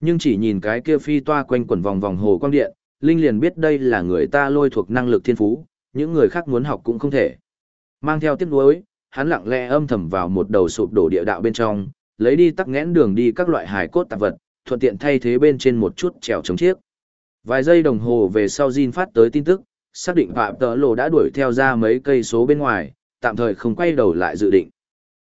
Nhưng chỉ nhìn cái kia phi toa quanh quẩn vòng vòng hồ quang điện, Linh liền biết đây là người ta lôi thuộc năng lực thiên phú, những người khác muốn học cũng không thể. Mang theo tiếc nuối, hắn lặng lẽ âm thầm vào một đầu sụp đổ địa đạo bên trong, lấy đi tắc nghẽn đường đi các loại hài cốt tạp vật, thuận tiện thay thế bên trên một chút trèo chống chiếc. Vài giây đồng hồ về sau Jin phát tới tin tức, xác định Phạm Tờ Lộ đã đuổi theo ra mấy cây số bên ngoài, tạm thời không quay đầu lại dự định.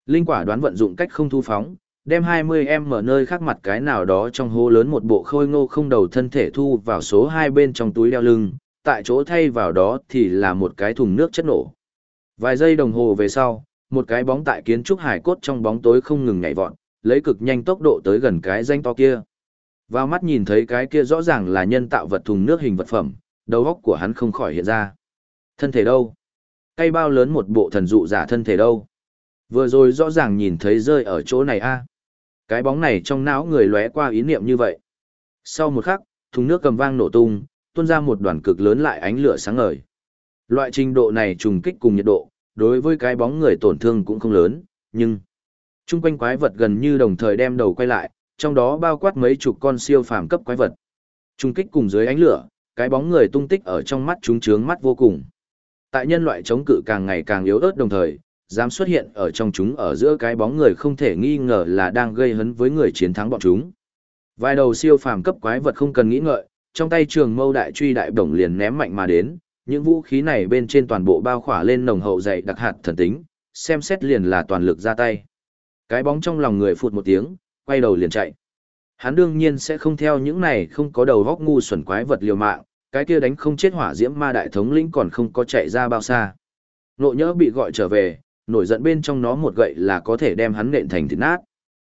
Linh quả đoán vận dụng cách không thu phóng, đem 20 em mở nơi khác mặt cái nào đó trong hố lớn một bộ khôi ngô không đầu thân thể thu vào số hai bên trong túi đeo lưng, tại chỗ thay vào đó thì là một cái thùng nước chất nổ. Vài giây đồng hồ về sau, một cái bóng tại kiến trúc hải cốt trong bóng tối không ngừng nhảy vọt, lấy cực nhanh tốc độ tới gần cái danh to kia. Vào mắt nhìn thấy cái kia rõ ràng là nhân tạo vật thùng nước hình vật phẩm, đầu óc của hắn không khỏi hiện ra. Thân thể đâu? Cây bao lớn một bộ thần dụ giả thân thể đâu? Vừa rồi rõ ràng nhìn thấy rơi ở chỗ này a. Cái bóng này trong não người lóe qua ý niệm như vậy. Sau một khắc, thùng nước cầm vang nổ tung, tuôn ra một đoàn cực lớn lại ánh lửa sáng ngời. Loại trình độ này trùng kích cùng nhiệt độ, đối với cái bóng người tổn thương cũng không lớn, nhưng chung quanh quái vật gần như đồng thời đem đầu quay lại, trong đó bao quát mấy chục con siêu phàm cấp quái vật. trùng kích cùng dưới ánh lửa, cái bóng người tung tích ở trong mắt chúng trướng mắt vô cùng. Tại nhân loại chống cự càng ngày càng yếu ớt đồng thời, dám xuất hiện ở trong chúng ở giữa cái bóng người không thể nghi ngờ là đang gây hấn với người chiến thắng bọn chúng. Vài đầu siêu phàm cấp quái vật không cần nghĩ ngợi, trong tay trường mâu đại truy đại đồng liền ném mạnh mà đến, những vũ khí này bên trên toàn bộ bao khỏa lên nồng hậu dày đặc hạt thần tính, xem xét liền là toàn lực ra tay. Cái bóng trong lòng người phụt một tiếng, quay đầu liền chạy. Hắn đương nhiên sẽ không theo những này không có đầu góc ngu xuẩn quái vật liều mạng, cái kia đánh không chết hỏa diễm ma đại thống lĩnh còn không có chạy ra bao xa. Nộ nhỡ bị gọi trở về, nổi giận bên trong nó một gậy là có thể đem hắn nện thành thịt nát.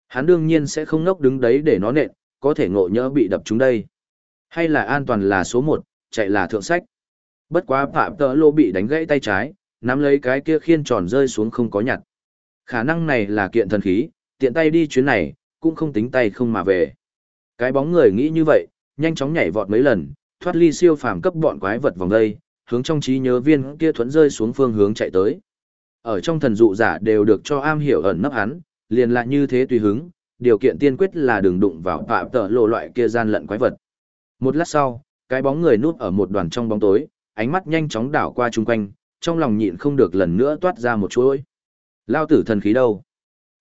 Hắn đương nhiên sẽ không ngốc đứng đấy để nó nện, có thể ngộ nhỡ bị đập chúng đây. Hay là an toàn là số một, chạy là thượng sách. Bất quá phạm tợ lô bị đánh gãy tay trái, nắm lấy cái kia khiên tròn rơi xuống không có nhặt. Khả năng này là kiện thần khí, tiện tay đi chuyến này, cũng không tính tay không mà về. Cái bóng người nghĩ như vậy, nhanh chóng nhảy vọt mấy lần, thoát ly siêu phàm cấp bọn quái vật vòng đây, hướng trong trí nhớ viên kia thuẫn rơi xuống phương hướng chạy tới. Ở trong thần dụ giả đều được cho am hiểu ẩn nấp hắn, liền lại như thế tùy hứng, điều kiện tiên quyết là đừng đụng vào phạm tợ lộ loại kia gian lận quái vật. Một lát sau, cái bóng người núp ở một đoàn trong bóng tối, ánh mắt nhanh chóng đảo qua chung quanh, trong lòng nhịn không được lần nữa toát ra một chuỗi. Lao tử thần khí đâu?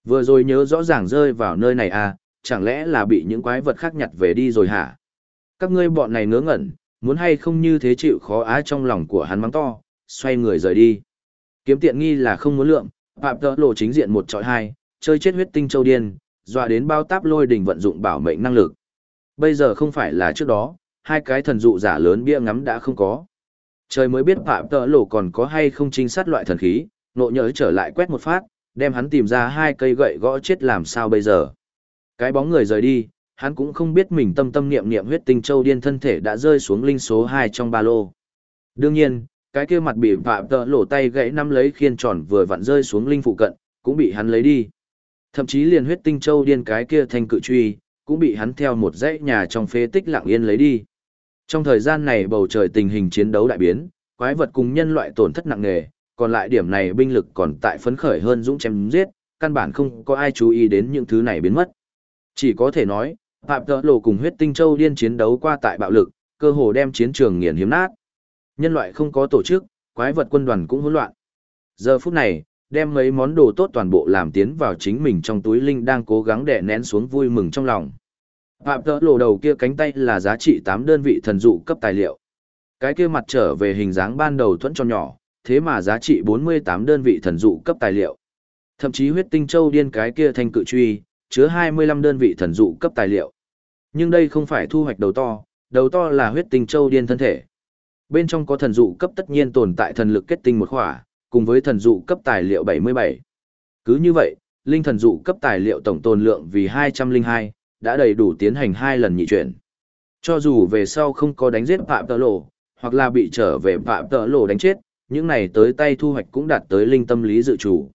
Vừa rồi nhớ rõ ràng rơi vào nơi này à, chẳng lẽ là bị những quái vật khác nhặt về đi rồi hả? Các ngươi bọn này ngớ ngẩn, muốn hay không như thế chịu khó á trong lòng của hắn mắng to, xoay người rời đi. Kiếm tiện nghi là không muốn lượng, phạm Tợ lộ chính diện một trọi hai, chơi chết huyết tinh châu điên, dọa đến bao táp lôi đỉnh vận dụng bảo mệnh năng lực. Bây giờ không phải là trước đó, hai cái thần dụ giả lớn bia ngắm đã không có. Trời mới biết phạm Tợ lộ còn có hay không trinh sát loại thần khí, nộ nhớ trở lại quét một phát, đem hắn tìm ra hai cây gậy gõ chết làm sao bây giờ. Cái bóng người rời đi, hắn cũng không biết mình tâm tâm niệm niệm huyết tinh châu điên thân thể đã rơi xuống linh số 2 trong ba lô. Đương nhiên, cái kia mặt bị phạm tợ lỗ tay gãy nắm lấy khiên tròn vừa vặn rơi xuống linh phụ cận, cũng bị hắn lấy đi. Thậm chí liền huyết tinh châu điên cái kia thanh cự truy, cũng bị hắn theo một dãy nhà trong phế tích lặng yên lấy đi. Trong thời gian này bầu trời tình hình chiến đấu đại biến, quái vật cùng nhân loại tổn thất nặng nề, còn lại điểm này binh lực còn tại phấn khởi hơn dũng chém giết, căn bản không có ai chú ý đến những thứ này biến mất. Chỉ có thể nói, Phạm Tợ Lộ cùng huyết tinh châu điên chiến đấu qua tại bạo lực, cơ hồ đem chiến trường nghiền hiếm nát. Nhân loại không có tổ chức, quái vật quân đoàn cũng hỗn loạn. Giờ phút này, đem mấy món đồ tốt toàn bộ làm tiến vào chính mình trong túi linh đang cố gắng đè nén xuống vui mừng trong lòng. Phạm tỡ Lộ đầu kia cánh tay là giá trị 8 đơn vị thần dụ cấp tài liệu. Cái kia mặt trở về hình dáng ban đầu thuẫn cho nhỏ, thế mà giá trị 48 đơn vị thần dụ cấp tài liệu. Thậm chí huyết tinh châu điên cái kia thanh cự truy, chứa 25 đơn vị thần dụ cấp tài liệu. Nhưng đây không phải thu hoạch đầu to, đầu to là huyết tinh châu điên thân thể. Bên trong có thần dụ cấp tất nhiên tồn tại thần lực kết tinh một khỏa, cùng với thần dụ cấp tài liệu 77. Cứ như vậy, linh thần dụ cấp tài liệu tổng tồn lượng vì 202, đã đầy đủ tiến hành hai lần nhị chuyển. Cho dù về sau không có đánh giết Phạm Tờ Lộ, hoặc là bị trở về Phạm Tờ Lộ đánh chết, những này tới tay thu hoạch cũng đạt tới linh tâm lý dự chủ.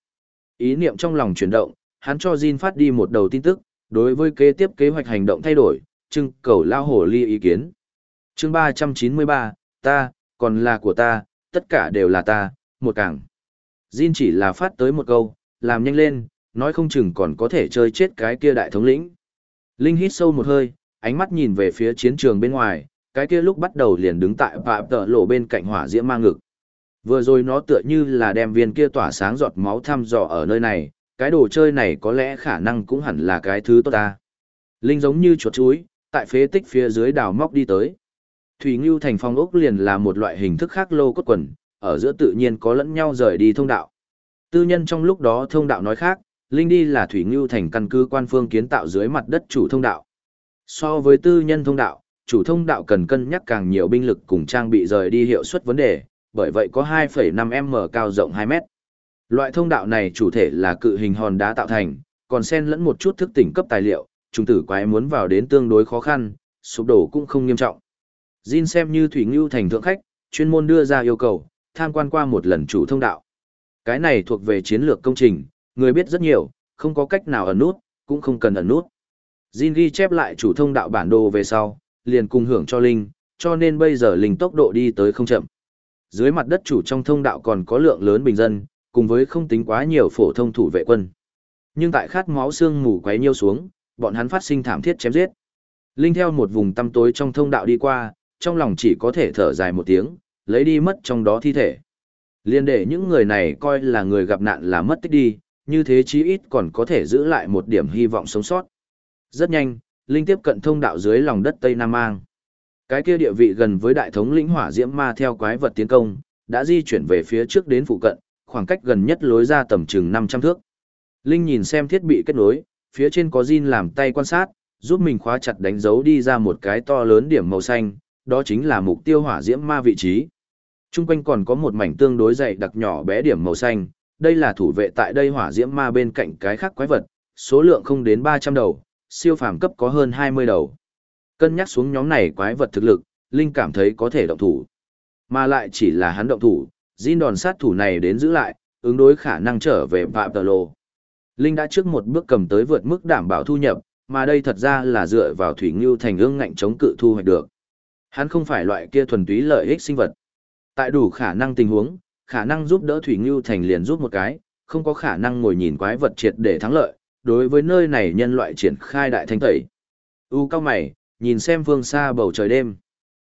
Ý niệm trong lòng chuyển động, hắn cho Jin phát đi một đầu tin tức, đối với kế tiếp kế hoạch hành động thay đổi, trưng cầu lao hổ ly ý kiến. chương 393, ta, còn là của ta, tất cả đều là ta, một càng. Jin chỉ là phát tới một câu, làm nhanh lên, nói không chừng còn có thể chơi chết cái kia đại thống lĩnh. Linh hít sâu một hơi, ánh mắt nhìn về phía chiến trường bên ngoài, cái kia lúc bắt đầu liền đứng tại phạm tợ lộ bên cạnh hỏa diễm ma ngực. Vừa rồi nó tựa như là đem viên kia tỏa sáng giọt máu thăm dò ở nơi này, cái đồ chơi này có lẽ khả năng cũng hẳn là cái thứ tốt ta. Linh giống như chuột chuối, tại phế tích phía dưới đào móc đi tới. Thủy Ngưu thành phong ốc liền là một loại hình thức khác lô cốt quần, ở giữa tự nhiên có lẫn nhau rời đi thông đạo. Tư nhân trong lúc đó thông đạo nói khác, Linh đi là Thủy Ngưu thành căn cứ quan phương kiến tạo dưới mặt đất chủ thông đạo. So với tư nhân thông đạo, chủ thông đạo cần cân nhắc càng nhiều binh lực cùng trang bị rời đi hiệu suất vấn đề, bởi vậy có 2,5m cao rộng 2m. Loại thông đạo này chủ thể là cự hình hòn đá tạo thành, còn xen lẫn một chút thức tỉnh cấp tài liệu, trùng tử quái muốn vào đến tương đối khó khăn, sụp đổ cũng không nghiêm trọng. Jin xem như Thủy Ngưu thành thượng khách, chuyên môn đưa ra yêu cầu, tham quan qua một lần chủ thông đạo. Cái này thuộc về chiến lược công trình, người biết rất nhiều, không có cách nào ẩn nút, cũng không cần ẩn nút. Jin ghi chép lại chủ thông đạo bản đồ về sau, liền cùng hưởng cho Linh, cho nên bây giờ Linh tốc độ đi tới không chậm. Dưới mặt đất chủ trong thông đạo còn có lượng lớn bình dân, cùng với không tính quá nhiều phổ thông thủ vệ quân. Nhưng tại khát máu xương mù quấy nhiêu xuống, bọn hắn phát sinh thảm thiết chém giết. Linh theo một vùng tăm tối trong thông đạo đi qua, trong lòng chỉ có thể thở dài một tiếng, lấy đi mất trong đó thi thể. Liên để những người này coi là người gặp nạn là mất tích đi, như thế chí ít còn có thể giữ lại một điểm hy vọng sống sót. Rất nhanh, Linh tiếp cận thông đạo dưới lòng đất Tây Nam Mang. Cái kia địa vị gần với đại thống lĩnh hỏa diễm ma theo quái vật tiến công, đã di chuyển về phía trước đến phụ cận, khoảng cách gần nhất lối ra tầm chừng 500 thước. Linh nhìn xem thiết bị kết nối, phía trên có Jin làm tay quan sát, giúp mình khóa chặt đánh dấu đi ra một cái to lớn điểm màu xanh, đó chính là mục tiêu hỏa diễm ma vị trí. Trung quanh còn có một mảnh tương đối dày đặc nhỏ bé điểm màu xanh, đây là thủ vệ tại đây hỏa diễm ma bên cạnh cái khác quái vật, số lượng không đến 300 đầu, siêu phàm cấp có hơn 20 đầu. Cân nhắc xuống nhóm này quái vật thực lực, Linh cảm thấy có thể động thủ. Mà lại chỉ là hắn động thủ, Jin đòn sát thủ này đến giữ lại, ứng đối khả năng trở về Phạm Tờ Lô. Linh đã trước một bước cầm tới vượt mức đảm bảo thu nhập, mà đây thật ra là dựa vào Thủy Ngưu thành ương ngạnh chống cự thu hoạch được. Hắn không phải loại kia thuần túy lợi ích sinh vật. Tại đủ khả năng tình huống, khả năng giúp đỡ Thủy Ngưu thành liền giúp một cái, không có khả năng ngồi nhìn quái vật triệt để thắng lợi, đối với nơi này nhân loại triển khai đại thanh tẩy. U cao mày, nhìn xem phương xa bầu trời đêm.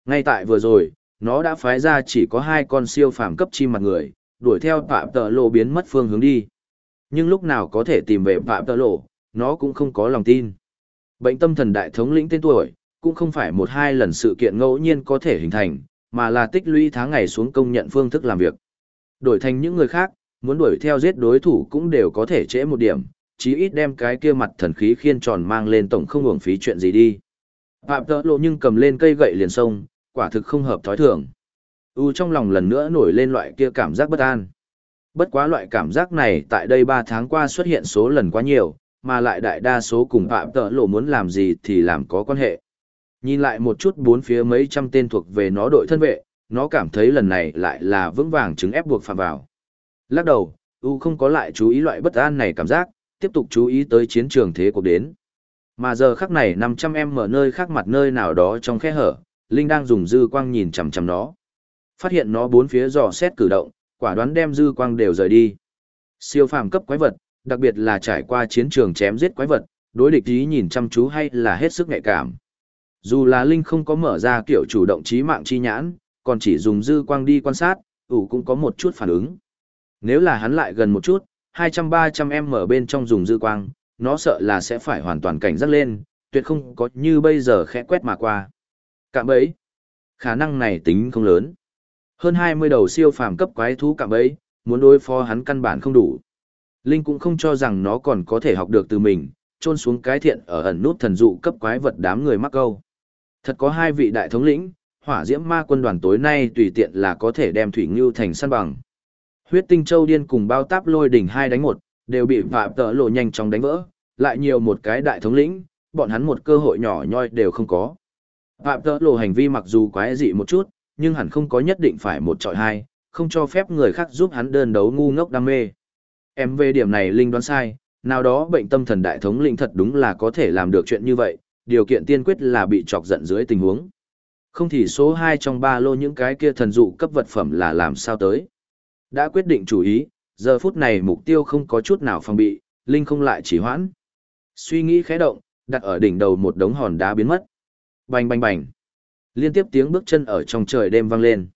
Ngay tại vừa rồi, nó đã phái ra chỉ có hai con siêu phàm cấp chim mặt người, đuổi theo phạm tợ lộ biến mất phương hướng đi. Nhưng lúc nào có thể tìm về phạm tợ lộ, nó cũng không có lòng tin. Bệnh tâm thần đại thống lĩnh tên tuổi, cũng không phải một hai lần sự kiện ngẫu nhiên có thể hình thành, mà là tích lũy tháng ngày xuống công nhận phương thức làm việc. Đổi thành những người khác, muốn đuổi theo giết đối thủ cũng đều có thể trễ một điểm, chí ít đem cái kia mặt thần khí khiên tròn mang lên tổng không hưởng phí chuyện gì đi. Phạm tợ lộ nhưng cầm lên cây gậy liền sông, quả thực không hợp thói thường. U trong lòng lần nữa nổi lên loại kia cảm giác bất an. Bất quá loại cảm giác này tại đây 3 tháng qua xuất hiện số lần quá nhiều, mà lại đại đa số cùng phạm tợ lộ muốn làm gì thì làm có quan hệ. Nhìn lại một chút bốn phía mấy trăm tên thuộc về nó đội thân vệ, nó cảm thấy lần này lại là vững vàng chứng ép buộc phạm vào. Lắc đầu, U không có lại chú ý loại bất an này cảm giác, tiếp tục chú ý tới chiến trường thế cuộc đến. Mà giờ khắc này 500 em mở nơi khác mặt nơi nào đó trong khe hở, Linh đang dùng dư quang nhìn chằm chằm nó. Phát hiện nó bốn phía dò xét cử động, quả đoán đem dư quang đều rời đi. Siêu phàm cấp quái vật, đặc biệt là trải qua chiến trường chém giết quái vật, đối địch ý nhìn chăm chú hay là hết sức nhạy cảm. Dù là Linh không có mở ra kiểu chủ động trí mạng chi nhãn, còn chỉ dùng dư quang đi quan sát, ủ cũng có một chút phản ứng. Nếu là hắn lại gần một chút, 200-300 em mở bên trong dùng dư quang, nó sợ là sẽ phải hoàn toàn cảnh giác lên, tuyệt không có như bây giờ khẽ quét mà qua. Cạm bẫy. Khả năng này tính không lớn. Hơn 20 đầu siêu phàm cấp quái thú cạm bẫy, muốn đối phó hắn căn bản không đủ. Linh cũng không cho rằng nó còn có thể học được từ mình, trôn xuống cái thiện ở ẩn nút thần dụ cấp quái vật đám người mắc câu. Thật có hai vị đại thống lĩnh, hỏa diễm ma quân đoàn tối nay tùy tiện là có thể đem thủy ngưu thành săn bằng. Huyết tinh châu điên cùng bao táp lôi đỉnh hai đánh một, đều bị phạm tợ lộ nhanh chóng đánh vỡ, lại nhiều một cái đại thống lĩnh, bọn hắn một cơ hội nhỏ nhoi đều không có. Phạm tợ lộ hành vi mặc dù quái dị một chút, nhưng hẳn không có nhất định phải một trọi hai, không cho phép người khác giúp hắn đơn đấu ngu ngốc đam mê. Em về điểm này Linh đoán sai, nào đó bệnh tâm thần đại thống lĩnh thật đúng là có thể làm được chuyện như vậy, điều kiện tiên quyết là bị chọc giận dưới tình huống. Không thì số 2 trong ba lô những cái kia thần dụ cấp vật phẩm là làm sao tới. Đã quyết định chủ ý, giờ phút này mục tiêu không có chút nào phòng bị, Linh không lại chỉ hoãn. Suy nghĩ khẽ động, đặt ở đỉnh đầu một đống hòn đá biến mất, Bành bành bành. Liên tiếp tiếng bước chân ở trong trời đêm vang lên.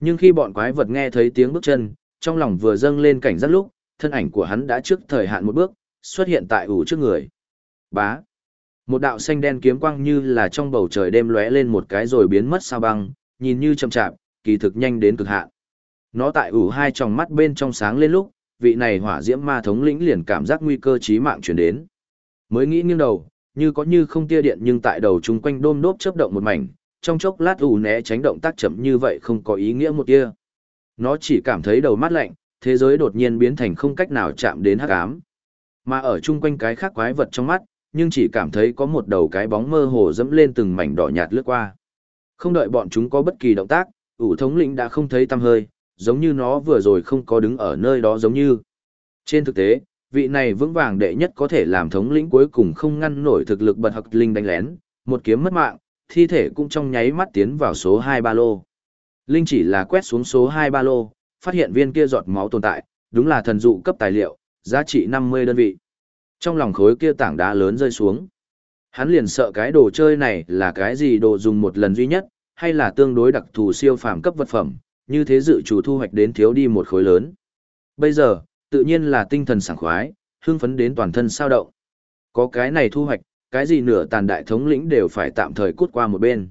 Nhưng khi bọn quái vật nghe thấy tiếng bước chân, trong lòng vừa dâng lên cảnh giác lúc, thân ảnh của hắn đã trước thời hạn một bước, xuất hiện tại ủ trước người. Bá. Một đạo xanh đen kiếm quang như là trong bầu trời đêm lóe lên một cái rồi biến mất sao băng, nhìn như chậm chạp, kỳ thực nhanh đến cực hạn. Nó tại ủ hai tròng mắt bên trong sáng lên lúc, vị này hỏa diễm ma thống lĩnh liền cảm giác nguy cơ chí mạng chuyển đến. Mới nghĩ nghiêng đầu, như có như không tia điện nhưng tại đầu chúng quanh đôm đốp chớp động một mảnh, trong chốc lát ủ né tránh động tác chậm như vậy không có ý nghĩa một tia. Nó chỉ cảm thấy đầu mắt lạnh, thế giới đột nhiên biến thành không cách nào chạm đến hắc ám. Mà ở chung quanh cái khác quái vật trong mắt, nhưng chỉ cảm thấy có một đầu cái bóng mơ hồ dẫm lên từng mảnh đỏ nhạt lướt qua. Không đợi bọn chúng có bất kỳ động tác, ủ thống lĩnh đã không thấy tăm hơi, giống như nó vừa rồi không có đứng ở nơi đó giống như. Trên thực tế, vị này vững vàng đệ nhất có thể làm thống lĩnh cuối cùng không ngăn nổi thực lực bật hặc linh đánh lén, một kiếm mất mạng, thi thể cũng trong nháy mắt tiến vào số 2 ba lô. Linh chỉ là quét xuống số 2 ba lô, phát hiện viên kia giọt máu tồn tại, đúng là thần dụ cấp tài liệu, giá trị 50 đơn vị. Trong lòng khối kia tảng đá lớn rơi xuống. Hắn liền sợ cái đồ chơi này là cái gì đồ dùng một lần duy nhất, hay là tương đối đặc thù siêu phàm cấp vật phẩm, như thế dự chủ thu hoạch đến thiếu đi một khối lớn. Bây giờ, tự nhiên là tinh thần sảng khoái, hưng phấn đến toàn thân sao động. Có cái này thu hoạch, cái gì nửa tàn đại thống lĩnh đều phải tạm thời cút qua một bên.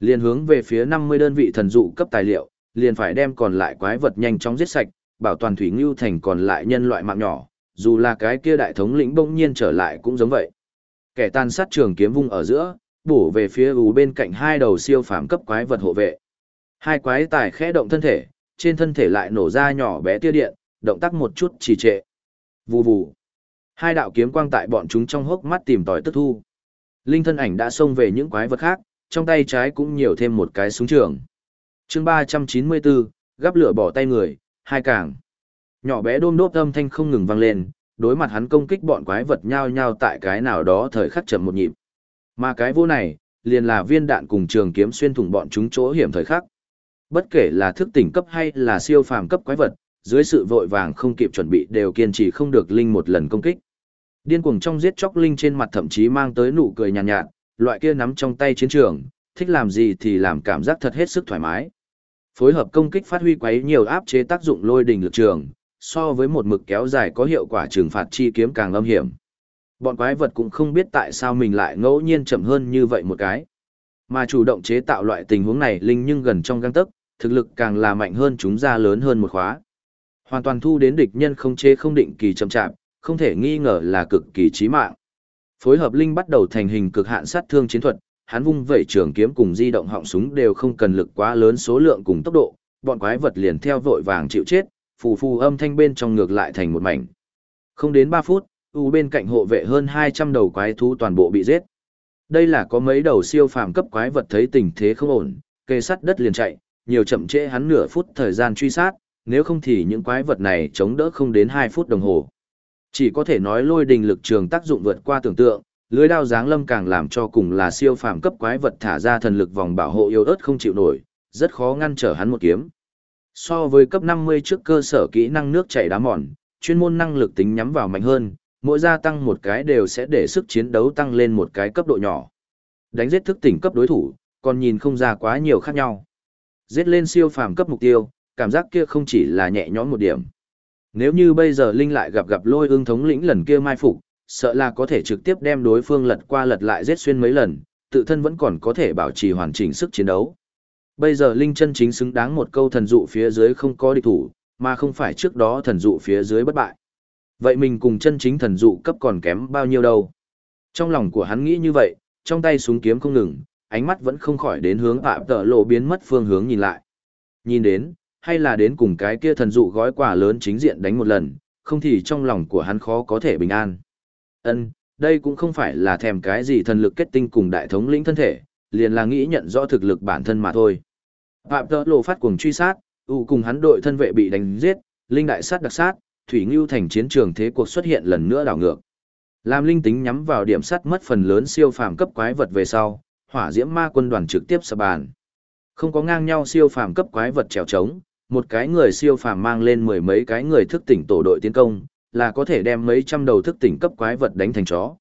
Liền hướng về phía 50 đơn vị thần dụ cấp tài liệu, liền phải đem còn lại quái vật nhanh chóng giết sạch, bảo toàn thủy ngưu thành còn lại nhân loại mạng nhỏ, dù là cái kia đại thống lĩnh bỗng nhiên trở lại cũng giống vậy. Kẻ tàn sát trường kiếm vung ở giữa, bổ về phía ù bên cạnh hai đầu siêu phàm cấp quái vật hộ vệ. Hai quái tài khẽ động thân thể, trên thân thể lại nổ ra nhỏ bé tia điện, động tác một chút trì trệ. Vù vù. Hai đạo kiếm quang tại bọn chúng trong hốc mắt tìm tòi tức thu. Linh thân ảnh đã xông về những quái vật khác, trong tay trái cũng nhiều thêm một cái súng trường. chương 394, gắp lửa bỏ tay người, hai càng. Nhỏ bé đôm đốp âm thanh không ngừng vang lên, đối mặt hắn công kích bọn quái vật nhao nhao tại cái nào đó thời khắc chậm một nhịp. Mà cái vô này, liền là viên đạn cùng trường kiếm xuyên thủng bọn chúng chỗ hiểm thời khắc. Bất kể là thức tỉnh cấp hay là siêu phàm cấp quái vật, dưới sự vội vàng không kịp chuẩn bị đều kiên trì không được linh một lần công kích. Điên cuồng trong giết chóc linh trên mặt thậm chí mang tới nụ cười nhàn nhạt, nhạt, loại kia nắm trong tay chiến trường, thích làm gì thì làm cảm giác thật hết sức thoải mái. Phối hợp công kích phát huy quấy nhiều áp chế tác dụng lôi đình lực trường, so với một mực kéo dài có hiệu quả trừng phạt chi kiếm càng âm hiểm. Bọn quái vật cũng không biết tại sao mình lại ngẫu nhiên chậm hơn như vậy một cái. Mà chủ động chế tạo loại tình huống này linh nhưng gần trong găng tấc, thực lực càng là mạnh hơn chúng ra lớn hơn một khóa. Hoàn toàn thu đến địch nhân không chế không định kỳ chậm chạp, không thể nghi ngờ là cực kỳ chí mạng. Phối hợp linh bắt đầu thành hình cực hạn sát thương chiến thuật, hắn vung vẩy trường kiếm cùng di động họng súng đều không cần lực quá lớn số lượng cùng tốc độ, bọn quái vật liền theo vội vàng chịu chết, phù phù âm thanh bên trong ngược lại thành một mảnh. Không đến 3 phút, u bên cạnh hộ vệ hơn 200 đầu quái thú toàn bộ bị giết. Đây là có mấy đầu siêu phàm cấp quái vật thấy tình thế không ổn, kê sắt đất liền chạy, nhiều chậm trễ hắn nửa phút thời gian truy sát, nếu không thì những quái vật này chống đỡ không đến 2 phút đồng hồ. Chỉ có thể nói lôi đình lực trường tác dụng vượt qua tưởng tượng, lưới đao giáng lâm càng làm cho cùng là siêu phàm cấp quái vật thả ra thần lực vòng bảo hộ yếu ớt không chịu nổi, rất khó ngăn trở hắn một kiếm. So với cấp 50 trước cơ sở kỹ năng nước chảy đá mòn, chuyên môn năng lực tính nhắm vào mạnh hơn, mỗi gia tăng một cái đều sẽ để sức chiến đấu tăng lên một cái cấp độ nhỏ. Đánh giết thức tỉnh cấp đối thủ, còn nhìn không ra quá nhiều khác nhau. Giết lên siêu phàm cấp mục tiêu, cảm giác kia không chỉ là nhẹ nhõm một điểm. Nếu như bây giờ Linh lại gặp gặp lôi ương thống lĩnh lần kia mai phục, sợ là có thể trực tiếp đem đối phương lật qua lật lại giết xuyên mấy lần, tự thân vẫn còn có thể bảo trì hoàn chỉnh sức chiến đấu. Bây giờ Linh chân chính xứng đáng một câu thần dụ phía dưới không có địch thủ, mà không phải trước đó thần dụ phía dưới bất bại. Vậy mình cùng chân chính thần dụ cấp còn kém bao nhiêu đâu? Trong lòng của hắn nghĩ như vậy, trong tay súng kiếm không ngừng, ánh mắt vẫn không khỏi đến hướng ạ tợ lộ biến mất phương hướng nhìn lại. Nhìn đến, hay là đến cùng cái kia thần dụ gói quả lớn chính diện đánh một lần, không thì trong lòng của hắn khó có thể bình an. Ân, đây cũng không phải là thèm cái gì thần lực kết tinh cùng đại thống lĩnh thân thể, liền là nghĩ nhận rõ thực lực bản thân mà thôi. Phạm tơ lộ phát cuồng truy sát, ưu cùng hắn đội thân vệ bị đánh giết, linh đại sát đặc sát, thủy ngưu thành chiến trường thế cuộc xuất hiện lần nữa đảo ngược. Làm linh tính nhắm vào điểm sắt mất phần lớn siêu phàm cấp quái vật về sau, hỏa diễm ma quân đoàn trực tiếp sập bàn. Không có ngang nhau siêu phàm cấp quái vật trèo trống, một cái người siêu phàm mang lên mười mấy cái người thức tỉnh tổ đội tiến công, là có thể đem mấy trăm đầu thức tỉnh cấp quái vật đánh thành chó.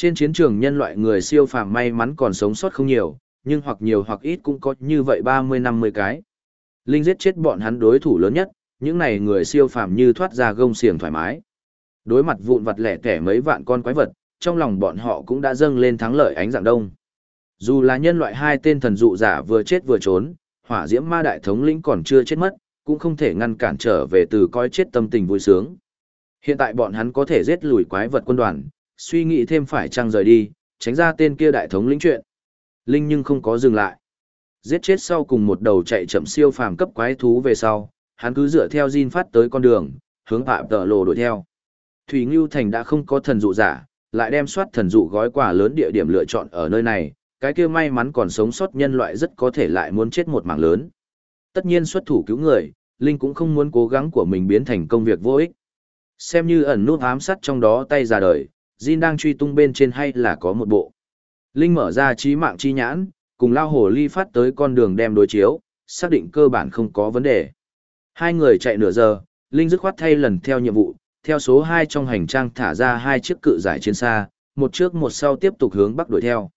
Trên chiến trường nhân loại người siêu phàm may mắn còn sống sót không nhiều, nhưng hoặc nhiều hoặc ít cũng có như vậy 30-50 cái. Linh giết chết bọn hắn đối thủ lớn nhất, những này người siêu phàm như thoát ra gông xiềng thoải mái. Đối mặt vụn vặt lẻ tẻ mấy vạn con quái vật, trong lòng bọn họ cũng đã dâng lên thắng lợi ánh dạng đông. Dù là nhân loại hai tên thần dụ giả vừa chết vừa trốn, hỏa diễm ma đại thống lĩnh còn chưa chết mất, cũng không thể ngăn cản trở về từ coi chết tâm tình vui sướng. Hiện tại bọn hắn có thể giết lùi quái vật quân đoàn, suy nghĩ thêm phải chăng rời đi, tránh ra tên kia đại thống lĩnh chuyện. Linh nhưng không có dừng lại. Giết chết sau cùng một đầu chạy chậm siêu phàm cấp quái thú về sau, hắn cứ dựa theo Jin phát tới con đường, hướng phạm tờ lộ đuổi theo. Thủy Ngưu Thành đã không có thần dụ giả, lại đem soát thần dụ gói quà lớn địa điểm lựa chọn ở nơi này, cái kia may mắn còn sống sót nhân loại rất có thể lại muốn chết một mảng lớn. Tất nhiên xuất thủ cứu người, Linh cũng không muốn cố gắng của mình biến thành công việc vô ích. Xem như ẩn nút ám sát trong đó tay ra đời, Jin đang truy tung bên trên hay là có một bộ. Linh mở ra trí mạng chi nhãn, cùng lao hồ ly phát tới con đường đem đối chiếu, xác định cơ bản không có vấn đề. Hai người chạy nửa giờ, Linh dứt khoát thay lần theo nhiệm vụ, theo số 2 trong hành trang thả ra hai chiếc cự giải trên xa, một trước một sau tiếp tục hướng bắc đuổi theo.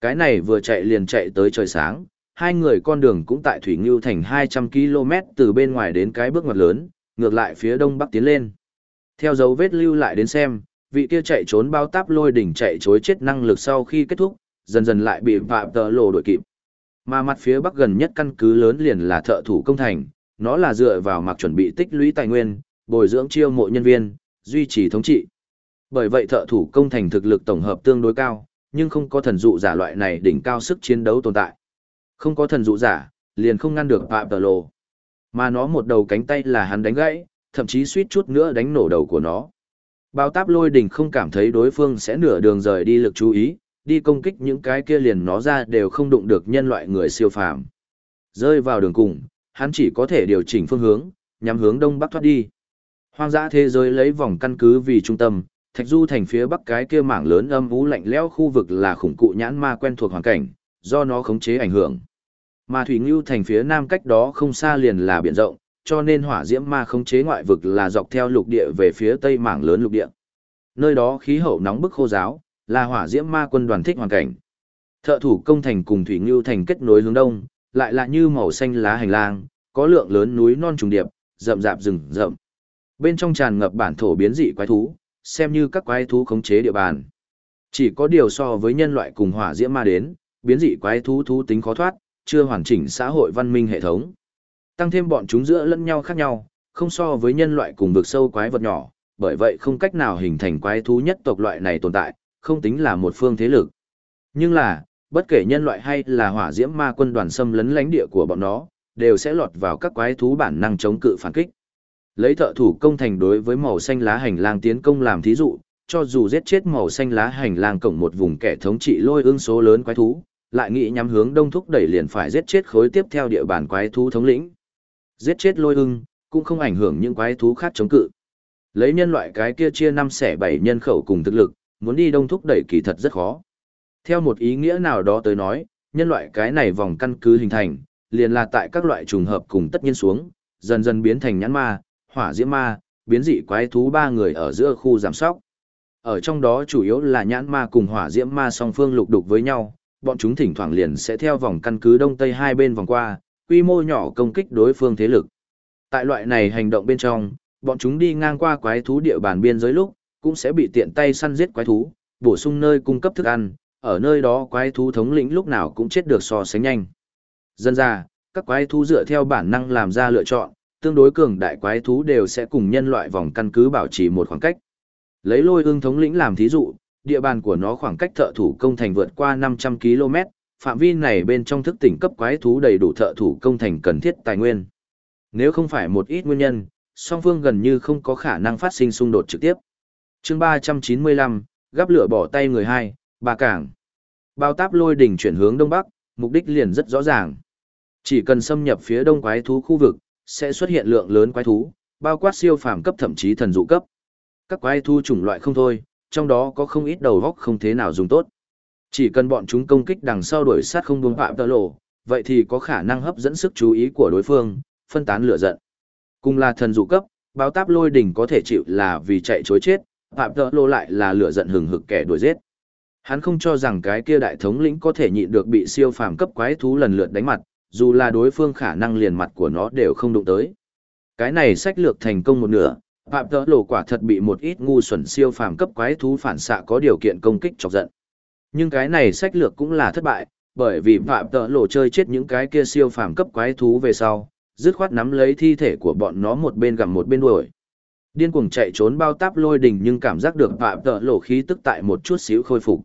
Cái này vừa chạy liền chạy tới trời sáng, hai người con đường cũng tại Thủy Ngưu thành 200 km từ bên ngoài đến cái bước ngoặt lớn, ngược lại phía đông bắc tiến lên. Theo dấu vết lưu lại đến xem, vị kia chạy trốn bao táp lôi đỉnh chạy chối chết năng lực sau khi kết thúc, dần dần lại bị vạm tờ lộ đuổi kịp. Mà mặt phía bắc gần nhất căn cứ lớn liền là thợ thủ công thành, nó là dựa vào mặc chuẩn bị tích lũy tài nguyên, bồi dưỡng chiêu mộ nhân viên, duy trì thống trị. Bởi vậy thợ thủ công thành thực lực tổng hợp tương đối cao, nhưng không có thần dụ giả loại này đỉnh cao sức chiến đấu tồn tại. Không có thần dụ giả, liền không ngăn được Phạm Tờ Lồ. Mà nó một đầu cánh tay là hắn đánh gãy, thậm chí suýt chút nữa đánh nổ đầu của nó. Bao táp lôi đỉnh không cảm thấy đối phương sẽ nửa đường rời đi lực chú ý, đi công kích những cái kia liền nó ra đều không đụng được nhân loại người siêu phàm. Rơi vào đường cùng, hắn chỉ có thể điều chỉnh phương hướng, nhắm hướng đông bắc thoát đi. Hoang dã thế giới lấy vòng căn cứ vì trung tâm, Thạch Du thành phía bắc cái kia mảng lớn âm u lạnh lẽo khu vực là khủng cụ nhãn ma quen thuộc hoàn cảnh, do nó khống chế ảnh hưởng. Mà Thủy Ngưu thành phía nam cách đó không xa liền là biển rộng, cho nên hỏa diễm ma khống chế ngoại vực là dọc theo lục địa về phía tây mảng lớn lục địa. Nơi đó khí hậu nóng bức khô giáo, là hỏa diễm ma quân đoàn thích hoàn cảnh. Thợ thủ công thành cùng Thủy Ngưu thành kết nối hướng đông, lại là như màu xanh lá hành lang, có lượng lớn núi non trùng điệp, rậm rạp rừng rậm. Bên trong tràn ngập bản thổ biến dị quái thú, xem như các quái thú khống chế địa bàn. Chỉ có điều so với nhân loại cùng hỏa diễm ma đến, biến dị quái thú thú tính khó thoát, chưa hoàn chỉnh xã hội văn minh hệ thống. Tăng thêm bọn chúng giữa lẫn nhau khác nhau, không so với nhân loại cùng vực sâu quái vật nhỏ, bởi vậy không cách nào hình thành quái thú nhất tộc loại này tồn tại, không tính là một phương thế lực. Nhưng là, bất kể nhân loại hay là hỏa diễm ma quân đoàn xâm lấn lãnh địa của bọn nó, đều sẽ lọt vào các quái thú bản năng chống cự phản kích. Lấy thợ thủ công thành đối với màu xanh lá hành lang tiến công làm thí dụ, cho dù giết chết màu xanh lá hành lang cổng một vùng kẻ thống trị lôi ương số lớn quái thú, lại nghĩ nhắm hướng đông thúc đẩy liền phải giết chết khối tiếp theo địa bàn quái thú thống lĩnh. Giết chết lôi ưng, cũng không ảnh hưởng những quái thú khác chống cự. Lấy nhân loại cái kia chia năm xẻ bảy nhân khẩu cùng thực lực, muốn đi đông thúc đẩy kỳ thật rất khó. Theo một ý nghĩa nào đó tới nói, nhân loại cái này vòng căn cứ hình thành, liền là tại các loại trùng hợp cùng tất nhiên xuống, dần dần biến thành nhãn ma, hỏa diễm ma, biến dị quái thú ba người ở giữa khu giảm sóc. Ở trong đó chủ yếu là nhãn ma cùng hỏa diễm ma song phương lục đục với nhau, bọn chúng thỉnh thoảng liền sẽ theo vòng căn cứ đông tây hai bên vòng qua, quy mô nhỏ công kích đối phương thế lực. Tại loại này hành động bên trong, bọn chúng đi ngang qua quái thú địa bàn biên giới lúc, cũng sẽ bị tiện tay săn giết quái thú, bổ sung nơi cung cấp thức ăn, ở nơi đó quái thú thống lĩnh lúc nào cũng chết được so sánh nhanh. Dân ra, các quái thú dựa theo bản năng làm ra lựa chọn, tương đối cường đại quái thú đều sẽ cùng nhân loại vòng căn cứ bảo trì một khoảng cách. Lấy lôi ương thống lĩnh làm thí dụ, địa bàn của nó khoảng cách thợ thủ công thành vượt qua 500 km, phạm vi này bên trong thức tỉnh cấp quái thú đầy đủ thợ thủ công thành cần thiết tài nguyên. Nếu không phải một ít nguyên nhân, song phương gần như không có khả năng phát sinh xung đột trực tiếp. chương 395, gắp lửa bỏ tay người hai, bà cảng. Bao táp lôi đỉnh chuyển hướng đông bắc, mục đích liền rất rõ ràng. Chỉ cần xâm nhập phía đông quái thú khu vực, sẽ xuất hiện lượng lớn quái thú, bao quát siêu phàm cấp thậm chí thần dụ cấp. Các quái thú chủng loại không thôi, trong đó có không ít đầu góc không thế nào dùng tốt. Chỉ cần bọn chúng công kích đằng sau đuổi sát không buông phạm tơ lộ, vậy thì có khả năng hấp dẫn sức chú ý của đối phương, phân tán lửa giận. Cùng là thần dụ cấp, báo táp lôi đỉnh có thể chịu là vì chạy chối chết, phạm tơ lộ lại là lửa giận hừng hực kẻ đuổi giết. Hắn không cho rằng cái kia đại thống lĩnh có thể nhịn được bị siêu phàm cấp quái thú lần lượt đánh mặt, dù là đối phương khả năng liền mặt của nó đều không đụng tới. Cái này sách lược thành công một nửa, Phạm tơ Lộ quả thật bị một ít ngu xuẩn siêu phàm cấp quái thú phản xạ có điều kiện công kích chọc giận. Nhưng cái này sách lược cũng là thất bại, bởi vì Phạm Tợ Lộ chơi chết những cái kia siêu phàm cấp quái thú về sau, dứt khoát nắm lấy thi thể của bọn nó một bên gặm một bên đuổi. Điên cuồng chạy trốn bao táp lôi đình nhưng cảm giác được Phạm Tợ Lộ khí tức tại một chút xíu khôi phục.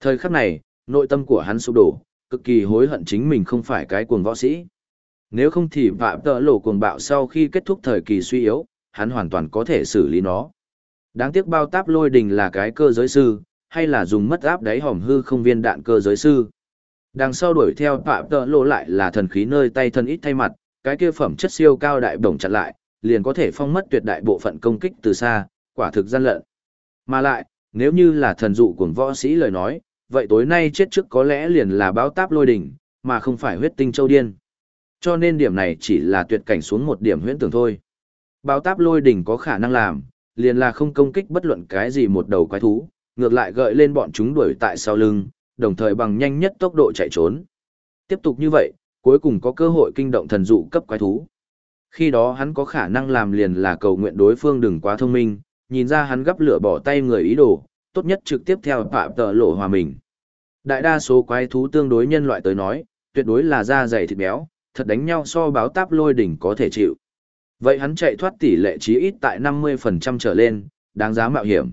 Thời khắc này, nội tâm của hắn sụp đổ, cực kỳ hối hận chính mình không phải cái cuồng võ sĩ. Nếu không thì Phạm Tợ Lộ cuồng bạo sau khi kết thúc thời kỳ suy yếu, hắn hoàn toàn có thể xử lý nó. Đáng tiếc bao táp lôi đình là cái cơ giới sư, hay là dùng mất áp đáy hòm hư không viên đạn cơ giới sư. Đằng sau đuổi theo Phạm Tợ Lộ lại là thần khí nơi tay thân ít thay mặt, cái kia phẩm chất siêu cao đại bổng chặn lại, liền có thể phong mất tuyệt đại bộ phận công kích từ xa, quả thực gian lận. Mà lại, nếu như là thần dụ của võ sĩ lời nói, vậy tối nay chết trước có lẽ liền là báo táp lôi đỉnh, mà không phải huyết tinh châu điên. Cho nên điểm này chỉ là tuyệt cảnh xuống một điểm huyễn tưởng thôi. Báo táp lôi đỉnh có khả năng làm, liền là không công kích bất luận cái gì một đầu quái thú, ngược lại gợi lên bọn chúng đuổi tại sau lưng, đồng thời bằng nhanh nhất tốc độ chạy trốn. Tiếp tục như vậy, cuối cùng có cơ hội kinh động thần dụ cấp quái thú. Khi đó hắn có khả năng làm liền là cầu nguyện đối phương đừng quá thông minh, nhìn ra hắn gấp lửa bỏ tay người ý đồ, tốt nhất trực tiếp theo phạm tờ lộ hòa mình. Đại đa số quái thú tương đối nhân loại tới nói, tuyệt đối là da dày thịt béo, thật đánh nhau so báo táp lôi đỉnh có thể chịu. Vậy hắn chạy thoát tỷ lệ chí ít tại 50% trở lên, đáng giá mạo hiểm.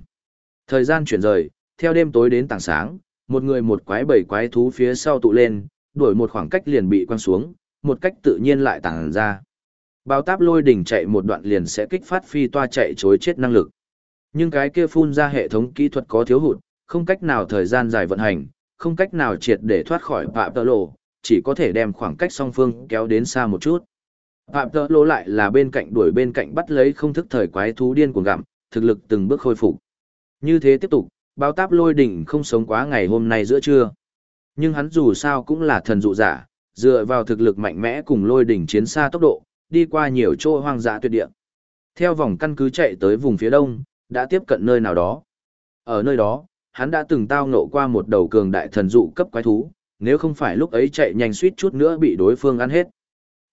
Thời gian chuyển rời, theo đêm tối đến tảng sáng, một người một quái bảy quái thú phía sau tụ lên, đuổi một khoảng cách liền bị quăng xuống, một cách tự nhiên lại tàng ra. Bao táp lôi đỉnh chạy một đoạn liền sẽ kích phát phi toa chạy chối chết năng lực. Nhưng cái kia phun ra hệ thống kỹ thuật có thiếu hụt, không cách nào thời gian dài vận hành, không cách nào triệt để thoát khỏi phạm tơ lộ, chỉ có thể đem khoảng cách song phương kéo đến xa một chút. Phạm tơ lộ lại là bên cạnh đuổi bên cạnh bắt lấy không thức thời quái thú điên cuồng gặm, thực lực từng bước khôi phục. Như thế tiếp tục, bao táp lôi đỉnh không sống quá ngày hôm nay giữa trưa. Nhưng hắn dù sao cũng là thần dụ giả, dựa vào thực lực mạnh mẽ cùng lôi đỉnh chiến xa tốc độ, đi qua nhiều chỗ hoang dã tuyệt địa. Theo vòng căn cứ chạy tới vùng phía đông, đã tiếp cận nơi nào đó. Ở nơi đó, hắn đã từng tao ngộ qua một đầu cường đại thần dụ cấp quái thú, nếu không phải lúc ấy chạy nhanh suýt chút nữa bị đối phương ăn hết.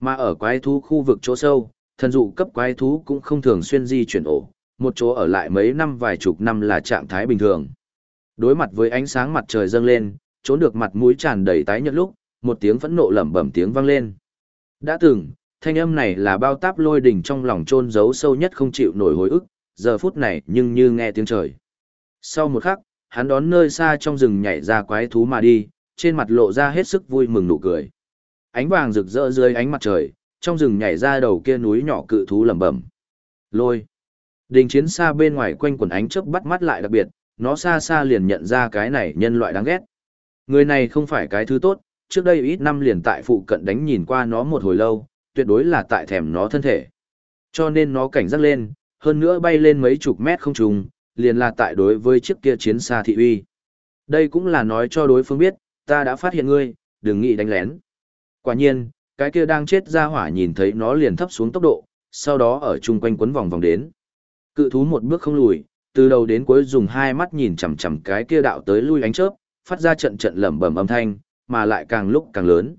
Mà ở quái thú khu vực chỗ sâu, thần dụ cấp quái thú cũng không thường xuyên di chuyển ổ, một chỗ ở lại mấy năm vài chục năm là trạng thái bình thường. Đối mặt với ánh sáng mặt trời dâng lên, trốn được mặt mũi tràn đầy tái nhợt lúc, một tiếng phẫn nộ lẩm bẩm tiếng vang lên. Đã từng, thanh âm này là bao táp lôi đỉnh trong lòng chôn giấu sâu nhất không chịu nổi hồi ức, giờ phút này nhưng như nghe tiếng trời. Sau một khắc, hắn đón nơi xa trong rừng nhảy ra quái thú mà đi, trên mặt lộ ra hết sức vui mừng nụ cười. Ánh vàng rực rỡ dưới ánh mặt trời, trong rừng nhảy ra đầu kia núi nhỏ cự thú lẩm bẩm. Lôi. Đình chiến xa bên ngoài quanh quần ánh chớp bắt mắt lại đặc biệt, nó xa xa liền nhận ra cái này nhân loại đáng ghét. Người này không phải cái thứ tốt, trước đây ít năm liền tại phụ cận đánh nhìn qua nó một hồi lâu, tuyệt đối là tại thèm nó thân thể. Cho nên nó cảnh giác lên, hơn nữa bay lên mấy chục mét không trùng, liền là tại đối với chiếc kia chiến xa thị uy. Đây cũng là nói cho đối phương biết, ta đã phát hiện ngươi, đừng nghĩ đánh lén. Quả nhiên, cái kia đang chết ra hỏa nhìn thấy nó liền thấp xuống tốc độ, sau đó ở chung quanh quấn vòng vòng đến. Cự thú một bước không lùi, từ đầu đến cuối dùng hai mắt nhìn chằm chằm cái kia đạo tới lui ánh chớp, phát ra trận trận lẩm bẩm âm thanh, mà lại càng lúc càng lớn.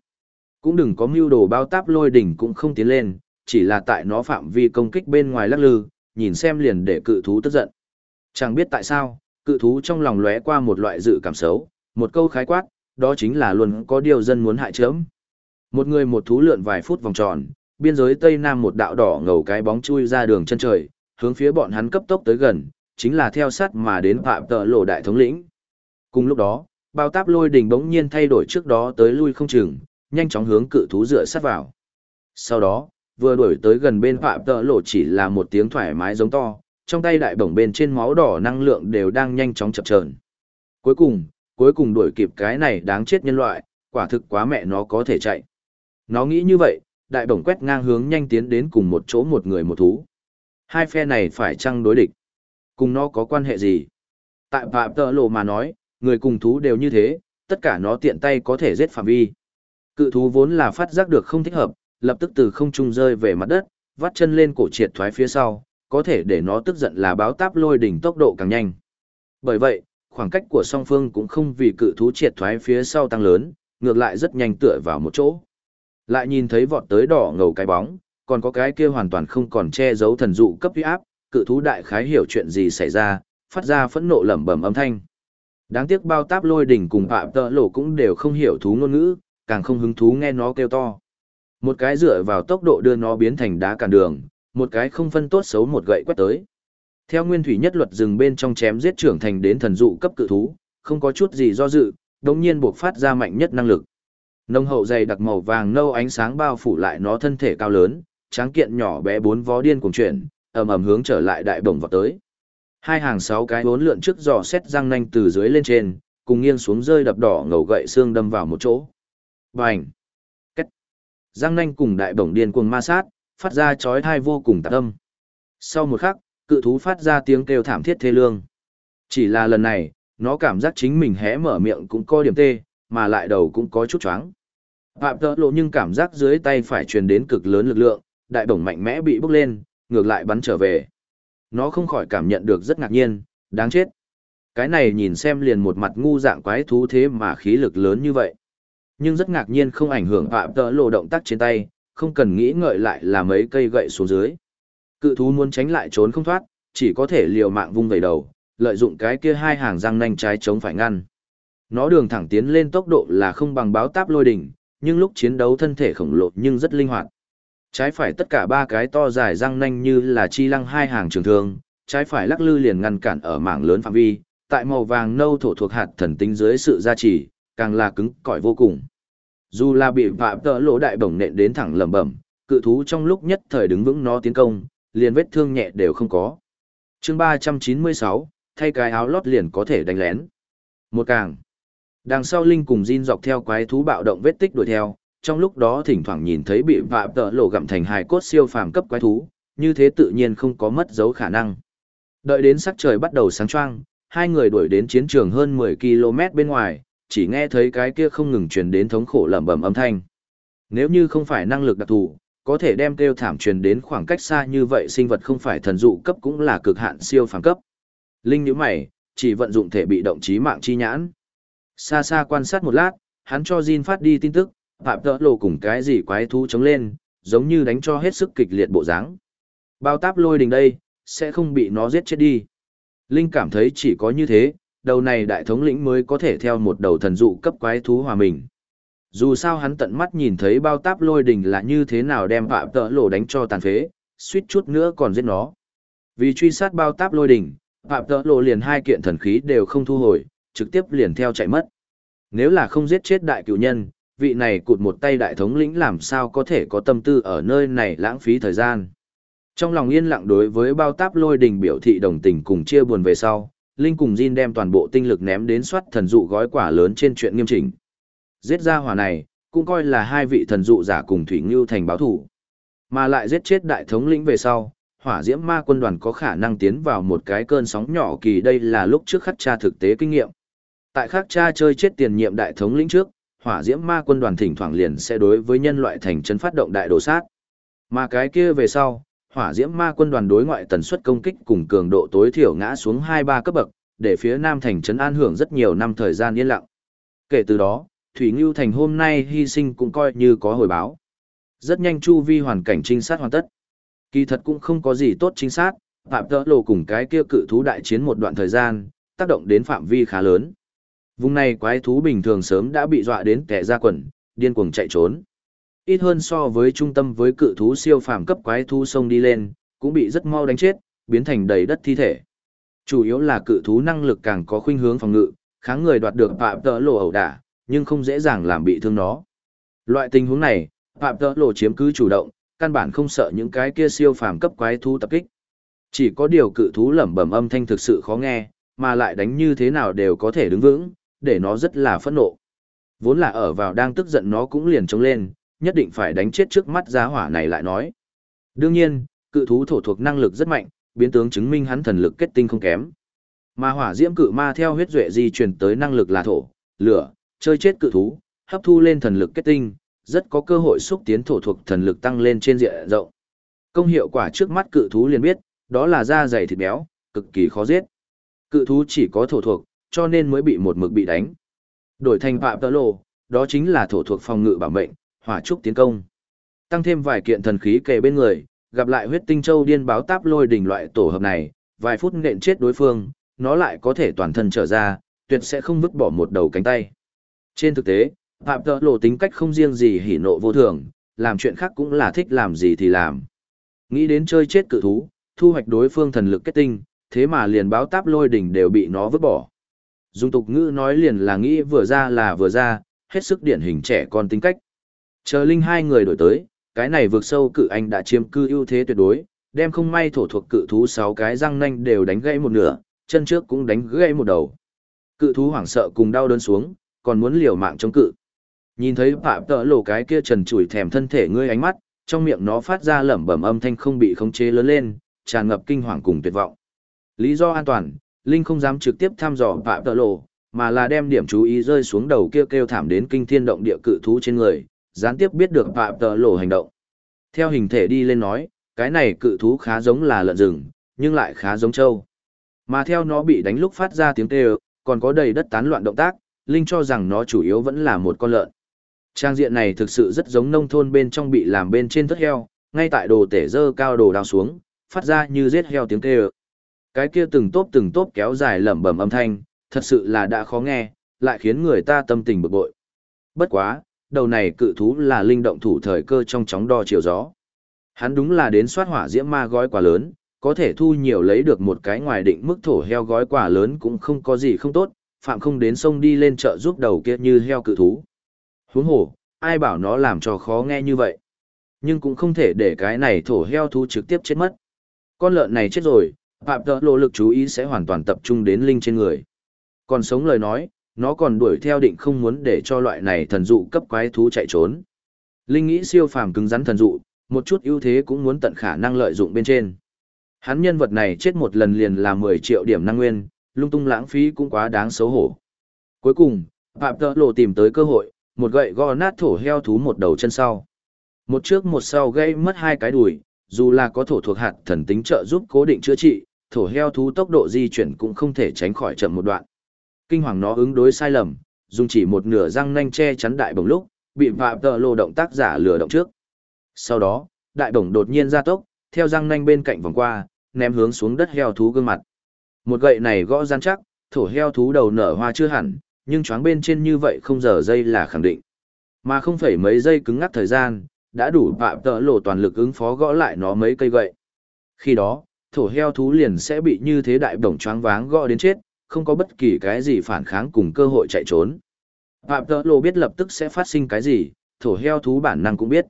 Cũng đừng có mưu đồ bao táp lôi đỉnh cũng không tiến lên, chỉ là tại nó phạm vi công kích bên ngoài lắc lư, nhìn xem liền để cự thú tức giận. Chẳng biết tại sao, cự thú trong lòng lóe qua một loại dự cảm xấu, một câu khái quát, đó chính là luôn có điều dân muốn hại chớm. Một người một thú lượn vài phút vòng tròn, biên giới tây nam một đạo đỏ ngầu cái bóng chui ra đường chân trời, hướng phía bọn hắn cấp tốc tới gần, chính là theo sát mà đến phạm tợ lộ đại thống lĩnh. Cùng lúc đó, bao táp lôi đỉnh bỗng nhiên thay đổi trước đó tới lui không chừng, nhanh chóng hướng cự thú dựa sát vào. Sau đó, vừa đuổi tới gần bên phạm tợ lộ chỉ là một tiếng thoải mái giống to, trong tay đại bổng bên trên máu đỏ năng lượng đều đang nhanh chóng chập chờn. Cuối cùng, cuối cùng đuổi kịp cái này đáng chết nhân loại, quả thực quá mẹ nó có thể chạy. Nó nghĩ như vậy, đại bổng quét ngang hướng nhanh tiến đến cùng một chỗ một người một thú. Hai phe này phải chăng đối địch? Cùng nó có quan hệ gì? Tại phạm tợ lộ mà nói, người cùng thú đều như thế, tất cả nó tiện tay có thể giết phạm vi. Cự thú vốn là phát giác được không thích hợp, lập tức từ không trung rơi về mặt đất, vắt chân lên cổ triệt thoái phía sau, có thể để nó tức giận là báo táp lôi đỉnh tốc độ càng nhanh. Bởi vậy, khoảng cách của song phương cũng không vì cự thú triệt thoái phía sau tăng lớn, ngược lại rất nhanh tựa vào một chỗ. Lại nhìn thấy vọt tới đỏ ngầu cái bóng, còn có cái kia hoàn toàn không còn che giấu thần dụ cấp huy áp, cự thú đại khái hiểu chuyện gì xảy ra, phát ra phẫn nộ lẩm bẩm âm thanh. Đáng tiếc bao táp lôi đỉnh cùng phạm tợ lộ cũng đều không hiểu thú ngôn ngữ, càng không hứng thú nghe nó kêu to. Một cái dựa vào tốc độ đưa nó biến thành đá cản đường, một cái không phân tốt xấu một gậy quét tới. Theo nguyên thủy nhất luật rừng bên trong chém giết trưởng thành đến thần dụ cấp cự thú, không có chút gì do dự, đồng nhiên buộc phát ra mạnh nhất năng lực. Nông hậu dày đặc màu vàng nâu ánh sáng bao phủ lại nó thân thể cao lớn, tráng kiện nhỏ bé bốn vó điên cùng chuyển, ầm ầm hướng trở lại đại bổng vào tới. Hai hàng sáu cái bốn lượn trước giò xét răng nanh từ dưới lên trên, cùng nghiêng xuống rơi đập đỏ ngầu gậy xương đâm vào một chỗ. Bành! Cách! Răng nanh cùng đại bổng điên cuồng ma sát, phát ra chói thai vô cùng tạc âm. Sau một khắc, cự thú phát ra tiếng kêu thảm thiết thê lương. Chỉ là lần này, nó cảm giác chính mình hé mở miệng cũng có điểm tê, mà lại đầu cũng có chút chóng. Phạm tợ lộ nhưng cảm giác dưới tay phải truyền đến cực lớn lực lượng, đại bổng mạnh mẽ bị bốc lên, ngược lại bắn trở về. Nó không khỏi cảm nhận được rất ngạc nhiên, đáng chết. Cái này nhìn xem liền một mặt ngu dạng quái thú thế mà khí lực lớn như vậy. Nhưng rất ngạc nhiên không ảnh hưởng phạm tỡ lộ động tác trên tay, không cần nghĩ ngợi lại là mấy cây gậy xuống dưới. Cự thú muốn tránh lại trốn không thoát, chỉ có thể liều mạng vung về đầu, lợi dụng cái kia hai hàng răng nanh trái chống phải ngăn. Nó đường thẳng tiến lên tốc độ là không bằng báo táp lôi đỉnh, nhưng lúc chiến đấu thân thể khổng lồ nhưng rất linh hoạt. Trái phải tất cả ba cái to dài răng nanh như là chi lăng hai hàng trường thương, trái phải lắc lư liền ngăn cản ở mảng lớn phạm vi, tại màu vàng nâu thổ thuộc hạt thần tính dưới sự gia trì, càng là cứng cỏi vô cùng. Dù là bị vạm tợ lỗ đại bổng nện đến thẳng lầm bẩm, cự thú trong lúc nhất thời đứng vững nó tiến công, liền vết thương nhẹ đều không có. chương 396, thay cái áo lót liền có thể đánh lén. Một càng. Đằng sau Linh cùng Jin dọc theo quái thú bạo động vết tích đuổi theo, trong lúc đó thỉnh thoảng nhìn thấy bị vạ tợ lộ gặm thành hài cốt siêu phàm cấp quái thú, như thế tự nhiên không có mất dấu khả năng. Đợi đến sắc trời bắt đầu sáng choang, hai người đuổi đến chiến trường hơn 10 km bên ngoài, chỉ nghe thấy cái kia không ngừng truyền đến thống khổ lẩm bẩm âm thanh. Nếu như không phải năng lực đặc thù, có thể đem kêu thảm truyền đến khoảng cách xa như vậy sinh vật không phải thần dụ cấp cũng là cực hạn siêu phàm cấp. Linh nhíu mày, chỉ vận dụng thể bị động trí mạng chi nhãn. Xa xa quan sát một lát, hắn cho Jin phát đi tin tức, phạm tợ lộ cùng cái gì quái thú chống lên, giống như đánh cho hết sức kịch liệt bộ dáng. Bao táp lôi đình đây, sẽ không bị nó giết chết đi. Linh cảm thấy chỉ có như thế, đầu này đại thống lĩnh mới có thể theo một đầu thần dụ cấp quái thú hòa mình. Dù sao hắn tận mắt nhìn thấy bao táp lôi đình là như thế nào đem phạm tợ lộ đánh cho tàn phế, suýt chút nữa còn giết nó. Vì truy sát bao táp lôi đình, phạm tợ lộ liền hai kiện thần khí đều không thu hồi, trực tiếp liền theo chạy mất. Nếu là không giết chết đại cựu nhân, vị này cụt một tay đại thống lĩnh làm sao có thể có tâm tư ở nơi này lãng phí thời gian. Trong lòng yên lặng đối với bao táp lôi đình biểu thị đồng tình cùng chia buồn về sau, Linh cùng Jin đem toàn bộ tinh lực ném đến soát thần dụ gói quả lớn trên chuyện nghiêm chỉnh. Giết ra hỏa này, cũng coi là hai vị thần dụ giả cùng Thủy Ngưu thành báo thủ. Mà lại giết chết đại thống lĩnh về sau, hỏa diễm ma quân đoàn có khả năng tiến vào một cái cơn sóng nhỏ kỳ đây là lúc trước khắc tra thực tế kinh nghiệm. Tại khắc tra chơi chết tiền nhiệm đại thống lĩnh trước, hỏa diễm ma quân đoàn thỉnh thoảng liền sẽ đối với nhân loại thành trấn phát động đại đồ sát. Mà cái kia về sau, hỏa diễm ma quân đoàn đối ngoại tần suất công kích cùng cường độ tối thiểu ngã xuống 2-3 cấp bậc, để phía nam thành trấn an hưởng rất nhiều năm thời gian yên lặng. Kể từ đó, Thủy Ngưu Thành hôm nay hy sinh cũng coi như có hồi báo. Rất nhanh chu vi hoàn cảnh trinh sát hoàn tất. Kỳ thật cũng không có gì tốt trinh sát, phạm tỡ lộ cùng cái kia cự thú đại chiến một đoạn thời gian, tác động đến phạm vi khá lớn. Vùng này quái thú bình thường sớm đã bị dọa đến kẻ ra quần, điên cuồng chạy trốn. Ít hơn so với trung tâm với cự thú siêu phàm cấp quái thú sông đi lên, cũng bị rất mau đánh chết, biến thành đầy đất thi thể. Chủ yếu là cự thú năng lực càng có khuynh hướng phòng ngự, kháng người đoạt được phạm tỡ lộ ẩu đả, nhưng không dễ dàng làm bị thương nó. Loại tình huống này, phạm tỡ lộ chiếm cứ chủ động, căn bản không sợ những cái kia siêu phàm cấp quái thú tập kích. Chỉ có điều cự thú lẩm bẩm âm thanh thực sự khó nghe, mà lại đánh như thế nào đều có thể đứng vững, để nó rất là phẫn nộ. Vốn là ở vào đang tức giận nó cũng liền trống lên, nhất định phải đánh chết trước mắt giá hỏa này lại nói. Đương nhiên, cự thú thổ thuộc năng lực rất mạnh, biến tướng chứng minh hắn thần lực kết tinh không kém. Mà hỏa diễm cự ma theo huyết duệ di truyền tới năng lực là thổ, lửa, chơi chết cự thú, hấp thu lên thần lực kết tinh, rất có cơ hội xúc tiến thổ thuộc thần lực tăng lên trên diện rộng. Công hiệu quả trước mắt cự thú liền biết, đó là da dày thịt béo, cực kỳ khó giết. Cự thú chỉ có thổ thuộc, cho nên mới bị một mực bị đánh. Đổi thành phạm tơ lộ, đó chính là thổ thuộc phòng ngự bảo mệnh, hỏa trúc tiến công. Tăng thêm vài kiện thần khí kề bên người, gặp lại huyết tinh châu điên báo táp lôi đỉnh loại tổ hợp này, vài phút nện chết đối phương, nó lại có thể toàn thân trở ra, tuyệt sẽ không vứt bỏ một đầu cánh tay. Trên thực tế, Phạm Tợ Lộ tính cách không riêng gì hỉ nộ vô thường, làm chuyện khác cũng là thích làm gì thì làm. Nghĩ đến chơi chết cự thú, thu hoạch đối phương thần lực kết tinh, thế mà liền báo táp lôi đỉnh đều bị nó vứt bỏ. Dung tục ngữ nói liền là nghĩ vừa ra là vừa ra, hết sức điển hình trẻ con tính cách. Chờ linh hai người đổi tới, cái này vượt sâu cự anh đã chiếm cư ưu thế tuyệt đối, đem không may thổ thuộc cự thú sáu cái răng nanh đều đánh gãy một nửa, chân trước cũng đánh gãy một đầu. Cự thú hoảng sợ cùng đau đớn xuống, còn muốn liều mạng chống cự. Nhìn thấy phạm tợ lộ cái kia trần trụi thèm thân thể ngươi ánh mắt, trong miệng nó phát ra lẩm bẩm âm thanh không bị khống chế lớn lên, tràn ngập kinh hoàng cùng tuyệt vọng. Lý do an toàn, Linh không dám trực tiếp thăm dò phạm Tờ lộ, mà là đem điểm chú ý rơi xuống đầu kia kêu, kêu thảm đến kinh thiên động địa cự thú trên người, gián tiếp biết được phạm Tờ lộ hành động. Theo hình thể đi lên nói, cái này cự thú khá giống là lợn rừng, nhưng lại khá giống trâu. Mà theo nó bị đánh lúc phát ra tiếng kêu, còn có đầy đất tán loạn động tác, Linh cho rằng nó chủ yếu vẫn là một con lợn. Trang diện này thực sự rất giống nông thôn bên trong bị làm bên trên thất heo, ngay tại đồ tể dơ cao đồ đào xuống, phát ra như giết heo tiếng kêu. Cái kia từng tốp từng tốp kéo dài lẩm bẩm âm thanh, thật sự là đã khó nghe, lại khiến người ta tâm tình bực bội. Bất quá, đầu này cự thú là linh động thủ thời cơ trong chóng đo chiều gió. Hắn đúng là đến soát hỏa diễm ma gói quả lớn, có thể thu nhiều lấy được một cái ngoài định mức thổ heo gói quả lớn cũng không có gì không tốt, phạm không đến sông đi lên chợ giúp đầu kia như heo cự thú. Huống hồ, ai bảo nó làm cho khó nghe như vậy. Nhưng cũng không thể để cái này thổ heo thú trực tiếp chết mất. Con lợn này chết rồi, phạm tợ lộ lực chú ý sẽ hoàn toàn tập trung đến linh trên người. Còn sống lời nói, nó còn đuổi theo định không muốn để cho loại này thần dụ cấp quái thú chạy trốn. Linh nghĩ siêu phàm cứng rắn thần dụ, một chút ưu thế cũng muốn tận khả năng lợi dụng bên trên. Hắn nhân vật này chết một lần liền là 10 triệu điểm năng nguyên, lung tung lãng phí cũng quá đáng xấu hổ. Cuối cùng, Phạm Tợ Lộ tìm tới cơ hội, một gậy gõ nát thổ heo thú một đầu chân sau. Một trước một sau gây mất hai cái đùi, dù là có thổ thuộc hạt thần tính trợ giúp cố định chữa trị, thổ heo thú tốc độ di chuyển cũng không thể tránh khỏi chậm một đoạn. Kinh hoàng nó ứng đối sai lầm, dùng chỉ một nửa răng nanh che chắn đại bồng lúc, bị vạm tờ lô động tác giả lừa động trước. Sau đó, đại bổng đột nhiên ra tốc, theo răng nanh bên cạnh vòng qua, ném hướng xuống đất heo thú gương mặt. Một gậy này gõ gian chắc, thổ heo thú đầu nở hoa chưa hẳn, nhưng choáng bên trên như vậy không giờ giây là khẳng định. Mà không phải mấy giây cứng ngắt thời gian, đã đủ vạm tờ lộ toàn lực ứng phó gõ lại nó mấy cây gậy. Khi đó, thổ heo thú liền sẽ bị như thế đại bổng choáng váng gõ đến chết, không có bất kỳ cái gì phản kháng cùng cơ hội chạy trốn. Phạm tợ lộ biết lập tức sẽ phát sinh cái gì, thổ heo thú bản năng cũng biết.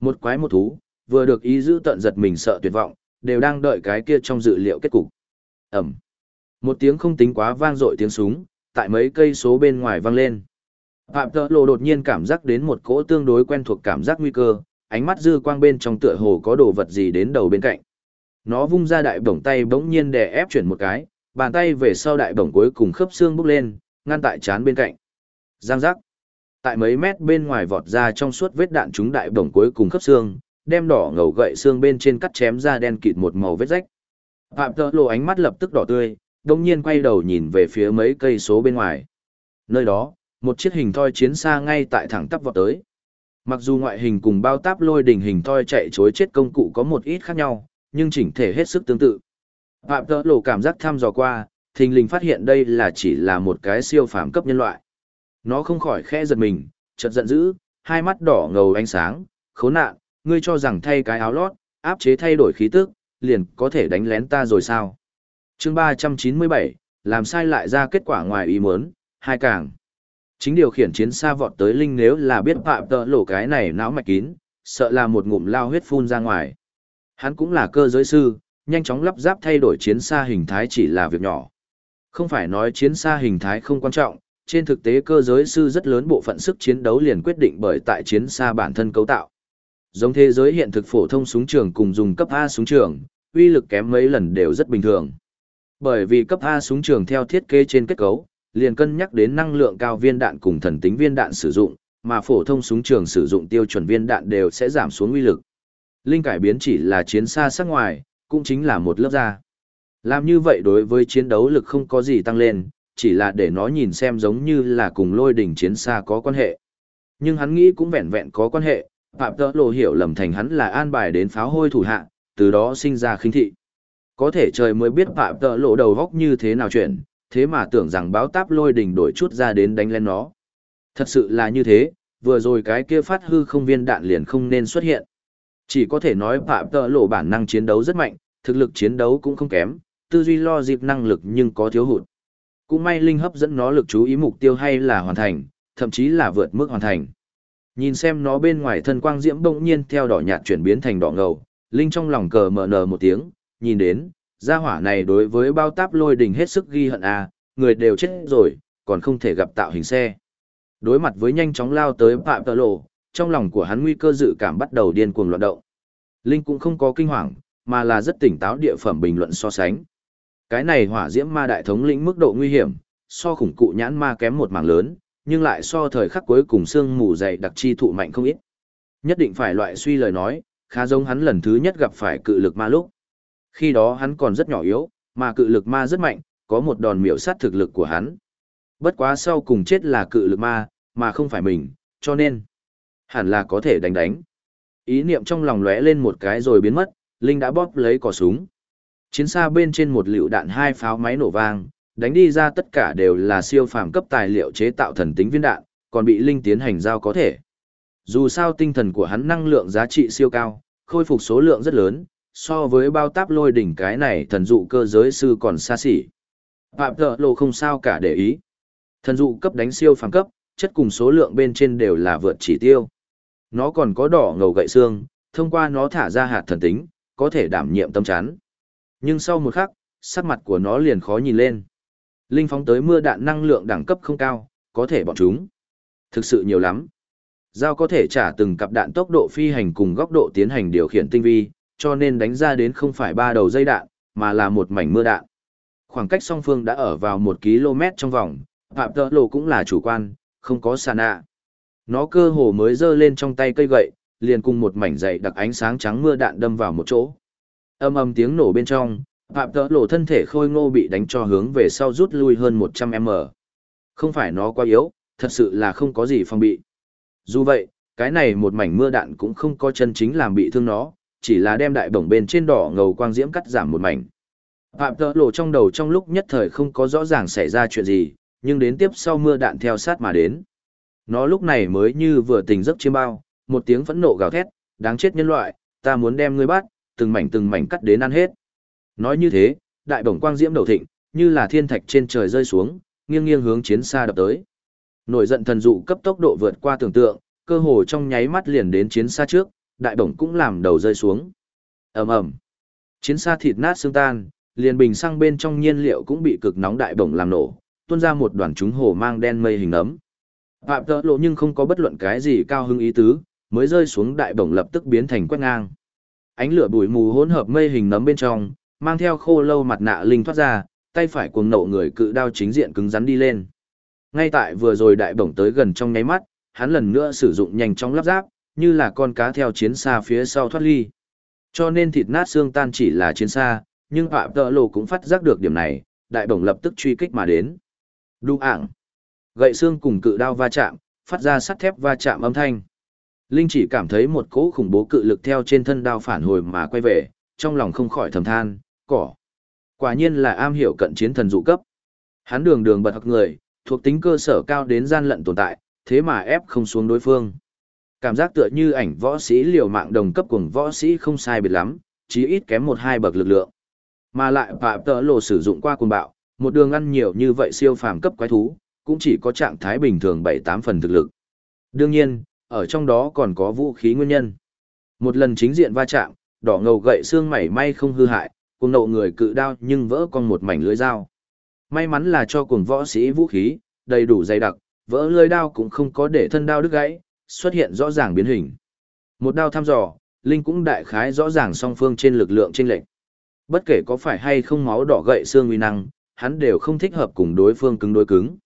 Một quái một thú, vừa được ý giữ tận giật mình sợ tuyệt vọng, đều đang đợi cái kia trong dự liệu kết cục. Ẩm. Một tiếng không tính quá vang dội tiếng súng, tại mấy cây số bên ngoài vang lên. Phạm tợ lộ đột nhiên cảm giác đến một cỗ tương đối quen thuộc cảm giác nguy cơ, ánh mắt dư quang bên trong tựa hồ có đồ vật gì đến đầu bên cạnh. Nó vung ra đại bổng tay bỗng nhiên đè ép chuyển một cái, bàn tay về sau đại bổng cuối cùng khớp xương bốc lên, ngăn tại chán bên cạnh. Giang giác. Tại mấy mét bên ngoài vọt ra trong suốt vết đạn trúng đại bổng cuối cùng khớp xương, đem đỏ ngầu gậy xương bên trên cắt chém ra đen kịt một màu vết rách. Phạm Tơ lộ ánh mắt lập tức đỏ tươi, đồng nhiên quay đầu nhìn về phía mấy cây số bên ngoài. Nơi đó, một chiếc hình thoi chiến xa ngay tại thẳng tắp vọt tới. Mặc dù ngoại hình cùng bao táp lôi đỉnh hình thoi chạy chối chết công cụ có một ít khác nhau, nhưng chỉnh thể hết sức tương tự. Phạm tợ lộ cảm giác thăm dò qua, thình lình phát hiện đây là chỉ là một cái siêu phàm cấp nhân loại. Nó không khỏi khẽ giật mình, chợt giận dữ, hai mắt đỏ ngầu ánh sáng, khốn nạn, ngươi cho rằng thay cái áo lót, áp chế thay đổi khí tức, liền có thể đánh lén ta rồi sao? chương 397, làm sai lại ra kết quả ngoài ý muốn, hai càng. Chính điều khiển chiến xa vọt tới Linh nếu là biết phạm tợ lộ cái này não mạch kín, sợ là một ngụm lao huyết phun ra ngoài. Hắn cũng là cơ giới sư, nhanh chóng lắp ráp thay đổi chiến xa hình thái chỉ là việc nhỏ. Không phải nói chiến xa hình thái không quan trọng, trên thực tế cơ giới sư rất lớn bộ phận sức chiến đấu liền quyết định bởi tại chiến xa bản thân cấu tạo. Giống thế giới hiện thực phổ thông súng trường cùng dùng cấp A súng trường, uy lực kém mấy lần đều rất bình thường. Bởi vì cấp A súng trường theo thiết kế trên kết cấu, liền cân nhắc đến năng lượng cao viên đạn cùng thần tính viên đạn sử dụng, mà phổ thông súng trường sử dụng tiêu chuẩn viên đạn đều sẽ giảm xuống uy lực. Linh cải biến chỉ là chiến xa sắc ngoài, cũng chính là một lớp da. Làm như vậy đối với chiến đấu lực không có gì tăng lên, chỉ là để nó nhìn xem giống như là cùng lôi đỉnh chiến xa có quan hệ. Nhưng hắn nghĩ cũng vẹn vẹn có quan hệ, Phạm Tợ Lộ hiểu lầm thành hắn là an bài đến pháo hôi thủ hạ, từ đó sinh ra khinh thị. Có thể trời mới biết Phạm Tợ Lộ đầu góc như thế nào chuyện, thế mà tưởng rằng báo táp lôi đỉnh đổi chút ra đến đánh lên nó. Thật sự là như thế, vừa rồi cái kia phát hư không viên đạn liền không nên xuất hiện. Chỉ có thể nói Phạm Tợ Lộ bản năng chiến đấu rất mạnh, thực lực chiến đấu cũng không kém, tư duy lo dịp năng lực nhưng có thiếu hụt. Cũng may Linh hấp dẫn nó lực chú ý mục tiêu hay là hoàn thành, thậm chí là vượt mức hoàn thành. Nhìn xem nó bên ngoài thân quang diễm bỗng nhiên theo đỏ nhạt chuyển biến thành đỏ ngầu, Linh trong lòng cờ mở nở một tiếng, nhìn đến, gia hỏa này đối với bao táp lôi đình hết sức ghi hận à, người đều chết rồi, còn không thể gặp tạo hình xe. Đối mặt với nhanh chóng lao tới Phạm Tờ Lộ, trong lòng của hắn nguy cơ dự cảm bắt đầu điên cuồng loạn động. Linh cũng không có kinh hoàng, mà là rất tỉnh táo địa phẩm bình luận so sánh. Cái này hỏa diễm ma đại thống lĩnh mức độ nguy hiểm, so khủng cụ nhãn ma kém một mảng lớn, nhưng lại so thời khắc cuối cùng xương mù dày đặc chi thụ mạnh không ít. Nhất định phải loại suy lời nói, khá giống hắn lần thứ nhất gặp phải cự lực ma lúc. Khi đó hắn còn rất nhỏ yếu, mà cự lực ma rất mạnh, có một đòn miểu sát thực lực của hắn. Bất quá sau cùng chết là cự lực ma, mà không phải mình, cho nên hẳn là có thể đánh đánh. Ý niệm trong lòng lóe lên một cái rồi biến mất, Linh đã bóp lấy cò súng. Chiến xa bên trên một lựu đạn hai pháo máy nổ vang, đánh đi ra tất cả đều là siêu phàm cấp tài liệu chế tạo thần tính viên đạn, còn bị Linh tiến hành giao có thể. Dù sao tinh thần của hắn năng lượng giá trị siêu cao, khôi phục số lượng rất lớn, so với bao táp lôi đỉnh cái này thần dụ cơ giới sư còn xa xỉ. Phạm tợ lộ không sao cả để ý. Thần dụ cấp đánh siêu phàm cấp, chất cùng số lượng bên trên đều là vượt chỉ tiêu. Nó còn có đỏ ngầu gậy xương, thông qua nó thả ra hạt thần tính, có thể đảm nhiệm tâm chán. Nhưng sau một khắc, sắc mặt của nó liền khó nhìn lên. Linh phóng tới mưa đạn năng lượng đẳng cấp không cao, có thể bọn chúng. Thực sự nhiều lắm. Giao có thể trả từng cặp đạn tốc độ phi hành cùng góc độ tiến hành điều khiển tinh vi, cho nên đánh ra đến không phải ba đầu dây đạn, mà là một mảnh mưa đạn. Khoảng cách song phương đã ở vào một km trong vòng, Phạm Tơ Lộ cũng là chủ quan, không có sàn ạ nó cơ hồ mới giơ lên trong tay cây gậy, liền cùng một mảnh dày đặc ánh sáng trắng mưa đạn đâm vào một chỗ. Âm âm tiếng nổ bên trong, Phạm Tợ Lộ thân thể khôi ngô bị đánh cho hướng về sau rút lui hơn 100m. Không phải nó quá yếu, thật sự là không có gì phòng bị. Dù vậy, cái này một mảnh mưa đạn cũng không có chân chính làm bị thương nó, chỉ là đem đại bổng bên trên đỏ ngầu quang diễm cắt giảm một mảnh. Phạm tợ lộ trong đầu trong lúc nhất thời không có rõ ràng xảy ra chuyện gì, nhưng đến tiếp sau mưa đạn theo sát mà đến. Nó lúc này mới như vừa tỉnh giấc chiêm bao, một tiếng phẫn nộ gào thét, đáng chết nhân loại, ta muốn đem ngươi bắt, từng mảnh từng mảnh cắt đến ăn hết. Nói như thế, đại bổng quang diễm đầu thịnh, như là thiên thạch trên trời rơi xuống, nghiêng nghiêng hướng chiến xa đập tới. Nổi giận thần dụ cấp tốc độ vượt qua tưởng tượng, cơ hồ trong nháy mắt liền đến chiến xa trước, đại bổng cũng làm đầu rơi xuống. ầm ầm, chiến xa thịt nát xương tan, liền bình xăng bên trong nhiên liệu cũng bị cực nóng đại bổng làm nổ, tuôn ra một đoàn chúng hồ mang đen mây hình ấm. Phạm tợ lộ nhưng không có bất luận cái gì cao hứng ý tứ, mới rơi xuống đại bổng lập tức biến thành quét ngang. Ánh lửa bụi mù hỗn hợp mây hình nấm bên trong, mang theo khô lâu mặt nạ linh thoát ra, tay phải cuồng nộ người cự đao chính diện cứng rắn đi lên. Ngay tại vừa rồi đại bổng tới gần trong nháy mắt, hắn lần nữa sử dụng nhanh chóng lắp ráp, như là con cá theo chiến xa phía sau thoát ly. Cho nên thịt nát xương tan chỉ là chiến xa, nhưng Phạm Tợ Lộ cũng phát giác được điểm này, đại bổng lập tức truy kích mà đến. Đu ảng. Gậy xương cùng cự đao va chạm, phát ra sắt thép va chạm âm thanh. Linh chỉ cảm thấy một cỗ khủng bố cự lực theo trên thân đao phản hồi mà quay về, trong lòng không khỏi thầm than, cỏ. Quả nhiên là am hiểu cận chiến thần dụ cấp. Hắn đường đường bật học người, thuộc tính cơ sở cao đến gian lận tồn tại, thế mà ép không xuống đối phương. Cảm giác tựa như ảnh võ sĩ liều mạng đồng cấp cùng võ sĩ không sai biệt lắm, chí ít kém một hai bậc lực lượng. Mà lại phạm tợ lộ sử dụng qua cuồng bạo, một đường ăn nhiều như vậy siêu phàm cấp quái thú, cũng chỉ có trạng thái bình thường 7-8 phần thực lực. Đương nhiên, ở trong đó còn có vũ khí nguyên nhân. Một lần chính diện va chạm, đỏ ngầu gậy xương mảy may không hư hại, cùng nộ người cự đao nhưng vỡ con một mảnh lưới dao. May mắn là cho cùng võ sĩ vũ khí, đầy đủ dày đặc, vỡ lưới đao cũng không có để thân đao đứt gãy, xuất hiện rõ ràng biến hình. Một đao thăm dò, Linh cũng đại khái rõ ràng song phương trên lực lượng chênh lệch. Bất kể có phải hay không máu đỏ gậy xương uy năng, hắn đều không thích hợp cùng đối phương cứng đối cứng.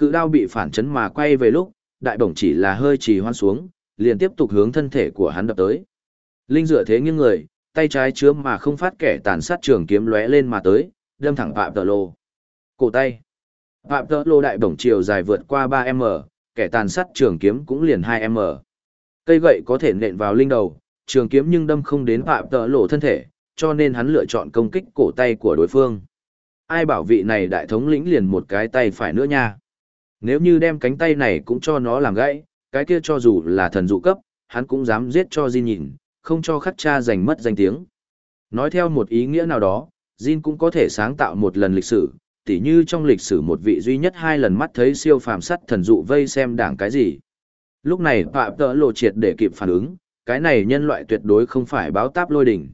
Cự đao bị phản chấn mà quay về lúc, đại bổng chỉ là hơi trì hoan xuống, liền tiếp tục hướng thân thể của hắn đập tới. Linh dựa thế nghiêng người, tay trái chứa mà không phát kẻ tàn sát trường kiếm lóe lên mà tới, đâm thẳng phạm tờ lô. Cổ tay. Phạm tơ lô đại bổng chiều dài vượt qua 3m, kẻ tàn sát trường kiếm cũng liền 2m. Cây gậy có thể nện vào linh đầu, trường kiếm nhưng đâm không đến phạm tơ lô thân thể, cho nên hắn lựa chọn công kích cổ tay của đối phương. Ai bảo vị này đại thống lĩnh liền một cái tay phải nữa nha. Nếu như đem cánh tay này cũng cho nó làm gãy, cái kia cho dù là thần dụ cấp, hắn cũng dám giết cho Jin nhìn, không cho khắc cha giành mất danh tiếng. Nói theo một ý nghĩa nào đó, Jin cũng có thể sáng tạo một lần lịch sử, tỉ như trong lịch sử một vị duy nhất hai lần mắt thấy siêu phàm sắt thần dụ vây xem đảng cái gì. Lúc này Phạm Tợ Lộ triệt để kịp phản ứng, cái này nhân loại tuyệt đối không phải báo táp lôi đỉnh.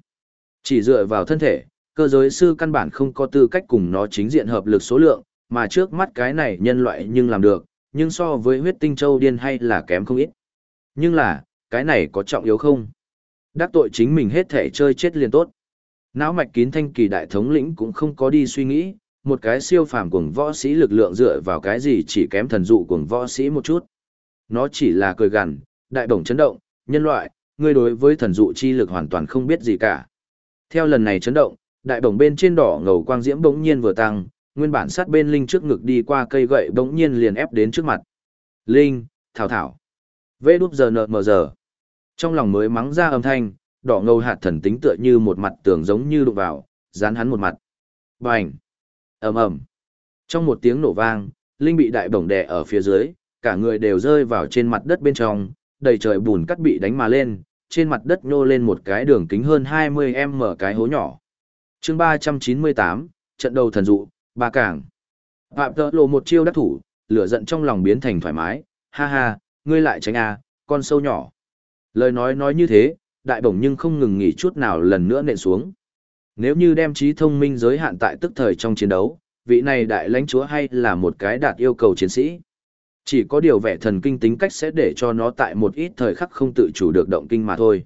Chỉ dựa vào thân thể, cơ giới sư căn bản không có tư cách cùng nó chính diện hợp lực số lượng, mà trước mắt cái này nhân loại nhưng làm được, nhưng so với huyết tinh châu điên hay là kém không ít. Nhưng là, cái này có trọng yếu không? Đắc tội chính mình hết thể chơi chết liền tốt. Não mạch kín thanh kỳ đại thống lĩnh cũng không có đi suy nghĩ, một cái siêu phàm cuồng võ sĩ lực lượng dựa vào cái gì chỉ kém thần dụ cuồng võ sĩ một chút. Nó chỉ là cười gằn, đại bổng chấn động, nhân loại, ngươi đối với thần dụ chi lực hoàn toàn không biết gì cả. Theo lần này chấn động, đại bổng bên trên đỏ ngầu quang diễm bỗng nhiên vừa tăng, nguyên bản sát bên linh trước ngực đi qua cây gậy bỗng nhiên liền ép đến trước mặt. Linh, thảo thảo. Vê đúp giờ nợ mờ giờ. Trong lòng mới mắng ra âm thanh, đỏ ngầu hạt thần tính tựa như một mặt tường giống như đụng vào, dán hắn một mặt. Bành ầm ầm trong một tiếng nổ vang linh bị đại bổng đè ở phía dưới cả người đều rơi vào trên mặt đất bên trong đầy trời bùn cắt bị đánh mà lên trên mặt đất nhô lên một cái đường kính hơn 20 m cái hố nhỏ chương 398, trận đầu thần dụ ba cảng phạm tợ lộ một chiêu đắc thủ lửa giận trong lòng biến thành thoải mái ha ha ngươi lại tránh a con sâu nhỏ lời nói nói như thế đại bổng nhưng không ngừng nghỉ chút nào lần nữa nện xuống nếu như đem trí thông minh giới hạn tại tức thời trong chiến đấu, vị này đại lãnh chúa hay là một cái đạt yêu cầu chiến sĩ. Chỉ có điều vẻ thần kinh tính cách sẽ để cho nó tại một ít thời khắc không tự chủ được động kinh mà thôi.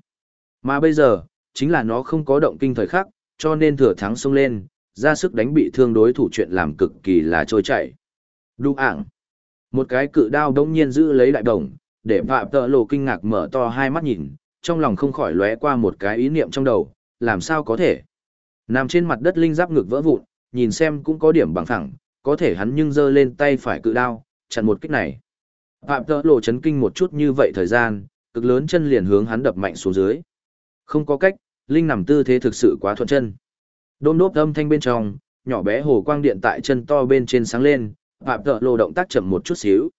Mà bây giờ, chính là nó không có động kinh thời khắc, cho nên thừa thắng xông lên, ra sức đánh bị thương đối thủ chuyện làm cực kỳ là trôi chảy. Đu ảng. Một cái cự đao đống nhiên giữ lấy đại đồng, để phạm tợ lộ kinh ngạc mở to hai mắt nhìn, trong lòng không khỏi lóe qua một cái ý niệm trong đầu, làm sao có thể. Nằm trên mặt đất linh giáp ngực vỡ vụn, nhìn xem cũng có điểm bằng thẳng, có thể hắn nhưng giơ lên tay phải cự đao, chặn một kích này. Phạm tợ lộ chấn kinh một chút như vậy thời gian, cực lớn chân liền hướng hắn đập mạnh xuống dưới. Không có cách, linh nằm tư thế thực sự quá thuận chân. Đôm đốp âm thanh bên trong, nhỏ bé hồ quang điện tại chân to bên trên sáng lên, phạm tợ lộ động tác chậm một chút xíu.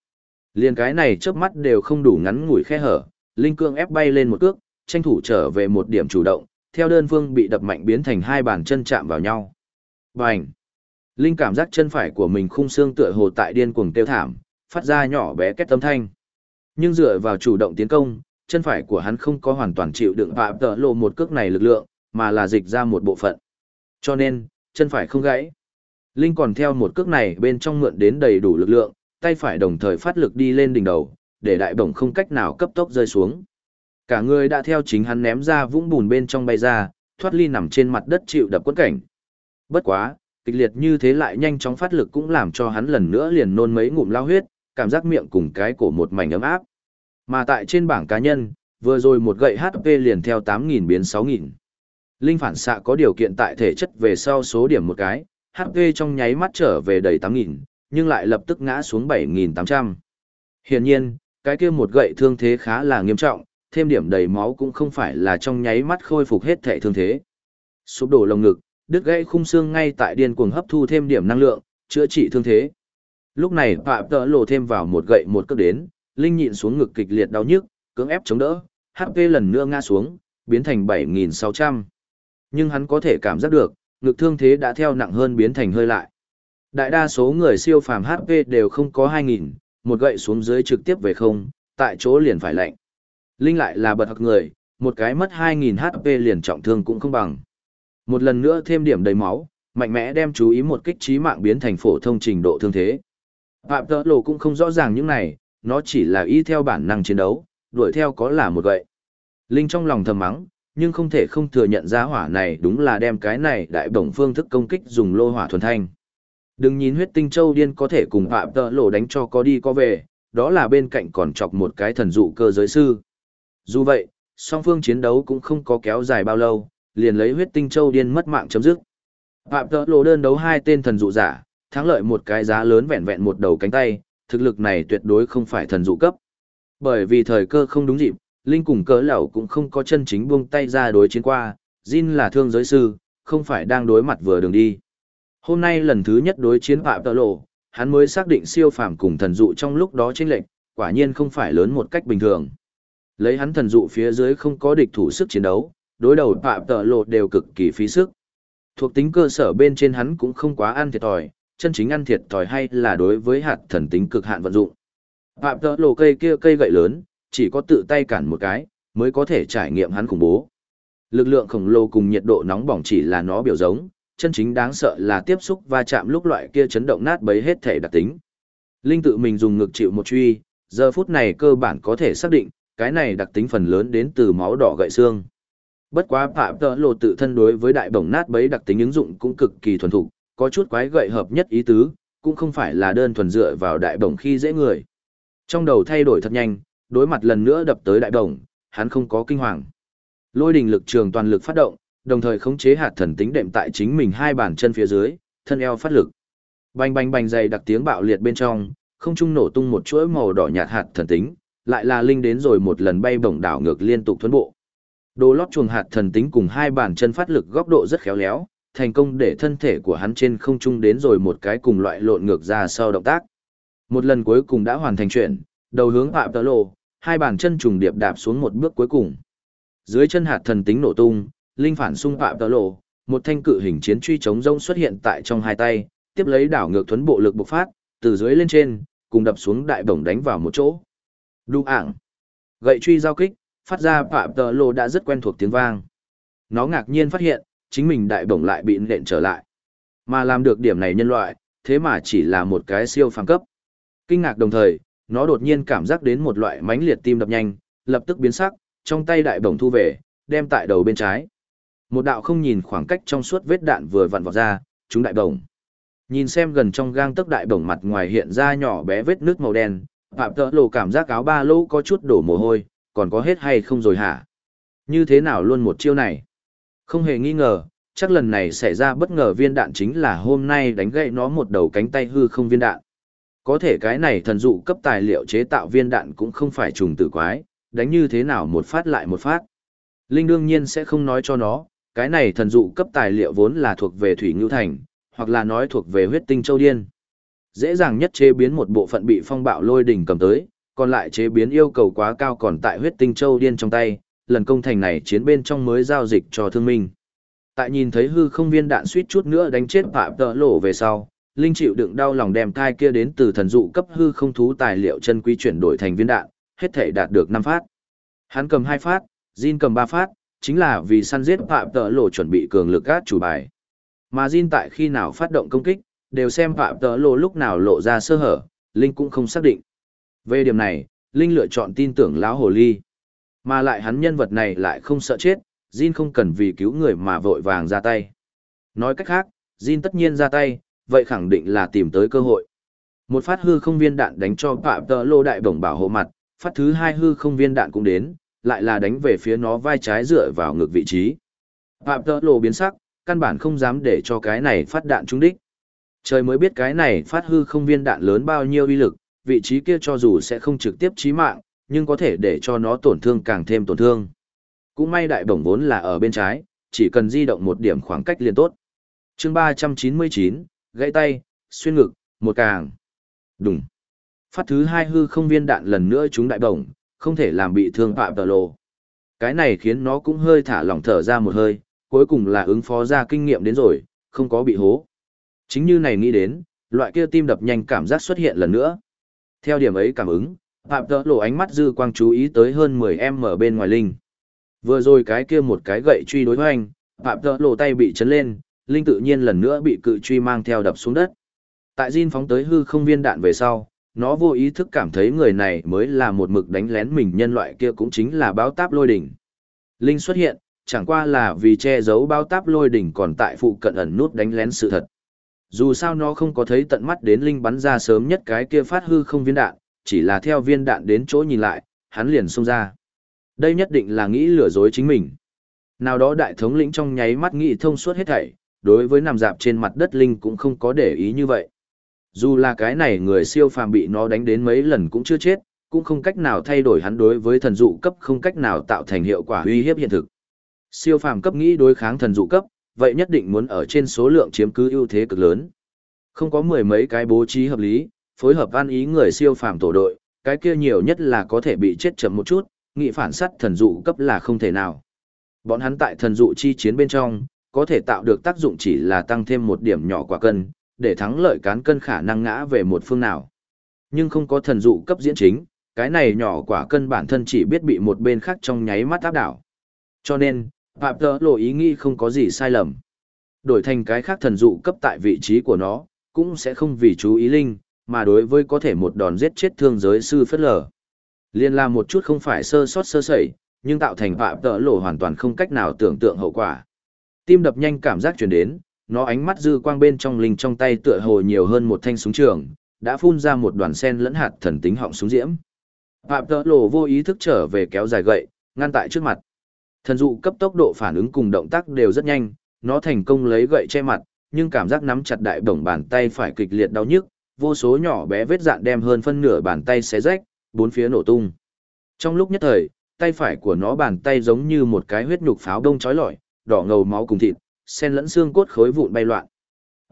Liền cái này chớp mắt đều không đủ ngắn ngủi khe hở, linh cương ép bay lên một cước, tranh thủ trở về một điểm chủ động, theo đơn phương bị đập mạnh biến thành hai bàn chân chạm vào nhau. Bành! Linh cảm giác chân phải của mình khung xương tựa hồ tại điên cuồng tiêu thảm, phát ra nhỏ bé kết tâm thanh. Nhưng dựa vào chủ động tiến công, chân phải của hắn không có hoàn toàn chịu đựng phạm tợ lộ một cước này lực lượng, mà là dịch ra một bộ phận. Cho nên, chân phải không gãy. Linh còn theo một cước này bên trong mượn đến đầy đủ lực lượng, tay phải đồng thời phát lực đi lên đỉnh đầu, để đại bổng không cách nào cấp tốc rơi xuống. Cả người đã theo chính hắn ném ra vũng bùn bên trong bay ra, thoát ly nằm trên mặt đất chịu đập quất cảnh. Bất quá, kịch liệt như thế lại nhanh chóng phát lực cũng làm cho hắn lần nữa liền nôn mấy ngụm lao huyết, cảm giác miệng cùng cái cổ một mảnh ấm áp. Mà tại trên bảng cá nhân, vừa rồi một gậy HP liền theo 8.000 biến 6.000. Linh phản xạ có điều kiện tại thể chất về sau số điểm một cái, HP trong nháy mắt trở về đầy 8.000, nhưng lại lập tức ngã xuống 7.800. Hiển nhiên, cái kia một gậy thương thế khá là nghiêm trọng, thêm điểm đầy máu cũng không phải là trong nháy mắt khôi phục hết thể thương thế. Sụp đổ lồng ngực, đứt gãy khung xương ngay tại điên cuồng hấp thu thêm điểm năng lượng, chữa trị thương thế. Lúc này Phạm Tợ Lộ thêm vào một gậy một cước đến, Linh nhịn xuống ngực kịch liệt đau nhức, cưỡng ép chống đỡ, HP lần nữa ngã xuống, biến thành 7.600. Nhưng hắn có thể cảm giác được, ngực thương thế đã theo nặng hơn biến thành hơi lại. Đại đa số người siêu phàm HP đều không có 2.000, một gậy xuống dưới trực tiếp về không, tại chỗ liền phải lạnh. Linh lại là bật học người, một cái mất 2.000 HP liền trọng thương cũng không bằng. Một lần nữa thêm điểm đầy máu, mạnh mẽ đem chú ý một kích trí mạng biến thành phổ thông trình độ thương thế. Phạm tớ lộ cũng không rõ ràng những này, nó chỉ là y theo bản năng chiến đấu, đuổi theo có là một gậy. Linh trong lòng thầm mắng, nhưng không thể không thừa nhận ra hỏa này đúng là đem cái này đại bổng phương thức công kích dùng lô hỏa thuần thanh. Đừng nhìn huyết tinh châu điên có thể cùng phạm tợ lộ đánh cho có đi có về, đó là bên cạnh còn chọc một cái thần dụ cơ giới sư. Dù vậy, song phương chiến đấu cũng không có kéo dài bao lâu, liền lấy huyết tinh châu điên mất mạng chấm dứt. Phạm tợ lộ đơn đấu hai tên thần dụ giả, Thắng lợi một cái giá lớn vẹn vẹn một đầu cánh tay, thực lực này tuyệt đối không phải thần dụ cấp. Bởi vì thời cơ không đúng dịp, Linh cùng cỡ Lẩu cũng không có chân chính buông tay ra đối chiến qua, Jin là thương giới sư, không phải đang đối mặt vừa đường đi. Hôm nay lần thứ nhất đối chiến Phạm Tờ Lộ, hắn mới xác định siêu phàm cùng thần dụ trong lúc đó chênh lệch. quả nhiên không phải lớn một cách bình thường. Lấy hắn thần dụ phía dưới không có địch thủ sức chiến đấu, đối đầu Phạm Tờ Lộ đều cực kỳ phí sức. Thuộc tính cơ sở bên trên hắn cũng không quá ăn thiệt thòi, chân chính ăn thiệt thòi hay là đối với hạt thần tính cực hạn vận dụng. Phạm Tờ Lộ cây kia cây gậy lớn, chỉ có tự tay cản một cái, mới có thể trải nghiệm hắn khủng bố. Lực lượng khổng lồ cùng nhiệt độ nóng bỏng chỉ là nó biểu giống, chân chính đáng sợ là tiếp xúc va chạm lúc loại kia chấn động nát bấy hết thể đặc tính. Linh tự mình dùng ngực chịu một truy, giờ phút này cơ bản có thể xác định, cái này đặc tính phần lớn đến từ máu đỏ gậy xương. Bất quá phạm tợ lộ tự thân đối với đại bổng nát bấy đặc tính ứng dụng cũng cực kỳ thuần thục, có chút quái gậy hợp nhất ý tứ, cũng không phải là đơn thuần dựa vào đại bổng khi dễ người. Trong đầu thay đổi thật nhanh, đối mặt lần nữa đập tới đại đồng, hắn không có kinh hoàng. Lôi đình lực trường toàn lực phát động, đồng thời khống chế hạt thần tính đệm tại chính mình hai bàn chân phía dưới, thân eo phát lực. Bành bành bành dày đặc tiếng bạo liệt bên trong, không trung nổ tung một chuỗi màu đỏ nhạt hạt thần tính, lại là linh đến rồi một lần bay bổng đảo ngược liên tục thuần bộ. Đồ lót chuồng hạt thần tính cùng hai bàn chân phát lực góc độ rất khéo léo, thành công để thân thể của hắn trên không trung đến rồi một cái cùng loại lộn ngược ra sau động tác. Một lần cuối cùng đã hoàn thành chuyện, đầu hướng phạm Tờ lộ, hai bàn chân trùng điệp đạp xuống một bước cuối cùng. Dưới chân hạt thần tính nổ tung, linh phản xung phạm tờ lộ, một thanh cự hình chiến truy chống rông xuất hiện tại trong hai tay, tiếp lấy đảo ngược thuấn bộ lực bộc phát, từ dưới lên trên, cùng đập xuống đại bổng đánh vào một chỗ. Đu ảng. Gậy truy giao kích, phát ra phạm tờ lộ đã rất quen thuộc tiếng vang. Nó ngạc nhiên phát hiện, chính mình đại bổng lại bị nện trở lại. Mà làm được điểm này nhân loại, thế mà chỉ là một cái siêu phàm cấp. Kinh ngạc đồng thời, nó đột nhiên cảm giác đến một loại mãnh liệt tim đập nhanh, lập tức biến sắc, trong tay đại bổng thu về, đem tại đầu bên trái. Một đạo không nhìn khoảng cách trong suốt vết đạn vừa vặn vọt ra, chúng đại bổng. Nhìn xem gần trong gang tấc đại bổng mặt ngoài hiện ra nhỏ bé vết nước màu đen, Phạm Tợ Lộ cảm giác áo ba lỗ có chút đổ mồ hôi, còn có hết hay không rồi hả? Như thế nào luôn một chiêu này? Không hề nghi ngờ, chắc lần này xảy ra bất ngờ viên đạn chính là hôm nay đánh gãy nó một đầu cánh tay hư không viên đạn. Có thể cái này thần dụ cấp tài liệu chế tạo viên đạn cũng không phải trùng tử quái, đánh như thế nào một phát lại một phát. Linh đương nhiên sẽ không nói cho nó, cái này thần dụ cấp tài liệu vốn là thuộc về Thủy Ngưu Thành, hoặc là nói thuộc về huyết tinh châu điên. Dễ dàng nhất chế biến một bộ phận bị phong bạo lôi đỉnh cầm tới, còn lại chế biến yêu cầu quá cao còn tại huyết tinh châu điên trong tay, lần công thành này chiến bên trong mới giao dịch cho thương minh. Tại nhìn thấy hư không viên đạn suýt chút nữa đánh chết phạm tợ lộ về sau, Linh chịu đựng đau lòng đem thai kia đến từ thần dụ cấp hư không thú tài liệu chân quý chuyển đổi thành viên đạn, hết thể đạt được 5 phát. Hắn cầm 2 phát, Jin cầm 3 phát, chính là vì săn giết Phạm Tợ Lộ chuẩn bị cường lực gác chủ bài. Mà Jin tại khi nào phát động công kích, đều xem Phạm Tợ Lộ lúc nào lộ ra sơ hở, Linh cũng không xác định. Về điểm này, Linh lựa chọn tin tưởng lão hồ ly. Mà lại hắn nhân vật này lại không sợ chết, Jin không cần vì cứu người mà vội vàng ra tay. Nói cách khác, Jin tất nhiên ra tay, vậy khẳng định là tìm tới cơ hội. Một phát hư không viên đạn đánh cho Phạm Tờ Lô đại bổng bảo hộ mặt, phát thứ hai hư không viên đạn cũng đến, lại là đánh về phía nó vai trái dựa vào ngực vị trí. Phạm Tờ Lô biến sắc, căn bản không dám để cho cái này phát đạn trúng đích. Trời mới biết cái này phát hư không viên đạn lớn bao nhiêu uy lực, vị trí kia cho dù sẽ không trực tiếp chí mạng, nhưng có thể để cho nó tổn thương càng thêm tổn thương. Cũng may đại bổng vốn là ở bên trái, chỉ cần di động một điểm khoảng cách liền tốt. chương 399, gãy tay, xuyên ngực, một càng. Đùng. Phát thứ hai hư không viên đạn lần nữa chúng đại bổng, không thể làm bị thương phạm tờ lộ. Cái này khiến nó cũng hơi thả lỏng thở ra một hơi, cuối cùng là ứng phó ra kinh nghiệm đến rồi, không có bị hố. Chính như này nghĩ đến, loại kia tim đập nhanh cảm giác xuất hiện lần nữa. Theo điểm ấy cảm ứng, phạm tờ lộ ánh mắt dư quang chú ý tới hơn 10 em ở bên ngoài linh. Vừa rồi cái kia một cái gậy truy đối hoành, phạm tờ lộ tay bị chấn lên, linh tự nhiên lần nữa bị cự truy mang theo đập xuống đất. Tại Jin phóng tới hư không viên đạn về sau, nó vô ý thức cảm thấy người này mới là một mực đánh lén mình nhân loại kia cũng chính là báo táp lôi đỉnh. Linh xuất hiện, chẳng qua là vì che giấu báo táp lôi đỉnh còn tại phụ cận ẩn nút đánh lén sự thật. Dù sao nó không có thấy tận mắt đến Linh bắn ra sớm nhất cái kia phát hư không viên đạn, chỉ là theo viên đạn đến chỗ nhìn lại, hắn liền xông ra. Đây nhất định là nghĩ lừa dối chính mình. Nào đó đại thống lĩnh trong nháy mắt nghĩ thông suốt hết thảy, đối với nằm dạp trên mặt đất linh cũng không có để ý như vậy. Dù là cái này người siêu phàm bị nó đánh đến mấy lần cũng chưa chết, cũng không cách nào thay đổi hắn đối với thần dụ cấp không cách nào tạo thành hiệu quả uy hiếp hiện thực. Siêu phàm cấp nghĩ đối kháng thần dụ cấp, vậy nhất định muốn ở trên số lượng chiếm cứ ưu thế cực lớn. Không có mười mấy cái bố trí hợp lý, phối hợp an ý người siêu phàm tổ đội, cái kia nhiều nhất là có thể bị chết chậm một chút, nghị phản sát thần dụ cấp là không thể nào. Bọn hắn tại thần dụ chi chiến bên trong, có thể tạo được tác dụng chỉ là tăng thêm một điểm nhỏ quả cân, để thắng lợi cán cân khả năng ngã về một phương nào. Nhưng không có thần dụ cấp diễn chính, cái này nhỏ quả cân bản thân chỉ biết bị một bên khác trong nháy mắt áp đảo. Cho nên, Phạm Tờ lộ ý nghĩ không có gì sai lầm. Đổi thành cái khác thần dụ cấp tại vị trí của nó, cũng sẽ không vì chú ý linh, mà đối với có thể một đòn giết chết thương giới sư phất lở. Liên là một chút không phải sơ sót sơ sẩy, nhưng tạo thành Phạm Tờ lộ hoàn toàn không cách nào tưởng tượng hậu quả. Tim đập nhanh cảm giác chuyển đến, nó ánh mắt dư quang bên trong linh trong tay tựa hồ nhiều hơn một thanh súng trường, đã phun ra một đoàn sen lẫn hạt thần tính họng súng diễm. Phạm tợ lộ vô ý thức trở về kéo dài gậy, ngăn tại trước mặt. Thần dụ cấp tốc độ phản ứng cùng động tác đều rất nhanh, nó thành công lấy gậy che mặt, nhưng cảm giác nắm chặt đại bổng bàn tay phải kịch liệt đau nhức, vô số nhỏ bé vết dạn đem hơn phân nửa bàn tay xé rách, bốn phía nổ tung. Trong lúc nhất thời, tay phải của nó bàn tay giống như một cái huyết nhục pháo đông chói lọi, đỏ ngầu máu cùng thịt, sen lẫn xương cốt khối vụn bay loạn.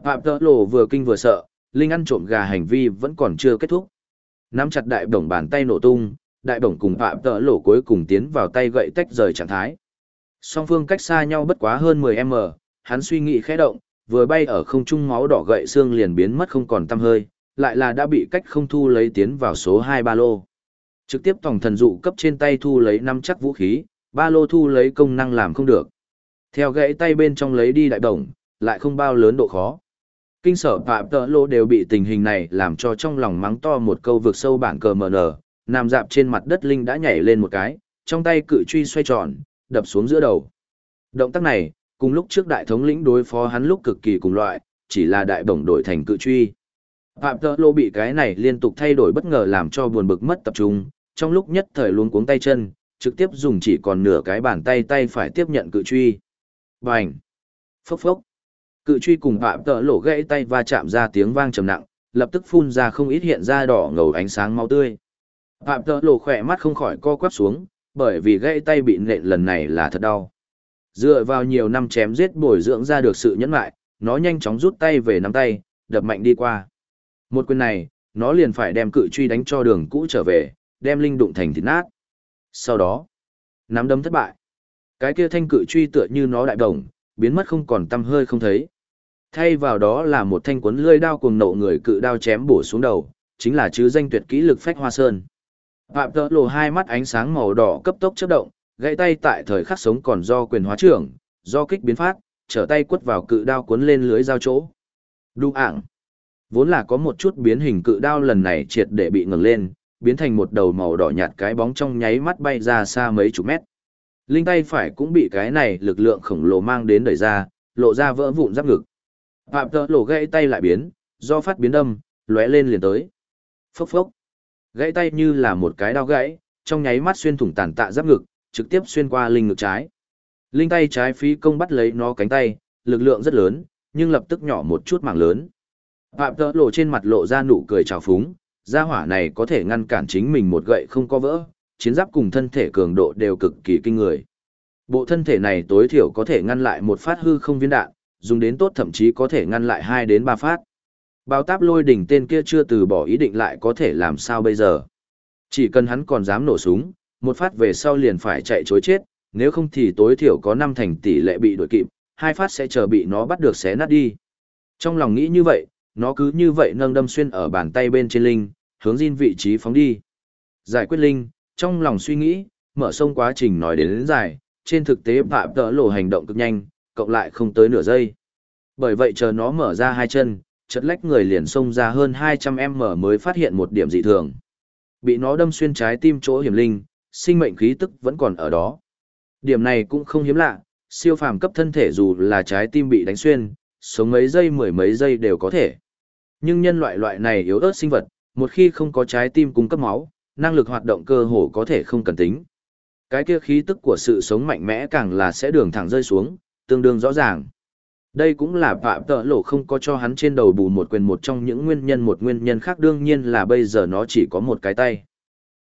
Phạm tợ lộ vừa kinh vừa sợ, Linh ăn trộm gà hành vi vẫn còn chưa kết thúc. Nắm chặt đại bổng bàn tay nổ tung, đại bổng cùng Phạm tợ lộ cuối cùng tiến vào tay gậy tách rời trạng thái. Song phương cách xa nhau bất quá hơn 10m, hắn suy nghĩ khẽ động, vừa bay ở không trung máu đỏ gậy xương liền biến mất không còn tăm hơi, lại là đã bị cách không thu lấy tiến vào số 2 ba lô. Trực tiếp tổng thần dụ cấp trên tay thu lấy năm chắc vũ khí, ba lô thu lấy công năng làm không được. Theo gãy tay bên trong lấy đi đại đồng, lại không bao lớn độ khó. Kinh sở phạm tợ lô đều bị tình hình này làm cho trong lòng mắng to một câu vực sâu bản cờ mờ nở, nằm dạp trên mặt đất Linh đã nhảy lên một cái, trong tay cự truy xoay tròn, đập xuống giữa đầu. Động tác này, cùng lúc trước đại thống lĩnh đối phó hắn lúc cực kỳ cùng loại, chỉ là đại bổng đổi thành cự truy. Phạm tợ lô bị cái này liên tục thay đổi bất ngờ làm cho buồn bực mất tập trung, trong lúc nhất thời luôn cuống tay chân, trực tiếp dùng chỉ còn nửa cái bàn tay tay phải tiếp nhận cự truy. Bành! Phốc phốc! Cự truy cùng phạm tợ lỗ gãy tay va chạm ra tiếng vang trầm nặng, lập tức phun ra không ít hiện ra đỏ ngầu ánh sáng máu tươi. Phạm tợ lỗ khỏe mắt không khỏi co quắp xuống, bởi vì gãy tay bị nện lần này là thật đau. Dựa vào nhiều năm chém giết bồi dưỡng ra được sự nhẫn lại, nó nhanh chóng rút tay về nắm tay, đập mạnh đi qua. Một quyền này, nó liền phải đem cự truy đánh cho đường cũ trở về, đem linh đụng thành thịt nát. Sau đó, nắm đấm thất bại. Cái kia thanh cự truy tựa như nó đại đồng, biến mất không còn tăm hơi không thấy. Thay vào đó là một thanh cuốn lưỡi đao cuồng nộ người cự đao chém bổ xuống đầu, chính là chứ danh tuyệt kỹ lực phách hoa sơn. Phạm tợ lộ hai mắt ánh sáng màu đỏ cấp tốc chớp động, gãy tay tại thời khắc sống còn do quyền hóa trưởng, do kích biến phát, trở tay quất vào cự đao cuốn lên lưới dao chỗ. Đu ảng. Vốn là có một chút biến hình cự đao lần này triệt để bị ngừng lên, biến thành một đầu màu đỏ nhạt cái bóng trong nháy mắt bay ra xa mấy chục mét. Linh tay phải cũng bị cái này lực lượng khổng lồ mang đến đẩy ra, lộ ra vỡ vụn giáp ngực. Phạm tợ lộ gãy tay lại biến, do phát biến đâm, lóe lên liền tới. Phốc phốc. Gãy tay như là một cái đao gãy, trong nháy mắt xuyên thủng tàn tạ giáp ngực, trực tiếp xuyên qua linh ngực trái. Linh tay trái phí công bắt lấy nó cánh tay, lực lượng rất lớn, nhưng lập tức nhỏ một chút mảng lớn. Phạm tợ lộ trên mặt lộ ra nụ cười trào phúng, gia hỏa này có thể ngăn cản chính mình một gậy không có vỡ, chiến giáp cùng thân thể cường độ đều cực kỳ kinh người. Bộ thân thể này tối thiểu có thể ngăn lại một phát hư không viên đạn, dùng đến tốt thậm chí có thể ngăn lại 2 đến 3 phát. Bao táp lôi đỉnh tên kia chưa từ bỏ ý định lại có thể làm sao bây giờ. Chỉ cần hắn còn dám nổ súng, một phát về sau liền phải chạy chối chết, nếu không thì tối thiểu có 5 thành tỷ lệ bị đuổi kịp, hai phát sẽ chờ bị nó bắt được xé nát đi. Trong lòng nghĩ như vậy, nó cứ như vậy nâng đâm xuyên ở bàn tay bên trên linh, hướng Jin vị trí phóng đi. Giải quyết linh, trong lòng suy nghĩ, mở sông quá trình nói đến, đến dài, trên thực tế phạm tỡ lộ hành động cực nhanh, cộng lại không tới nửa giây. Bởi vậy chờ nó mở ra hai chân, chật lách người liền xông ra hơn 200m mới phát hiện một điểm dị thường. Bị nó đâm xuyên trái tim chỗ hiểm linh, sinh mệnh khí tức vẫn còn ở đó. Điểm này cũng không hiếm lạ, siêu phàm cấp thân thể dù là trái tim bị đánh xuyên, sống mấy giây mười mấy giây đều có thể. Nhưng nhân loại loại này yếu ớt sinh vật, một khi không có trái tim cung cấp máu, năng lực hoạt động cơ hồ có thể không cần tính. Cái kia khí tức của sự sống mạnh mẽ càng là sẽ đường thẳng rơi xuống, tương đương rõ ràng. Đây cũng là phạm tợ lộ không có cho hắn trên đầu bù một quyền một trong những nguyên nhân một nguyên nhân khác đương nhiên là bây giờ nó chỉ có một cái tay.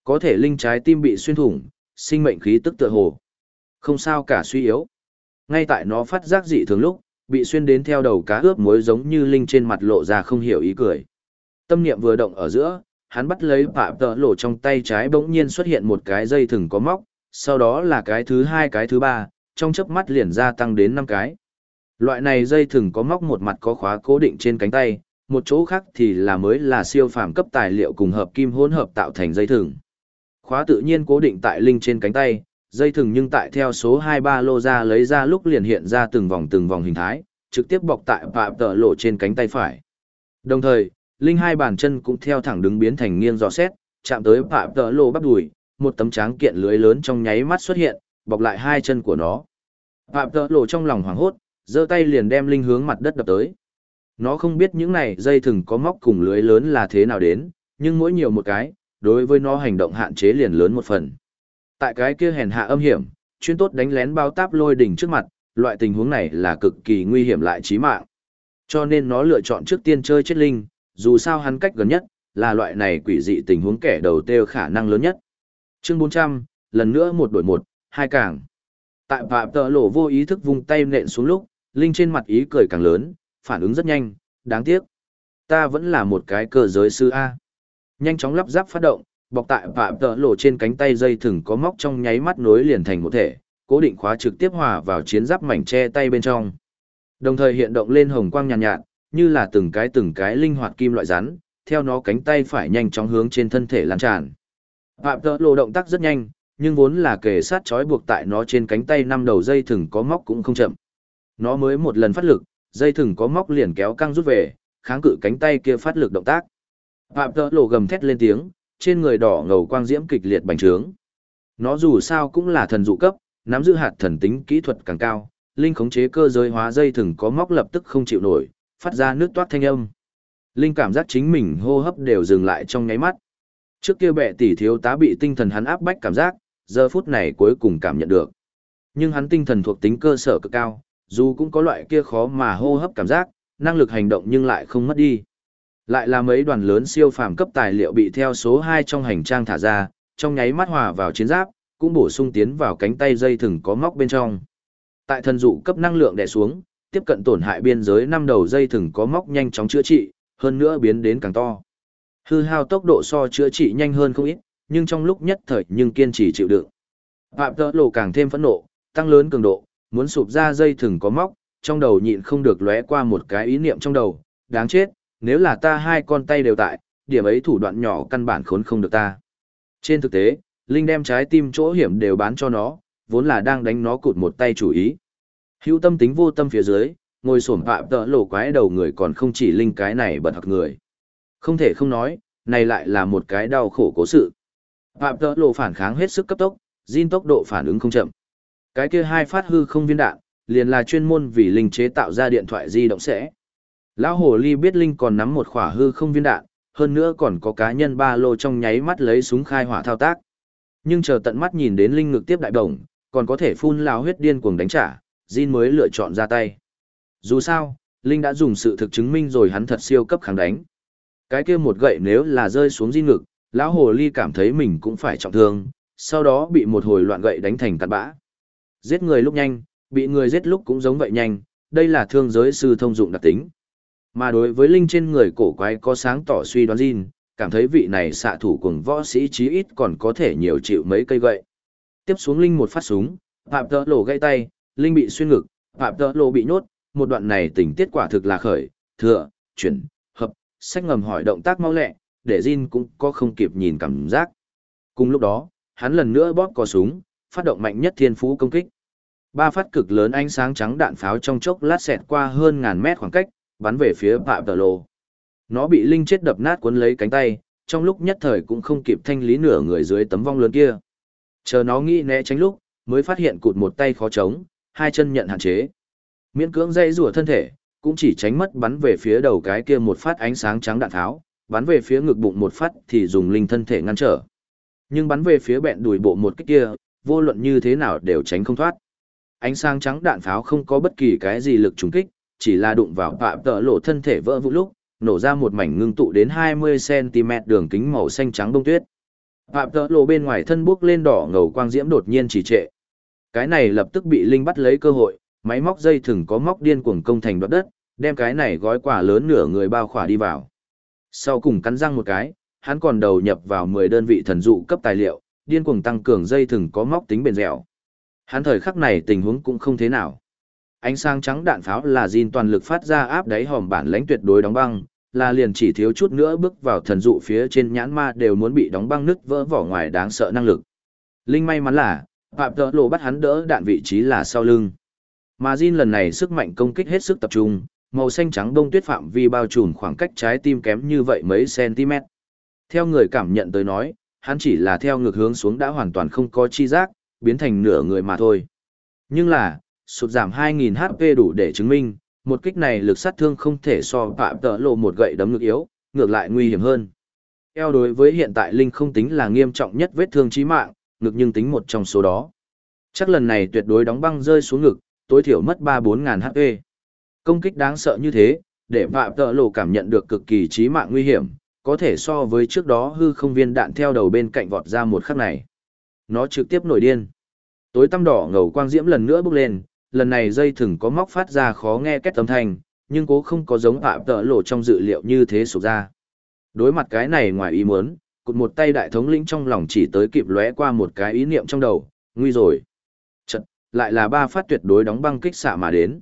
Có thể linh trái tim bị xuyên thủng, sinh mệnh khí tức tựa hồ. Không sao cả suy yếu. Ngay tại nó phát giác dị thường lúc, bị xuyên đến theo đầu cá ướp muối giống như linh trên mặt lộ ra không hiểu ý cười. Tâm niệm vừa động ở giữa, hắn bắt lấy phạm tợ lộ trong tay trái bỗng nhiên xuất hiện một cái dây thừng có móc, sau đó là cái thứ hai cái thứ ba, trong chớp mắt liền gia tăng đến năm cái. Loại này dây thừng có móc một mặt có khóa cố định trên cánh tay, một chỗ khác thì là mới là siêu phàm cấp tài liệu cùng hợp kim hỗn hợp tạo thành dây thừng. Khóa tự nhiên cố định tại linh trên cánh tay, dây thừng nhưng tại theo số 23 lô ra lấy ra lúc liền hiện ra từng vòng từng vòng hình thái, trực tiếp bọc tại phạm tợ lộ trên cánh tay phải. Đồng thời, linh hai bàn chân cũng theo thẳng đứng biến thành nghiêng dò xét, chạm tới phạm tợ lô bắp đùi, một tấm tráng kiện lưới lớn trong nháy mắt xuất hiện, bọc lại hai chân của nó. Phạm tợ lộ trong lòng hoảng hốt, giơ tay liền đem linh hướng mặt đất đập tới. Nó không biết những này dây thừng có móc cùng lưới lớn là thế nào đến, nhưng mỗi nhiều một cái, đối với nó hành động hạn chế liền lớn một phần. Tại cái kia hèn hạ âm hiểm, chuyên tốt đánh lén bao táp lôi đỉnh trước mặt, loại tình huống này là cực kỳ nguy hiểm lại chí mạng. Cho nên nó lựa chọn trước tiên chơi chết linh, dù sao hắn cách gần nhất, là loại này quỷ dị tình huống kẻ đầu tiêu khả năng lớn nhất. Chương 400, lần nữa một đổi một, hai càng. Tại phạm tờ lộ vô ý thức vung tay nện xuống lúc, Linh trên mặt ý cười càng lớn, phản ứng rất nhanh, đáng tiếc. Ta vẫn là một cái cơ giới sư A. Nhanh chóng lắp ráp phát động, bọc tại phạm tợ lộ trên cánh tay dây thừng có móc trong nháy mắt nối liền thành một thể, cố định khóa trực tiếp hòa vào chiến giáp mảnh che tay bên trong. Đồng thời hiện động lên hồng quang nhàn nhạt, nhạt, như là từng cái từng cái linh hoạt kim loại rắn, theo nó cánh tay phải nhanh chóng hướng trên thân thể lan tràn. Phạm tợ lộ động tác rất nhanh, nhưng vốn là kề sát trói buộc tại nó trên cánh tay năm đầu dây thừng có móc cũng không chậm. Nó mới một lần phát lực, dây thừng có móc liền kéo căng rút về, kháng cự cánh tay kia phát lực động tác. Phạm tợ lộ gầm thét lên tiếng, trên người đỏ ngầu quang diễm kịch liệt bành trướng. Nó dù sao cũng là thần dụ cấp, nắm giữ hạt thần tính kỹ thuật càng cao, linh khống chế cơ giới hóa dây thừng có móc lập tức không chịu nổi, phát ra nước toát thanh âm. Linh cảm giác chính mình hô hấp đều dừng lại trong nháy mắt. Trước kia bệ tỷ thiếu tá bị tinh thần hắn áp bách cảm giác, giờ phút này cuối cùng cảm nhận được. Nhưng hắn tinh thần thuộc tính cơ sở cực cao, dù cũng có loại kia khó mà hô hấp cảm giác, năng lực hành động nhưng lại không mất đi. Lại là mấy đoàn lớn siêu phàm cấp tài liệu bị theo số 2 trong hành trang thả ra, trong nháy mắt hòa vào chiến giáp, cũng bổ sung tiến vào cánh tay dây thừng có móc bên trong. Tại thần dụ cấp năng lượng đè xuống, tiếp cận tổn hại biên giới năm đầu dây thừng có móc nhanh chóng chữa trị, hơn nữa biến đến càng to. Hư hao tốc độ so chữa trị nhanh hơn không ít, nhưng trong lúc nhất thời nhưng kiên trì chịu đựng. Phạm tỡ lộ càng thêm phẫn nộ, tăng lớn cường độ, muốn sụp ra dây thừng có móc, trong đầu nhịn không được lóe qua một cái ý niệm trong đầu, đáng chết, nếu là ta hai con tay đều tại, điểm ấy thủ đoạn nhỏ căn bản khốn không được ta. Trên thực tế, Linh đem trái tim chỗ hiểm đều bán cho nó, vốn là đang đánh nó cụt một tay chủ ý. Hữu tâm tính vô tâm phía dưới, ngồi sổm phạm tợ lộ quái đầu người còn không chỉ Linh cái này bật học người. Không thể không nói, này lại là một cái đau khổ cố sự. Phạm tợ lộ phản kháng hết sức cấp tốc, Jin tốc độ phản ứng không chậm. Cái kia hai phát hư không viên đạn, liền là chuyên môn vì linh chế tạo ra điện thoại di động sẽ. Lão hồ ly biết linh còn nắm một khỏa hư không viên đạn, hơn nữa còn có cá nhân ba lô trong nháy mắt lấy súng khai hỏa thao tác. Nhưng chờ tận mắt nhìn đến linh ngực tiếp đại đồng, còn có thể phun lao huyết điên cuồng đánh trả, Jin mới lựa chọn ra tay. Dù sao, Linh đã dùng sự thực chứng minh rồi hắn thật siêu cấp kháng đánh. Cái kia một gậy nếu là rơi xuống Jin ngực, lão hồ ly cảm thấy mình cũng phải trọng thương, sau đó bị một hồi loạn gậy đánh thành tạt bã. Giết người lúc nhanh, bị người giết lúc cũng giống vậy nhanh, đây là thương giới sư thông dụng đặc tính. Mà đối với linh trên người cổ quái có sáng tỏ suy đoán Jin, cảm thấy vị này xạ thủ cùng võ sĩ chí ít còn có thể nhiều chịu mấy cây gậy. Tiếp xuống linh một phát súng, phạm tỡ lộ gãy tay, linh bị xuyên ngực, phạm tợ lộ bị nhốt, một đoạn này tình tiết quả thực là khởi, thừa, chuyển, hợp, sách ngầm hỏi động tác mau lẹ, để Jin cũng có không kịp nhìn cảm giác. Cùng lúc đó, hắn lần nữa bóp cò súng, phát động mạnh nhất thiên phú công kích. Ba phát cực lớn ánh sáng trắng đạn pháo trong chốc lát xẹt qua hơn ngàn mét khoảng cách, bắn về phía Phạm Tờ Lô. Nó bị Linh chết đập nát cuốn lấy cánh tay, trong lúc nhất thời cũng không kịp thanh lý nửa người dưới tấm vong lớn kia. Chờ nó nghĩ né tránh lúc, mới phát hiện cụt một tay khó chống, hai chân nhận hạn chế. Miễn cưỡng dây rùa thân thể, cũng chỉ tránh mất bắn về phía đầu cái kia một phát ánh sáng trắng đạn tháo, bắn về phía ngực bụng một phát thì dùng linh thân thể ngăn trở. Nhưng bắn về phía bẹn đùi bộ một kích kia, vô luận như thế nào đều tránh không thoát. Ánh sáng trắng đạn pháo không có bất kỳ cái gì lực trùng kích, chỉ là đụng vào phạm tợ lộ thân thể vỡ vụn lúc, nổ ra một mảnh ngưng tụ đến 20cm đường kính màu xanh trắng bông tuyết. Phạm tợ lộ bên ngoài thân bước lên đỏ ngầu quang diễm đột nhiên chỉ trệ. Cái này lập tức bị Linh bắt lấy cơ hội, máy móc dây thừng có móc điên cuồng công thành đoạt đất, đem cái này gói quả lớn nửa người bao khỏa đi vào. Sau cùng cắn răng một cái, hắn còn đầu nhập vào 10 đơn vị thần dụ cấp tài liệu, điên cuồng tăng cường dây thừng có móc tính bền dẻo. Hắn thời khắc này tình huống cũng không thế nào. Ánh sáng trắng đạn pháo là Jin toàn lực phát ra áp đáy hòm bản lãnh tuyệt đối đóng băng, là liền chỉ thiếu chút nữa bước vào thần dụ phía trên nhãn ma đều muốn bị đóng băng nứt vỡ vỏ ngoài đáng sợ năng lực. Linh may mắn là, Phạm Tợ Lộ bắt hắn đỡ đạn vị trí là sau lưng. Mà Jin lần này sức mạnh công kích hết sức tập trung, màu xanh trắng đông tuyết phạm vi bao trùm khoảng cách trái tim kém như vậy mấy cm. Theo người cảm nhận tới nói, hắn chỉ là theo ngược hướng xuống đã hoàn toàn không có chi giác, biến thành nửa người mà thôi. Nhưng là, sụt giảm 2.000 HP đủ để chứng minh, một kích này lực sát thương không thể so phạm tợ lộ một gậy đấm ngực yếu, ngược lại nguy hiểm hơn. Eo đối với hiện tại Linh không tính là nghiêm trọng nhất vết thương chí mạng, ngực nhưng tính một trong số đó. Chắc lần này tuyệt đối đóng băng rơi xuống ngực, tối thiểu mất 3-4 ngàn HP. Công kích đáng sợ như thế, để phạm tợ lộ cảm nhận được cực kỳ chí mạng nguy hiểm, có thể so với trước đó hư không viên đạn theo đầu bên cạnh vọt ra một khắc này. Nó trực tiếp nổi điên. Tối tăm đỏ ngầu quang diễm lần nữa bốc lên, lần này dây thừng có móc phát ra khó nghe két âm thanh, nhưng cố không có giống phạm tợ lộ trong dự liệu như thế sụp ra. Đối mặt cái này ngoài ý muốn, cụt một tay đại thống lĩnh trong lòng chỉ tới kịp lóe qua một cái ý niệm trong đầu, nguy rồi. Chật, lại là ba phát tuyệt đối đóng băng kích xạ mà đến.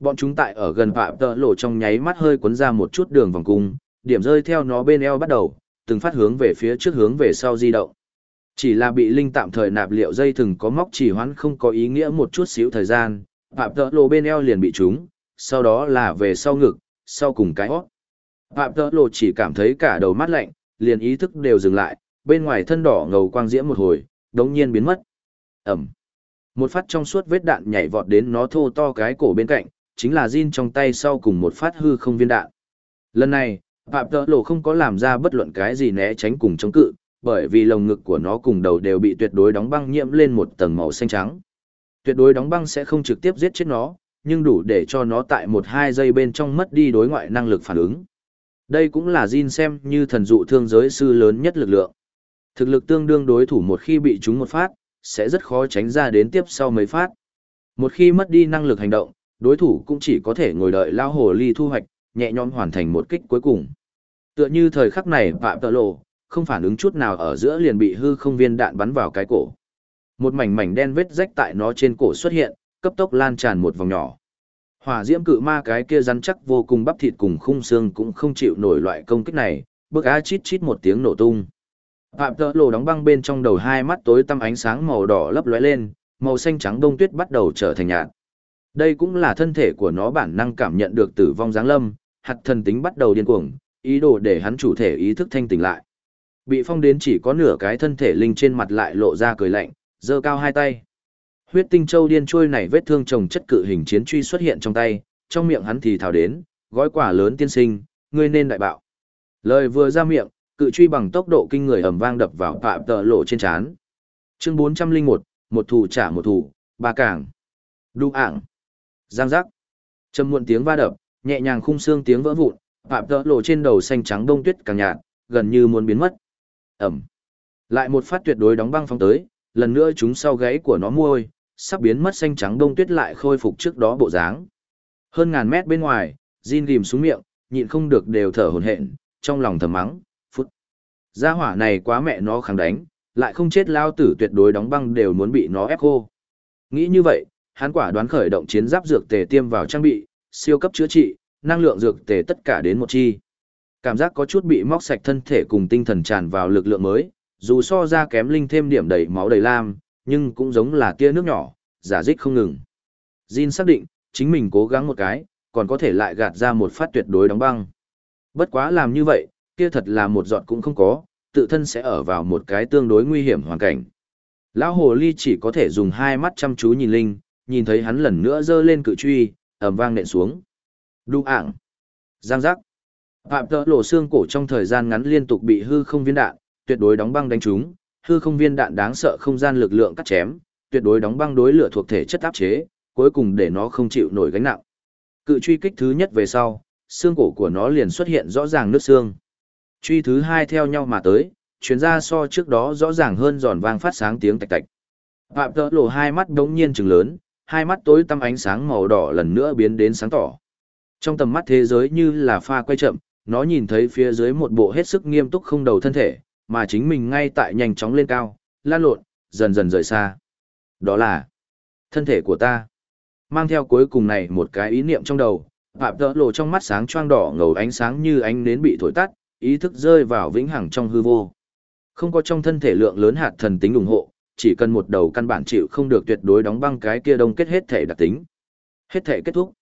Bọn chúng tại ở gần phạm tợ lộ trong nháy mắt hơi cuốn ra một chút đường vòng cung, điểm rơi theo nó bên eo bắt đầu, từng phát hướng về phía trước hướng về sau di động. Chỉ là bị linh tạm thời nạp liệu dây thừng có móc chỉ hoãn không có ý nghĩa một chút xíu thời gian, phạm tợ lộ bên eo liền bị trúng, sau đó là về sau ngực, sau cùng cái hót. Phạm tợ lộ chỉ cảm thấy cả đầu mắt lạnh, liền ý thức đều dừng lại, bên ngoài thân đỏ ngầu quang diễm một hồi, đống nhiên biến mất. Ẩm. Một phát trong suốt vết đạn nhảy vọt đến nó thô to cái cổ bên cạnh, chính là Jin trong tay sau cùng một phát hư không viên đạn. Lần này, Phạm Tợ Lộ không có làm ra bất luận cái gì né tránh cùng chống cự, bởi vì lồng ngực của nó cùng đầu đều bị tuyệt đối đóng băng nhiễm lên một tầng màu xanh trắng. Tuyệt đối đóng băng sẽ không trực tiếp giết chết nó, nhưng đủ để cho nó tại một hai giây bên trong mất đi đối ngoại năng lực phản ứng. Đây cũng là Jin xem như thần dụ thương giới sư lớn nhất lực lượng. Thực lực tương đương đối thủ một khi bị chúng một phát, sẽ rất khó tránh ra đến tiếp sau mấy phát. Một khi mất đi năng lực hành động, đối thủ cũng chỉ có thể ngồi đợi lao hồ ly thu hoạch, nhẹ nhõm hoàn thành một kích cuối cùng. Tựa như thời khắc này Phạm Tợ Lộ, không phản ứng chút nào ở giữa liền bị hư không viên đạn bắn vào cái cổ. Một mảnh mảnh đen vết rách tại nó trên cổ xuất hiện, cấp tốc lan tràn một vòng nhỏ. Hỏa diễm cự ma cái kia rắn chắc vô cùng bắp thịt cùng khung xương cũng không chịu nổi loại công kích này, bước á chít chít một tiếng nổ tung. Phạm tợ lộ đóng băng bên trong đầu hai mắt tối tăm ánh sáng màu đỏ lấp lóe lên, màu xanh trắng đông tuyết bắt đầu trở thành nhạt. Đây cũng là thân thể của nó bản năng cảm nhận được tử vong giáng lâm, hạt thần tính bắt đầu điên cuồng, ý đồ để hắn chủ thể ý thức thanh tỉnh lại. Bị phong đến chỉ có nửa cái thân thể linh trên mặt lại lộ ra cười lạnh, giơ cao hai tay. Huyết tinh châu điên trôi này vết thương chồng chất cự hình chiến truy xuất hiện trong tay, trong miệng hắn thì thào đến, gói quả lớn tiên sinh, ngươi nên đại bạo. Lời vừa ra miệng, cự truy bằng tốc độ kinh người ầm vang đập vào phạm tợ lộ trên chán Chương 401, một thủ trả một thủ, ba càng. Đu ảng. Giang giác. Trầm muộn tiếng va đập, nhẹ nhàng khung xương tiếng vỡ vụn, phạm tợ lộ trên đầu xanh trắng đông tuyết càng nhạt, gần như muốn biến mất. Ẩm. Lại một phát tuyệt đối đóng băng phong tới, lần nữa chúng sau gáy của nó môi, sắp biến mất xanh trắng đông tuyết lại khôi phục trước đó bộ dáng. Hơn ngàn mét bên ngoài, Jin ghim xuống miệng, nhịn không được đều thở hổn hển, trong lòng thầm mắng, phút. Gia hỏa này quá mẹ nó kháng đánh, lại không chết lao tử tuyệt đối đóng băng đều muốn bị nó ép khô. Nghĩ như vậy, hắn quả đoán khởi động chiến giáp dược tề tiêm vào trang bị, siêu cấp chữa trị, năng lượng dược tề tất cả đến một chi. Cảm giác có chút bị móc sạch thân thể cùng tinh thần tràn vào lực lượng mới, dù so ra kém linh thêm điểm đầy máu đầy lam, nhưng cũng giống là tia nước nhỏ, giả dích không ngừng. Jin xác định, chính mình cố gắng một cái, còn có thể lại gạt ra một phát tuyệt đối đóng băng. Bất quá làm như vậy, kia thật là một giọt cũng không có, tự thân sẽ ở vào một cái tương đối nguy hiểm hoàn cảnh. Lão hồ ly chỉ có thể dùng hai mắt chăm chú nhìn Linh, nhìn thấy hắn lần nữa giơ lên cự truy, ầm vang nện xuống. Đu ảng. Giang giác. Phạm tợ lộ xương cổ trong thời gian ngắn liên tục bị hư không viên đạn, tuyệt đối đóng băng đánh trúng, hư không viên đạn đáng sợ không gian lực lượng cắt chém, tuyệt đối đóng băng đối lửa thuộc thể chất áp chế, cuối cùng để nó không chịu nổi gánh nặng. Cự truy kích thứ nhất về sau, xương cổ của nó liền xuất hiện rõ ràng nước xương. Truy thứ hai theo nhau mà tới, chuyến ra so trước đó rõ ràng hơn giòn vang phát sáng tiếng tạch tạch. Phạm tỡ lộ hai mắt đống nhiên trừng lớn, hai mắt tối tăm ánh sáng màu đỏ lần nữa biến đến sáng tỏ. Trong tầm mắt thế giới như là pha quay chậm, nó nhìn thấy phía dưới một bộ hết sức nghiêm túc không đầu thân thể, mà chính mình ngay tại nhanh chóng lên cao, lan lộn, dần dần rời xa. Đó là thân thể của ta. Mang theo cuối cùng này một cái ý niệm trong đầu, Phạm Tợ lộ trong mắt sáng choang đỏ ngầu ánh sáng như ánh nến bị thổi tắt, ý thức rơi vào vĩnh hằng trong hư vô. Không có trong thân thể lượng lớn hạt thần tính ủng hộ, chỉ cần một đầu căn bản chịu không được tuyệt đối đóng băng cái kia đông kết hết thể đặc tính. Hết thể kết thúc.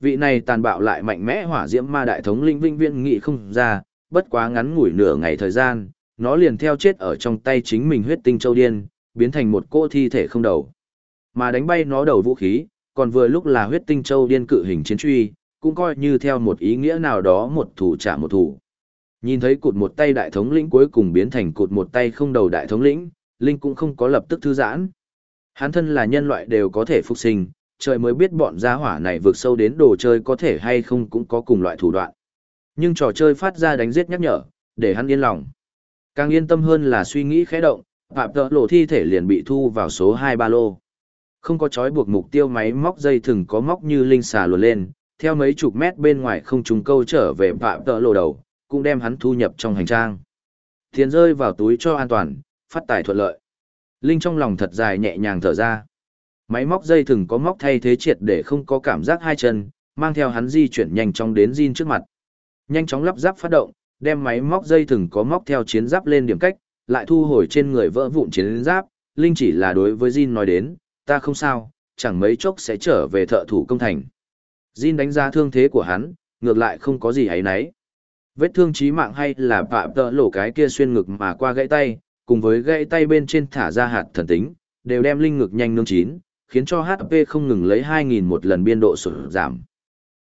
Vị này tàn bạo lại mạnh mẽ hỏa diễm ma đại thống linh vinh viên nghị không ra, bất quá ngắn ngủi nửa ngày thời gian, nó liền theo chết ở trong tay chính mình huyết tinh châu điên, biến thành một cô thi thể không đầu. Mà đánh bay nó đầu vũ khí, còn vừa lúc là huyết tinh châu điên cự hình chiến truy, cũng coi như theo một ý nghĩa nào đó một thủ trả một thủ. Nhìn thấy cụt một tay đại thống lĩnh cuối cùng biến thành cụt một tay không đầu đại thống lĩnh, Linh cũng không có lập tức thư giãn. Hắn thân là nhân loại đều có thể phục sinh, trời mới biết bọn gia hỏa này vượt sâu đến đồ chơi có thể hay không cũng có cùng loại thủ đoạn. Nhưng trò chơi phát ra đánh giết nhắc nhở, để hắn yên lòng. Càng yên tâm hơn là suy nghĩ khẽ động, phạm tợ lộ thi thể liền bị thu vào số 2 ba lô. Không có chói buộc mục tiêu máy móc dây thừng có móc như linh xà luồn lên, theo mấy chục mét bên ngoài không trùng câu trở về phạm tợ lộ đầu, cũng đem hắn thu nhập trong hành trang. Tiền rơi vào túi cho an toàn, phát tài thuận lợi. Linh trong lòng thật dài nhẹ nhàng thở ra. Máy móc dây thừng có móc thay thế triệt để không có cảm giác hai chân, mang theo hắn di chuyển nhanh chóng đến Jin trước mặt. Nhanh chóng lắp ráp phát động, đem máy móc dây thừng có móc theo chiến giáp lên điểm cách, lại thu hồi trên người vỡ vụn chiến giáp. Linh chỉ là đối với Jin nói đến, ta không sao, chẳng mấy chốc sẽ trở về thợ thủ công thành. Jin đánh giá thương thế của hắn, ngược lại không có gì ấy nấy. Vết thương chí mạng hay là bạ tợ lỗ cái kia xuyên ngực mà qua gãy tay, cùng với gãy tay bên trên thả ra hạt thần tính, đều đem linh ngực nhanh nương chín, khiến cho HP không ngừng lấy 2.000 một lần biên độ sụt giảm.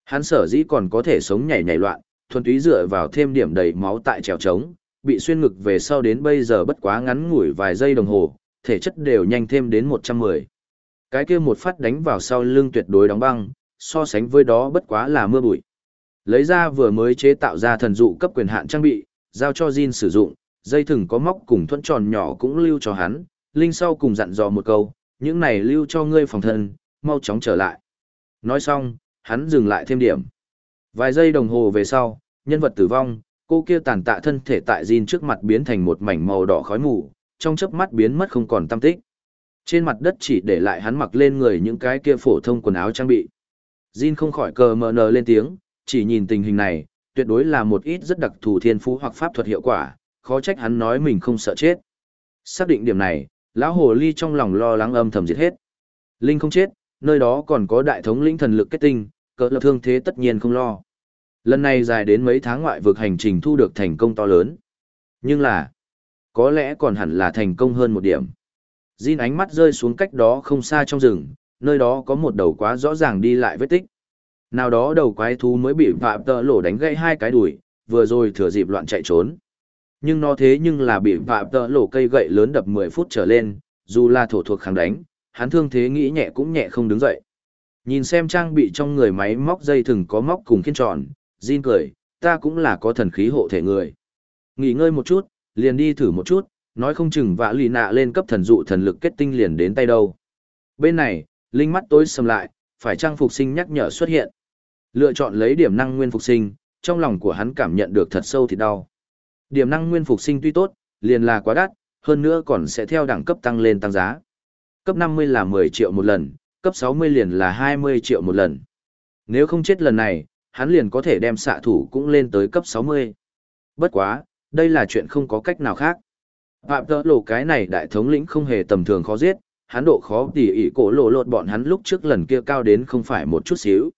Hắn sở dĩ còn có thể sống nhảy nhảy loạn, thuần túy dựa vào thêm điểm đầy máu tại trèo trống, bị xuyên ngực về sau đến bây giờ bất quá ngắn ngủi vài giây đồng hồ, thể chất đều nhanh thêm đến 110. Cái kia một phát đánh vào sau lưng tuyệt đối đóng băng, so sánh với đó bất quá là mưa bụi. Lấy ra vừa mới chế tạo ra thần dụ cấp quyền hạn trang bị, giao cho Jin sử dụng, dây thừng có móc cùng thuẫn tròn nhỏ cũng lưu cho hắn, Linh sau cùng dặn dò một câu, những này lưu cho ngươi phòng thân, mau chóng trở lại. Nói xong, hắn dừng lại thêm điểm. Vài giây đồng hồ về sau, nhân vật tử vong, cô kia tàn tạ thân thể tại Jin trước mặt biến thành một mảnh màu đỏ khói mù, trong chớp mắt biến mất không còn tâm tích. Trên mặt đất chỉ để lại hắn mặc lên người những cái kia phổ thông quần áo trang bị. Jin không khỏi cờ mờ nờ lên tiếng, chỉ nhìn tình hình này, tuyệt đối là một ít rất đặc thù thiên phú hoặc pháp thuật hiệu quả, khó trách hắn nói mình không sợ chết. Xác định điểm này, lão hồ ly trong lòng lo lắng âm thầm diệt hết. Linh không chết, nơi đó còn có đại thống linh thần lực kết tinh, cỡ lập thương thế tất nhiên không lo. Lần này dài đến mấy tháng ngoại vực hành trình thu được thành công to lớn. Nhưng là, có lẽ còn hẳn là thành công hơn một điểm. Jin ánh mắt rơi xuống cách đó không xa trong rừng, nơi đó có một đầu quá rõ ràng đi lại vết tích. Nào đó đầu quái thú mới bị phạm tợ lổ đánh gãy hai cái đùi, vừa rồi thừa dịp loạn chạy trốn. Nhưng nó thế nhưng là bị phạm tợ lổ cây gậy lớn đập 10 phút trở lên, dù là thổ thuộc kháng đánh, hắn thương thế nghĩ nhẹ cũng nhẹ không đứng dậy. Nhìn xem trang bị trong người máy móc dây thừng có móc cùng khiên tròn, Jin cười, ta cũng là có thần khí hộ thể người. Nghỉ ngơi một chút, liền đi thử một chút, nói không chừng vã lì nạ lên cấp thần dụ thần lực kết tinh liền đến tay đâu. Bên này, linh mắt tối sầm lại, phải trang phục sinh nhắc nhở xuất hiện. Lựa chọn lấy điểm năng nguyên phục sinh, trong lòng của hắn cảm nhận được thật sâu thì đau. Điểm năng nguyên phục sinh tuy tốt, liền là quá đắt, hơn nữa còn sẽ theo đẳng cấp tăng lên tăng giá. Cấp 50 là 10 triệu một lần, cấp 60 liền là 20 triệu một lần. Nếu không chết lần này, hắn liền có thể đem xạ thủ cũng lên tới cấp 60. Bất quá, đây là chuyện không có cách nào khác. Phạm tỡ lộ cái này đại thống lĩnh không hề tầm thường khó giết, hắn độ khó tỉ ỉ cổ lộ lột bọn hắn lúc trước lần kia cao đến không phải một chút xíu.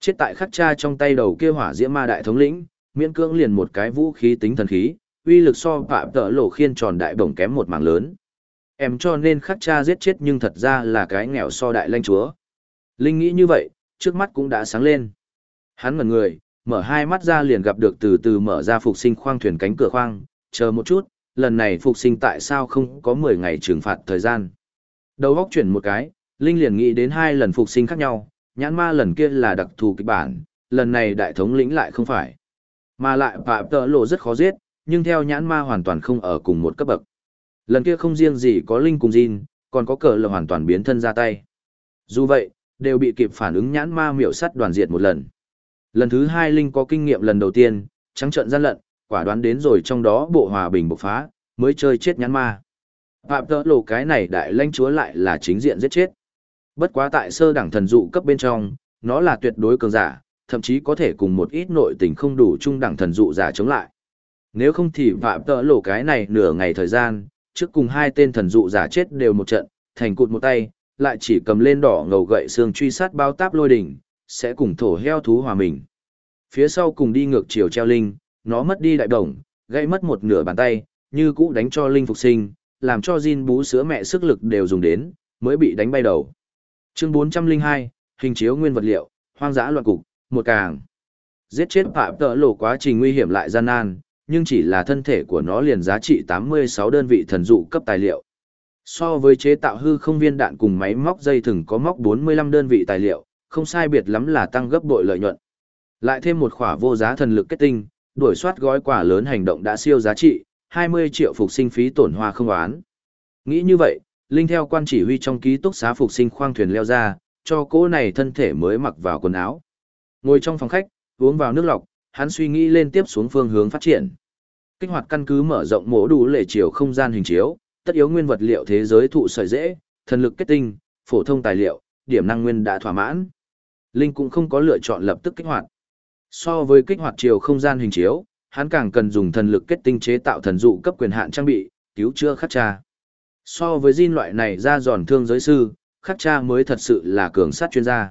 Chết tại khắc cha trong tay đầu kia hỏa diễm ma đại thống lĩnh, miễn cưỡng liền một cái vũ khí tính thần khí, uy lực so phạm tỡ lộ khiên tròn đại bổng kém một mảng lớn. Em cho nên khắc cha giết chết nhưng thật ra là cái nghèo so đại lanh chúa. Linh nghĩ như vậy, trước mắt cũng đã sáng lên. Hắn ngẩn người, mở hai mắt ra liền gặp được từ từ mở ra phục sinh khoang thuyền cánh cửa khoang, chờ một chút, lần này phục sinh tại sao không có 10 ngày trừng phạt thời gian. Đầu góc chuyển một cái, Linh liền nghĩ đến hai lần phục sinh khác nhau, nhãn ma lần kia là đặc thù kịch bản, lần này đại thống lĩnh lại không phải. Mà lại phạm tợ lộ rất khó giết, nhưng theo nhãn ma hoàn toàn không ở cùng một cấp bậc. Lần kia không riêng gì có Linh cùng Jin, còn có cờ là hoàn toàn biến thân ra tay. Dù vậy, đều bị kịp phản ứng nhãn ma miểu sắt đoàn diệt một lần. Lần thứ hai Linh có kinh nghiệm lần đầu tiên, trắng trận gian lận, quả đoán đến rồi trong đó bộ hòa bình bộc phá, mới chơi chết nhắn ma. Phạm tợ lộ cái này đại lãnh chúa lại là chính diện giết chết. Bất quá tại sơ đẳng thần dụ cấp bên trong, nó là tuyệt đối cường giả, thậm chí có thể cùng một ít nội tình không đủ trung đẳng thần dụ giả chống lại. Nếu không thì phạm tợ lộ cái này nửa ngày thời gian, trước cùng hai tên thần dụ giả chết đều một trận, thành cụt một tay, lại chỉ cầm lên đỏ ngầu gậy xương truy sát bao táp lôi đỉnh, sẽ cùng thổ heo thú hòa mình. Phía sau cùng đi ngược chiều treo linh, nó mất đi đại đồng, gãy mất một nửa bàn tay, như cũ đánh cho linh phục sinh, làm cho Jin bú sữa mẹ sức lực đều dùng đến, mới bị đánh bay đầu. Chương 402, hình chiếu nguyên vật liệu, hoang dã loạn cục, một càng. Giết chết phạm tợ lộ quá trình nguy hiểm lại gian nan, nhưng chỉ là thân thể của nó liền giá trị 86 đơn vị thần dụ cấp tài liệu. So với chế tạo hư không viên đạn cùng máy móc dây thừng có móc 45 đơn vị tài liệu, không sai biệt lắm là tăng gấp bội lợi nhuận. Lại thêm một khỏa vô giá thần lực kết tinh, đuổi soát gói quả lớn hành động đã siêu giá trị, 20 triệu phục sinh phí tổn hoa không oán. Nghĩ như vậy, Linh theo quan chỉ huy trong ký túc xá phục sinh khoang thuyền leo ra, cho cô này thân thể mới mặc vào quần áo. Ngồi trong phòng khách, uống vào nước lọc, hắn suy nghĩ lên tiếp xuống phương hướng phát triển. Kích hoạt căn cứ mở rộng mổ đủ lệ chiều không gian hình chiếu, tất yếu nguyên vật liệu thế giới thụ sợi dễ, thần lực kết tinh, phổ thông tài liệu, điểm năng nguyên đã thỏa mãn. Linh cũng không có lựa chọn lập tức kích hoạt. So với kích hoạt chiều không gian hình chiếu, hắn càng cần dùng thần lực kết tinh chế tạo thần dụ cấp quyền hạn trang bị, cứu chữa khắc cha. So với Jin loại này ra giòn thương giới sư, khắc cha mới thật sự là cường sát chuyên gia.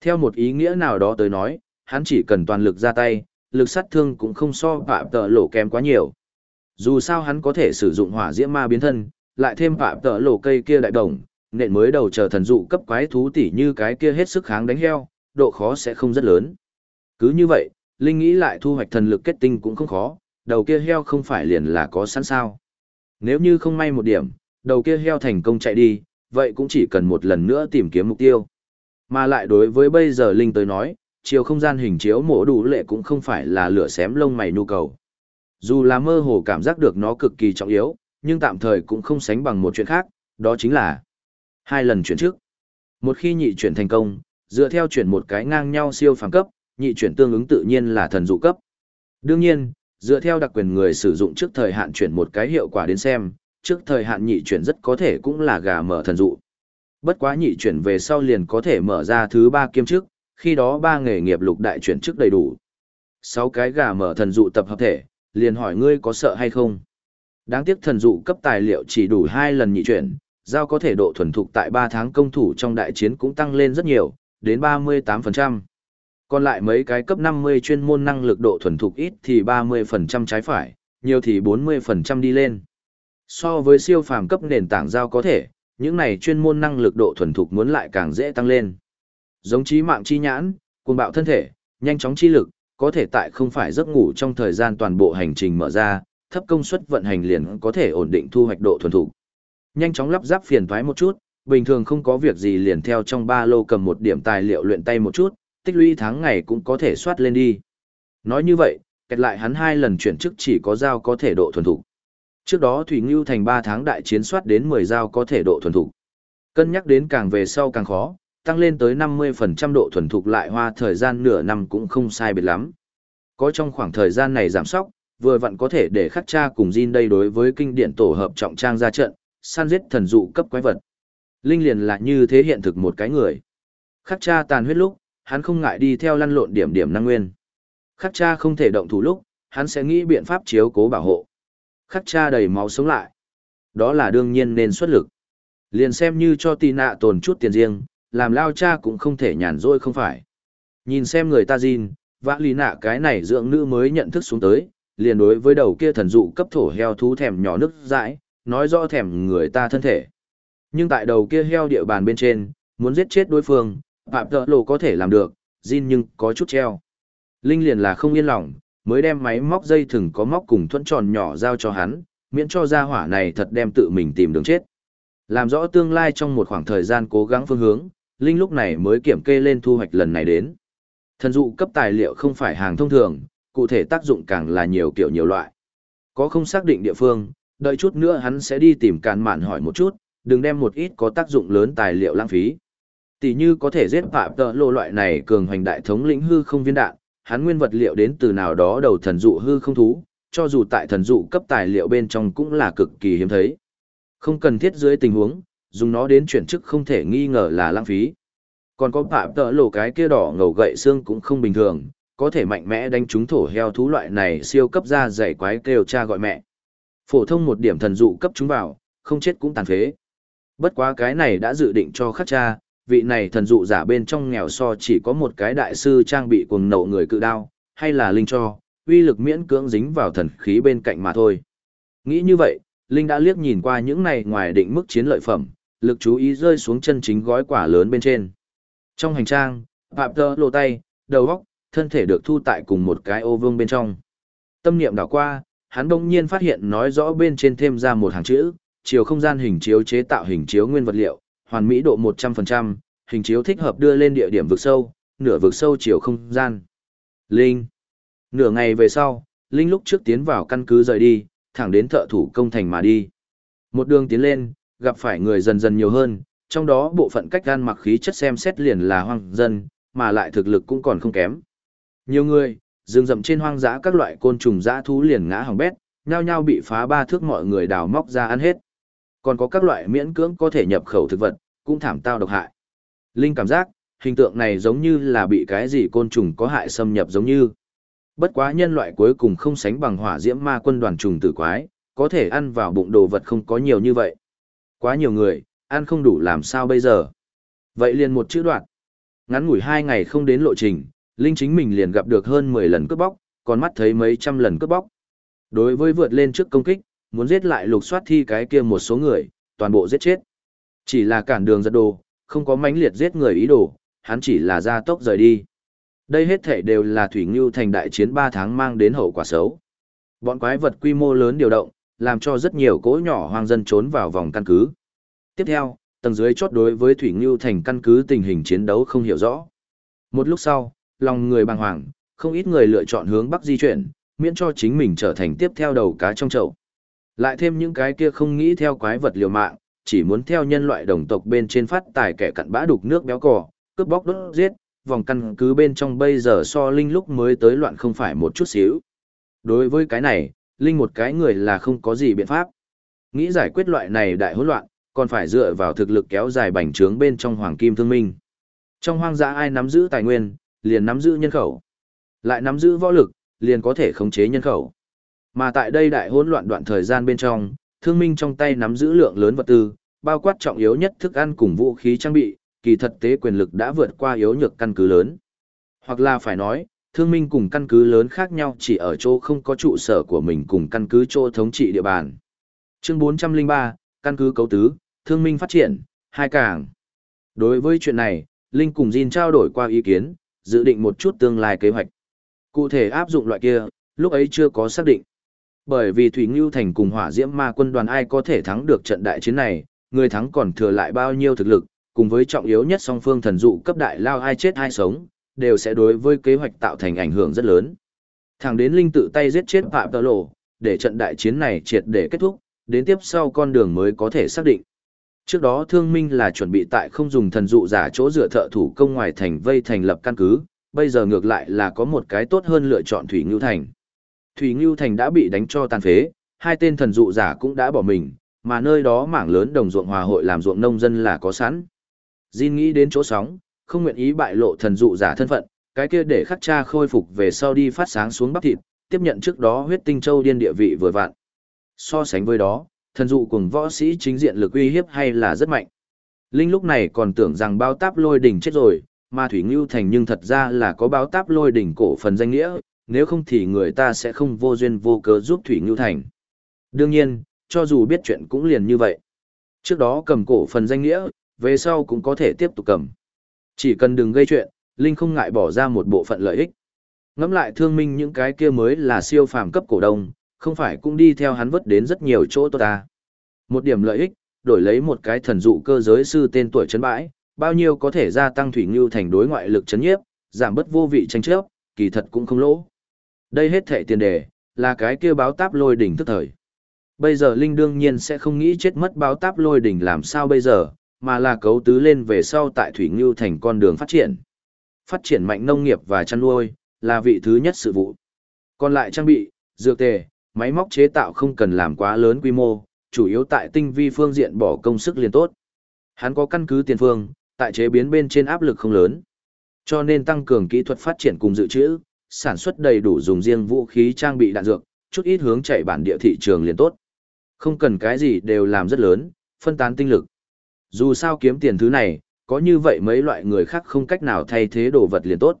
Theo một ý nghĩa nào đó tới nói, hắn chỉ cần toàn lực ra tay, lực sát thương cũng không so phạm tợ lộ kém quá nhiều. Dù sao hắn có thể sử dụng hỏa diễm ma biến thân, lại thêm phạm tợ lộ cây kia đại đồng, nện mới đầu chờ thần dụ cấp quái thú tỉ như cái kia hết sức kháng đánh heo, độ khó sẽ không rất lớn. Cứ như vậy, Linh nghĩ lại thu hoạch thần lực kết tinh cũng không khó, đầu kia heo không phải liền là có sẵn sao. Nếu như không may một điểm, đầu kia heo thành công chạy đi, vậy cũng chỉ cần một lần nữa tìm kiếm mục tiêu. Mà lại đối với bây giờ Linh tới nói, chiều không gian hình chiếu mổ đủ lệ cũng không phải là lửa xém lông mày nhu cầu. Dù là mơ hồ cảm giác được nó cực kỳ trọng yếu, nhưng tạm thời cũng không sánh bằng một chuyện khác, đó chính là hai lần chuyển trước. Một khi nhị chuyển thành công, dựa theo chuyển một cái ngang nhau siêu phàm cấp, nhị chuyển tương ứng tự nhiên là thần dụ cấp. Đương nhiên, dựa theo đặc quyền người sử dụng trước thời hạn chuyển một cái hiệu quả đến xem, trước thời hạn nhị chuyển rất có thể cũng là gà mở thần dụ. Bất quá nhị chuyển về sau liền có thể mở ra thứ ba kiêm chức, khi đó ba nghề nghiệp lục đại chuyển chức đầy đủ. Sáu cái gà mở thần dụ tập hợp thể, liền hỏi ngươi có sợ hay không. Đáng tiếc thần dụ cấp tài liệu chỉ đủ hai lần nhị chuyển, giao có thể độ thuần thục tại ba tháng công thủ trong đại chiến cũng tăng lên rất nhiều, đến 38%. Còn lại mấy cái cấp 50 chuyên môn năng lực độ thuần thục ít thì 30% trái phải, nhiều thì 40% đi lên. So với siêu phàm cấp nền tảng giao có thể, những này chuyên môn năng lực độ thuần thục muốn lại càng dễ tăng lên. Giống trí mạng chi nhãn, cuồng bạo thân thể, nhanh chóng chi lực, có thể tại không phải giấc ngủ trong thời gian toàn bộ hành trình mở ra, thấp công suất vận hành liền có thể ổn định thu hoạch độ thuần thục. Nhanh chóng lắp ráp phiền thoái một chút, bình thường không có việc gì liền theo trong ba lô cầm một điểm tài liệu luyện tay một chút, tích lũy tháng ngày cũng có thể soát lên đi. Nói như vậy, kẹt lại hắn hai lần chuyển chức chỉ có dao có thể độ thuần thục. Trước đó Thủy Ngưu thành 3 tháng đại chiến soát đến 10 dao có thể độ thuần thục. Cân nhắc đến càng về sau càng khó, tăng lên tới 50% độ thuần thục lại hoa thời gian nửa năm cũng không sai biệt lắm. Có trong khoảng thời gian này giảm sóc, vừa vặn có thể để khắc cha cùng Jin đây đối với kinh điển tổ hợp trọng trang ra trận, săn giết thần dụ cấp quái vật. Linh liền là như thế hiện thực một cái người. Khắc cha tàn huyết lúc, hắn không ngại đi theo lăn lộn điểm điểm năng nguyên. Khắc cha không thể động thủ lúc, hắn sẽ nghĩ biện pháp chiếu cố bảo hộ. Khắc cha đầy máu sống lại. Đó là đương nhiên nên xuất lực. Liền xem như cho tì nạ tồn chút tiền riêng, làm lao cha cũng không thể nhàn rỗi không phải. Nhìn xem người ta gìn, vã lý nạ cái này dưỡng nữ mới nhận thức xuống tới, liền đối với đầu kia thần dụ cấp thổ heo thú thèm nhỏ nước dãi, nói rõ thèm người ta thân thể. Nhưng tại đầu kia heo địa bàn bên trên, muốn giết chết đối phương, Phạm Tợ Lộ có thể làm được, Jin nhưng có chút treo. Linh liền là không yên lòng, mới đem máy móc dây thừng có móc cùng thuẫn tròn nhỏ giao cho hắn, miễn cho gia hỏa này thật đem tự mình tìm đường chết. Làm rõ tương lai trong một khoảng thời gian cố gắng phương hướng, Linh lúc này mới kiểm kê lên thu hoạch lần này đến. Thần dụ cấp tài liệu không phải hàng thông thường, cụ thể tác dụng càng là nhiều kiểu nhiều loại. Có không xác định địa phương, đợi chút nữa hắn sẽ đi tìm càn mạn hỏi một chút, đừng đem một ít có tác dụng lớn tài liệu lãng phí. Tỷ như có thể giết phạm tợ lộ loại này cường hoành đại thống lĩnh hư không viên đạn, hắn nguyên vật liệu đến từ nào đó đầu thần dụ hư không thú, cho dù tại thần dụ cấp tài liệu bên trong cũng là cực kỳ hiếm thấy. Không cần thiết dưới tình huống, dùng nó đến chuyển chức không thể nghi ngờ là lãng phí. Còn có phạm tợ lộ cái kia đỏ ngầu gậy xương cũng không bình thường, có thể mạnh mẽ đánh trúng thổ heo thú loại này siêu cấp ra dày quái kêu cha gọi mẹ. Phổ thông một điểm thần dụ cấp chúng vào, không chết cũng tàn phế. Bất quá cái này đã dự định cho khắc cha, vị này thần dụ giả bên trong nghèo so chỉ có một cái đại sư trang bị cuồng nậu người cự đao, hay là linh cho, uy lực miễn cưỡng dính vào thần khí bên cạnh mà thôi. Nghĩ như vậy, Linh đã liếc nhìn qua những này ngoài định mức chiến lợi phẩm, lực chú ý rơi xuống chân chính gói quả lớn bên trên. Trong hành trang, Phạm Tơ lộ tay, đầu góc, thân thể được thu tại cùng một cái ô vương bên trong. Tâm niệm đảo qua, hắn đông nhiên phát hiện nói rõ bên trên thêm ra một hàng chữ, chiều không gian hình chiếu chế tạo hình chiếu nguyên vật liệu, hoàn mỹ độ 100%, hình chiếu thích hợp đưa lên địa điểm vực sâu, nửa vực sâu chiều không gian. Linh. Nửa ngày về sau, Linh lúc trước tiến vào căn cứ rời đi, thẳng đến thợ thủ công thành mà đi. Một đường tiến lên, gặp phải người dần dần nhiều hơn, trong đó bộ phận cách gan mặc khí chất xem xét liền là hoang dân, mà lại thực lực cũng còn không kém. Nhiều người, rừng rậm trên hoang dã các loại côn trùng dã thú liền ngã hỏng bét, nhao nhao bị phá ba thước mọi người đào móc ra ăn hết. Còn có các loại miễn cưỡng có thể nhập khẩu thực vật, cũng thảm tao độc hại. Linh cảm giác, hình tượng này giống như là bị cái gì côn trùng có hại xâm nhập giống như. Bất quá nhân loại cuối cùng không sánh bằng hỏa diễm ma quân đoàn trùng tử quái, có thể ăn vào bụng đồ vật không có nhiều như vậy. Quá nhiều người, ăn không đủ làm sao bây giờ. Vậy liền một chữ đoạn. Ngắn ngủi hai ngày không đến lộ trình, Linh chính mình liền gặp được hơn 10 lần cướp bóc, còn mắt thấy mấy trăm lần cướp bóc. Đối với vượt lên trước công kích, muốn giết lại lục soát thi cái kia một số người, toàn bộ giết chết. Chỉ là cản đường giật đồ, không có mãnh liệt giết người ý đồ, hắn chỉ là ra tốc rời đi. Đây hết thể đều là Thủy Ngưu thành đại chiến 3 tháng mang đến hậu quả xấu. Bọn quái vật quy mô lớn điều động, làm cho rất nhiều cỗ nhỏ hoang dân trốn vào vòng căn cứ. Tiếp theo, tầng dưới chốt đối với Thủy Ngưu thành căn cứ tình hình chiến đấu không hiểu rõ. Một lúc sau, lòng người bàng hoàng, không ít người lựa chọn hướng bắc di chuyển, miễn cho chính mình trở thành tiếp theo đầu cá trong chậu. Lại thêm những cái kia không nghĩ theo quái vật liều mạng, chỉ muốn theo nhân loại đồng tộc bên trên phát tài kẻ cặn bã đục nước béo cò, cướp bóc đốt giết, vòng căn cứ bên trong bây giờ so Linh lúc mới tới loạn không phải một chút xíu. Đối với cái này, Linh một cái người là không có gì biện pháp. Nghĩ giải quyết loại này đại hỗn loạn, còn phải dựa vào thực lực kéo dài bành trướng bên trong hoàng kim thương minh. Trong hoang dã ai nắm giữ tài nguyên, liền nắm giữ nhân khẩu. Lại nắm giữ võ lực, liền có thể khống chế nhân khẩu. Mà tại đây đại hỗn loạn đoạn thời gian bên trong, thương minh trong tay nắm giữ lượng lớn vật tư, bao quát trọng yếu nhất thức ăn cùng vũ khí trang bị, kỳ thật tế quyền lực đã vượt qua yếu nhược căn cứ lớn. Hoặc là phải nói, thương minh cùng căn cứ lớn khác nhau chỉ ở chỗ không có trụ sở của mình cùng căn cứ chỗ thống trị địa bàn. Chương 403, căn cứ cấu tứ, thương minh phát triển, hai cảng. Đối với chuyện này, Linh cùng Jin trao đổi qua ý kiến, dự định một chút tương lai kế hoạch. Cụ thể áp dụng loại kia, lúc ấy chưa có xác định. Bởi vì Thủy Ngưu Thành cùng hỏa diễm ma quân đoàn ai có thể thắng được trận đại chiến này, người thắng còn thừa lại bao nhiêu thực lực, cùng với trọng yếu nhất song phương thần dụ cấp đại lao ai chết ai sống, đều sẽ đối với kế hoạch tạo thành ảnh hưởng rất lớn. Thẳng đến Linh tự tay giết chết Phạm Tờ Lộ, để trận đại chiến này triệt để kết thúc, đến tiếp sau con đường mới có thể xác định. Trước đó thương minh là chuẩn bị tại không dùng thần dụ giả chỗ dựa thợ thủ công ngoài thành vây thành lập căn cứ, bây giờ ngược lại là có một cái tốt hơn lựa chọn Thủy Ngưu Thành. Thủy Ngưu Thành đã bị đánh cho tàn phế, hai tên thần dụ giả cũng đã bỏ mình, mà nơi đó mảng lớn đồng ruộng hòa hội làm ruộng nông dân là có sẵn. Jin nghĩ đến chỗ sóng, không nguyện ý bại lộ thần dụ giả thân phận, cái kia để khắc cha khôi phục về sau đi phát sáng xuống bắp thịt, tiếp nhận trước đó huyết tinh châu điên địa vị vừa vặn. So sánh với đó, thần dụ cùng võ sĩ chính diện lực uy hiếp hay là rất mạnh. Linh lúc này còn tưởng rằng bao táp lôi đỉnh chết rồi, mà Thủy Ngưu Thành nhưng thật ra là có báo táp lôi đỉnh cổ phần danh nghĩa, nếu không thì người ta sẽ không vô duyên vô cớ giúp Thủy Ngưu Thành. Đương nhiên, cho dù biết chuyện cũng liền như vậy. Trước đó cầm cổ phần danh nghĩa, về sau cũng có thể tiếp tục cầm. Chỉ cần đừng gây chuyện, Linh không ngại bỏ ra một bộ phận lợi ích. Ngắm lại thương minh những cái kia mới là siêu phàm cấp cổ đông, không phải cũng đi theo hắn vất đến rất nhiều chỗ tốt ta. Một điểm lợi ích, đổi lấy một cái thần dụ cơ giới sư tên tuổi chấn bãi, bao nhiêu có thể gia tăng thủy ngưu thành đối ngoại lực chấn nhiếp, giảm bớt vô vị tranh chấp, kỳ thật cũng không lỗ. Đây hết thệ tiền đề, là cái kia báo táp lôi đỉnh tức thời. Bây giờ Linh đương nhiên sẽ không nghĩ chết mất báo táp lôi đỉnh làm sao bây giờ, mà là cấu tứ lên về sau tại Thủy Ngưu thành con đường phát triển. Phát triển mạnh nông nghiệp và chăn nuôi, là vị thứ nhất sự vụ. Còn lại trang bị, dược tề, máy móc chế tạo không cần làm quá lớn quy mô, chủ yếu tại tinh vi phương diện bỏ công sức liền tốt. Hắn có căn cứ tiền phương, tại chế biến bên trên áp lực không lớn. Cho nên tăng cường kỹ thuật phát triển cùng dự trữ, sản xuất đầy đủ dùng riêng vũ khí trang bị đạn dược, chút ít hướng chạy bản địa thị trường liền tốt. Không cần cái gì đều làm rất lớn, phân tán tinh lực. Dù sao kiếm tiền thứ này, có như vậy mấy loại người khác không cách nào thay thế đồ vật liền tốt.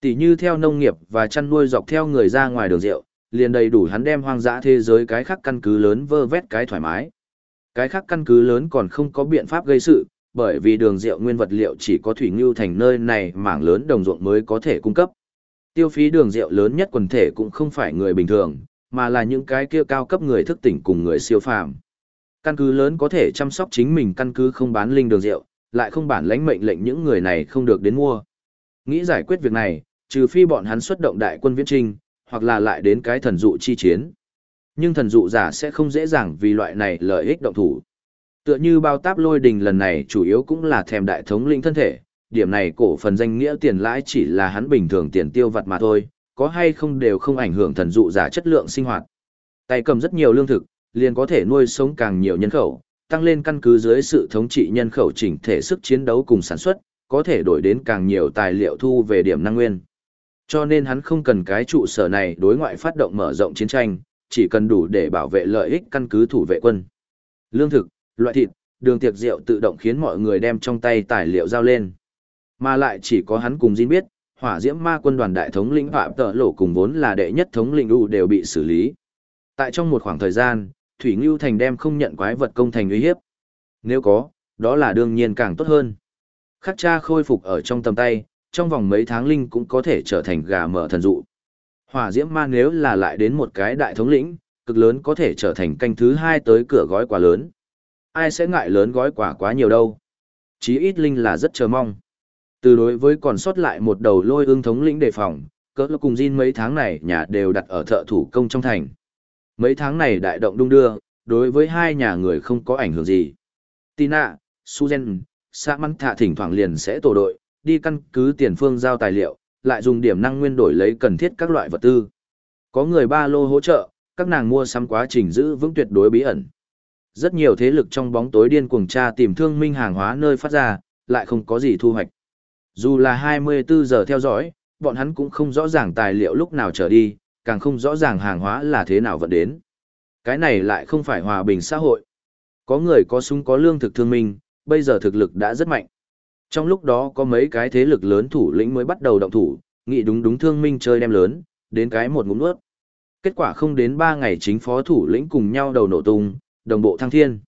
Tỷ như theo nông nghiệp và chăn nuôi dọc theo người ra ngoài đường rượu, liền đầy đủ hắn đem hoang dã thế giới cái khác căn cứ lớn vơ vét cái thoải mái. Cái khác căn cứ lớn còn không có biện pháp gây sự, bởi vì đường rượu nguyên vật liệu chỉ có thủy ngưu thành nơi này mảng lớn đồng ruộng mới có thể cung cấp. Tiêu phí đường rượu lớn nhất quần thể cũng không phải người bình thường, mà là những cái kia cao cấp người thức tỉnh cùng người siêu phàm. Căn cứ lớn có thể chăm sóc chính mình căn cứ không bán linh đường rượu, lại không bản lãnh mệnh lệnh những người này không được đến mua. Nghĩ giải quyết việc này, trừ phi bọn hắn xuất động đại quân viễn trinh, hoặc là lại đến cái thần dụ chi chiến. Nhưng thần dụ giả sẽ không dễ dàng vì loại này lợi ích động thủ. Tựa như bao táp lôi đình lần này chủ yếu cũng là thèm đại thống lĩnh thân thể, điểm này cổ phần danh nghĩa tiền lãi chỉ là hắn bình thường tiền tiêu vặt mà thôi, có hay không đều không ảnh hưởng thần dụ giả chất lượng sinh hoạt. Tay cầm rất nhiều lương thực, liền có thể nuôi sống càng nhiều nhân khẩu, tăng lên căn cứ dưới sự thống trị nhân khẩu chỉnh thể sức chiến đấu cùng sản xuất, có thể đổi đến càng nhiều tài liệu thu về điểm năng nguyên. Cho nên hắn không cần cái trụ sở này đối ngoại phát động mở rộng chiến tranh, chỉ cần đủ để bảo vệ lợi ích căn cứ thủ vệ quân. Lương thực, loại thịt, đường tiệc rượu tự động khiến mọi người đem trong tay tài liệu giao lên. Mà lại chỉ có hắn cùng Jin biết, hỏa diễm ma quân đoàn đại thống lĩnh phạm tợ lộ cùng vốn là đệ nhất thống lĩnh u đều bị xử lý. Tại trong một khoảng thời gian, Thủy Ngưu Thành đem không nhận quái vật công thành uy hiếp. Nếu có, đó là đương nhiên càng tốt hơn. Khắc cha khôi phục ở trong tầm tay, trong vòng mấy tháng linh cũng có thể trở thành gà mở thần dụ. Hỏa diễm ma nếu là lại đến một cái đại thống lĩnh, cực lớn có thể trở thành canh thứ hai tới cửa gói quà lớn. Ai sẽ ngại lớn gói quà quá nhiều đâu. Chí ít linh là rất chờ mong. Từ đối với còn sót lại một đầu lôi ương thống lĩnh đề phòng, cỡ là cùng Jin mấy tháng này nhà đều đặt ở thợ thủ công trong thành. Mấy tháng này đại động đung đưa, đối với hai nhà người không có ảnh hưởng gì. Tina, Suzen, Sa Măng Thạ thỉnh thoảng liền sẽ tổ đội, đi căn cứ tiền phương giao tài liệu, lại dùng điểm năng nguyên đổi lấy cần thiết các loại vật tư. Có người ba lô hỗ trợ, các nàng mua sắm quá trình giữ vững tuyệt đối bí ẩn. Rất nhiều thế lực trong bóng tối điên cuồng tra tìm thương minh hàng hóa nơi phát ra, lại không có gì thu hoạch. Dù là 24 giờ theo dõi, bọn hắn cũng không rõ ràng tài liệu lúc nào trở đi, càng không rõ ràng hàng hóa là thế nào vận đến. Cái này lại không phải hòa bình xã hội. Có người có súng có lương thực thương minh, bây giờ thực lực đã rất mạnh. Trong lúc đó có mấy cái thế lực lớn thủ lĩnh mới bắt đầu động thủ, nghĩ đúng đúng thương minh chơi đem lớn, đến cái một ngụm nuốt. Kết quả không đến 3 ngày chính phó thủ lĩnh cùng nhau đầu nổ tung, đồng bộ thăng thiên.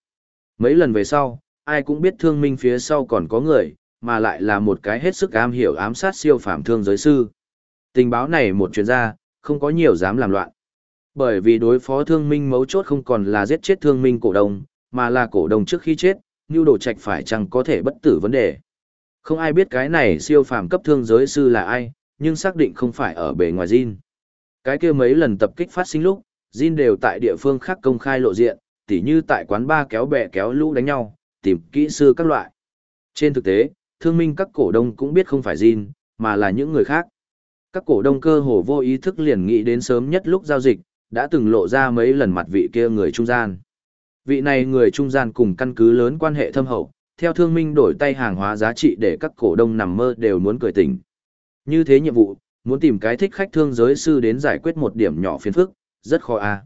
Mấy lần về sau, ai cũng biết thương minh phía sau còn có người, mà lại là một cái hết sức am hiểu ám sát siêu phàm thương giới sư. Tình báo này một chuyên gia, không có nhiều dám làm loạn. Bởi vì đối phó thương minh mấu chốt không còn là giết chết thương minh cổ đông, mà là cổ đông trước khi chết, như đồ trạch phải chăng có thể bất tử vấn đề. Không ai biết cái này siêu phàm cấp thương giới sư là ai, nhưng xác định không phải ở bề ngoài Jin. Cái kia mấy lần tập kích phát sinh lúc, Jin đều tại địa phương khác công khai lộ diện, tỉ như tại quán ba kéo bè kéo lũ đánh nhau, tìm kỹ sư các loại. Trên thực tế, thương minh các cổ đông cũng biết không phải Jin, mà là những người khác. Các cổ đông cơ hồ vô ý thức liền nghĩ đến sớm nhất lúc giao dịch, đã từng lộ ra mấy lần mặt vị kia người trung gian. Vị này người trung gian cùng căn cứ lớn quan hệ thâm hậu, theo thương minh đổi tay hàng hóa giá trị để các cổ đông nằm mơ đều muốn cười tỉnh. Như thế nhiệm vụ, muốn tìm cái thích khách thương giới sư đến giải quyết một điểm nhỏ phiền phức, rất khó a.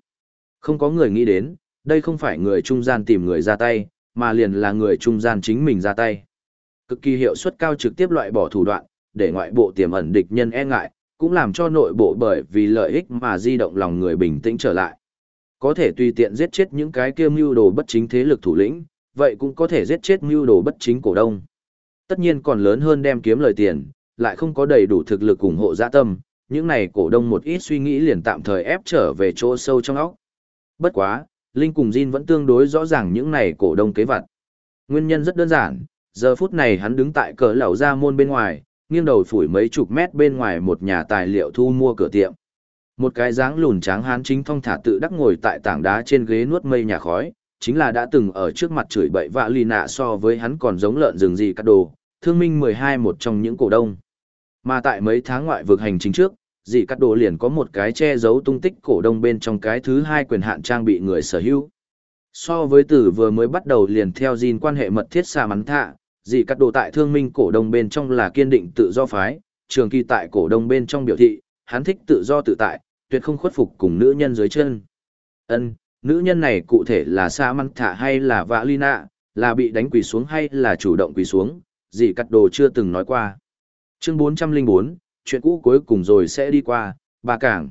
Không có người nghĩ đến, đây không phải người trung gian tìm người ra tay, mà liền là người trung gian chính mình ra tay. Cực kỳ hiệu suất cao trực tiếp loại bỏ thủ đoạn, để ngoại bộ tiềm ẩn địch nhân e ngại, cũng làm cho nội bộ bởi vì lợi ích mà di động lòng người bình tĩnh trở lại. Có thể tùy tiện giết chết những cái kia mưu đồ bất chính thế lực thủ lĩnh, vậy cũng có thể giết chết mưu đồ bất chính cổ đông. Tất nhiên còn lớn hơn đem kiếm lời tiền, lại không có đầy đủ thực lực ủng hộ dạ tâm, những này cổ đông một ít suy nghĩ liền tạm thời ép trở về chỗ sâu trong óc. Bất quá, Linh cùng Jin vẫn tương đối rõ ràng những này cổ đông kế vật. Nguyên nhân rất đơn giản, giờ phút này hắn đứng tại cỡ lẩu ra môn bên ngoài, nghiêng đầu phủi mấy chục mét bên ngoài một nhà tài liệu thu mua cửa tiệm. Một cái dáng lùn tráng hán chính thong thả tự đắc ngồi tại tảng đá trên ghế nuốt mây nhà khói, chính là đã từng ở trước mặt chửi bậy vạ lì nạ so với hắn còn giống lợn rừng gì cắt đồ, thương minh 12 một trong những cổ đông. Mà tại mấy tháng ngoại vực hành chính trước, dì cắt đồ liền có một cái che giấu tung tích cổ đông bên trong cái thứ hai quyền hạn trang bị người sở hữu. So với tử vừa mới bắt đầu liền theo gìn quan hệ mật thiết xa mắn thạ, dì cắt đồ tại thương minh cổ đông bên trong là kiên định tự do phái, trường kỳ tại cổ đông bên trong biểu thị, hắn thích tự do tự tại, tuyệt không khuất phục cùng nữ nhân dưới chân. Ân, nữ nhân này cụ thể là Sa mắn Thả hay là vạ lina, là bị đánh quỳ xuống hay là chủ động quỳ xuống, gì cắt đồ chưa từng nói qua. Chương 404, chuyện cũ cuối cùng rồi sẽ đi qua, ba cảng.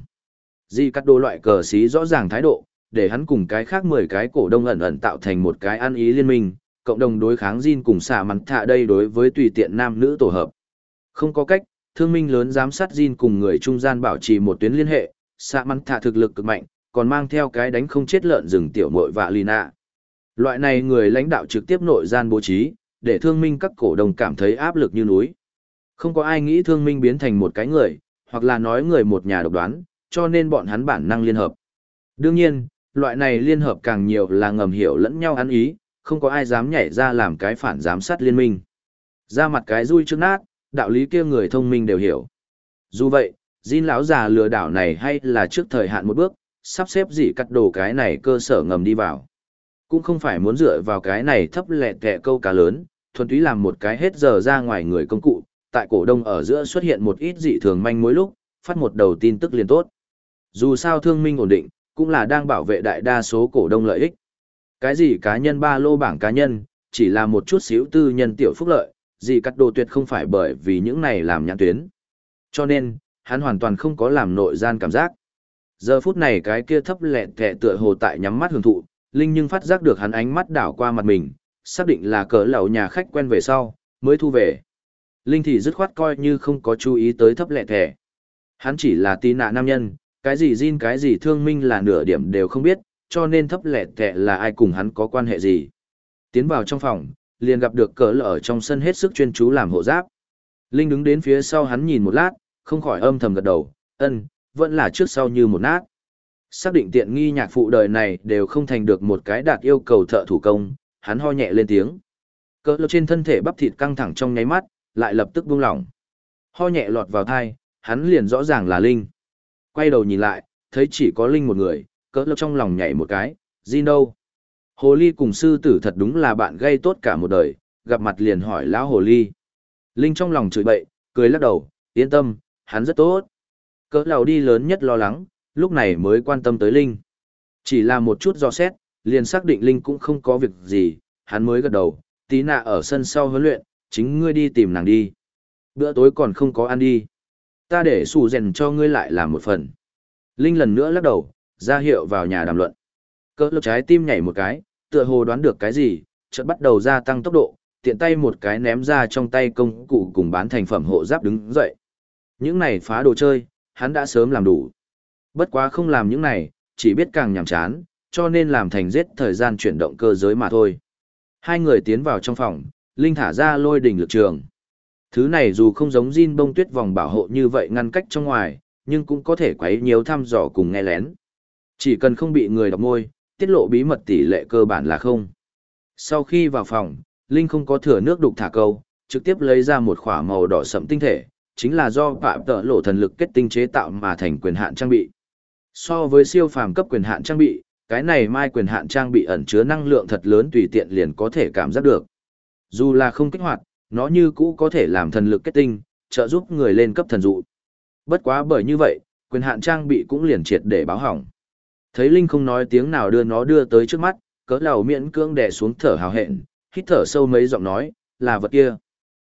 Di cắt đồ loại cờ xí rõ ràng thái độ, để hắn cùng cái khác 10 cái cổ đông ẩn ẩn tạo thành một cái ăn ý liên minh, cộng đồng đối kháng Jin cùng xả mắn thạ đây đối với tùy tiện nam nữ tổ hợp. Không có cách, thương minh lớn giám sát Jin cùng người trung gian bảo trì một tuyến liên hệ, xả mắn thạ thực lực cực mạnh, còn mang theo cái đánh không chết lợn rừng tiểu mội vạ lì nạ. Loại này người lãnh đạo trực tiếp nội gian bố trí, để thương minh các cổ đông cảm thấy áp lực như núi. Không có ai nghĩ thương minh biến thành một cái người, hoặc là nói người một nhà độc đoán, cho nên bọn hắn bản năng liên hợp. Đương nhiên, loại này liên hợp càng nhiều là ngầm hiểu lẫn nhau ăn ý, không có ai dám nhảy ra làm cái phản giám sát liên minh. Ra mặt cái rui trước nát, đạo lý kia người thông minh đều hiểu. Dù vậy, Jin lão già lừa đảo này hay là trước thời hạn một bước, sắp xếp gì cắt đồ cái này cơ sở ngầm đi vào. Cũng không phải muốn dựa vào cái này thấp lẹ kẹ câu cá lớn, thuần túy làm một cái hết giờ ra ngoài người công cụ, tại cổ đông ở giữa xuất hiện một ít dị thường manh mối lúc, phát một đầu tin tức liền tốt. Dù sao thương minh ổn định, cũng là đang bảo vệ đại đa số cổ đông lợi ích. Cái gì cá nhân ba lô bảng cá nhân, chỉ là một chút xíu tư nhân tiểu phúc lợi, gì cắt đồ tuyệt không phải bởi vì những này làm nhãn tuyến. Cho nên, hắn hoàn toàn không có làm nội gian cảm giác. Giờ phút này cái kia thấp lẹ tệ tựa hồ tại nhắm mắt hưởng thụ, Linh nhưng phát giác được hắn ánh mắt đảo qua mặt mình, xác định là cỡ lẩu nhà khách quen về sau, mới thu về. Linh thì dứt khoát coi như không có chú ý tới thấp lẹ tệ. Hắn chỉ là tí nạ nam nhân, cái gì Jin cái gì thương minh là nửa điểm đều không biết, cho nên thấp lẹ tệ là ai cùng hắn có quan hệ gì. Tiến vào trong phòng, liền gặp được cỡ lở ở trong sân hết sức chuyên chú làm hộ giáp. Linh đứng đến phía sau hắn nhìn một lát, không khỏi âm thầm gật đầu, ân, vẫn là trước sau như một nát. Xác định tiện nghi nhạc phụ đời này đều không thành được một cái đạt yêu cầu thợ thủ công, hắn ho nhẹ lên tiếng. Cỡ lở trên thân thể bắp thịt căng thẳng trong nháy mắt, lại lập tức buông lỏng. Ho nhẹ lọt vào thai, hắn liền rõ ràng là Linh. Quay đầu nhìn lại, thấy chỉ có Linh một người, cỡ lộc trong lòng nhảy một cái, Jin đâu? Hồ Ly cùng sư tử thật đúng là bạn gây tốt cả một đời, gặp mặt liền hỏi lão Hồ Ly. Linh trong lòng chửi bậy, cười lắc đầu, yên tâm, hắn rất tốt. Cỡ lầu đi lớn nhất lo lắng, lúc này mới quan tâm tới Linh. Chỉ là một chút do xét, liền xác định Linh cũng không có việc gì, hắn mới gật đầu, tí nạ ở sân sau huấn luyện, chính ngươi đi tìm nàng đi. Bữa tối còn không có ăn đi. Ta để sủ rèn cho ngươi lại làm một phần. Linh lần nữa lắc đầu, ra hiệu vào nhà đàm luận. Cỡ lầu trái tim nhảy một cái, tựa hồ đoán được cái gì, chợt bắt đầu gia tăng tốc độ, tiện tay một cái ném ra trong tay công cụ cùng bán thành phẩm hộ giáp đứng dậy. Những này phá đồ chơi, hắn đã sớm làm đủ. Bất quá không làm những này, chỉ biết càng nhàm chán, cho nên làm thành giết thời gian chuyển động cơ giới mà thôi. Hai người tiến vào trong phòng, Linh thả ra lôi đỉnh lực trường. Thứ này dù không giống Jin bông tuyết vòng bảo hộ như vậy ngăn cách trong ngoài, nhưng cũng có thể quấy nhiều thăm dò cùng nghe lén. Chỉ cần không bị người đọc môi, tiết lộ bí mật tỷ lệ cơ bản là không. Sau khi vào phòng, Linh không có thừa nước đục thả câu, trực tiếp lấy ra một khỏa màu đỏ sẫm tinh thể, chính là do phạm tợ lộ thần lực kết tinh chế tạo mà thành quyền hạn trang bị. So với siêu phàm cấp quyền hạn trang bị, cái này mai quyền hạn trang bị ẩn chứa năng lượng thật lớn tùy tiện liền có thể cảm giác được. Dù là không kích hoạt, nó như cũ có thể làm thần lực kết tinh, trợ giúp người lên cấp thần dụ. Bất quá bởi như vậy, quyền hạn trang bị cũng liền triệt để báo hỏng. Thấy Linh không nói tiếng nào đưa nó đưa tới trước mắt, cỡ lầu miễn cưỡng đè xuống thở hào hẹn, hít thở sâu mấy giọng nói, là vật kia.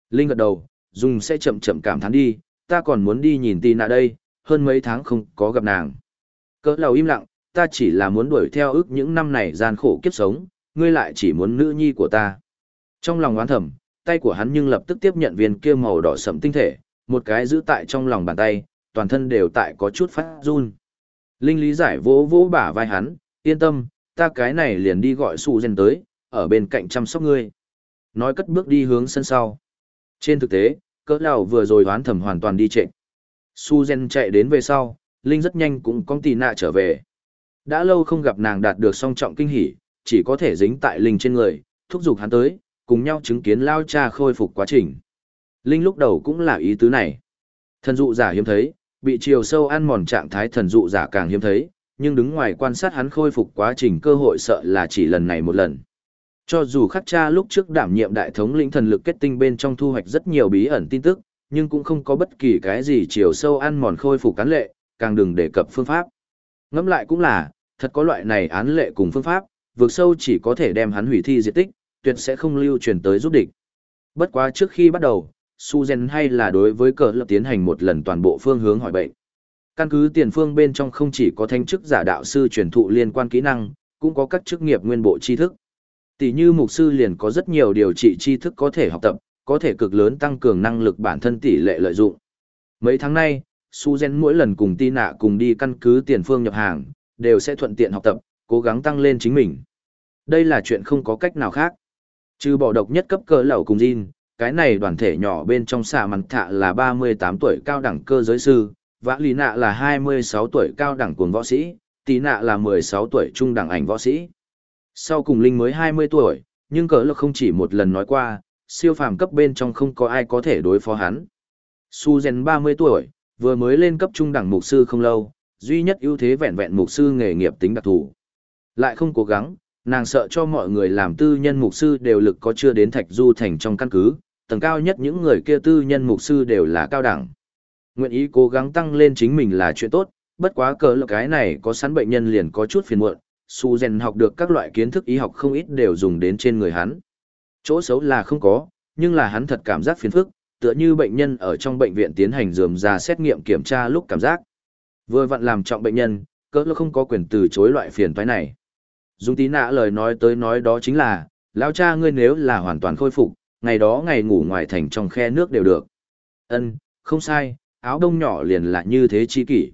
Linh gật đầu, dùng sẽ chậm chậm cảm thán đi, ta còn muốn đi nhìn tì nạ đây, hơn mấy tháng không có gặp nàng. Cỡ lầu im lặng, ta chỉ là muốn đuổi theo ước những năm này gian khổ kiếp sống, ngươi lại chỉ muốn nữ nhi của ta. Trong lòng oán thầm, tay của hắn nhưng lập tức tiếp nhận viên kia màu đỏ sẫm tinh thể, một cái giữ tại trong lòng bàn tay, toàn thân đều tại có chút phát run. Linh lý giải vỗ vỗ bả vai hắn, yên tâm, ta cái này liền đi gọi su gen tới, ở bên cạnh chăm sóc ngươi. nói cất bước đi hướng sân sau. Trên thực tế, cỡ nào vừa rồi đoán thẩm hoàn toàn đi trệ. Su Zen chạy đến về sau, Linh rất nhanh cũng con tì nạ trở về. Đã lâu không gặp nàng đạt được song trọng kinh hỉ, chỉ có thể dính tại Linh trên người, thúc giục hắn tới, cùng nhau chứng kiến lao cha khôi phục quá trình. Linh lúc đầu cũng là ý tứ này. Thần dụ giả hiếm thấy, bị chiều sâu ăn mòn trạng thái thần dụ giả càng hiếm thấy, nhưng đứng ngoài quan sát hắn khôi phục quá trình cơ hội sợ là chỉ lần này một lần. Cho dù khắc cha lúc trước đảm nhiệm đại thống lĩnh thần lực kết tinh bên trong thu hoạch rất nhiều bí ẩn tin tức, nhưng cũng không có bất kỳ cái gì chiều sâu ăn mòn khôi phục cán lệ, càng đừng đề cập phương pháp. Ngẫm lại cũng là, thật có loại này án lệ cùng phương pháp, vượt sâu chỉ có thể đem hắn hủy thi diệt tích, tuyệt sẽ không lưu truyền tới giúp địch. Bất quá trước khi bắt đầu, Suzen hay là đối với cờ lập tiến hành một lần toàn bộ phương hướng hỏi bệnh. Căn cứ tiền phương bên trong không chỉ có thanh chức giả đạo sư truyền thụ liên quan kỹ năng, cũng có các chức nghiệp nguyên bộ tri thức. Tỷ như mục sư liền có rất nhiều điều trị tri thức có thể học tập, có thể cực lớn tăng cường năng lực bản thân tỷ lệ lợi dụng. Mấy tháng nay, Suzen mỗi lần cùng Tina cùng đi căn cứ tiền phương nhập hàng, đều sẽ thuận tiện học tập, cố gắng tăng lên chính mình. Đây là chuyện không có cách nào khác. Trừ bỏ độc nhất cấp cơ lẩu cùng Jin, cái này đoàn thể nhỏ bên trong xà mặn thạ là 38 tuổi cao đẳng cơ giới sư, vã lý nạ là 26 tuổi cao đẳng cuồng võ sĩ, tí nạ là 16 tuổi trung đẳng ảnh võ sĩ. Sau cùng Linh mới 20 tuổi, nhưng cỡ lực không chỉ một lần nói qua, siêu phàm cấp bên trong không có ai có thể đối phó hắn. Su Gen 30 tuổi, vừa mới lên cấp trung đẳng mục sư không lâu, duy nhất ưu thế vẹn vẹn mục sư nghề nghiệp tính đặc thù. Lại không cố gắng, nàng sợ cho mọi người làm tư nhân mục sư đều lực có chưa đến thạch du thành trong căn cứ, tầng cao nhất những người kia tư nhân mục sư đều là cao đẳng. Nguyện ý cố gắng tăng lên chính mình là chuyện tốt, bất quá cỡ là cái này có sẵn bệnh nhân liền có chút phiền muộn, su rèn học được các loại kiến thức y học không ít đều dùng đến trên người hắn. Chỗ xấu là không có, nhưng là hắn thật cảm giác phiền phức, tựa như bệnh nhân ở trong bệnh viện tiến hành dườm ra xét nghiệm kiểm tra lúc cảm giác. Vừa vặn làm trọng bệnh nhân, cỡ là không có quyền từ chối loại phiền toái này. Dung tí nạ lời nói tới nói đó chính là, lão cha ngươi nếu là hoàn toàn khôi phục, ngày đó ngày ngủ ngoài thành trong khe nước đều được. Ân, không sai, áo đông nhỏ liền là như thế chi kỷ.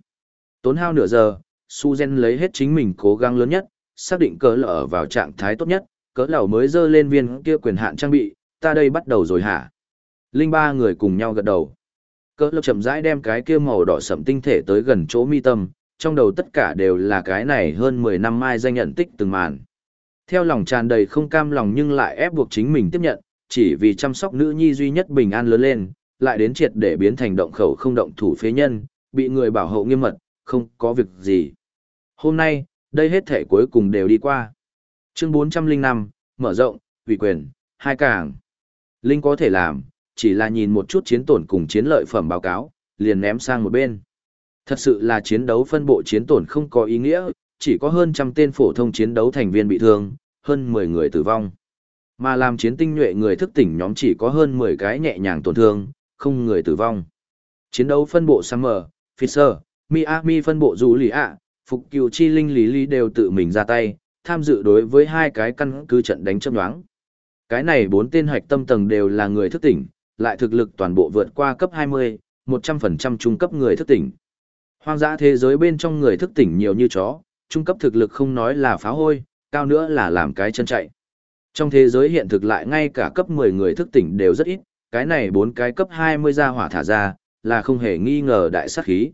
Tốn hao nửa giờ, Su Gen lấy hết chính mình cố gắng lớn nhất, xác định cỡ lở vào trạng thái tốt nhất, cỡ lở mới dơ lên viên kia quyền hạn trang bị, ta đây bắt đầu rồi hả? Linh ba người cùng nhau gật đầu. Cỡ lở chậm rãi đem cái kia màu đỏ sẫm tinh thể tới gần chỗ mi tâm, trong đầu tất cả đều là cái này hơn 10 năm mai danh nhận tích từng màn. Theo lòng tràn đầy không cam lòng nhưng lại ép buộc chính mình tiếp nhận, chỉ vì chăm sóc nữ nhi duy nhất bình an lớn lên, lại đến triệt để biến thành động khẩu không động thủ phế nhân, bị người bảo hộ nghiêm mật, không có việc gì. Hôm nay, đây hết thể cuối cùng đều đi qua. Chương 405, mở rộng, ủy quyền, hai càng. Linh có thể làm, chỉ là nhìn một chút chiến tổn cùng chiến lợi phẩm báo cáo, liền ném sang một bên. Thật sự là chiến đấu phân bộ chiến tổn không có ý nghĩa, chỉ có hơn trăm tên phổ thông chiến đấu thành viên bị thương, hơn 10 người tử vong. Mà làm chiến tinh nhuệ người thức tỉnh nhóm chỉ có hơn 10 cái nhẹ nhàng tổn thương, không người tử vong. Chiến đấu phân bộ Summer, Fisher, Miami phân bộ Dù Lì ạ, Phục Cựu Chi Linh Lý Lý đều tự mình ra tay, tham dự đối với hai cái căn cứ trận đánh châm đoán. Cái này bốn tên hoạch tâm tầng đều là người thức tỉnh, lại thực lực toàn bộ vượt qua cấp 20, 100% trung cấp người thức tỉnh. Hoang dã thế giới bên trong người thức tỉnh nhiều như chó, trung cấp thực lực không nói là phá hôi, cao nữa là làm cái chân chạy. Trong thế giới hiện thực lại ngay cả cấp 10 người thức tỉnh đều rất ít, cái này bốn cái cấp 20 ra hỏa thả ra, là không hề nghi ngờ đại sát khí.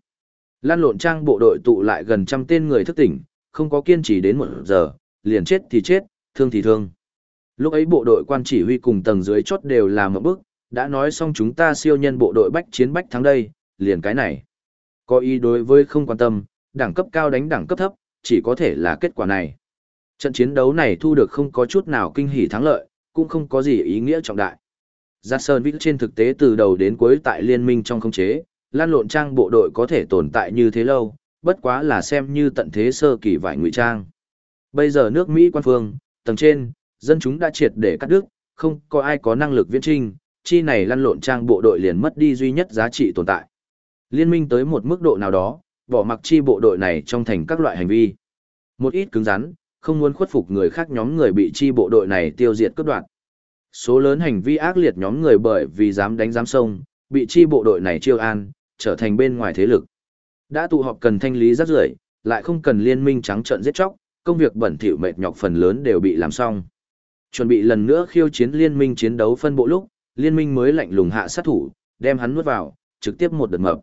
Lan lộn trang bộ đội tụ lại gần trăm tên người thức tỉnh, không có kiên trì đến một giờ, liền chết thì chết, thương thì thương. Lúc ấy bộ đội quan chỉ huy cùng tầng dưới chốt đều làm một bước, đã nói xong chúng ta siêu nhân bộ đội bách chiến bách thắng đây, liền cái này. Có ý đối với không quan tâm, đẳng cấp cao đánh đẳng cấp thấp, chỉ có thể là kết quả này. Trận chiến đấu này thu được không có chút nào kinh hỉ thắng lợi, cũng không có gì ý nghĩa trọng đại. Jackson Vít trên thực tế từ đầu đến cuối tại liên minh trong không chế, lan lộn trang bộ đội có thể tồn tại như thế lâu, bất quá là xem như tận thế sơ kỳ vải ngụy trang. Bây giờ nước Mỹ quan phương, tầng trên, dân chúng đã triệt để cắt đứt, không có ai có năng lực viễn trinh, chi này lăn lộn trang bộ đội liền mất đi duy nhất giá trị tồn tại. Liên minh tới một mức độ nào đó, bỏ mặc chi bộ đội này trong thành các loại hành vi. Một ít cứng rắn, không muốn khuất phục người khác nhóm người bị chi bộ đội này tiêu diệt cướp đoạt. Số lớn hành vi ác liệt nhóm người bởi vì dám đánh dám sông, bị chi bộ đội này chiêu an, trở thành bên ngoài thế lực. Đã tụ họp cần thanh lý rất rưởi, lại không cần liên minh trắng trợn giết chóc, công việc bẩn thỉu mệt nhọc phần lớn đều bị làm xong. Chuẩn bị lần nữa khiêu chiến liên minh chiến đấu phân bộ lúc, liên minh mới lạnh lùng hạ sát thủ, đem hắn nuốt vào, trực tiếp một đợt mập.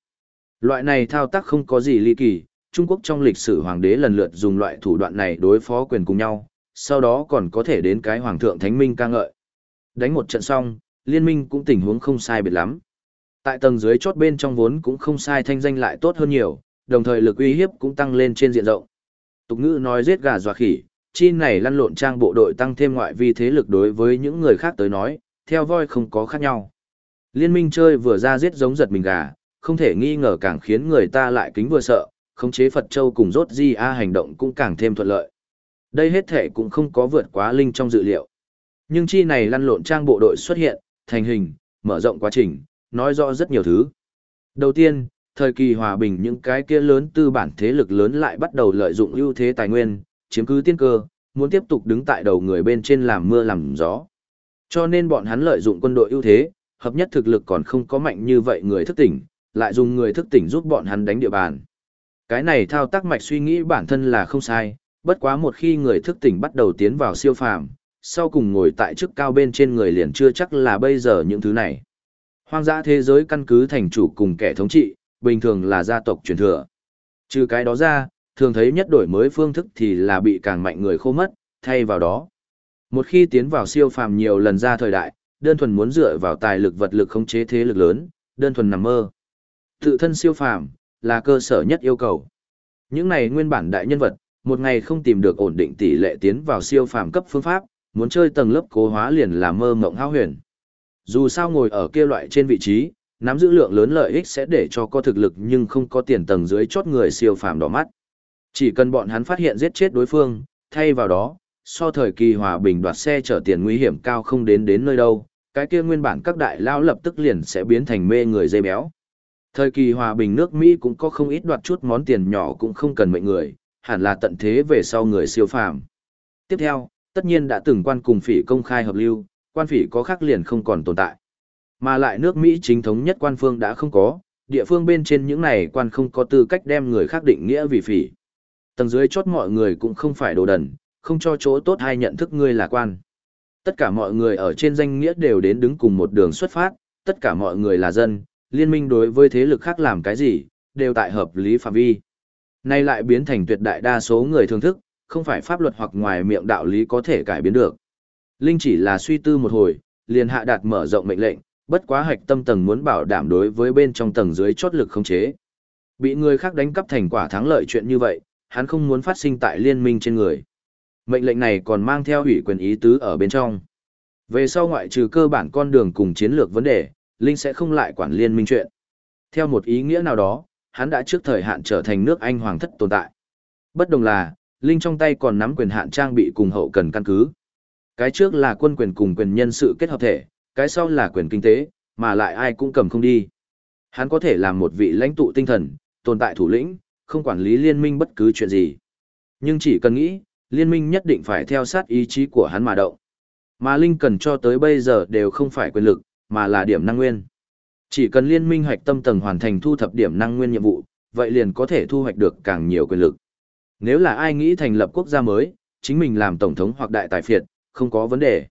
Loại này thao tác không có gì ly kỳ, Trung Quốc trong lịch sử hoàng đế lần lượt dùng loại thủ đoạn này đối phó quyền cùng nhau, sau đó còn có thể đến cái hoàng thượng thánh minh ca ngợi. Đánh một trận xong, liên minh cũng tình huống không sai biệt lắm. Tại tầng dưới chốt bên trong vốn cũng không sai thanh danh lại tốt hơn nhiều, đồng thời lực uy hiếp cũng tăng lên trên diện rộng. Tục ngữ nói giết gà dọa khỉ, chi này lăn lộn trang bộ đội tăng thêm ngoại vi thế lực đối với những người khác tới nói, theo voi không có khác nhau. Liên minh chơi vừa ra giết giống giật mình gà, không thể nghi ngờ càng khiến người ta lại kính vừa sợ, khống chế Phật Châu cùng rốt di a hành động cũng càng thêm thuận lợi. Đây hết thể cũng không có vượt quá linh trong dự liệu. Nhưng chi này lăn lộn trang bộ đội xuất hiện, thành hình, mở rộng quá trình, nói rõ rất nhiều thứ. Đầu tiên, thời kỳ hòa bình những cái kia lớn tư bản thế lực lớn lại bắt đầu lợi dụng ưu thế tài nguyên, chiếm cứ tiên cơ, muốn tiếp tục đứng tại đầu người bên trên làm mưa làm gió. Cho nên bọn hắn lợi dụng quân đội ưu thế, hợp nhất thực lực còn không có mạnh như vậy người thức tỉnh, lại dùng người thức tỉnh giúp bọn hắn đánh địa bàn. Cái này thao tác mạch suy nghĩ bản thân là không sai, bất quá một khi người thức tỉnh bắt đầu tiến vào siêu phàm, sau cùng ngồi tại chức cao bên trên người liền chưa chắc là bây giờ những thứ này. Hoang dã thế giới căn cứ thành chủ cùng kẻ thống trị, bình thường là gia tộc truyền thừa. Trừ cái đó ra, thường thấy nhất đổi mới phương thức thì là bị càng mạnh người khô mất, thay vào đó. Một khi tiến vào siêu phàm nhiều lần ra thời đại, đơn thuần muốn dựa vào tài lực vật lực khống chế thế lực lớn, đơn thuần nằm mơ. Tự thân siêu phàm là cơ sở nhất yêu cầu. Những này nguyên bản đại nhân vật, một ngày không tìm được ổn định tỷ lệ tiến vào siêu phàm cấp phương pháp, muốn chơi tầng lớp cố hóa liền là mơ mộng hao huyền. Dù sao ngồi ở kia loại trên vị trí, nắm giữ lượng lớn lợi ích sẽ để cho có thực lực nhưng không có tiền tầng dưới chót người siêu phàm đỏ mắt. Chỉ cần bọn hắn phát hiện giết chết đối phương, thay vào đó, so thời kỳ hòa bình đoạt xe chở tiền nguy hiểm cao không đến đến nơi đâu, cái kia nguyên bản các đại lao lập tức liền sẽ biến thành mê người dây béo. Thời kỳ hòa bình nước Mỹ cũng có không ít đoạt chút món tiền nhỏ cũng không cần mệnh người, hẳn là tận thế về sau người siêu phàm. Tiếp theo, tất nhiên đã từng quan cùng phỉ công khai hợp lưu, quan phỉ có khác liền không còn tồn tại. Mà lại nước Mỹ chính thống nhất quan phương đã không có, địa phương bên trên những này quan không có tư cách đem người khác định nghĩa vì phỉ. Tầng dưới chốt mọi người cũng không phải đồ đần, không cho chỗ tốt hay nhận thức ngươi là quan. Tất cả mọi người ở trên danh nghĩa đều đến đứng cùng một đường xuất phát, tất cả mọi người là dân, liên minh đối với thế lực khác làm cái gì, đều tại hợp lý phạm vi. Nay lại biến thành tuyệt đại đa số người thường thức, không phải pháp luật hoặc ngoài miệng đạo lý có thể cải biến được. Linh chỉ là suy tư một hồi, liền hạ đạt mở rộng mệnh lệnh, bất quá hạch tâm tầng muốn bảo đảm đối với bên trong tầng dưới chốt lực không chế. Bị người khác đánh cắp thành quả thắng lợi chuyện như vậy, hắn không muốn phát sinh tại liên minh trên người. Mệnh lệnh này còn mang theo ủy quyền ý tứ ở bên trong. Về sau ngoại trừ cơ bản con đường cùng chiến lược vấn đề, Linh sẽ không lại quản liên minh chuyện. Theo một ý nghĩa nào đó, hắn đã trước thời hạn trở thành nước Anh hoàng thất tồn tại. Bất đồng là, Linh trong tay còn nắm quyền hạn trang bị cùng hậu cần căn cứ. Cái trước là quân quyền cùng quyền nhân sự kết hợp thể, cái sau là quyền kinh tế, mà lại ai cũng cầm không đi. Hắn có thể làm một vị lãnh tụ tinh thần, tồn tại thủ lĩnh, không quản lý liên minh bất cứ chuyện gì. Nhưng chỉ cần nghĩ, liên minh nhất định phải theo sát ý chí của hắn mà động. Mà Linh cần cho tới bây giờ đều không phải quyền lực, mà là điểm năng nguyên. Chỉ cần liên minh hoạch tâm tầng hoàn thành thu thập điểm năng nguyên nhiệm vụ, vậy liền có thể thu hoạch được càng nhiều quyền lực. Nếu là ai nghĩ thành lập quốc gia mới, chính mình làm tổng thống hoặc đại tài phiệt, không có vấn đề.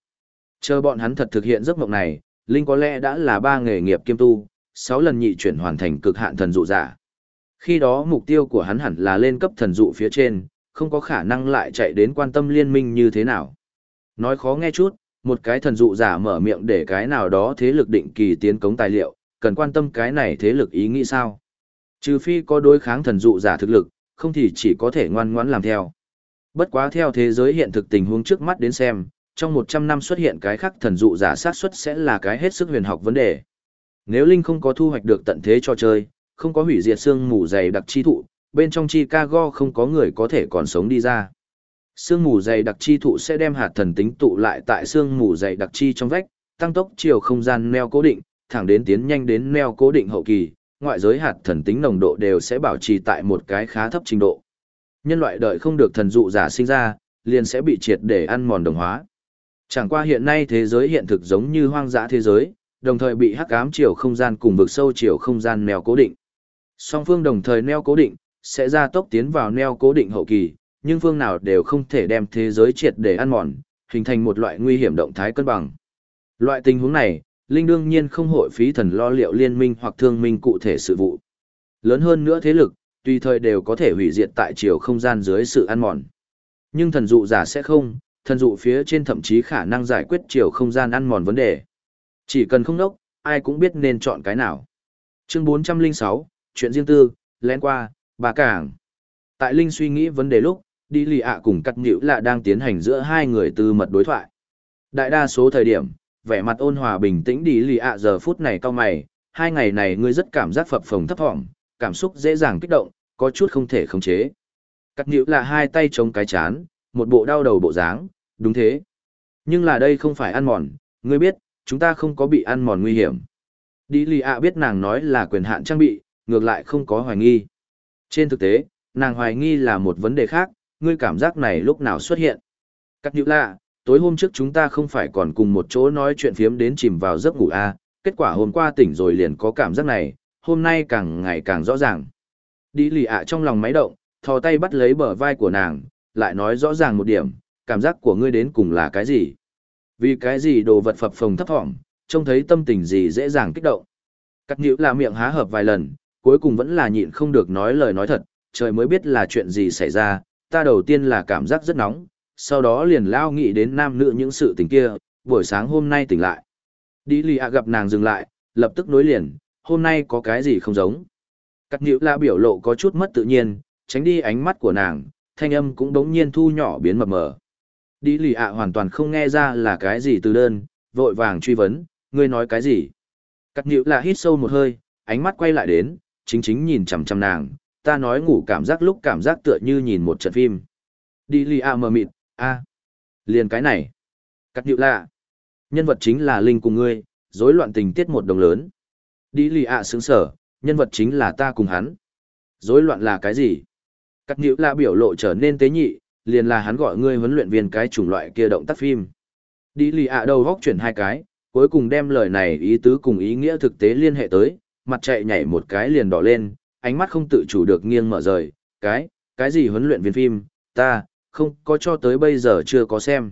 Chờ bọn hắn thật thực hiện giấc mộng này, Linh có lẽ đã là ba nghề nghiệp kiêm tu, sáu lần nhị chuyển hoàn thành cực hạn thần dụ giả. Khi đó mục tiêu của hắn hẳn là lên cấp thần dụ phía trên, không có khả năng lại chạy đến quan tâm liên minh như thế nào. Nói khó nghe chút, một cái thần dụ giả mở miệng để cái nào đó thế lực định kỳ tiến cống tài liệu, cần quan tâm cái này thế lực ý nghĩ sao. Trừ phi có đối kháng thần dụ giả thực lực, không thì chỉ có thể ngoan ngoãn làm theo. Bất quá theo thế giới hiện thực tình huống trước mắt đến xem, trong 100 năm xuất hiện cái khác thần dụ giả sát suất sẽ là cái hết sức huyền học vấn đề. Nếu Linh không có thu hoạch được tận thế cho chơi, không có hủy diệt xương mù dày đặc chi thụ, bên trong Chicago không có người có thể còn sống đi ra. Sương mù dày đặc chi thụ sẽ đem hạt thần tính tụ lại tại sương mù dày đặc chi trong vách, tăng tốc chiều không gian neo cố định, thẳng đến tiến nhanh đến neo cố định hậu kỳ, ngoại giới hạt thần tính nồng độ đều sẽ bảo trì tại một cái khá thấp trình độ. Nhân loại đợi không được thần dụ giả sinh ra, liền sẽ bị triệt để ăn mòn đồng hóa. Chẳng qua hiện nay thế giới hiện thực giống như hoang dã thế giới, đồng thời bị hắc ám chiều không gian cùng vực sâu chiều không gian neo cố định. Song phương đồng thời neo cố định, sẽ ra tốc tiến vào neo cố định hậu kỳ, nhưng phương nào đều không thể đem thế giới triệt để ăn mòn, hình thành một loại nguy hiểm động thái cân bằng. Loại tình huống này, Linh đương nhiên không hội phí thần lo liệu liên minh hoặc thương minh cụ thể sự vụ. Lớn hơn nữa thế lực, tùy thời đều có thể hủy diệt tại chiều không gian dưới sự ăn mòn. Nhưng thần dụ giả sẽ không, thần dụ phía trên thậm chí khả năng giải quyết chiều không gian ăn mòn vấn đề. Chỉ cần không nốc, ai cũng biết nên chọn cái nào. Chương 406, chuyện riêng tư, lén qua, bà cảng. Tại Linh suy nghĩ vấn đề lúc, đi lì ạ cùng cắt nhữ là đang tiến hành giữa hai người tư mật đối thoại. Đại đa số thời điểm, vẻ mặt ôn hòa bình tĩnh đi lì ạ giờ phút này cao mày, hai ngày này ngươi rất cảm giác phập phồng thấp thỏm, cảm xúc dễ dàng kích động, có chút không thể khống chế. Cắt nhữ là hai tay chống cái chán, một bộ đau đầu bộ dáng, đúng thế. Nhưng là đây không phải ăn mòn, ngươi biết, chúng ta không có bị ăn mòn nguy hiểm. Đi lì ạ biết nàng nói là quyền hạn trang bị, ngược lại không có hoài nghi. Trên thực tế, nàng hoài nghi là một vấn đề khác, ngươi cảm giác này lúc nào xuất hiện. Cắt nhữ lạ, tối hôm trước chúng ta không phải còn cùng một chỗ nói chuyện phiếm đến chìm vào giấc ngủ à, kết quả hôm qua tỉnh rồi liền có cảm giác này, hôm nay càng ngày càng rõ ràng. Đi lì ạ trong lòng máy động, thò tay bắt lấy bờ vai của nàng, lại nói rõ ràng một điểm, cảm giác của ngươi đến cùng là cái gì? Vì cái gì đồ vật phập phồng thấp thỏm, trông thấy tâm tình gì dễ dàng kích động. Cắt nhữ là miệng há hợp vài lần, cuối cùng vẫn là nhịn không được nói lời nói thật, trời mới biết là chuyện gì xảy ra, ta đầu tiên là cảm giác rất nóng, sau đó liền lao nghĩ đến nam nữ những sự tình kia, buổi sáng hôm nay tỉnh lại. Đi lì ạ gặp nàng dừng lại, lập tức nối liền, hôm nay có cái gì không giống. Cắt nhữ là biểu lộ có chút mất tự nhiên, tránh đi ánh mắt của nàng, thanh âm cũng đống nhiên thu nhỏ biến mập mờ. Đi lì ạ hoàn toàn không nghe ra là cái gì từ đơn, vội vàng truy vấn, ngươi nói cái gì. Cắt nhữ là hít sâu một hơi, ánh mắt quay lại đến, chính chính nhìn chằm chằm nàng, ta nói ngủ cảm giác lúc cảm giác tựa như nhìn một trận phim. Đi lì ạ mờ mịt, a liền cái này. Cắt nhữ lạ. Nhân vật chính là Linh cùng ngươi, rối loạn tình tiết một đồng lớn. Đi lì ạ sướng sở, nhân vật chính là ta cùng hắn. Rối loạn là cái gì? Cắt nhữ là biểu lộ trở nên tế nhị, liền là hắn gọi ngươi huấn luyện viên cái chủng loại kia động tác phim. Đi lì ạ đầu góc chuyển hai cái, cuối cùng đem lời này ý tứ cùng ý nghĩa thực tế liên hệ tới, mặt chạy nhảy một cái liền đỏ lên, ánh mắt không tự chủ được nghiêng mở rời, cái, cái gì huấn luyện viên phim, ta, không có cho tới bây giờ chưa có xem.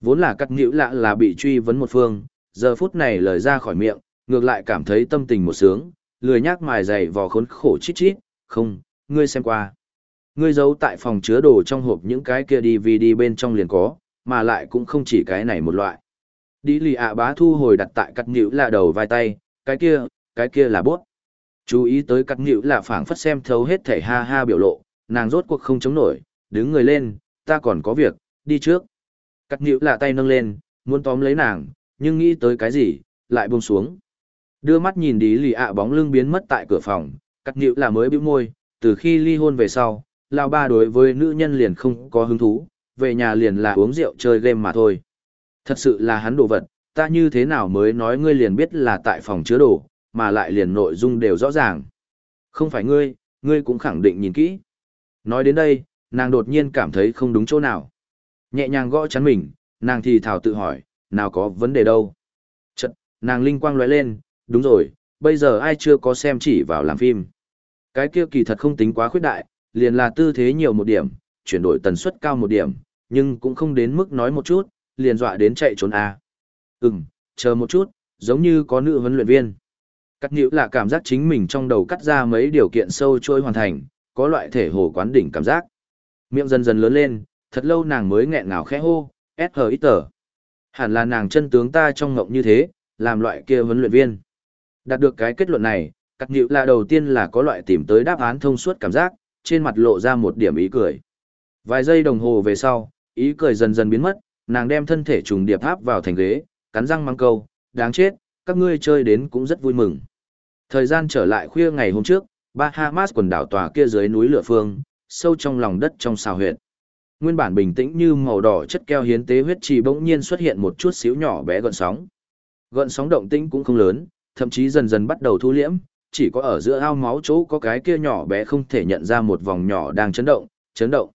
Vốn là cắt nghĩu lạ là bị truy vấn một phương, giờ phút này lời ra khỏi miệng, ngược lại cảm thấy tâm tình một sướng, lười nhác mài dày vò khốn khổ chít chít, không, ngươi xem qua. Ngươi giấu tại phòng chứa đồ trong hộp những cái kia DVD bên trong liền có, mà lại cũng không chỉ cái này một loại. Đi lì ạ bá thu hồi đặt tại cắt nhữ là đầu vai tay, cái kia, cái kia là bốt. Chú ý tới cắt nhữ là phảng phất xem thấu hết thể ha ha biểu lộ, nàng rốt cuộc không chống nổi, đứng người lên, ta còn có việc, đi trước. Cắt nhữ là tay nâng lên, muốn tóm lấy nàng, nhưng nghĩ tới cái gì, lại buông xuống. Đưa mắt nhìn đi lì ạ bóng lưng biến mất tại cửa phòng, cắt nhữ là mới bĩu môi, từ khi ly hôn về sau, lao ba đối với nữ nhân liền không có hứng thú, về nhà liền là uống rượu chơi game mà thôi. Thật sự là hắn đồ vật, ta như thế nào mới nói ngươi liền biết là tại phòng chứa đồ, mà lại liền nội dung đều rõ ràng. Không phải ngươi, ngươi cũng khẳng định nhìn kỹ. Nói đến đây, nàng đột nhiên cảm thấy không đúng chỗ nào. Nhẹ nhàng gõ chắn mình, nàng thì thảo tự hỏi, nào có vấn đề đâu. Chật, nàng linh quang lóe lên, đúng rồi, bây giờ ai chưa có xem chỉ vào làm phim. Cái kia kỳ thật không tính quá khuyết đại, liền là tư thế nhiều một điểm, chuyển đổi tần suất cao một điểm, nhưng cũng không đến mức nói một chút, liền dọa đến chạy trốn à. Ừm, chờ một chút, giống như có nữ huấn luyện viên. Cắt nhữ là cảm giác chính mình trong đầu cắt ra mấy điều kiện sâu trôi hoàn thành, có loại thể hồ quán đỉnh cảm giác. Miệng dần dần lớn lên, thật lâu nàng mới nghẹn ngào khẽ hô, s hờ ít tờ. Hẳn là nàng chân tướng ta trong ngộng như thế, làm loại kia huấn luyện viên. Đạt được cái kết luận này, cắt nhữ là đầu tiên là có loại tìm tới đáp án thông suốt cảm giác, trên mặt lộ ra một điểm ý cười. Vài giây đồng hồ về sau, ý cười dần dần biến mất, nàng đem thân thể trùng điệp áp vào thành ghế, cắn răng mang câu, đáng chết, các ngươi chơi đến cũng rất vui mừng. Thời gian trở lại khuya ngày hôm trước, Bahamas quần đảo tòa kia dưới núi lửa phương, sâu trong lòng đất trong xào huyệt. Nguyên bản bình tĩnh như màu đỏ chất keo hiến tế huyết trì bỗng nhiên xuất hiện một chút xíu nhỏ bé gợn sóng. Gợn sóng động tĩnh cũng không lớn, thậm chí dần dần bắt đầu thu liễm, chỉ có ở giữa ao máu chỗ có cái kia nhỏ bé không thể nhận ra một vòng nhỏ đang chấn động, chấn động.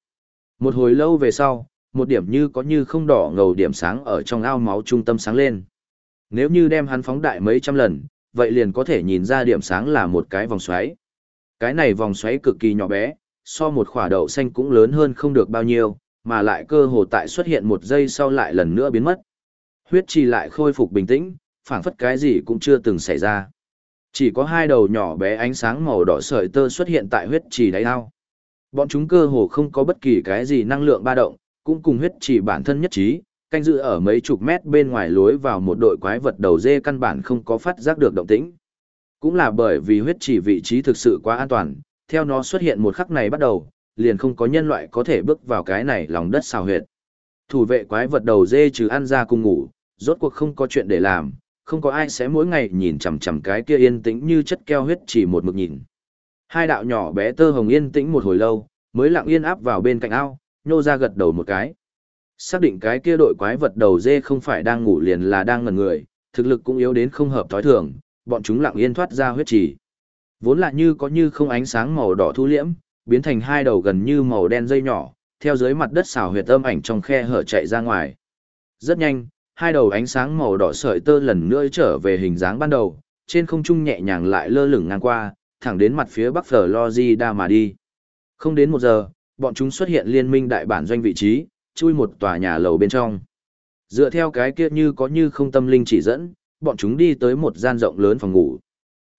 Một hồi lâu về sau, một điểm như có như không đỏ ngầu điểm sáng ở trong ao máu trung tâm sáng lên. Nếu như đem hắn phóng đại mấy trăm lần, vậy liền có thể nhìn ra điểm sáng là một cái vòng xoáy. Cái này vòng xoáy cực kỳ nhỏ bé, so một quả đậu xanh cũng lớn hơn không được bao nhiêu, mà lại cơ hồ tại xuất hiện một giây sau lại lần nữa biến mất. Huyết trì lại khôi phục bình tĩnh, phảng phất cái gì cũng chưa từng xảy ra. Chỉ có hai đầu nhỏ bé ánh sáng màu đỏ sợi tơ xuất hiện tại huyết trì đáy ao. Bọn chúng cơ hồ không có bất kỳ cái gì năng lượng ba động, cũng cùng huyết trì bản thân nhất trí, canh dự ở mấy chục mét bên ngoài lối vào một đội quái vật đầu dê căn bản không có phát giác được động tĩnh. Cũng là bởi vì huyết trì vị trí thực sự quá an toàn, theo nó xuất hiện một khắc này bắt đầu, liền không có nhân loại có thể bước vào cái này lòng đất xào huyệt. Thủ vệ quái vật đầu dê trừ ăn ra cùng ngủ, rốt cuộc không có chuyện để làm, không có ai sẽ mỗi ngày nhìn chằm chằm cái kia yên tĩnh như chất keo huyết chỉ một mực nhìn. Hai đạo nhỏ bé tơ hồng yên tĩnh một hồi lâu, mới lặng yên áp vào bên cạnh ao, nhô ra gật đầu một cái. Xác định cái kia đội quái vật đầu dê không phải đang ngủ liền là đang ngẩn người, thực lực cũng yếu đến không hợp thói thường, bọn chúng lặng yên thoát ra huyết trì. Vốn là như có như không ánh sáng màu đỏ thu liễm, biến thành hai đầu gần như màu đen dây nhỏ, theo dưới mặt đất xào huyệt âm ảnh trong khe hở chạy ra ngoài. Rất nhanh, hai đầu ánh sáng màu đỏ sợi tơ lần nữa trở về hình dáng ban đầu, trên không trung nhẹ nhàng lại lơ lửng ngang qua, thẳng đến mặt phía bắc Florida mà đi. Không đến một giờ, bọn chúng xuất hiện liên minh đại bản doanh vị trí, chui một tòa nhà lầu bên trong. Dựa theo cái kia như có như không tâm linh chỉ dẫn, bọn chúng đi tới một gian rộng lớn phòng ngủ.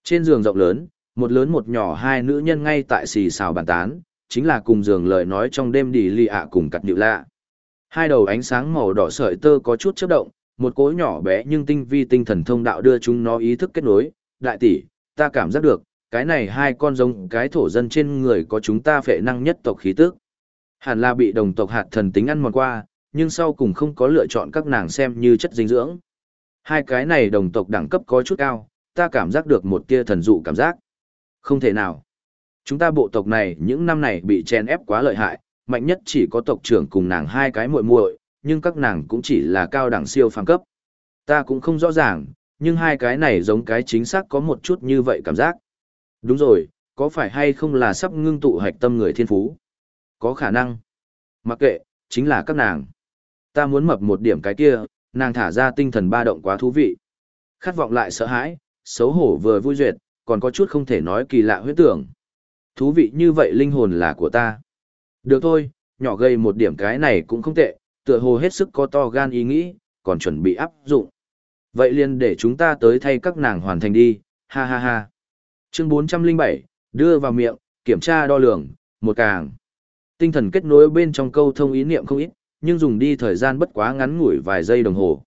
Trên giường rộng lớn, một lớn một nhỏ hai nữ nhân ngay tại xì xào bàn tán, chính là cùng giường lời nói trong đêm đi lì ạ cùng cặt điệu lạ. Hai đầu ánh sáng màu đỏ sợi tơ có chút chớp động, một cỗ nhỏ bé nhưng tinh vi tinh thần thông đạo đưa chúng nó ý thức kết nối. Đại tỷ, ta cảm giác được, cái này hai con giống cái thổ dân trên người có chúng ta phệ năng nhất tộc khí tức. Hẳn là bị đồng tộc hạt thần tính ăn mòn qua, nhưng sau cùng không có lựa chọn các nàng xem như chất dinh dưỡng. Hai cái này đồng tộc đẳng cấp có chút cao, ta cảm giác được một tia thần dụ cảm giác. Không thể nào. Chúng ta bộ tộc này những năm này bị chen ép quá lợi hại, mạnh nhất chỉ có tộc trưởng cùng nàng hai cái muội muội, nhưng các nàng cũng chỉ là cao đẳng siêu phàm cấp. Ta cũng không rõ ràng, nhưng hai cái này giống cái chính xác có một chút như vậy cảm giác. Đúng rồi, có phải hay không là sắp ngưng tụ hạch tâm người thiên phú? Có khả năng. Mặc kệ, chính là các nàng. Ta muốn mập một điểm cái kia, nàng thả ra tinh thần ba động quá thú vị. Khát vọng lại sợ hãi, xấu hổ vừa vui duyệt, còn có chút không thể nói kỳ lạ huyết tưởng. Thú vị như vậy linh hồn là của ta. Được thôi, nhỏ gây một điểm cái này cũng không tệ, tựa hồ hết sức có to gan ý nghĩ, còn chuẩn bị áp dụng. Vậy liền để chúng ta tới thay các nàng hoàn thành đi, ha ha ha. Chương 407, đưa vào miệng, kiểm tra đo lường, một càng. Tinh thần kết nối bên trong câu thông ý niệm không ít, nhưng dùng đi thời gian bất quá ngắn ngủi vài giây đồng hồ.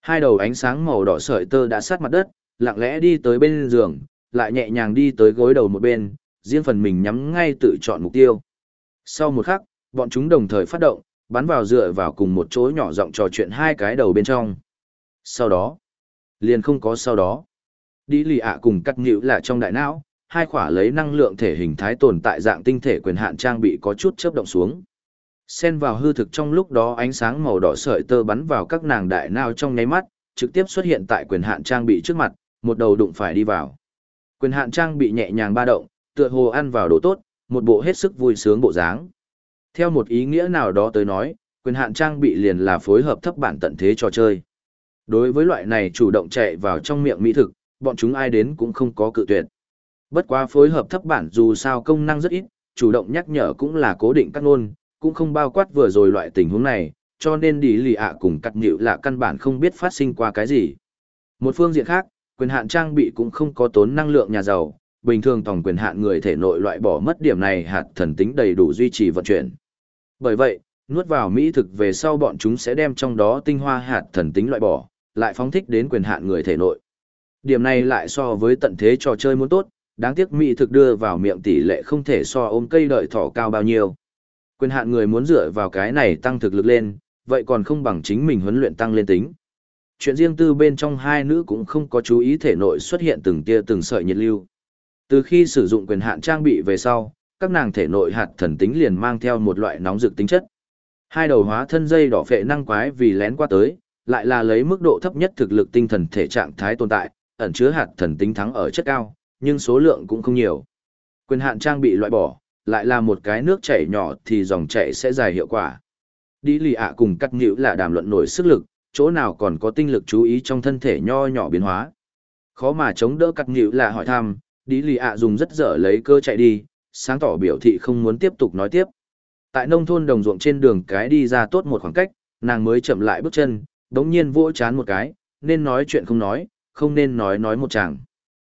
Hai đầu ánh sáng màu đỏ sợi tơ đã sát mặt đất, lặng lẽ đi tới bên giường, lại nhẹ nhàng đi tới gối đầu một bên, riêng phần mình nhắm ngay tự chọn mục tiêu. Sau một khắc, bọn chúng đồng thời phát động, bắn vào dựa vào cùng một chỗ nhỏ giọng trò chuyện hai cái đầu bên trong. Sau đó, liền không có sau đó. Đi lì ạ cùng cắt nhữ là trong đại não, hai khỏa lấy năng lượng thể hình thái tồn tại dạng tinh thể quyền hạn trang bị có chút chớp động xuống. Xen vào hư thực trong lúc đó ánh sáng màu đỏ sợi tơ bắn vào các nàng đại não trong nháy mắt, trực tiếp xuất hiện tại quyền hạn trang bị trước mặt, một đầu đụng phải đi vào. Quyền hạn trang bị nhẹ nhàng ba động, tựa hồ ăn vào đồ tốt, một bộ hết sức vui sướng bộ dáng. Theo một ý nghĩa nào đó tới nói, quyền hạn trang bị liền là phối hợp thấp bản tận thế trò chơi. Đối với loại này chủ động chạy vào trong miệng mỹ thực, bọn chúng ai đến cũng không có cự tuyệt. Bất quá phối hợp thấp bản dù sao công năng rất ít, chủ động nhắc nhở cũng là cố định các ngôn, cũng không bao quát vừa rồi loại tình huống này, cho nên đi lì ạ cùng cắt nhịu là căn bản không biết phát sinh qua cái gì. Một phương diện khác, quyền hạn trang bị cũng không có tốn năng lượng nhà giàu, bình thường tổng quyền hạn người thể nội loại bỏ mất điểm này hạt thần tính đầy đủ duy trì vận chuyển. Bởi vậy, nuốt vào mỹ thực về sau bọn chúng sẽ đem trong đó tinh hoa hạt thần tính loại bỏ, lại phóng thích đến quyền hạn người thể nội. Điểm này lại so với tận thế trò chơi muốn tốt, đáng tiếc mỹ thực đưa vào miệng tỷ lệ không thể so ôm cây đợi thỏ cao bao nhiêu. Quyền hạn người muốn dựa vào cái này tăng thực lực lên, vậy còn không bằng chính mình huấn luyện tăng lên tính. Chuyện riêng tư bên trong hai nữ cũng không có chú ý thể nội xuất hiện từng tia từng sợi nhiệt lưu. Từ khi sử dụng quyền hạn trang bị về sau, các nàng thể nội hạt thần tính liền mang theo một loại nóng rực tính chất. Hai đầu hóa thân dây đỏ phệ năng quái vì lén qua tới, lại là lấy mức độ thấp nhất thực lực tinh thần thể trạng thái tồn tại, ẩn chứa hạt thần tính thắng ở chất cao, nhưng số lượng cũng không nhiều. Quyền hạn trang bị loại bỏ, lại là một cái nước chảy nhỏ thì dòng chảy sẽ dài hiệu quả. Đi lì ạ cùng cắt nhữ là đàm luận nổi sức lực, chỗ nào còn có tinh lực chú ý trong thân thể nho nhỏ biến hóa. Khó mà chống đỡ cắt nhữ là hỏi thăm, đi lì ạ dùng rất dở lấy cơ chạy đi, sáng tỏ biểu thị không muốn tiếp tục nói tiếp. Tại nông thôn đồng ruộng trên đường cái đi ra tốt một khoảng cách, nàng mới chậm lại bước chân, đống nhiên vỗ chán một cái, nên nói chuyện không nói, không nên nói nói một chàng.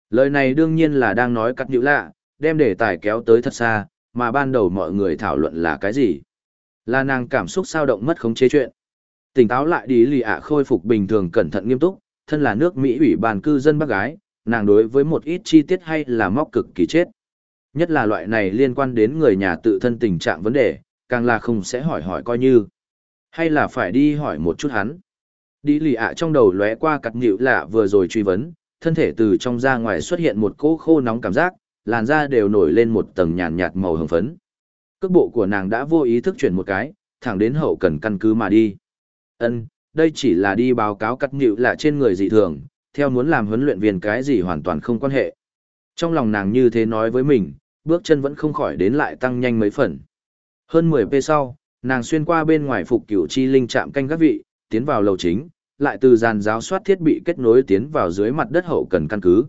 Lời này đương nhiên là đang nói cắt nhữ lạ, đem đề tài kéo tới thật xa, mà ban đầu mọi người thảo luận là cái gì? Là nàng cảm xúc sao động mất khống chế chuyện. Tỉnh táo lại đi lì ạ khôi phục bình thường cẩn thận nghiêm túc, thân là nước Mỹ ủy ban cư dân bác gái, nàng đối với một ít chi tiết hay là móc cực kỳ chết. Nhất là loại này liên quan đến người nhà tự thân tình trạng vấn đề, càng là không sẽ hỏi hỏi coi như. Hay là phải đi hỏi một chút hắn. Đi lì ạ trong đầu lóe qua cặt nhịu lạ vừa rồi truy vấn, thân thể từ trong ra ngoài xuất hiện một cỗ khô nóng cảm giác, làn da đều nổi lên một tầng nhàn nhạt màu hồng phấn. Cước bộ của nàng đã vô ý thức chuyển một cái, thẳng đến hậu cần căn cứ mà đi. Ân, đây chỉ là đi báo cáo cắt nhịu lạ trên người dị thường, theo muốn làm huấn luyện viên cái gì hoàn toàn không quan hệ. Trong lòng nàng như thế nói với mình, bước chân vẫn không khỏi đến lại tăng nhanh mấy phần. Hơn 10 p sau, nàng xuyên qua bên ngoài phục cửu chi linh chạm canh các vị, tiến vào lầu chính, lại từ dàn giáo soát thiết bị kết nối tiến vào dưới mặt đất hậu cần căn cứ.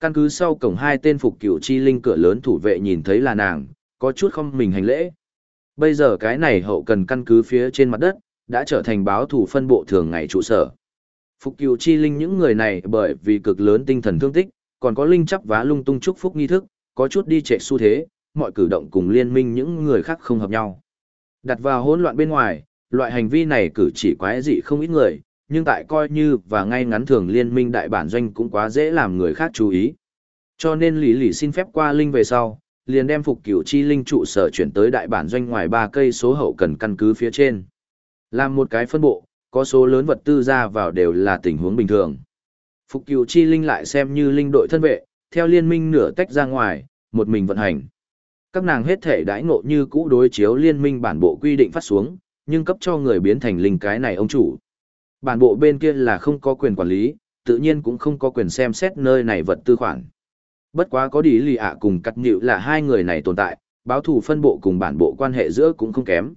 Căn cứ sau cổng hai tên phục cửu chi linh cửa lớn thủ vệ nhìn thấy là nàng, có chút không mình hành lễ. Bây giờ cái này hậu cần căn cứ phía trên mặt đất, đã trở thành báo thủ phân bộ thường ngày trụ sở. Phục cửu chi linh những người này bởi vì cực lớn tinh thần thương tích, còn có linh chấp vá lung tung chúc phúc nghi thức, có chút đi trệ xu thế, mọi cử động cùng liên minh những người khác không hợp nhau. Đặt vào hỗn loạn bên ngoài, loại hành vi này cử chỉ quái dị không ít người, nhưng tại coi như và ngay ngắn thường liên minh đại bản doanh cũng quá dễ làm người khác chú ý. Cho nên Lý Lý xin phép qua linh về sau, liền đem phục cửu chi linh trụ sở chuyển tới đại bản doanh ngoài ba cây số hậu cần căn cứ phía trên. Làm một cái phân bộ, có số lớn vật tư ra vào đều là tình huống bình thường. Phục cửu chi linh lại xem như linh đội thân vệ, theo liên minh nửa tách ra ngoài, một mình vận hành. Các nàng hết thể đãi ngộ như cũ đối chiếu liên minh bản bộ quy định phát xuống, nhưng cấp cho người biến thành linh cái này ông chủ. Bản bộ bên kia là không có quyền quản lý, tự nhiên cũng không có quyền xem xét nơi này vật tư khoản. Bất quá có đi lì ạ cùng cắt nhịu là hai người này tồn tại, báo thủ phân bộ cùng bản bộ quan hệ giữa cũng không kém.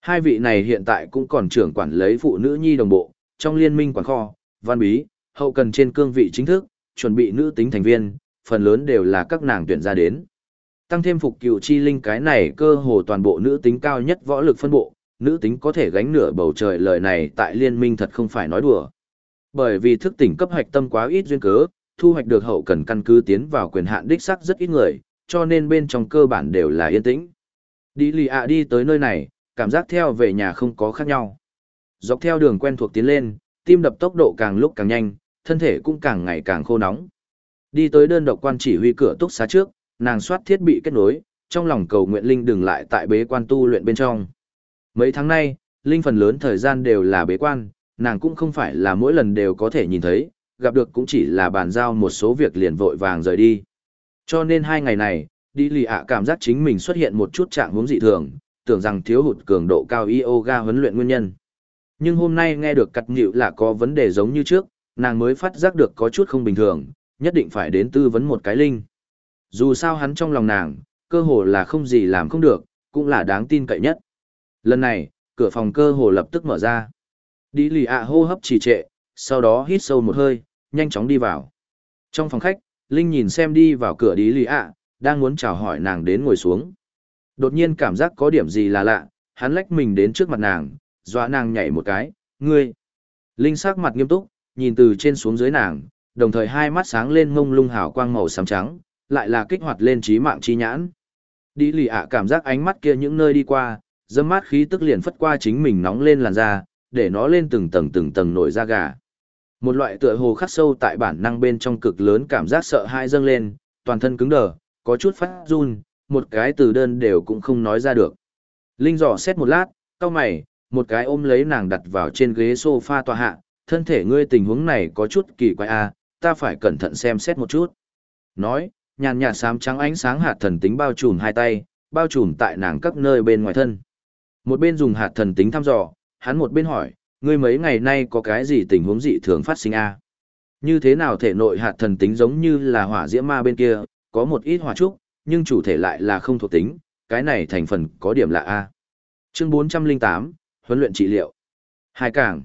Hai vị này hiện tại cũng còn trưởng quản lấy phụ nữ nhi đồng bộ, trong liên minh quản kho, văn bí, hậu cần trên cương vị chính thức, chuẩn bị nữ tính thành viên, phần lớn đều là các nàng tuyển ra đến. Tăng thêm phục cựu chi linh cái này cơ hồ toàn bộ nữ tính cao nhất võ lực phân bộ, nữ tính có thể gánh nửa bầu trời lời này tại liên minh thật không phải nói đùa. Bởi vì thức tỉnh cấp hoạch tâm quá ít duyên cớ, thu hoạch được hậu cần căn cứ tiến vào quyền hạn đích sắc rất ít người, cho nên bên trong cơ bản đều là yên tĩnh. Đi lì ạ đi tới nơi này, cảm giác theo về nhà không có khác nhau. Dọc theo đường quen thuộc tiến lên, tim đập tốc độ càng lúc càng nhanh, thân thể cũng càng ngày càng khô nóng. Đi tới đơn độc quan chỉ huy cửa túc xá trước, nàng soát thiết bị kết nối, trong lòng cầu nguyện linh đừng lại tại bế quan tu luyện bên trong. Mấy tháng nay, linh phần lớn thời gian đều là bế quan, nàng cũng không phải là mỗi lần đều có thể nhìn thấy, gặp được cũng chỉ là bàn giao một số việc liền vội vàng rời đi. Cho nên hai ngày này, đi lì ạ cảm giác chính mình xuất hiện một chút trạng hướng dị thường, tưởng rằng thiếu hụt cường độ cao yoga huấn luyện nguyên nhân. Nhưng hôm nay nghe được cặt nhịu là có vấn đề giống như trước, nàng mới phát giác được có chút không bình thường, nhất định phải đến tư vấn một cái linh. Dù sao hắn trong lòng nàng, cơ hồ là không gì làm không được, cũng là đáng tin cậy nhất. Lần này, cửa phòng cơ hồ lập tức mở ra. Đi lì ạ hô hấp trì trệ, sau đó hít sâu một hơi, nhanh chóng đi vào. Trong phòng khách, Linh nhìn xem đi vào cửa đi lì ạ, đang muốn chào hỏi nàng đến ngồi xuống. Đột nhiên cảm giác có điểm gì là lạ, hắn lách mình đến trước mặt nàng, dọa nàng nhảy một cái, ngươi. Linh sắc mặt nghiêm túc, nhìn từ trên xuống dưới nàng, đồng thời hai mắt sáng lên ngông lung hào quang màu xám trắng, lại là kích hoạt lên trí mạng chi nhãn. Đi lì ạ cảm giác ánh mắt kia những nơi đi qua, dâm mát khí tức liền phất qua chính mình nóng lên làn da, để nó lên từng tầng từng tầng nổi da gà. Một loại tựa hồ khắc sâu tại bản năng bên trong cực lớn cảm giác sợ hãi dâng lên, toàn thân cứng đờ, có chút phát run, một cái từ đơn đều cũng không nói ra được. Linh dò xét một lát, cau mày, một cái ôm lấy nàng đặt vào trên ghế sofa tòa hạ, thân thể ngươi tình huống này có chút kỳ quái a, à, ta phải cẩn thận xem xét một chút. Nói, nhàn nhạt xám trắng ánh sáng hạt thần tính bao trùm hai tay, bao trùm tại nàng các nơi bên ngoài thân. Một bên dùng hạt thần tính thăm dò, hắn một bên hỏi, ngươi mấy ngày nay có cái gì tình huống dị thường phát sinh a? Như thế nào thể nội hạt thần tính giống như là hỏa diễm ma bên kia, có một ít hỏa trúc, nhưng chủ thể lại là không thuộc tính, cái này thành phần có điểm lạ a. Chương 408, huấn luyện trị liệu. Hai càng.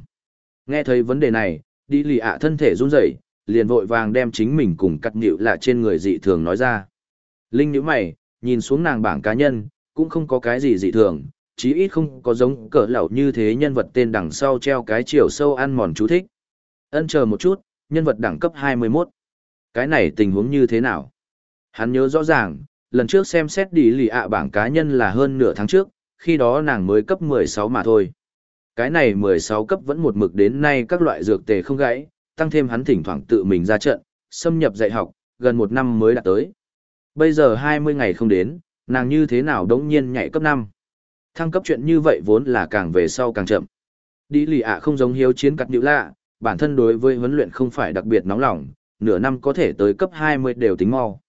Nghe thấy vấn đề này, đi lì ạ thân thể run rẩy, liền vội vàng đem chính mình cùng cắt nhịu lạ trên người dị thường nói ra. Linh nữ mày, nhìn xuống nàng bảng cá nhân, cũng không có cái gì dị thường, chí ít không có giống cỡ lẩu như thế nhân vật tên đằng sau treo cái chiều sâu ăn mòn chú thích. Ân chờ một chút, nhân vật đẳng cấp 21. Cái này tình huống như thế nào? Hắn nhớ rõ ràng, lần trước xem xét đi lì ạ bảng cá nhân là hơn nửa tháng trước, khi đó nàng mới cấp 16 mà thôi. Cái này 16 cấp vẫn một mực đến nay các loại dược tề không gãy, tăng thêm hắn thỉnh thoảng tự mình ra trận, xâm nhập dạy học, gần một năm mới đạt tới. Bây giờ 20 ngày không đến, nàng như thế nào đống nhiên nhảy cấp 5. Thăng cấp chuyện như vậy vốn là càng về sau càng chậm. Đi lì ạ không giống hiếu chiến cắt nhữ lạ, bản thân đối với huấn luyện không phải đặc biệt nóng lòng, nửa năm có thể tới cấp 20 đều tính mau.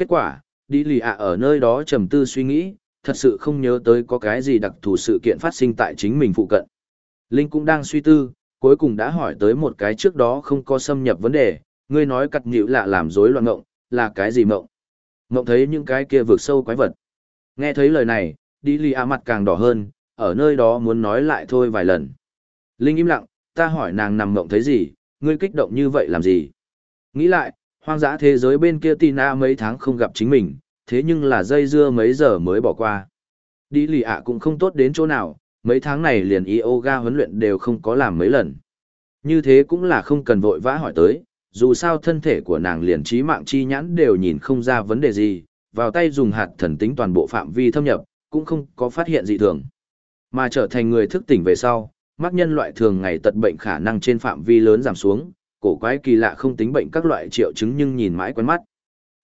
Kết quả, đi lì ạ ở nơi đó trầm tư suy nghĩ, thật sự không nhớ tới có cái gì đặc thù sự kiện phát sinh tại chính mình phụ cận. Linh cũng đang suy tư, cuối cùng đã hỏi tới một cái trước đó không có xâm nhập vấn đề, ngươi nói cặt nhịu lạ làm rối loạn ngộng, là cái gì mộng? Mộng thấy những cái kia vượt sâu quái vật. Nghe thấy lời này, đi lì ạ mặt càng đỏ hơn, ở nơi đó muốn nói lại thôi vài lần. Linh im lặng, ta hỏi nàng nằm mộng thấy gì, ngươi kích động như vậy làm gì? Nghĩ lại, hoang dã thế giới bên kia Tina mấy tháng không gặp chính mình, thế nhưng là dây dưa mấy giờ mới bỏ qua. Đi lì ạ cũng không tốt đến chỗ nào, mấy tháng này liền yoga huấn luyện đều không có làm mấy lần. Như thế cũng là không cần vội vã hỏi tới, dù sao thân thể của nàng liền trí mạng chi nhãn đều nhìn không ra vấn đề gì, vào tay dùng hạt thần tính toàn bộ phạm vi thâm nhập, cũng không có phát hiện gì thường. Mà trở thành người thức tỉnh về sau, mắc nhân loại thường ngày tật bệnh khả năng trên phạm vi lớn giảm xuống, cổ quái kỳ lạ không tính bệnh các loại triệu chứng nhưng nhìn mãi quen mắt.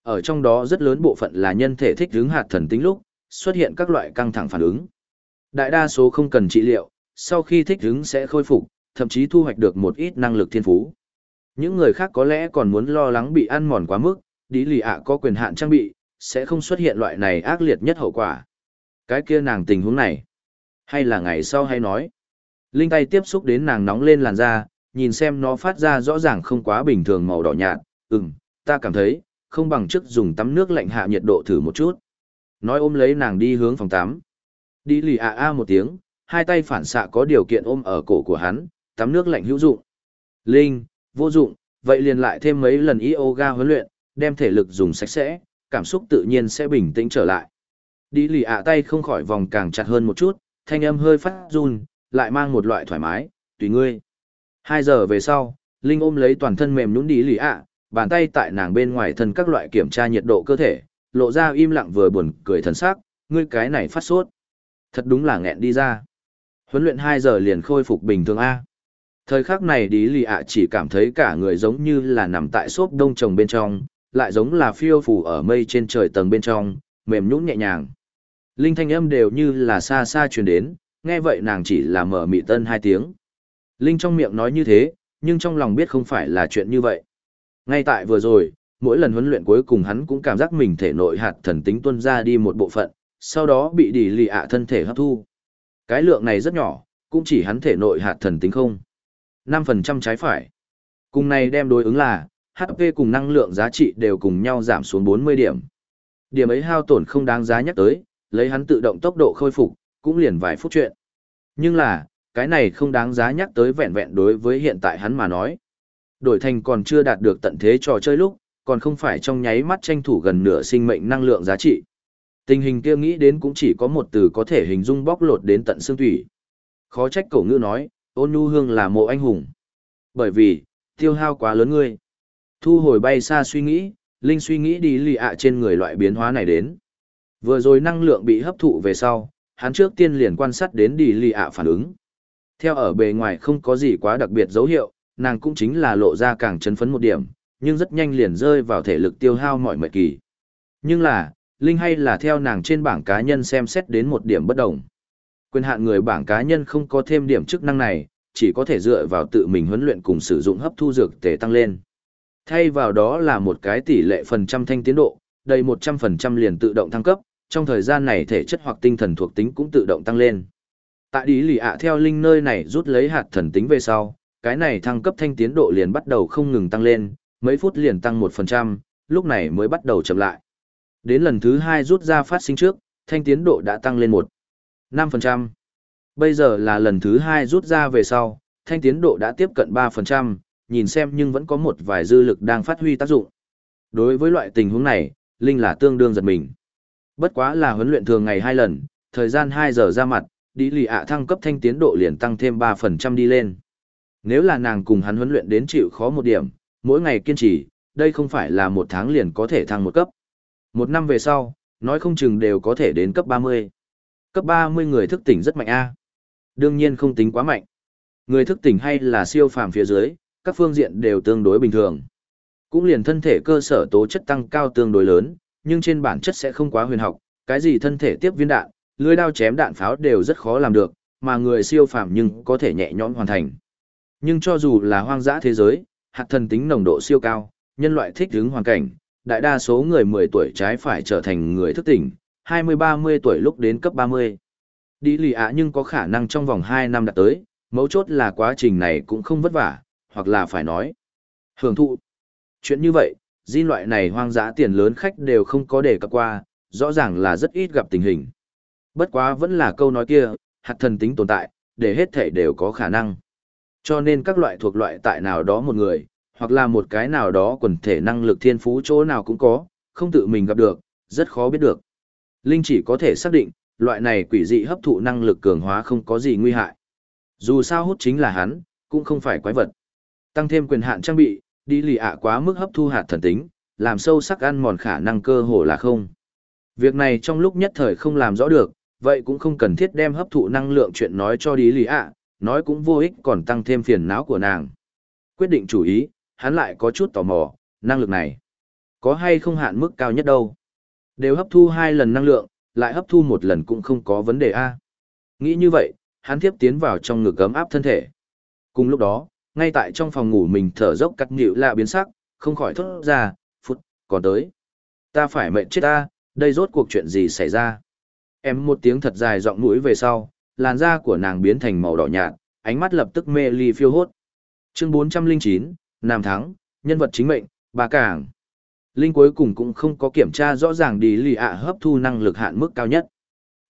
Ở trong đó rất lớn bộ phận là nhân thể thích ứng hạt thần tính lúc, xuất hiện các loại căng thẳng phản ứng. Đại đa số không cần trị liệu, sau khi thích ứng sẽ khôi phục, thậm chí thu hoạch được một ít năng lực thiên phú. Những người khác có lẽ còn muốn lo lắng bị ăn mòn quá mức, đi lì ạ có quyền hạn trang bị, sẽ không xuất hiện loại này ác liệt nhất hậu quả. Cái kia nàng tình huống này, hay là ngày sau hay nói. Linh tay tiếp xúc đến nàng nóng lên làn da, nhìn xem nó phát ra rõ ràng không quá bình thường màu đỏ nhạt, ừm, ta cảm thấy, không bằng trước dùng tắm nước lạnh hạ nhiệt độ thử một chút. Nói ôm lấy nàng đi hướng phòng tắm. Đi lì à a một tiếng, hai tay phản xạ có điều kiện ôm ở cổ của hắn, tắm nước lạnh hữu dụng. Linh, vô dụng, vậy liền lại thêm mấy lần yoga huấn luyện, đem thể lực dùng sạch sẽ, cảm xúc tự nhiên sẽ bình tĩnh trở lại. Đi lì ạ tay không khỏi vòng càng chặt hơn một chút, thanh âm hơi phát run, lại mang một loại thoải mái, tùy ngươi. Hai giờ về sau, Linh ôm lấy toàn thân mềm nhũn đi lì ạ, bàn tay tại nàng bên ngoài thân các loại kiểm tra nhiệt độ cơ thể, lộ ra im lặng vừa buồn cười thần sắc, ngươi cái này phát sốt. Thật đúng là nghẹn đi ra. Huấn luyện hai giờ liền khôi phục bình thường A. Thời khắc này đi lì ạ chỉ cảm thấy cả người giống như là nằm tại xốp đông trồng bên trong, lại giống là phiêu phù ở mây trên trời tầng bên trong, mềm nhũn nhẹ nhàng. Linh thanh âm đều như là xa xa truyền đến, nghe vậy nàng chỉ là mở mị tân hai tiếng. Linh trong miệng nói như thế, nhưng trong lòng biết không phải là chuyện như vậy. Ngay tại vừa rồi, mỗi lần huấn luyện cuối cùng hắn cũng cảm giác mình thể nội hạt thần tính tuân ra đi một bộ phận, sau đó bị đỉ lì ạ thân thể hấp thu. Cái lượng này rất nhỏ, cũng chỉ hắn thể nội hạt thần tính không. 5% trái phải. Cùng này đem đối ứng là, HP cùng năng lượng giá trị đều cùng nhau giảm xuống 40 điểm. Điểm ấy hao tổn không đáng giá nhắc tới, lấy hắn tự động tốc độ khôi phục, cũng liền vài phút chuyện. Nhưng là, cái này không đáng giá nhắc tới vẹn vẹn đối với hiện tại hắn mà nói. Đổi thành còn chưa đạt được tận thế trò chơi lúc, còn không phải trong nháy mắt tranh thủ gần nửa sinh mệnh năng lượng giá trị. Tình hình kia nghĩ đến cũng chỉ có một từ có thể hình dung bóc lột đến tận xương thủy. Khó trách cổ ngữ nói, ôn nhu hương là mộ anh hùng. Bởi vì, tiêu hao quá lớn ngươi. Thu hồi bay xa suy nghĩ, Linh suy nghĩ đi lì ạ trên người loại biến hóa này đến. Vừa rồi năng lượng bị hấp thụ về sau, hắn trước tiên liền quan sát đến đi lì ạ phản ứng. Theo ở bề ngoài không có gì quá đặc biệt dấu hiệu, nàng cũng chính là lộ ra càng chấn phấn một điểm, nhưng rất nhanh liền rơi vào thể lực tiêu hao mọi mệt kỳ. Nhưng là, Linh hay là theo nàng trên bảng cá nhân xem xét đến một điểm bất đồng. Quyền hạn người bảng cá nhân không có thêm điểm chức năng này, chỉ có thể dựa vào tự mình huấn luyện cùng sử dụng hấp thu dược tề tăng lên. Thay vào đó là một cái tỷ lệ phần trăm thanh tiến độ, đầy 100% liền tự động thăng cấp, trong thời gian này thể chất hoặc tinh thần thuộc tính cũng tự động tăng lên. Tại đi lì ạ theo linh nơi này rút lấy hạt thần tính về sau, cái này thăng cấp thanh tiến độ liền bắt đầu không ngừng tăng lên, mấy phút liền tăng 1%, lúc này mới bắt đầu chậm lại. Đến lần thứ hai rút ra phát sinh trước, thanh tiến độ đã tăng lên 1. 5%. Bây giờ là lần thứ hai rút ra về sau, thanh tiến độ đã tiếp cận 3%, nhìn xem nhưng vẫn có một vài dư lực đang phát huy tác dụng. Đối với loại tình huống này, Linh là tương đương giật mình. Bất quá là huấn luyện thường ngày hai lần, thời gian 2 giờ ra mặt, đi lì ạ thăng cấp thanh tiến độ liền tăng thêm 3% đi lên. Nếu là nàng cùng hắn huấn luyện đến chịu khó một điểm, mỗi ngày kiên trì, đây không phải là một tháng liền có thể thăng một cấp. Một năm về sau, nói không chừng đều có thể đến cấp 30. Cấp 30 người thức tỉnh rất mạnh a. Đương nhiên không tính quá mạnh. Người thức tỉnh hay là siêu phàm phía dưới, các phương diện đều tương đối bình thường. Cũng liền thân thể cơ sở tố chất tăng cao tương đối lớn, nhưng trên bản chất sẽ không quá huyền học, cái gì thân thể tiếp viên đạn, lưới đao chém đạn pháo đều rất khó làm được, mà người siêu phàm nhưng có thể nhẹ nhõm hoàn thành. Nhưng cho dù là hoang dã thế giới, hạt thần tính nồng độ siêu cao, nhân loại thích ứng hoàn cảnh, đại đa số người 10 tuổi trái phải trở thành người thức tỉnh, 20-30 tuổi lúc đến cấp 30. Đi lì ạ nhưng có khả năng trong vòng 2 năm đạt tới, mấu chốt là quá trình này cũng không vất vả, hoặc là phải nói. Hưởng thụ. Chuyện như vậy, di loại này hoang dã tiền lớn khách đều không có đề cập qua, rõ ràng là rất ít gặp tình hình. Bất quá vẫn là câu nói kia, hạt thần tính tồn tại, để hết thể đều có khả năng. Cho nên các loại thuộc loại tại nào đó một người, hoặc là một cái nào đó quần thể năng lực thiên phú chỗ nào cũng có, không tự mình gặp được, rất khó biết được. Linh chỉ có thể xác định, loại này quỷ dị hấp thụ năng lực cường hóa không có gì nguy hại. Dù sao hút chính là hắn, cũng không phải quái vật. Tăng thêm quyền hạn trang bị, đi lì ạ quá mức hấp thu hạt thần tính, làm sâu sắc ăn mòn khả năng cơ hồ là không. Việc này trong lúc nhất thời không làm rõ được, vậy cũng không cần thiết đem hấp thụ năng lượng chuyện nói cho đi lì ạ, nói cũng vô ích còn tăng thêm phiền não của nàng. Quyết định chủ ý, hắn lại có chút tò mò, năng lực này. Có hay không hạn mức cao nhất đâu. Đều hấp thu hai lần năng lượng, lại hấp thu một lần cũng không có vấn đề A. Nghĩ như vậy, hắn tiếp tiến vào trong ngực ấm áp thân thể. Cùng lúc đó, ngay tại trong phòng ngủ mình thở dốc cắt nhịu lạ biến sắc, không khỏi thốt ra, phút, còn tới. Ta phải mệnh chết ta, đây rốt cuộc chuyện gì xảy ra. Em một tiếng thật dài giọng mũi về sau, làn da của nàng biến thành màu đỏ nhạt, ánh mắt lập tức mê ly phiêu hốt. Chương 409, Nam Thắng, nhân vật chính mệnh, bà cảng. Linh cuối cùng cũng không có kiểm tra rõ ràng đi lì ạ hấp thu năng lực hạn mức cao nhất.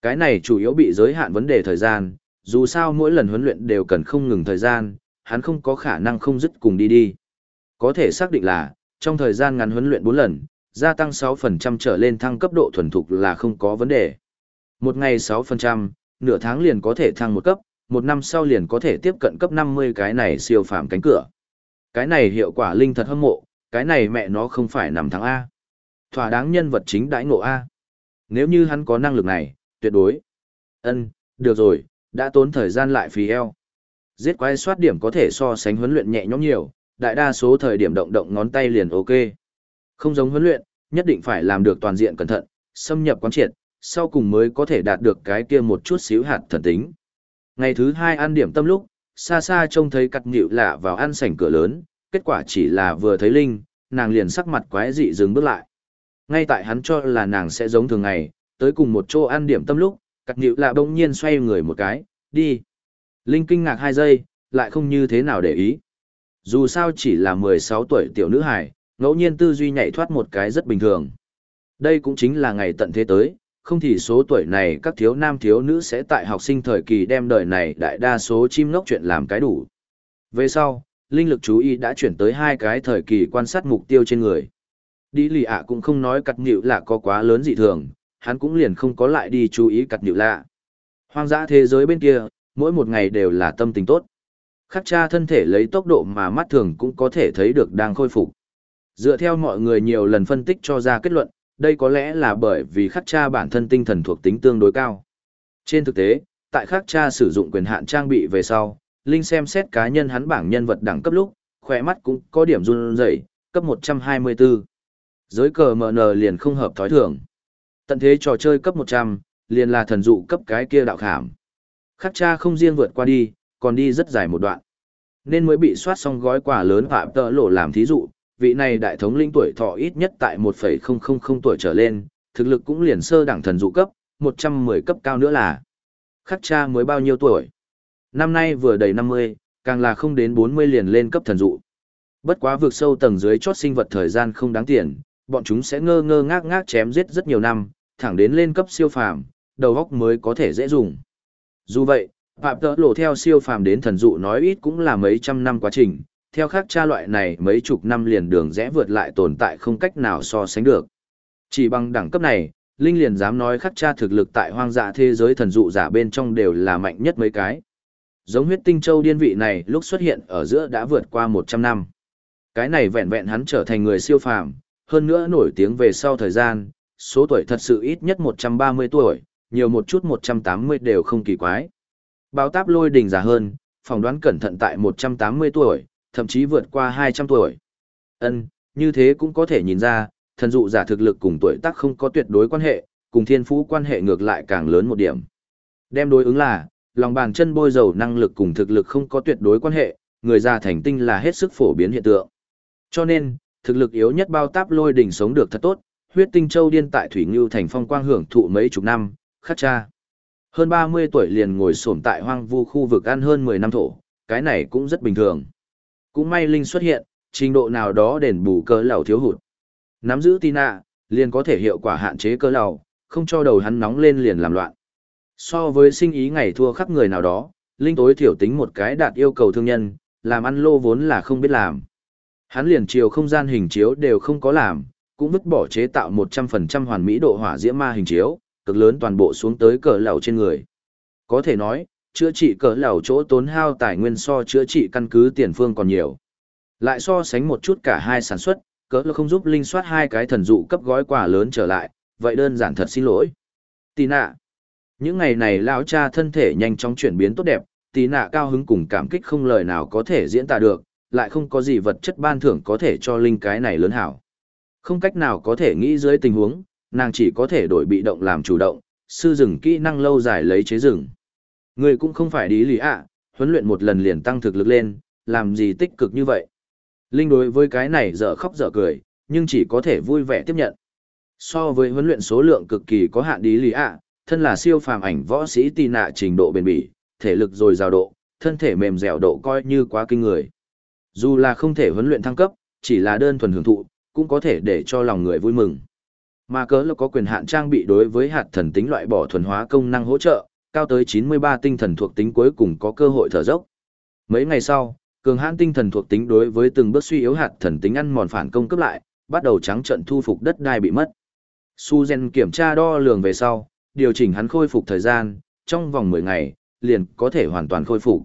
Cái này chủ yếu bị giới hạn vấn đề thời gian, dù sao mỗi lần huấn luyện đều cần không ngừng thời gian, hắn không có khả năng không dứt cùng đi đi. Có thể xác định là, trong thời gian ngắn huấn luyện 4 lần, gia tăng 6% trở lên thăng cấp độ thuần thục là không có vấn đề. Một ngày 6%, nửa tháng liền có thể thăng một cấp, một năm sau liền có thể tiếp cận cấp 50 cái này siêu phàm cánh cửa. Cái này hiệu quả linh thật hâm mộ, cái này mẹ nó không phải nằm thắng A. Thỏa đáng nhân vật chính đãi ngộ A. Nếu như hắn có năng lực này, tuyệt đối. ân được rồi, đã tốn thời gian lại phí eo. Giết quái soát điểm có thể so sánh huấn luyện nhẹ nhõm nhiều, đại đa số thời điểm động động ngón tay liền ok. Không giống huấn luyện, nhất định phải làm được toàn diện cẩn thận, xâm nhập quán triệt, sau cùng mới có thể đạt được cái kia một chút xíu hạt thần tính. Ngày thứ hai ăn điểm tâm lúc, xa xa trông thấy cặt nhịu lạ vào ăn sảnh cửa lớn, kết quả chỉ là vừa thấy Linh, nàng liền sắc mặt quái dị dừng bước lại. Ngay tại hắn cho là nàng sẽ giống thường ngày, tới cùng một chỗ ăn điểm tâm lúc, cặt nhịu lạ bỗng nhiên xoay người một cái, đi. Linh kinh ngạc hai giây, lại không như thế nào để ý. Dù sao chỉ là 16 tuổi tiểu nữ hài, ngẫu nhiên tư duy nhảy thoát một cái rất bình thường. Đây cũng chính là ngày tận thế tới, không thì số tuổi này các thiếu nam thiếu nữ sẽ tại học sinh thời kỳ đem đời này đại đa số chim ngốc chuyện làm cái đủ. Về sau, linh lực chú ý đã chuyển tới hai cái thời kỳ quan sát mục tiêu trên người. Đi lì ạ cũng không nói cặt nhịu lạ có quá lớn dị thường, hắn cũng liền không có lại đi chú ý cặt nhịu lạ. Hoang dã thế giới bên kia, mỗi một ngày đều là tâm tình tốt. Khắc cha thân thể lấy tốc độ mà mắt thường cũng có thể thấy được đang khôi phục. Dựa theo mọi người nhiều lần phân tích cho ra kết luận, đây có lẽ là bởi vì khắc cha bản thân tinh thần thuộc tính tương đối cao. Trên thực tế, tại khắc cha sử dụng quyền hạn trang bị về sau, Linh xem xét cá nhân hắn bảng nhân vật đẳng cấp lúc, khỏe mắt cũng có điểm run rẩy, cấp 124. Giới cờ MN liền không hợp thói thường. Tận thế trò chơi cấp 100, liền là thần dụ cấp cái kia đạo khảm. Khắc cha không riêng vượt qua đi, còn đi rất dài một đoạn. Nên mới bị soát xong gói quả lớn phạm tợ lộ làm thí dụ, vị này đại thống linh tuổi thọ ít nhất tại 1,000 tuổi trở lên, thực lực cũng liền sơ đẳng thần dụ cấp, 110 cấp cao nữa là. Khắc cha mới bao nhiêu tuổi? Năm nay vừa đầy 50, càng là không đến 40 liền lên cấp thần dụ. Bất quá vượt sâu tầng dưới chót sinh vật thời gian không đáng tiền, bọn chúng sẽ ngơ ngơ ngác ngác chém giết rất nhiều năm, thẳng đến lên cấp siêu phàm, đầu óc mới có thể dễ dùng. Dù vậy, Phạm tỡ lộ theo siêu phàm đến thần dụ nói ít cũng là mấy trăm năm quá trình, theo khác cha loại này mấy chục năm liền đường rẽ vượt lại tồn tại không cách nào so sánh được. Chỉ bằng đẳng cấp này, Linh liền dám nói khắc cha thực lực tại hoang dã thế giới thần dụ giả bên trong đều là mạnh nhất mấy cái. Giống huyết tinh châu điên vị này lúc xuất hiện ở giữa đã vượt qua 100 năm. Cái này vẹn vẹn hắn trở thành người siêu phàm, hơn nữa nổi tiếng về sau thời gian, số tuổi thật sự ít nhất 130 tuổi, nhiều một chút 180 đều không kỳ quái. Báo táp lôi đỉnh già hơn, phỏng đoán cẩn thận tại 180 tuổi, thậm chí vượt qua 200 tuổi. Ân, như thế cũng có thể nhìn ra, thần dụ giả thực lực cùng tuổi tác không có tuyệt đối quan hệ, cùng thiên phú quan hệ ngược lại càng lớn một điểm. Đem đối ứng là, lòng bàn chân bôi dầu năng lực cùng thực lực không có tuyệt đối quan hệ, người già thành tinh là hết sức phổ biến hiện tượng. Cho nên, thực lực yếu nhất bao táp lôi đỉnh sống được thật tốt, huyết tinh châu điên tại Thủy Ngưu thành phong quang hưởng thụ mấy chục năm, khát cha. Hơn 30 tuổi liền ngồi sổm tại hoang vu khu vực ăn hơn 10 năm thổ, cái này cũng rất bình thường. Cũng may Linh xuất hiện, trình độ nào đó đền bù cơ lầu thiếu hụt. Nắm giữ Tina, liền có thể hiệu quả hạn chế cơ lầu, không cho đầu hắn nóng lên liền làm loạn. So với sinh ý ngày thua khắp người nào đó, Linh tối thiểu tính một cái đạt yêu cầu thương nhân, làm ăn lô vốn là không biết làm. Hắn liền chiều không gian hình chiếu đều không có làm, cũng vứt bỏ chế tạo 100% hoàn mỹ độ hỏa diễm ma hình chiếu, cực lớn toàn bộ xuống tới cỡ lầu trên người. Có thể nói, chữa trị cỡ lầu chỗ tốn hao tài nguyên so chữa trị căn cứ tiền phương còn nhiều. Lại so sánh một chút cả hai sản xuất, cỡ là không giúp linh soát hai cái thần dụ cấp gói quà lớn trở lại, vậy đơn giản thật xin lỗi. Tì nạ. Những ngày này lão cha thân thể nhanh chóng chuyển biến tốt đẹp, tì nạ cao hứng cùng cảm kích không lời nào có thể diễn tả được, lại không có gì vật chất ban thưởng có thể cho linh cái này lớn hảo. Không cách nào có thể nghĩ dưới tình huống, nàng chỉ có thể đổi bị động làm chủ động, sư rừng kỹ năng lâu dài lấy chế rừng. Người cũng không phải đi lý ạ, huấn luyện một lần liền tăng thực lực lên, làm gì tích cực như vậy. Linh đối với cái này dở khóc dở cười, nhưng chỉ có thể vui vẻ tiếp nhận. So với huấn luyện số lượng cực kỳ có hạn đi lý ạ, thân là siêu phàm ảnh võ sĩ tì nạ trình độ bền bỉ, thể lực dồi dào độ, thân thể mềm dẻo độ coi như quá kinh người. Dù là không thể huấn luyện thăng cấp, chỉ là đơn thuần hưởng thụ, cũng có thể để cho lòng người vui mừng. Mà cớ là có quyền hạn trang bị đối với hạt thần tính loại bỏ thuần hóa công năng hỗ trợ, cao tới 93 tinh thần thuộc tính cuối cùng có cơ hội thở dốc. Mấy ngày sau, cường hãn tinh thần thuộc tính đối với từng bước suy yếu hạt thần tính ăn mòn phản công cấp lại, bắt đầu trắng trận thu phục đất đai bị mất. Suzen kiểm tra đo lường về sau, điều chỉnh hắn khôi phục thời gian, trong vòng 10 ngày, liền có thể hoàn toàn khôi phục.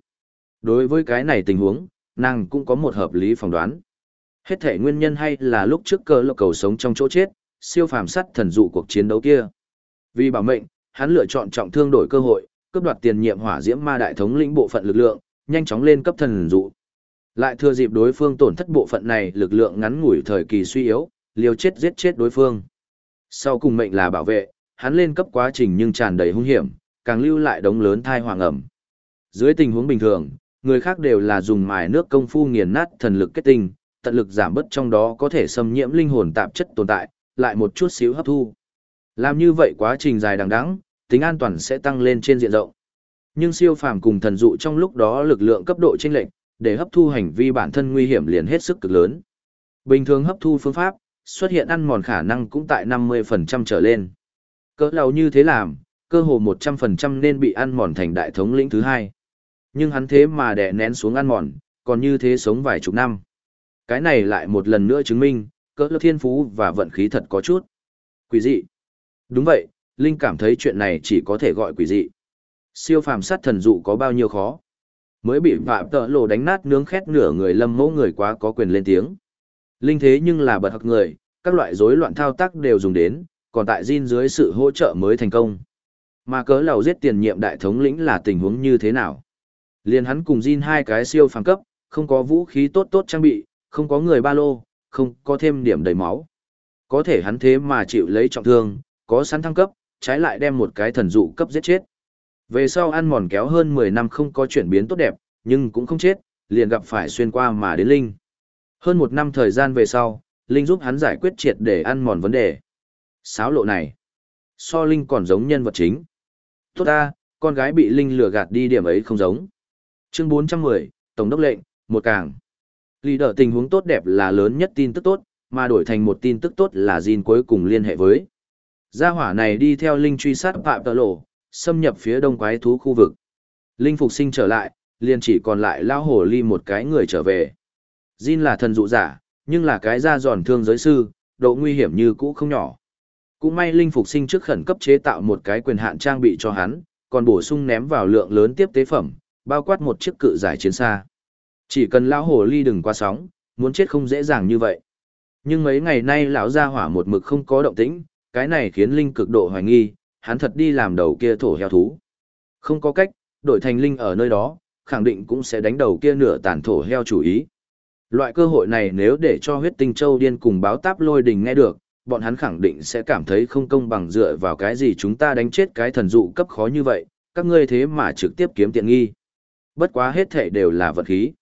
Đối với cái này tình huống, nàng cũng có một hợp lý phỏng đoán. Hết thể nguyên nhân hay là lúc trước cơ lộc cầu sống trong chỗ chết, siêu phàm sắt thần dụ cuộc chiến đấu kia. Vì bảo mệnh, hắn lựa chọn trọng thương đổi cơ hội, cướp đoạt tiền nhiệm hỏa diễm ma đại thống lĩnh bộ phận lực lượng, nhanh chóng lên cấp thần dụ. Lại thừa dịp đối phương tổn thất bộ phận này lực lượng ngắn ngủi thời kỳ suy yếu, liều chết giết chết đối phương. Sau cùng mệnh là bảo vệ, hắn lên cấp quá trình nhưng tràn đầy hung hiểm, càng lưu lại đống lớn thai hoàng ẩm. Dưới tình huống bình thường, người khác đều là dùng mài nước công phu nghiền nát thần lực kết tinh, tận lực giảm bớt trong đó có thể xâm nhiễm linh hồn tạp chất tồn tại, lại một chút xíu hấp thu. Làm như vậy quá trình dài đằng đẵng, tính an toàn sẽ tăng lên trên diện rộng. Nhưng siêu phàm cùng thần dụ trong lúc đó lực lượng cấp độ chênh lệch, để hấp thu hành vi bản thân nguy hiểm liền hết sức cực lớn. Bình thường hấp thu phương pháp, xuất hiện ăn mòn khả năng cũng tại 50% trở lên. Cỡ lầu như thế làm, cơ hồ 100% nên bị ăn mòn thành đại thống lĩnh thứ hai. Nhưng hắn thế mà đè nén xuống ăn mòn, còn như thế sống vài chục năm. Cái này lại một lần nữa chứng minh, cỡ lầu thiên phú và vận khí thật có chút. quý dị. Đúng vậy, Linh cảm thấy chuyện này chỉ có thể gọi quỷ dị. Siêu phàm sát thần dụ có bao nhiêu khó. Mới bị vạ tợ lộ đánh nát nướng khét nửa người lâm mẫu người quá có quyền lên tiếng. Linh thế nhưng là bật hặc người, các loại rối loạn thao tác đều dùng đến, còn tại Jin dưới sự hỗ trợ mới thành công. Mà cớ lầu giết tiền nhiệm đại thống lĩnh là tình huống như thế nào? Liên hắn cùng Jin hai cái siêu phàm cấp, không có vũ khí tốt tốt trang bị, không có người ba lô, không có thêm điểm đầy máu. Có thể hắn thế mà chịu lấy trọng thương, có sẵn thăng cấp, trái lại đem một cái thần dụ cấp giết chết. Về sau ăn mòn kéo hơn 10 năm không có chuyển biến tốt đẹp, nhưng cũng không chết, liền gặp phải xuyên qua mà đến Linh. Hơn một năm thời gian về sau, Linh giúp hắn giải quyết triệt để ăn mòn vấn đề. Sáo lộ này, so Linh còn giống nhân vật chính. Tốt ta, con gái bị Linh lừa gạt đi điểm ấy không giống. Chương 410, Tổng đốc lệnh, một càng. Lý đỡ tình huống tốt đẹp là lớn nhất tin tức tốt, mà đổi thành một tin tức tốt là Jin cuối cùng liên hệ với. Gia hỏa này đi theo Linh truy sát Phạm Tờ Lộ, xâm nhập phía đông quái thú khu vực. Linh phục sinh trở lại, liền chỉ còn lại lao hổ ly một cái người trở về. Jin là thần dụ giả, nhưng là cái da giòn thương giới sư, độ nguy hiểm như cũ không nhỏ. Cũng may Linh Phục sinh trước khẩn cấp chế tạo một cái quyền hạn trang bị cho hắn, còn bổ sung ném vào lượng lớn tiếp tế phẩm, bao quát một chiếc cự giải chiến xa. Chỉ cần lão hồ ly đừng qua sóng, muốn chết không dễ dàng như vậy. Nhưng mấy ngày nay lão gia hỏa một mực không có động tĩnh, cái này khiến Linh cực độ hoài nghi, hắn thật đi làm đầu kia thổ heo thú. Không có cách, đổi thành Linh ở nơi đó, khẳng định cũng sẽ đánh đầu kia nửa tàn thổ heo chủ ý. Loại cơ hội này nếu để cho huyết tinh châu điên cùng báo táp lôi đình nghe được, bọn hắn khẳng định sẽ cảm thấy không công bằng dựa vào cái gì chúng ta đánh chết cái thần dụ cấp khó như vậy, các ngươi thế mà trực tiếp kiếm tiện nghi. Bất quá hết thể đều là vật khí.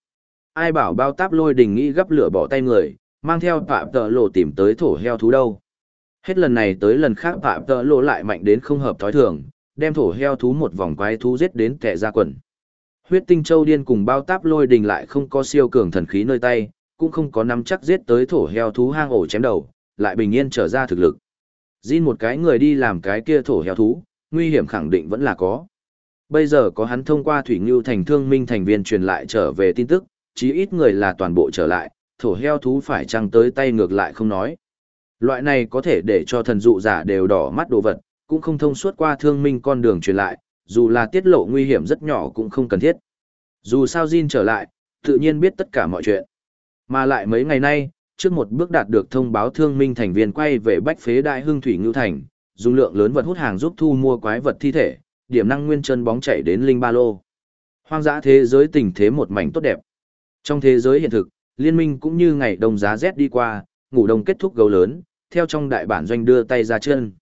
Ai bảo bao táp lôi đình nghĩ gấp lửa bỏ tay người, mang theo phạm tợ lộ tìm tới thổ heo thú đâu. Hết lần này tới lần khác phạm tợ lộ lại mạnh đến không hợp thói thường, đem thổ heo thú một vòng quái thú giết đến tệ ra quần. Huyết tinh châu điên cùng bao táp lôi đình lại không có siêu cường thần khí nơi tay, cũng không có nắm chắc giết tới thổ heo thú hang ổ chém đầu, lại bình yên trở ra thực lực. Jin một cái người đi làm cái kia thổ heo thú, nguy hiểm khẳng định vẫn là có. Bây giờ có hắn thông qua Thủy Ngưu thành thương minh thành viên truyền lại trở về tin tức, chí ít người là toàn bộ trở lại, thổ heo thú phải chăng tới tay ngược lại không nói. Loại này có thể để cho thần dụ giả đều đỏ mắt đồ vật, cũng không thông suốt qua thương minh con đường truyền lại, dù là tiết lộ nguy hiểm rất nhỏ cũng không cần thiết. Dù sao Jin trở lại, tự nhiên biết tất cả mọi chuyện. Mà lại mấy ngày nay, trước một bước đạt được thông báo thương minh thành viên quay về bách phế đại hương thủy ngưu thành, dùng lượng lớn vật hút hàng giúp thu mua quái vật thi thể, điểm năng nguyên chân bóng chảy đến linh ba lô. Hoang dã thế giới tình thế một mảnh tốt đẹp. Trong thế giới hiện thực, liên minh cũng như ngày đông giá rét đi qua, ngủ đông kết thúc gấu lớn, theo trong đại bản doanh đưa tay ra chân.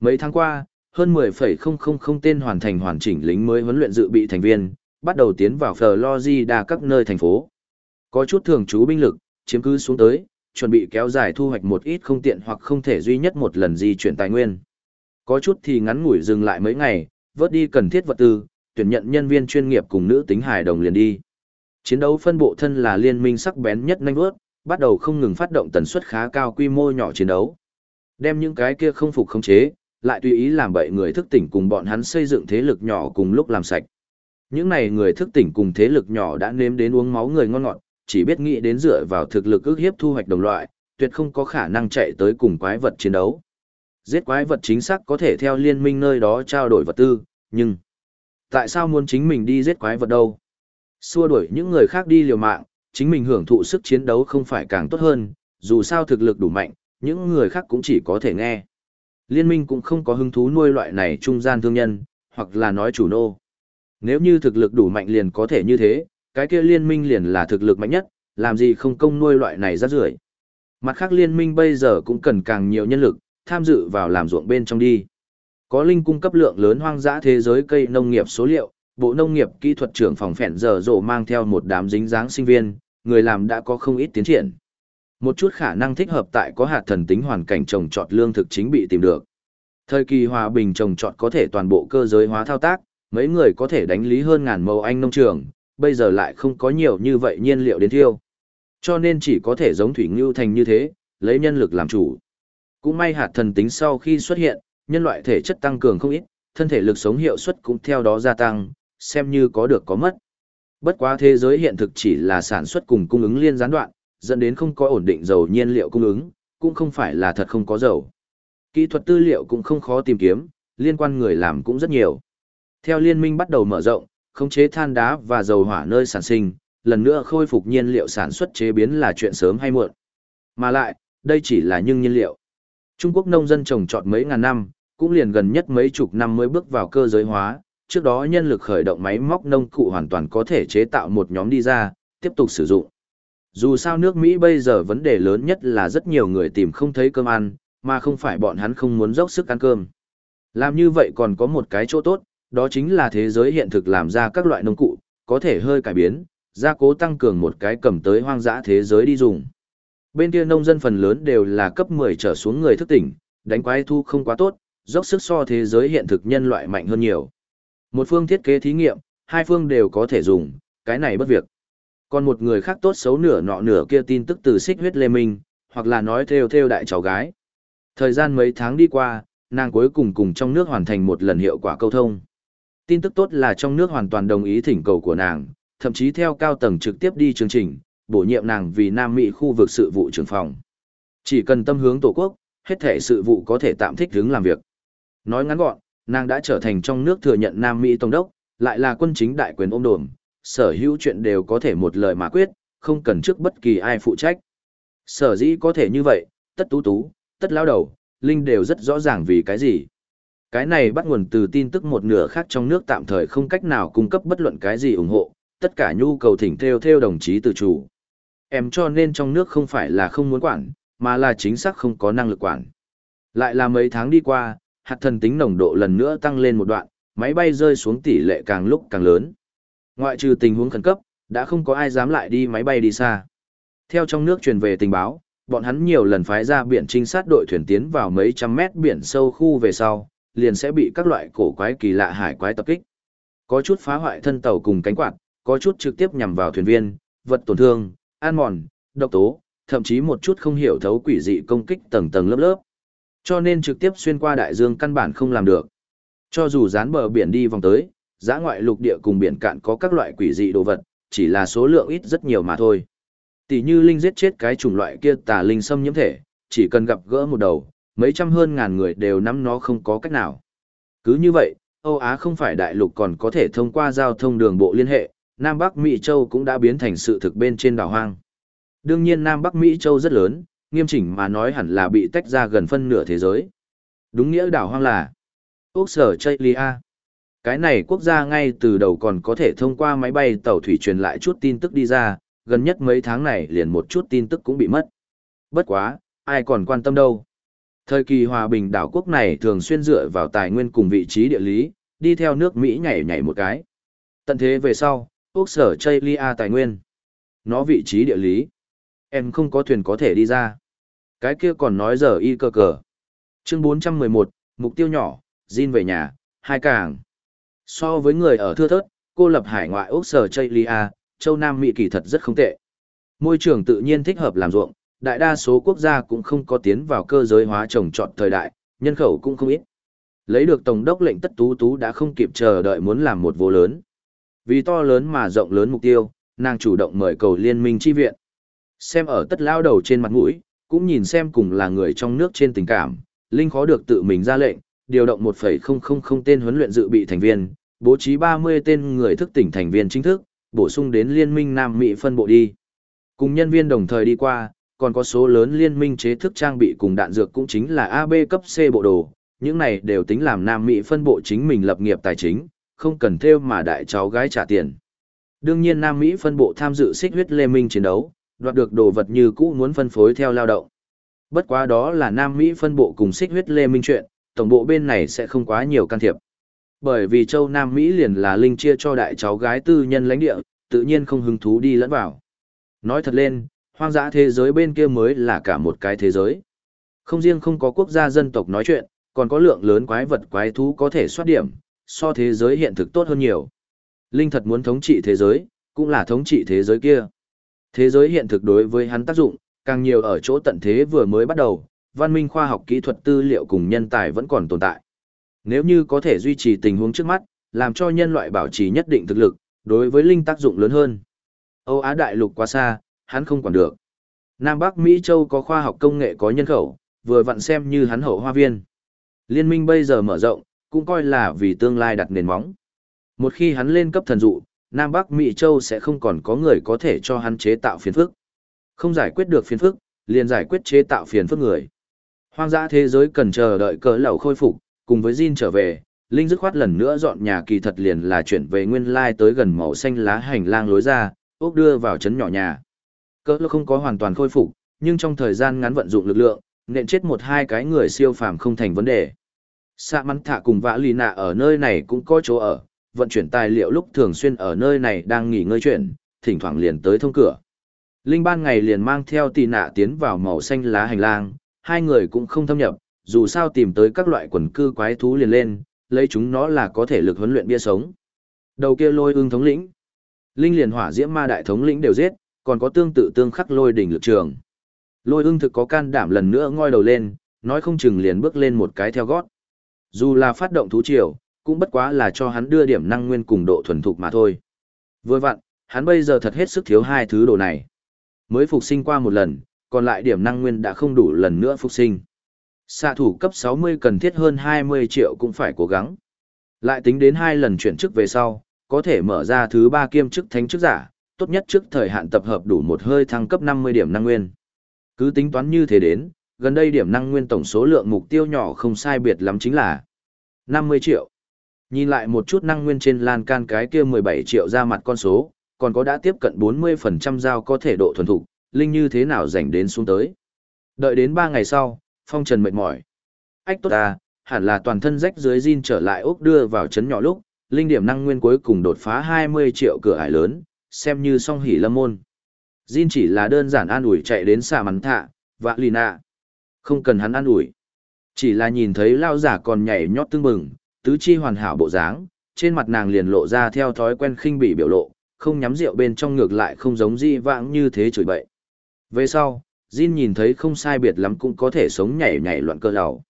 Mấy tháng qua, hơn 10,000 tên hoàn thành hoàn chỉnh lính mới huấn luyện dự bị thành viên, bắt đầu tiến vào Florida các nơi thành phố. Có chút thường trú binh lực, chiếm cứ xuống tới, chuẩn bị kéo dài thu hoạch một ít không tiện hoặc không thể duy nhất một lần di chuyển tài nguyên. Có chút thì ngắn ngủi dừng lại mấy ngày, vớt đi cần thiết vật tư, tuyển nhận nhân viên chuyên nghiệp cùng nữ tính hài đồng liền đi. Chiến đấu phân bộ thân là liên minh sắc bén nhất nhanh vớt, bắt đầu không ngừng phát động tần suất khá cao quy mô nhỏ chiến đấu. Đem những cái kia không phục khống chế, lại tùy ý làm bậy người thức tỉnh cùng bọn hắn xây dựng thế lực nhỏ cùng lúc làm sạch. Những này người thức tỉnh cùng thế lực nhỏ đã nếm đến uống máu người ngon ngọt, chỉ biết nghĩ đến dựa vào thực lực ước hiếp thu hoạch đồng loại, tuyệt không có khả năng chạy tới cùng quái vật chiến đấu. Giết quái vật chính xác có thể theo liên minh nơi đó trao đổi vật tư, nhưng tại sao muốn chính mình đi giết quái vật đâu? Xua đuổi những người khác đi liều mạng, chính mình hưởng thụ sức chiến đấu không phải càng tốt hơn, dù sao thực lực đủ mạnh, những người khác cũng chỉ có thể nghe. Liên minh cũng không có hứng thú nuôi loại này trung gian thương nhân, hoặc là nói chủ nô. Nếu như thực lực đủ mạnh liền có thể như thế, cái kia liên minh liền là thực lực mạnh nhất, làm gì không công nuôi loại này rác rưởi. Mặt khác liên minh bây giờ cũng cần càng nhiều nhân lực, tham dự vào làm ruộng bên trong đi. Có linh cung cấp lượng lớn hoang dã thế giới cây nông nghiệp số liệu, Bộ Nông nghiệp Kỹ thuật trưởng phòng phèn giờ rộ mang theo một đám dính dáng sinh viên, người làm đã có không ít tiến triển. Một chút khả năng thích hợp tại có hạt thần tính hoàn cảnh trồng trọt lương thực chính bị tìm được. Thời kỳ hòa bình trồng trọt có thể toàn bộ cơ giới hóa thao tác, mấy người có thể đánh lý hơn ngàn mẫu anh nông trường, bây giờ lại không có nhiều như vậy nhiên liệu đến thiêu. Cho nên chỉ có thể giống thủy ngưu thành như thế, lấy nhân lực làm chủ. Cũng may hạt thần tính sau khi xuất hiện, nhân loại thể chất tăng cường không ít, thân thể lực sống hiệu suất cũng theo đó gia tăng, xem như có được có mất. Bất quá thế giới hiện thực chỉ là sản xuất cùng cung ứng liên gián đoạn, dẫn đến không có ổn định dầu nhiên liệu cung ứng, cũng không phải là thật không có dầu. Kỹ thuật tư liệu cũng không khó tìm kiếm, liên quan người làm cũng rất nhiều. Theo liên minh bắt đầu mở rộng, khống chế than đá và dầu hỏa nơi sản sinh, lần nữa khôi phục nhiên liệu sản xuất chế biến là chuyện sớm hay muộn. Mà lại, đây chỉ là nhưng nhiên liệu. Trung Quốc nông dân trồng trọt mấy ngàn năm, cũng liền gần nhất mấy chục năm mới bước vào cơ giới hóa, trước đó nhân lực khởi động máy móc nông cụ hoàn toàn có thể chế tạo một nhóm đi ra, tiếp tục sử dụng. Dù sao nước Mỹ bây giờ vấn đề lớn nhất là rất nhiều người tìm không thấy cơm ăn, mà không phải bọn hắn không muốn dốc sức ăn cơm. Làm như vậy còn có một cái chỗ tốt, đó chính là thế giới hiện thực làm ra các loại nông cụ, có thể hơi cải biến, gia cố tăng cường một cái cầm tới hoang dã thế giới đi dùng. Bên kia nông dân phần lớn đều là cấp 10 trở xuống người thức tỉnh, đánh quái thu không quá tốt, dốc sức so thế giới hiện thực nhân loại mạnh hơn nhiều. Một phương thiết kế thí nghiệm, hai phương đều có thể dùng, cái này bất việc. Còn một người khác tốt xấu nửa nọ nửa kia tin tức từ xích huyết lê minh, hoặc là nói theo theo đại cháu gái. Thời gian mấy tháng đi qua, nàng cuối cùng cùng trong nước hoàn thành một lần hiệu quả câu thông. Tin tức tốt là trong nước hoàn toàn đồng ý thỉnh cầu của nàng, thậm chí theo cao tầng trực tiếp đi chương trình, bổ nhiệm nàng vì Nam Mỹ khu vực sự vụ trưởng phòng. Chỉ cần tâm hướng tổ quốc, hết thể sự vụ có thể tạm thích hướng làm việc. Nói ngắn gọn, nàng đã trở thành trong nước thừa nhận Nam Mỹ Tổng đốc, lại là quân chính đại quyền ôm đồm, sở hữu chuyện đều có thể một lời mà quyết, không cần trước bất kỳ ai phụ trách. Sở dĩ có thể như vậy, tất tú tú, tất lao đầu, Linh đều rất rõ ràng vì cái gì. Cái này bắt nguồn từ tin tức một nửa khác trong nước tạm thời không cách nào cung cấp bất luận cái gì ủng hộ, tất cả nhu cầu thỉnh theo theo đồng chí tự chủ. Em cho nên trong nước không phải là không muốn quản, mà là chính xác không có năng lực quản. Lại là mấy tháng đi qua, hạt thần tính nồng độ lần nữa tăng lên một đoạn, máy bay rơi xuống tỷ lệ càng lúc càng lớn. Ngoại trừ tình huống khẩn cấp, đã không có ai dám lại đi máy bay đi xa. Theo trong nước truyền về tình báo, bọn hắn nhiều lần phái ra biển trinh sát đội thuyền tiến vào mấy trăm mét biển sâu khu về sau, liền sẽ bị các loại cổ quái kỳ lạ hải quái tập kích. Có chút phá hoại thân tàu cùng cánh quạt, có chút trực tiếp nhằm vào thuyền viên, vật tổn thương, an mòn, độc tố, thậm chí một chút không hiểu thấu quỷ dị công kích tầng tầng lớp lớp. Cho nên trực tiếp xuyên qua đại dương căn bản không làm được. Cho dù dán bờ biển đi vòng tới, giã ngoại lục địa cùng biển cạn có các loại quỷ dị đồ vật, chỉ là số lượng ít rất nhiều mà thôi. Tỷ như linh giết chết cái chủng loại kia tà linh xâm nhiễm thể, chỉ cần gặp gỡ một đầu, mấy trăm hơn ngàn người đều nắm nó không có cách nào. Cứ như vậy, Âu Á không phải đại lục còn có thể thông qua giao thông đường bộ liên hệ, Nam Bắc Mỹ Châu cũng đã biến thành sự thực bên trên đảo hoang. Đương nhiên Nam Bắc Mỹ Châu rất lớn, nghiêm chỉnh mà nói hẳn là bị tách ra gần phân nửa thế giới. Đúng nghĩa đảo hoang là Úc sở Chaylia. Cái này quốc gia ngay từ đầu còn có thể thông qua máy bay tàu thủy truyền lại chút tin tức đi ra, gần nhất mấy tháng này liền một chút tin tức cũng bị mất. Bất quá, ai còn quan tâm đâu. Thời kỳ hòa bình đảo quốc này thường xuyên dựa vào tài nguyên cùng vị trí địa lý, đi theo nước Mỹ nhảy nhảy một cái. Tận thế về sau, Úc sở Chaylia tài nguyên. Nó vị trí địa lý. Em không có thuyền có thể đi ra. Cái kia còn nói giờ y cơ cờ. Chương 411, mục tiêu nhỏ, Jin về nhà, hai càng. So với người ở thưa thớt, cô lập hải ngoại Úc sở Chaylia, châu Nam Mỹ kỳ thật rất không tệ. Môi trường tự nhiên thích hợp làm ruộng, đại đa số quốc gia cũng không có tiến vào cơ giới hóa trồng trọt thời đại, nhân khẩu cũng không ít. Lấy được tổng đốc lệnh tất tú tú đã không kịp chờ đợi muốn làm một vô lớn. Vì to lớn mà rộng lớn mục tiêu, nàng chủ động mời cầu liên minh chi viện. Xem ở tất lao đầu trên mặt mũi, cũng nhìn xem cùng là người trong nước trên tình cảm, Linh khó được tự mình ra lệnh, điều động 1,000 tên huấn luyện dự bị thành viên, bố trí 30 tên người thức tỉnh thành viên chính thức, bổ sung đến liên minh Nam Mỹ phân bộ đi. Cùng nhân viên đồng thời đi qua, còn có số lớn liên minh chế thức trang bị cùng đạn dược cũng chính là AB cấp C bộ đồ, những này đều tính làm Nam Mỹ phân bộ chính mình lập nghiệp tài chính, không cần theo mà đại cháu gái trả tiền. Đương nhiên Nam Mỹ phân bộ tham dự xích huyết lê minh chiến đấu, đoạt được đồ vật như cũ muốn phân phối theo lao động. Bất quá đó là Nam Mỹ phân bộ cùng xích huyết lê minh chuyện, tổng bộ bên này sẽ không quá nhiều can thiệp. Bởi vì châu Nam Mỹ liền là linh chia cho đại cháu gái tư nhân lãnh địa, tự nhiên không hứng thú đi lẫn vào. Nói thật lên, hoang dã thế giới bên kia mới là cả một cái thế giới. Không riêng không có quốc gia dân tộc nói chuyện, còn có lượng lớn quái vật quái thú có thể soát điểm, so thế giới hiện thực tốt hơn nhiều. Linh thật muốn thống trị thế giới, cũng là thống trị thế giới kia. Thế giới hiện thực đối với hắn tác dụng, càng nhiều ở chỗ tận thế vừa mới bắt đầu, văn minh khoa học kỹ thuật tư liệu cùng nhân tài vẫn còn tồn tại. Nếu như có thể duy trì tình huống trước mắt, làm cho nhân loại bảo trì nhất định thực lực, đối với linh tác dụng lớn hơn. Âu Á đại lục quá xa, hắn không quản được. Nam Bắc Mỹ Châu có khoa học công nghệ có nhân khẩu, vừa vặn xem như hắn hậu hoa viên. Liên minh bây giờ mở rộng, cũng coi là vì tương lai đặt nền móng. Một khi hắn lên cấp thần dụ, Nam Bắc Mỹ Châu sẽ không còn có người có thể cho hắn chế tạo phiền phức. Không giải quyết được phiền phức, liền giải quyết chế tạo phiền phức người. Hoang dã thế giới cần chờ đợi cỡ lẩu khôi phục, cùng với Jin trở về, Linh dứt khoát lần nữa dọn nhà kỳ thật liền là chuyển về nguyên lai tới gần màu xanh lá hành lang lối ra, ốc đưa vào chấn nhỏ nhà. Cỡ lẩu không có hoàn toàn khôi phục, nhưng trong thời gian ngắn vận dụng lực lượng, nện chết một hai cái người siêu phàm không thành vấn đề. Sạ mắn thả cùng vã lì nạ ở nơi này cũng có chỗ ở, vận chuyển tài liệu lúc thường xuyên ở nơi này đang nghỉ ngơi chuyển, thỉnh thoảng liền tới thông cửa. Linh ban ngày liền mang theo tì nạ tiến vào màu xanh lá hành lang, hai người cũng không thâm nhập, dù sao tìm tới các loại quần cư quái thú liền lên, lấy chúng nó là có thể lực huấn luyện bia sống. Đầu kia lôi ương thống lĩnh. Linh liền hỏa diễm ma đại thống lĩnh đều giết, còn có tương tự tương khắc lôi đỉnh lực trường. Lôi ương thực có can đảm lần nữa ngoi đầu lên, nói không chừng liền bước lên một cái theo gót. Dù là phát động thú triều, cũng bất quá là cho hắn đưa điểm năng nguyên cùng độ thuần thục mà thôi. Vừa vặn, hắn bây giờ thật hết sức thiếu hai thứ đồ này. Mới phục sinh qua một lần, còn lại điểm năng nguyên đã không đủ lần nữa phục sinh. Xạ thủ cấp 60 cần thiết hơn 20 triệu cũng phải cố gắng. Lại tính đến hai lần chuyển chức về sau, có thể mở ra thứ ba kiêm chức thánh chức giả, tốt nhất trước thời hạn tập hợp đủ một hơi thăng cấp 50 điểm năng nguyên. Cứ tính toán như thế đến, gần đây điểm năng nguyên tổng số lượng mục tiêu nhỏ không sai biệt lắm chính là 50 triệu. Nhìn lại một chút năng nguyên trên lan can cái kia 17 triệu ra mặt con số, còn có đã tiếp cận 40% giao có thể độ thuần thục, linh như thế nào rảnh đến xuống tới. Đợi đến 3 ngày sau, phong trần mệt mỏi. Ách tốt ta, hẳn là toàn thân rách dưới zin trở lại ốc đưa vào chấn nhỏ lúc, linh điểm năng nguyên cuối cùng đột phá 20 triệu cửa ải lớn, xem như song hỉ lâm môn. Jin chỉ là đơn giản an ủi chạy đến xà mắn thạ, vạ lì nạ. Không cần hắn an ủi. Chỉ là nhìn thấy lao giả còn nhảy nhót tương bừng, tứ chi hoàn hảo bộ dáng, trên mặt nàng liền lộ ra theo thói quen khinh bỉ biểu lộ, không nhắm rượu bên trong ngược lại không giống di vãng như thế chửi bậy. Về sau, Jin nhìn thấy không sai biệt lắm cũng có thể sống nhảy nhảy loạn cơ lầu.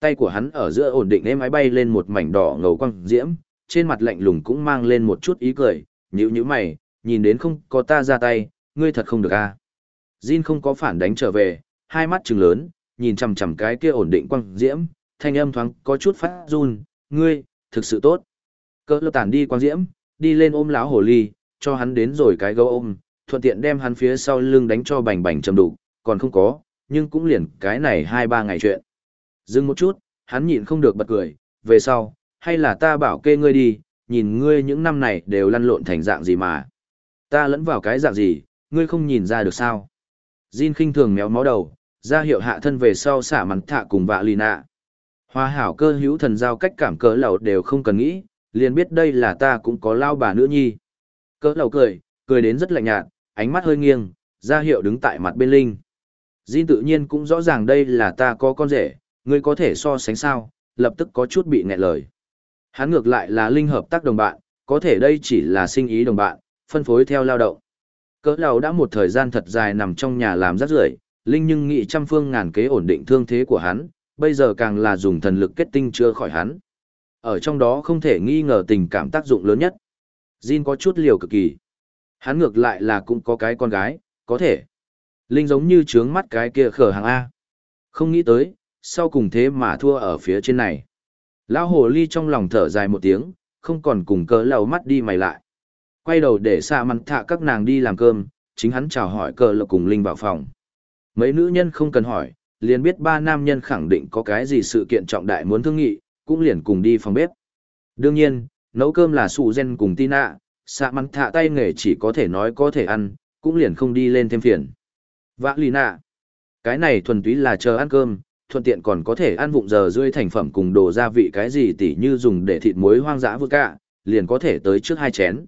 Tay của hắn ở giữa ổn định êm máy bay lên một mảnh đỏ ngầu quăng diễm, trên mặt lạnh lùng cũng mang lên một chút ý cười, nhíu nhíu mày, nhìn đến không có ta ra tay, ngươi thật không được a. À. Jin không có phản đánh trở về, hai mắt trừng lớn, nhìn chằm chằm cái kia ổn định quăng diễm, thanh âm thoáng có chút phát run, ngươi, thực sự tốt. Cỡ lơ tản đi quang diễm, đi lên ôm lão hồ ly, cho hắn đến rồi cái gấu ôm, thuận tiện đem hắn phía sau lưng đánh cho bành bành trầm đủ, còn không có, nhưng cũng liền cái này hai ba ngày chuyện. Dừng một chút, hắn nhịn không được bật cười, về sau, hay là ta bảo kê ngươi đi, nhìn ngươi những năm này đều lăn lộn thành dạng gì mà. Ta lẫn vào cái dạng gì, ngươi không nhìn ra được sao. Jin khinh thường méo mó đầu, ra hiệu hạ thân về sau xả mắn thạ cùng vạ lì nạ. Hoa hảo cơ hữu thần giao cách cảm cỡ lầu đều không cần nghĩ, liền biết đây là ta cũng có lao bà nữ nhi. Cỡ lầu cười, cười đến rất lạnh nhạt, ánh mắt hơi nghiêng, ra hiệu đứng tại mặt bên Linh. Jin tự nhiên cũng rõ ràng đây là ta có con rể, ngươi có thể so sánh sao, lập tức có chút bị nghẹn lời. Hắn ngược lại là Linh hợp tác đồng bạn, có thể đây chỉ là sinh ý đồng bạn, phân phối theo lao động. Cỡ lầu đã một thời gian thật dài nằm trong nhà làm rác rưởi, Linh nhưng nghị trăm phương ngàn kế ổn định thương thế của hắn, bây giờ càng là dùng thần lực kết tinh chưa khỏi hắn. Ở trong đó không thể nghi ngờ tình cảm tác dụng lớn nhất. Jin có chút liều cực kỳ. Hắn ngược lại là cũng có cái con gái, có thể. Linh giống như trướng mắt cái kia khở hàng A. Không nghĩ tới, sau cùng thế mà thua ở phía trên này. Lão hồ ly trong lòng thở dài một tiếng, không còn cùng cỡ lầu mắt đi mày lại. Quay đầu để xa mặn thạ các nàng đi làm cơm, chính hắn chào hỏi cờ lầu cùng Linh vào phòng. Mấy nữ nhân không cần hỏi, liền biết ba nam nhân khẳng định có cái gì sự kiện trọng đại muốn thương nghị, cũng liền cùng đi phòng bếp. Đương nhiên, nấu cơm là sụ gen cùng Tina, xạ mắn thạ tay nghề chỉ có thể nói có thể ăn, cũng liền không đi lên thêm phiền. Vã lì nạ, cái này thuần túy là chờ ăn cơm, thuận tiện còn có thể ăn vụng giờ rươi thành phẩm cùng đồ gia vị cái gì tỉ như dùng để thịt muối hoang dã vừa cả, liền có thể tới trước hai chén.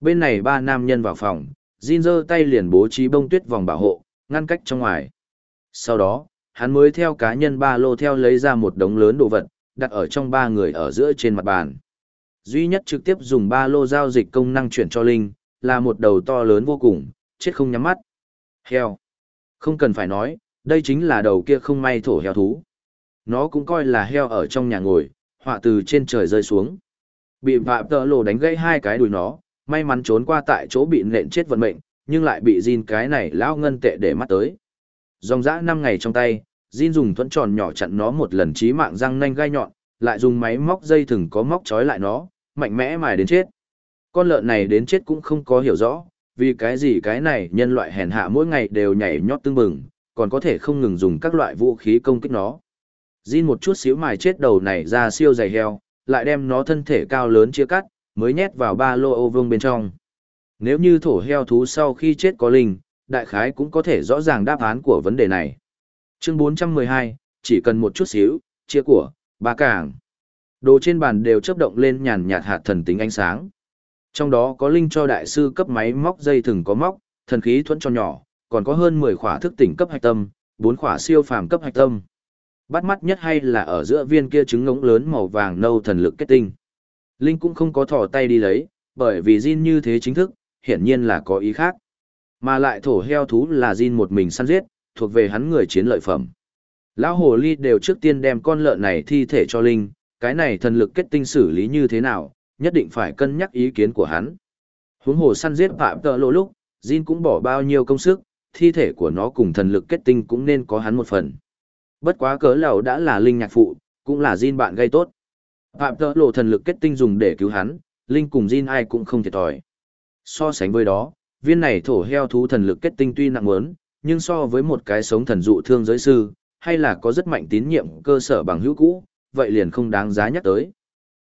Bên này ba nam nhân vào phòng, Jin giơ tay liền bố trí bông tuyết vòng bảo hộ, ngăn cách trong ngoài. Sau đó, hắn mới theo cá nhân ba lô theo lấy ra một đống lớn đồ vật, đặt ở trong ba người ở giữa trên mặt bàn. Duy nhất trực tiếp dùng ba lô giao dịch công năng chuyển cho Linh, là một đầu to lớn vô cùng, chết không nhắm mắt. Heo. Không cần phải nói, đây chính là đầu kia không may thổ heo thú. Nó cũng coi là heo ở trong nhà ngồi, họa từ trên trời rơi xuống. Bị vạm tợ lộ đánh gãy hai cái đùi nó, may mắn trốn qua tại chỗ bị nện chết vận mệnh, nhưng lại bị Jin cái này lão ngân tệ để mắt tới. Dòng dã 5 ngày trong tay, Jin dùng thuẫn tròn nhỏ chặn nó một lần chí mạng răng nanh gai nhọn, lại dùng máy móc dây thừng có móc trói lại nó, mạnh mẽ mài đến chết. Con lợn này đến chết cũng không có hiểu rõ, vì cái gì cái này nhân loại hèn hạ mỗi ngày đều nhảy nhót tương bừng, còn có thể không ngừng dùng các loại vũ khí công kích nó. Jin một chút xíu mài chết đầu này ra siêu dày heo, lại đem nó thân thể cao lớn chia cắt, mới nhét vào ba lô ô vương bên trong. Nếu như thổ heo thú sau khi chết có linh, đại khái cũng có thể rõ ràng đáp án của vấn đề này. Chương 412, chỉ cần một chút xíu, chia của, ba cảng. Đồ trên bàn đều chấp động lên nhàn nhạt hạt thần tính ánh sáng. Trong đó có linh cho đại sư cấp máy móc dây thừng có móc, thần khí thuẫn cho nhỏ, còn có hơn 10 khỏa thức tỉnh cấp hạch tâm, 4 khỏa siêu phàm cấp hạch tâm. Bắt mắt nhất hay là ở giữa viên kia trứng ngỗng lớn màu vàng nâu thần lực kết tinh. Linh cũng không có thò tay đi lấy, bởi vì Jin như thế chính thức, hiển nhiên là có ý khác. Mà lại thổ heo thú là Jin một mình săn giết, thuộc về hắn người chiến lợi phẩm. Lão hồ ly đều trước tiên đem con lợn này thi thể cho Linh, cái này thần lực kết tinh xử lý như thế nào, nhất định phải cân nhắc ý kiến của hắn. Huống hồ săn giết phạm tợ lộ lúc, Jin cũng bỏ bao nhiêu công sức, thi thể của nó cùng thần lực kết tinh cũng nên có hắn một phần. Bất quá cớ lầu đã là linh nhạc phụ, cũng là Jin bạn gây tốt. Phạm tợ lộ thần lực kết tinh dùng để cứu hắn, linh cùng Jin ai cũng không thiệt thòi. So sánh với đó, viên này thổ heo thú thần lực kết tinh tuy nặng muốn, nhưng so với một cái sống thần dụ thương giới sư, hay là có rất mạnh tín nhiệm cơ sở bằng hữu cũ, vậy liền không đáng giá nhắc tới.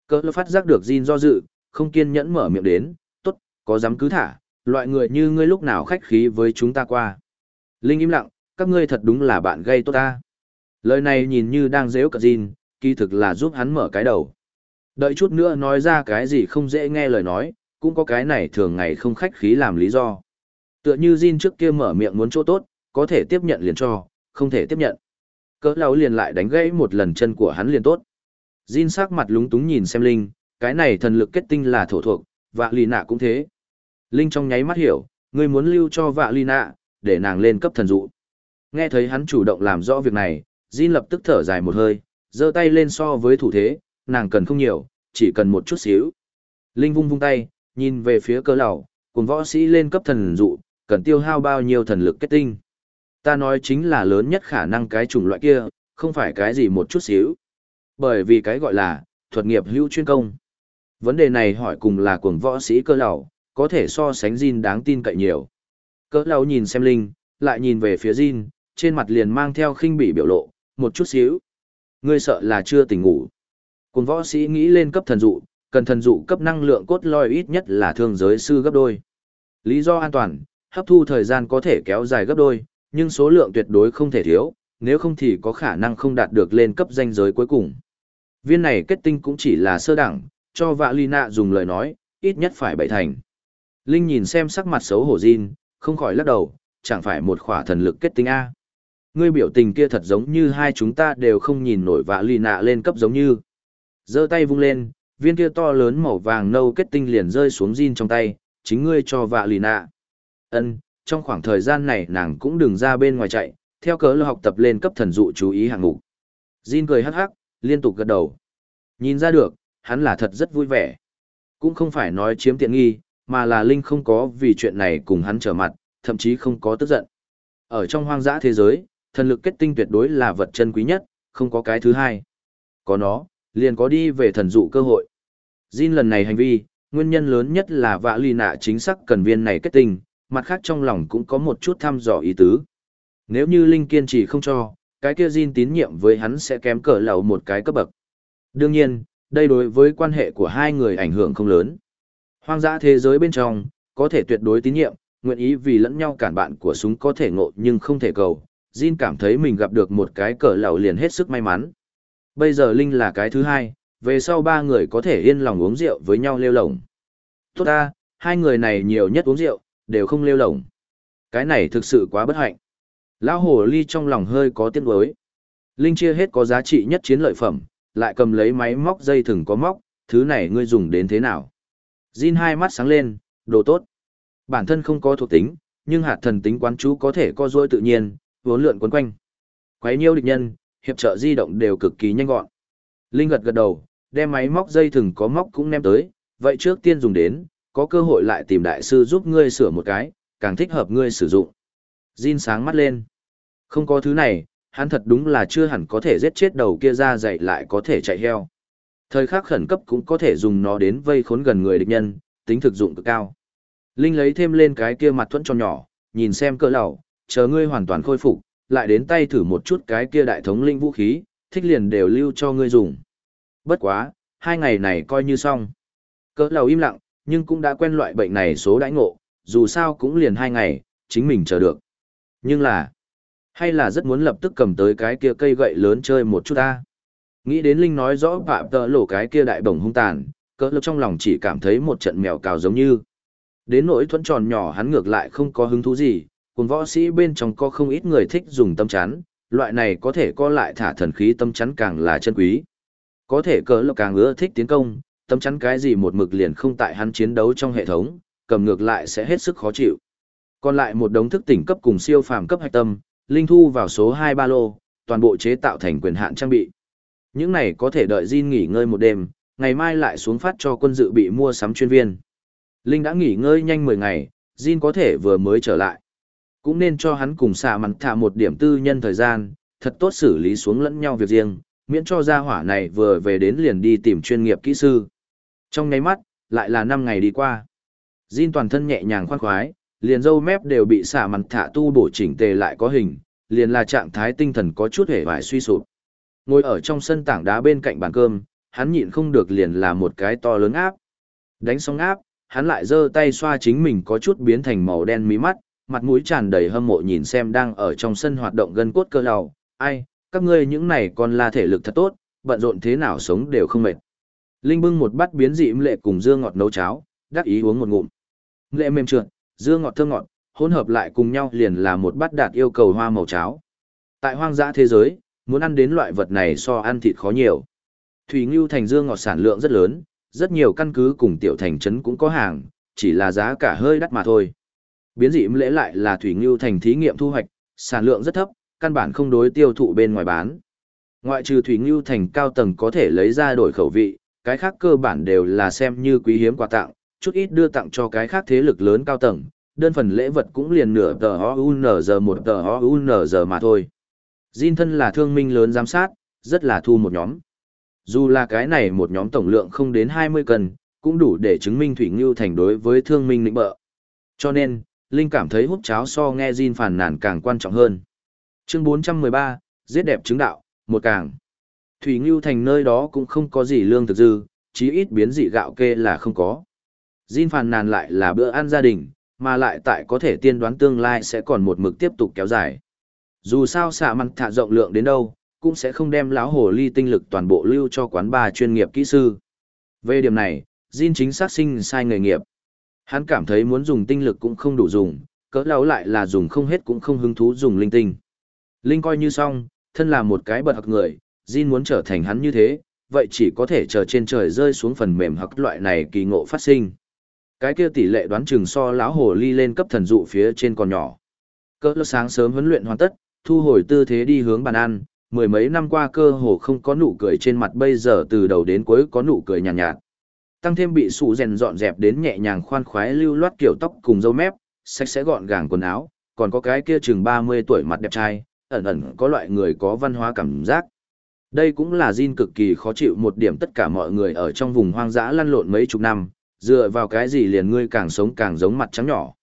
Cơ phát giác được Jin do dự, không kiên nhẫn mở miệng đến, tốt, có dám cứ thả, loại người như ngươi lúc nào khách khí với chúng ta qua. Linh im lặng, các ngươi thật đúng là bạn gây tốt ta. Lời này nhìn như đang dễu cật Jin, kỳ thực là giúp hắn mở cái đầu. Đợi chút nữa nói ra cái gì không dễ nghe lời nói, cũng có cái này thường ngày không khách khí làm lý do. Tựa như Jin trước kia mở miệng muốn chỗ tốt, có thể tiếp nhận liền cho, không thể tiếp nhận. Cỡ lão liền lại đánh gãy một lần chân của hắn liền tốt. Jin sắc mặt lúng túng nhìn xem Linh, cái này thần lực kết tinh là thổ thuộc, vạ lì nạ cũng thế. Linh trong nháy mắt hiểu, ngươi muốn lưu cho vạ lì nạ, để nàng lên cấp thần dụ. Nghe thấy hắn chủ động làm rõ việc này, Jin lập tức thở dài một hơi, giơ tay lên so với thủ thế, nàng cần không nhiều, chỉ cần một chút xíu. Linh vung vung tay, nhìn về phía cơ lão, cùng võ sĩ lên cấp thần dụ, cần tiêu hao bao nhiêu thần lực kết tinh. Ta nói chính là lớn nhất khả năng cái chủng loại kia, không phải cái gì một chút xíu. Bởi vì cái gọi là, thuật nghiệp hữu chuyên công. Vấn đề này hỏi cùng là cuồng võ sĩ cơ lão, có thể so sánh Jin đáng tin cậy nhiều. Cơ lão nhìn xem Linh, lại nhìn về phía Jin, trên mặt liền mang theo khinh bỉ biểu lộ, một chút xíu. Ngươi sợ là chưa tỉnh ngủ. Cuồng võ sĩ nghĩ lên cấp thần dụ, cần thần dụ cấp năng lượng cốt lõi ít nhất là thương giới sư gấp đôi. Lý do an toàn, hấp thu thời gian có thể kéo dài gấp đôi, nhưng số lượng tuyệt đối không thể thiếu, nếu không thì có khả năng không đạt được lên cấp danh giới cuối cùng. Viên này kết tinh cũng chỉ là sơ đẳng, cho vạ ly nạ dùng lời nói, ít nhất phải bảy thành. Linh nhìn xem sắc mặt xấu hổ Jin, không khỏi lắc đầu, chẳng phải một khỏa thần lực kết tinh A. Ngươi biểu tình kia thật giống như hai chúng ta đều không nhìn nổi vạ ly nạ lên cấp giống như. giơ tay vung lên, viên kia to lớn màu vàng nâu kết tinh liền rơi xuống Jin trong tay, chính ngươi cho vạ lì nạ. Ân, trong khoảng thời gian này nàng cũng đừng ra bên ngoài chạy, theo cớ là học tập lên cấp thần dụ chú ý hạng mục. Jin cười hắc hắc, liên tục gật đầu. Nhìn ra được, hắn là thật rất vui vẻ. Cũng không phải nói chiếm tiện nghi, mà là Linh không có vì chuyện này cùng hắn trở mặt, thậm chí không có tức giận. Ở trong hoang dã thế giới, thần lực kết tinh tuyệt đối là vật chân quý nhất, không có cái thứ hai. Có nó, liền có đi về thần dụ cơ hội. Jin lần này hành vi, nguyên nhân lớn nhất là vạ ly nạ chính xác cần viên này kết tình, mặt khác trong lòng cũng có một chút thăm dò ý tứ. Nếu như Linh kiên trì không cho, cái kia Jin tín nhiệm với hắn sẽ kém cỡ lầu một cái cấp bậc. Đương nhiên, đây đối với quan hệ của hai người ảnh hưởng không lớn. Hoang dã thế giới bên trong, có thể tuyệt đối tín nhiệm, nguyện ý vì lẫn nhau cản bạn của súng có thể ngộ nhưng không thể cầu. Jin cảm thấy mình gặp được một cái cỡ lầu liền hết sức may mắn. Bây giờ Linh là cái thứ hai, về sau ba người có thể yên lòng uống rượu với nhau lêu lồng. Tốt ta, hai người này nhiều nhất uống rượu, đều không lêu lồng. Cái này thực sự quá bất hạnh. Lão hồ ly trong lòng hơi có tiếc nuối. Linh chia hết có giá trị nhất chiến lợi phẩm, lại cầm lấy máy móc dây thừng có móc, thứ này ngươi dùng đến thế nào? Jin hai mắt sáng lên, đồ tốt. Bản thân không có thuộc tính, nhưng hạt thần tính quán chú có thể co duỗi tự nhiên, vốn lượn quấn quanh. Quấy nhiêu địch nhân, hiệp trợ di động đều cực kỳ nhanh gọn. Linh gật gật đầu, đem máy móc dây thừng có móc cũng ném tới, vậy trước tiên dùng đến, có cơ hội lại tìm đại sư giúp ngươi sửa một cái, càng thích hợp ngươi sử dụng. Jin sáng mắt lên. Không có thứ này, hắn thật đúng là chưa hẳn có thể giết chết đầu kia ra dậy lại có thể chạy heo. Thời khắc khẩn cấp cũng có thể dùng nó đến vây khốn gần người địch nhân, tính thực dụng cực cao. Linh lấy thêm lên cái kia mặt thuẫn cho nhỏ, nhìn xem cỡ lẩu, chờ ngươi hoàn toàn khôi phục, lại đến tay thử một chút cái kia đại thống linh vũ khí, thích liền đều lưu cho ngươi dùng. Bất quá, hai ngày này coi như xong. Cỡ lầu im lặng, nhưng cũng đã quen loại bệnh này số đãi ngộ, dù sao cũng liền hai ngày, chính mình chờ được. Nhưng là, hay là rất muốn lập tức cầm tới cái kia cây gậy lớn chơi một chút ta. Nghĩ đến Linh nói rõ phạm tợ lộ cái kia đại bổng hung tàn, cỡ lầu trong lòng chỉ cảm thấy một trận mèo cào giống như. Đến nỗi thuẫn tròn nhỏ hắn ngược lại không có hứng thú gì, cùng võ sĩ bên trong có không ít người thích dùng tâm chắn, loại này có thể co lại thả thần khí tâm chắn càng là chân quý. Có thể cỡ lộc càng ưa thích tiến công, tấm chắn cái gì một mực liền không tại hắn chiến đấu trong hệ thống, cầm ngược lại sẽ hết sức khó chịu. Còn lại một đống thức tỉnh cấp cùng siêu phàm cấp hạch tâm, linh thu vào số 2 ba lô, toàn bộ chế tạo thành quyền hạn trang bị. Những này có thể đợi Jin nghỉ ngơi một đêm, ngày mai lại xuống phát cho quân dự bị mua sắm chuyên viên. Linh đã nghỉ ngơi nhanh 10 ngày, Jin có thể vừa mới trở lại. Cũng nên cho hắn cùng xạ mặn thả một điểm tư nhân thời gian, thật tốt xử lý xuống lẫn nhau việc riêng, miễn cho gia hỏa này vừa về đến liền đi tìm chuyên nghiệp kỹ sư. Trong nháy mắt, lại là 5 ngày đi qua. Jin toàn thân nhẹ nhàng khoan khoái, liền dâu mép đều bị xả mặt thả tu bổ chỉnh tề lại có hình, liền là trạng thái tinh thần có chút hề vải suy sụp. Ngồi ở trong sân tảng đá bên cạnh bàn cơm, hắn nhịn không được liền là một cái to lớn áp. Đánh xong áp, hắn lại giơ tay xoa chính mình có chút biến thành màu đen mí mắt, mặt mũi tràn đầy hâm mộ nhìn xem đang ở trong sân hoạt động gân cốt cơ lầu, ai, các ngươi những này còn là thể lực thật tốt, bận rộn thế nào sống đều không mệt. Linh bưng một bát biến dị im lệ cùng dưa ngọt nấu cháo, đắc ý uống một ngụm. Lệ mềm trượt, dưa ngọt thơm ngọt, hỗn hợp lại cùng nhau liền là một bát đạt yêu cầu hoa màu cháo. Tại hoang dã thế giới, muốn ăn đến loại vật này so ăn thịt khó nhiều. Thủy Ngưu thành dưa ngọt sản lượng rất lớn, rất nhiều căn cứ cùng tiểu thành trấn cũng có hàng, chỉ là giá cả hơi đắt mà thôi. Biến dị im lễ lại là Thủy Ngưu thành thí nghiệm thu hoạch, sản lượng rất thấp, căn bản không đối tiêu thụ bên ngoài bán. Ngoại trừ Thủy Ngưu thành cao tầng có thể lấy ra đổi khẩu vị, cái khác cơ bản đều là xem như quý hiếm quà tặng, chút ít đưa tặng cho cái khác thế lực lớn cao tầng, đơn phần lễ vật cũng liền nửa tờ HUNZ một tờ HUNZ mà thôi. Jin thân là thương minh lớn giám sát, rất là thu một nhóm. Dù là cái này một nhóm tổng lượng không đến 20 cân, cũng đủ để chứng minh Thủy Ngưu thành đối với thương minh lĩnh bợ. Cho nên, Linh cảm thấy hút cháo so nghe Jin phản nàn càng quan trọng hơn. Chương 413, giết đẹp chứng đạo, một càng. Thủy Ngưu thành nơi đó cũng không có gì lương thực dư, chí ít biến dị gạo kê là không có. Jin phàn nàn lại là bữa ăn gia đình, mà lại tại có thể tiên đoán tương lai sẽ còn một mực tiếp tục kéo dài. Dù sao xạ mặn thả rộng lượng đến đâu, cũng sẽ không đem lão hồ ly tinh lực toàn bộ lưu cho quán bà chuyên nghiệp kỹ sư. Về điểm này, Jin chính xác sinh sai nghề nghiệp. Hắn cảm thấy muốn dùng tinh lực cũng không đủ dùng, cỡ lão lại là dùng không hết cũng không hứng thú dùng linh tinh. Linh coi như xong, thân là một cái bật học người, Jin muốn trở thành hắn như thế, vậy chỉ có thể chờ trên trời rơi xuống phần mềm hoặc loại này kỳ ngộ phát sinh. Cái kia tỷ lệ đoán chừng so lão hồ ly lên cấp thần dụ phía trên còn nhỏ. Cỡ lúc sáng sớm huấn luyện hoàn tất, thu hồi tư thế đi hướng bàn ăn, mười mấy năm qua cơ hồ không có nụ cười trên mặt bây giờ từ đầu đến cuối có nụ cười nhàn nhạt, nhạt. Tăng thêm bị sụ rèn dọn dẹp đến nhẹ nhàng khoan khoái lưu loát kiểu tóc cùng râu mép, sạch sẽ gọn gàng quần áo, còn có cái kia chừng 30 tuổi mặt đẹp trai, ẩn ẩn có loại người có văn hóa cảm giác. Đây cũng là Jin cực kỳ khó chịu một điểm tất cả mọi người ở trong vùng hoang dã lăn lộn mấy chục năm, dựa vào cái gì liền ngươi càng sống càng giống mặt trắng nhỏ.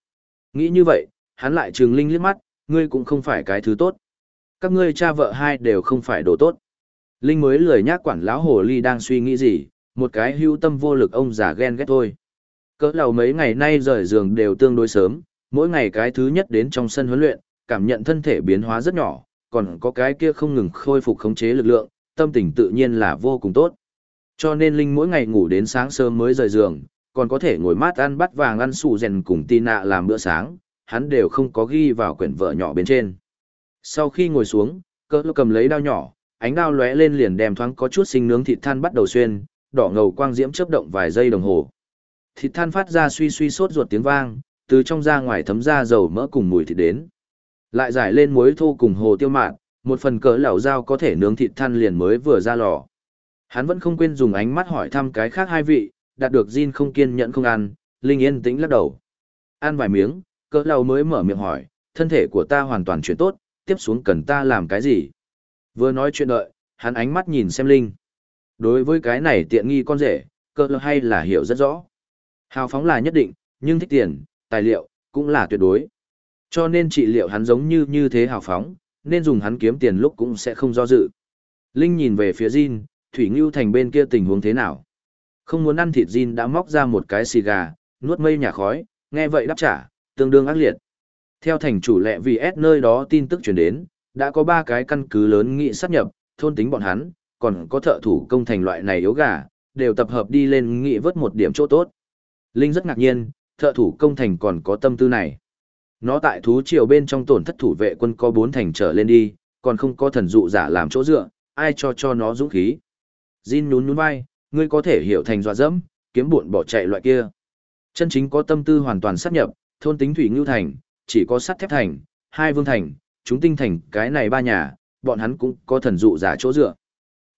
Nghĩ như vậy, hắn lại trừng linh liếc mắt, ngươi cũng không phải cái thứ tốt. Các ngươi cha vợ hai đều không phải đồ tốt. Linh mới lười nhác quản lão hồ ly đang suy nghĩ gì, một cái hưu tâm vô lực ông già ghen ghét thôi. Cỡ lầu mấy ngày nay rời giường đều tương đối sớm, mỗi ngày cái thứ nhất đến trong sân huấn luyện, cảm nhận thân thể biến hóa rất nhỏ, còn có cái kia không ngừng khôi phục khống chế lực lượng, tâm tình tự nhiên là vô cùng tốt. Cho nên Linh mỗi ngày ngủ đến sáng sớm mới rời giường, còn có thể ngồi mát ăn bát vàng ăn sủ rèn cùng Tina làm bữa sáng, hắn đều không có ghi vào quyển vợ nhỏ bên trên. Sau khi ngồi xuống, cỡ cầm lấy đao nhỏ, ánh đao lóe lên liền đem thoáng có chút sinh nướng thịt than bắt đầu xuyên, đỏ ngầu quang diễm chớp động vài giây đồng hồ. Thịt than phát ra suy suy sốt ruột tiếng vang, từ trong ra ngoài thấm ra dầu mỡ cùng mùi thịt đến. Lại giải lên muối thô cùng hồ tiêu mạn, một phần cỡ lẩu dao có thể nướng thịt than liền mới vừa ra lò. Hắn vẫn không quên dùng ánh mắt hỏi thăm cái khác hai vị, đạt được Jin không kiên nhẫn không ăn, Linh yên tĩnh lắc đầu. Ăn vài miếng, cỡ lẩu mới mở miệng hỏi, thân thể của ta hoàn toàn chuyển tốt, tiếp xuống cần ta làm cái gì? Vừa nói chuyện đợi, hắn ánh mắt nhìn xem Linh. Đối với cái này tiện nghi con rể, cỡ lẩu hay là hiểu rất rõ. Hào phóng là nhất định, nhưng thích tiền, tài liệu, cũng là tuyệt đối. Cho nên trị liệu hắn giống như như thế hào phóng, nên dùng hắn kiếm tiền lúc cũng sẽ không do dự. Linh nhìn về phía Jin, Thủy Ngưu Thành bên kia tình huống thế nào? Không muốn ăn thịt Jin đã móc ra một cái xì gà, nuốt mây nhà khói, nghe vậy đáp trả, tương đương ác liệt. Theo thành chủ lệ vì S nơi đó tin tức truyền đến, đã có ba cái căn cứ lớn nghị sát nhập, thôn tính bọn hắn, còn có thợ thủ công thành loại này yếu gà, đều tập hợp đi lên nghị vớt một điểm chỗ tốt. Linh rất ngạc nhiên, thợ thủ công thành còn có tâm tư này. Nó tại thú triều bên trong tổn thất thủ vệ quân có bốn thành trở lên đi, còn không có thần dụ giả làm chỗ dựa, ai cho cho nó dũng khí. Jin nhún nhún vai, ngươi có thể hiểu thành dọa dẫm, kiếm buồn bỏ chạy loại kia. Chân chính có tâm tư hoàn toàn sát nhập, thôn tính thủy ngưu thành, chỉ có sắt thép thành, hai vương thành, chúng tinh thành, cái này ba nhà, bọn hắn cũng có thần dụ giả chỗ dựa.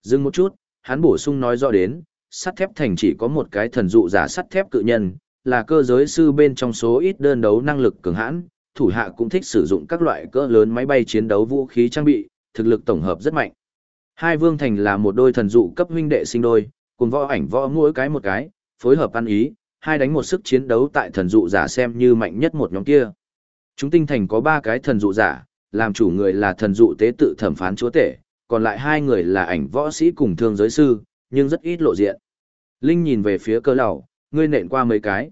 Dừng một chút, hắn bổ sung nói rõ đến, sắt thép thành chỉ có một cái thần dụ giả sắt thép cự nhân, là cơ giới sư bên trong số ít đơn đấu năng lực cường hãn, thủ hạ cũng thích sử dụng các loại cỡ lớn máy bay chiến đấu vũ khí trang bị, thực lực tổng hợp rất mạnh. Hai vương thành là một đôi thần dụ cấp huynh đệ sinh đôi, cùng võ ảnh võ mỗi cái một cái, phối hợp ăn ý, hai đánh một sức chiến đấu tại thần dụ giả xem như mạnh nhất một nhóm kia. Chúng tinh thành có ba cái thần dụ giả, làm chủ người là thần dụ tế tự thẩm phán chúa tể, còn lại hai người là ảnh võ sĩ cùng thương giới sư, nhưng rất ít lộ diện. Linh nhìn về phía cơ lầu, ngươi nện qua mấy cái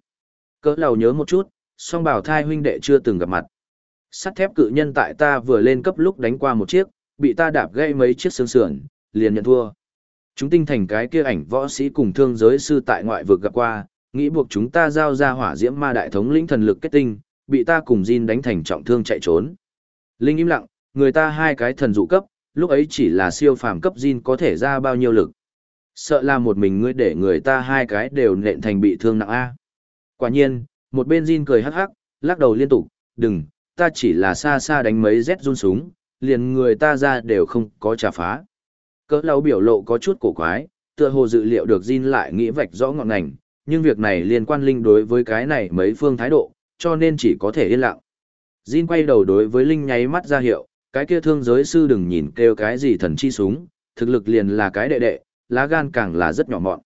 cỡ lầu nhớ một chút, song bảo thai huynh đệ chưa từng gặp mặt. Sắt thép cự nhân tại ta vừa lên cấp lúc đánh qua một chiếc, bị ta đạp gãy mấy chiếc xương sườn, liền nhận thua. Chúng tinh thành cái kia ảnh võ sĩ cùng thương giới sư tại ngoại vực gặp qua, nghĩ buộc chúng ta giao ra hỏa diễm ma đại thống lĩnh thần lực kết tinh, bị ta cùng Jin đánh thành trọng thương chạy trốn. Linh im lặng, người ta hai cái thần dụ cấp, lúc ấy chỉ là siêu phàm cấp Jin có thể ra bao nhiêu lực. Sợ là một mình ngươi để người ta hai cái đều nện thành bị thương nặng A. Quả nhiên, một bên Jin cười hắc hắc, lắc đầu liên tục, đừng, ta chỉ là xa xa đánh mấy Z run súng, liền người ta ra đều không có trả phá. Cỡ lâu biểu lộ có chút cổ quái, tựa hồ dự liệu được Jin lại nghĩ vạch rõ ngọn ngành, nhưng việc này liên quan Linh đối với cái này mấy phương thái độ, cho nên chỉ có thể yên lặng. Jin quay đầu đối với Linh nháy mắt ra hiệu, cái kia thương giới sư đừng nhìn kêu cái gì thần chi súng, thực lực liền là cái đệ đệ, lá gan càng là rất nhỏ mọn.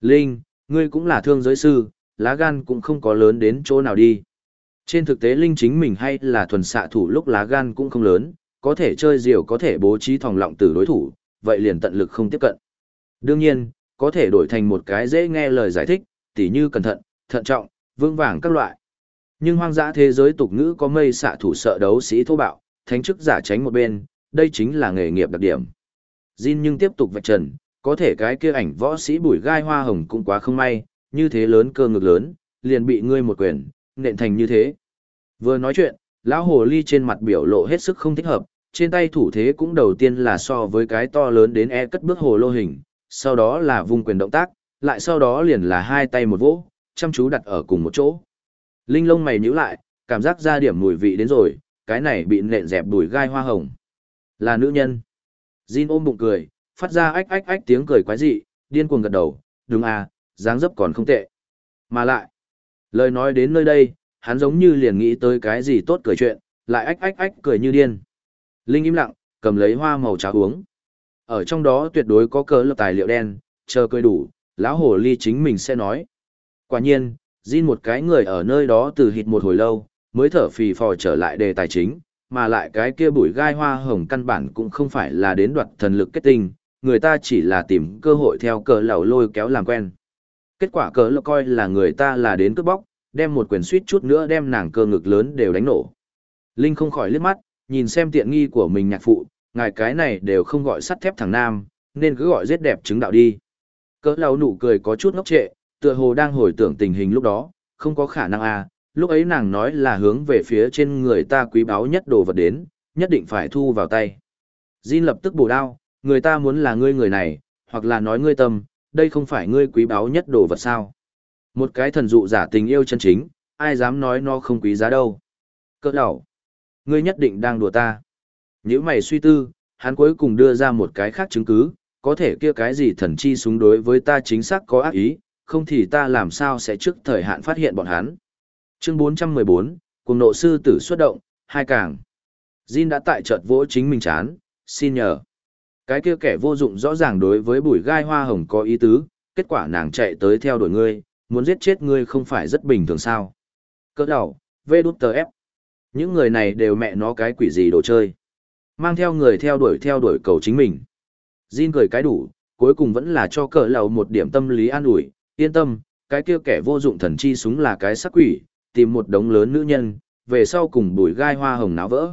Linh, ngươi cũng là thương giới sư, lá gan cũng không có lớn đến chỗ nào đi. Trên thực tế Linh chính mình hay là thuần xạ thủ lúc lá gan cũng không lớn, có thể chơi diều có thể bố trí thòng lọng từ đối thủ, vậy liền tận lực không tiếp cận. Đương nhiên, có thể đổi thành một cái dễ nghe lời giải thích, tỉ như cẩn thận, thận trọng, vương vàng các loại. Nhưng hoang dã thế giới tục ngữ có mây xạ thủ sợ đấu sĩ thô bạo, thánh chức giả tránh một bên, đây chính là nghề nghiệp đặc điểm. Jin nhưng tiếp tục vạch trần, có thể cái kia ảnh võ sĩ bùi gai hoa hồng cũng quá không may, như thế lớn cơ ngực lớn, liền bị ngươi một quyền, nện thành như thế. Vừa nói chuyện, lão hồ ly trên mặt biểu lộ hết sức không thích hợp, trên tay thủ thế cũng đầu tiên là so với cái to lớn đến e cất bước hồ lô hình, sau đó là vung quyền động tác, lại sau đó liền là hai tay một vỗ, chăm chú đặt ở cùng một chỗ. Linh lông mày nhíu lại, cảm giác ra điểm mùi vị đến rồi, cái này bị nện dẹp đùi gai hoa hồng. Là nữ nhân. Jin ôm bụng cười, phát ra ách ách ách tiếng cười quái dị, điên cuồng gật đầu, đúng à, dáng dấp còn không tệ. Mà lại, lời nói đến nơi đây, hắn giống như liền nghĩ tới cái gì tốt cười chuyện, lại ách ách ách cười như điên. Linh im lặng, cầm lấy hoa màu trà uống. Ở trong đó tuyệt đối có cỡ lập tài liệu đen, chờ cười đủ, lão hồ ly chính mình sẽ nói. Quả nhiên, Jin một cái người ở nơi đó từ hịt một hồi lâu, mới thở phì phò trở lại đề tài chính, mà lại cái kia bụi gai hoa hồng căn bản cũng không phải là đến đoạt thần lực kết tinh, người ta chỉ là tìm cơ hội theo cờ lẩu lôi kéo làm quen. Kết quả cờ lộc coi là người ta là đến cướp bóc, đem một quyền suýt chút nữa đem nàng cơ ngực lớn đều đánh nổ. Linh không khỏi liếc mắt, nhìn xem tiện nghi của mình nhạc phụ, ngài cái này đều không gọi sắt thép thằng nam, nên cứ gọi giết đẹp chứng đạo đi. Cỡ lau nụ cười có chút ngốc trệ, tựa hồ đang hồi tưởng tình hình lúc đó, không có khả năng à, lúc ấy nàng nói là hướng về phía trên người ta quý báu nhất đồ vật đến, nhất định phải thu vào tay. Jin lập tức bổ đao, người ta muốn là ngươi người này, hoặc là nói ngươi tâm, đây không phải ngươi quý báu nhất đồ vật sao. Một cái thần dụ giả tình yêu chân chính, ai dám nói nó không quý giá đâu. Cỡ đầu, ngươi nhất định đang đùa ta. Nếu mày suy tư, hắn cuối cùng đưa ra một cái khác chứng cứ, có thể kia cái gì thần chi súng đối với ta chính xác có ác ý, không thì ta làm sao sẽ trước thời hạn phát hiện bọn hắn. Chương 414, cùng nộ sư tử xuất động, hai càng. Jin đã tại chợt vỗ chính mình chán, xin nhờ. Cái kia kẻ vô dụng rõ ràng đối với bùi gai hoa hồng có ý tứ, kết quả nàng chạy tới theo đuổi ngươi, muốn giết chết ngươi không phải rất bình thường sao. Cỡ đầu, vê đút tờ ép. Những người này đều mẹ nó cái quỷ gì đồ chơi. Mang theo người theo đuổi theo đuổi cầu chính mình. Jin cười cái đủ, cuối cùng vẫn là cho cỡ lầu một điểm tâm lý an ủi, yên tâm, cái kia kẻ vô dụng thần chi súng là cái sắc quỷ, tìm một đống lớn nữ nhân, về sau cùng bùi gai hoa hồng náo vỡ.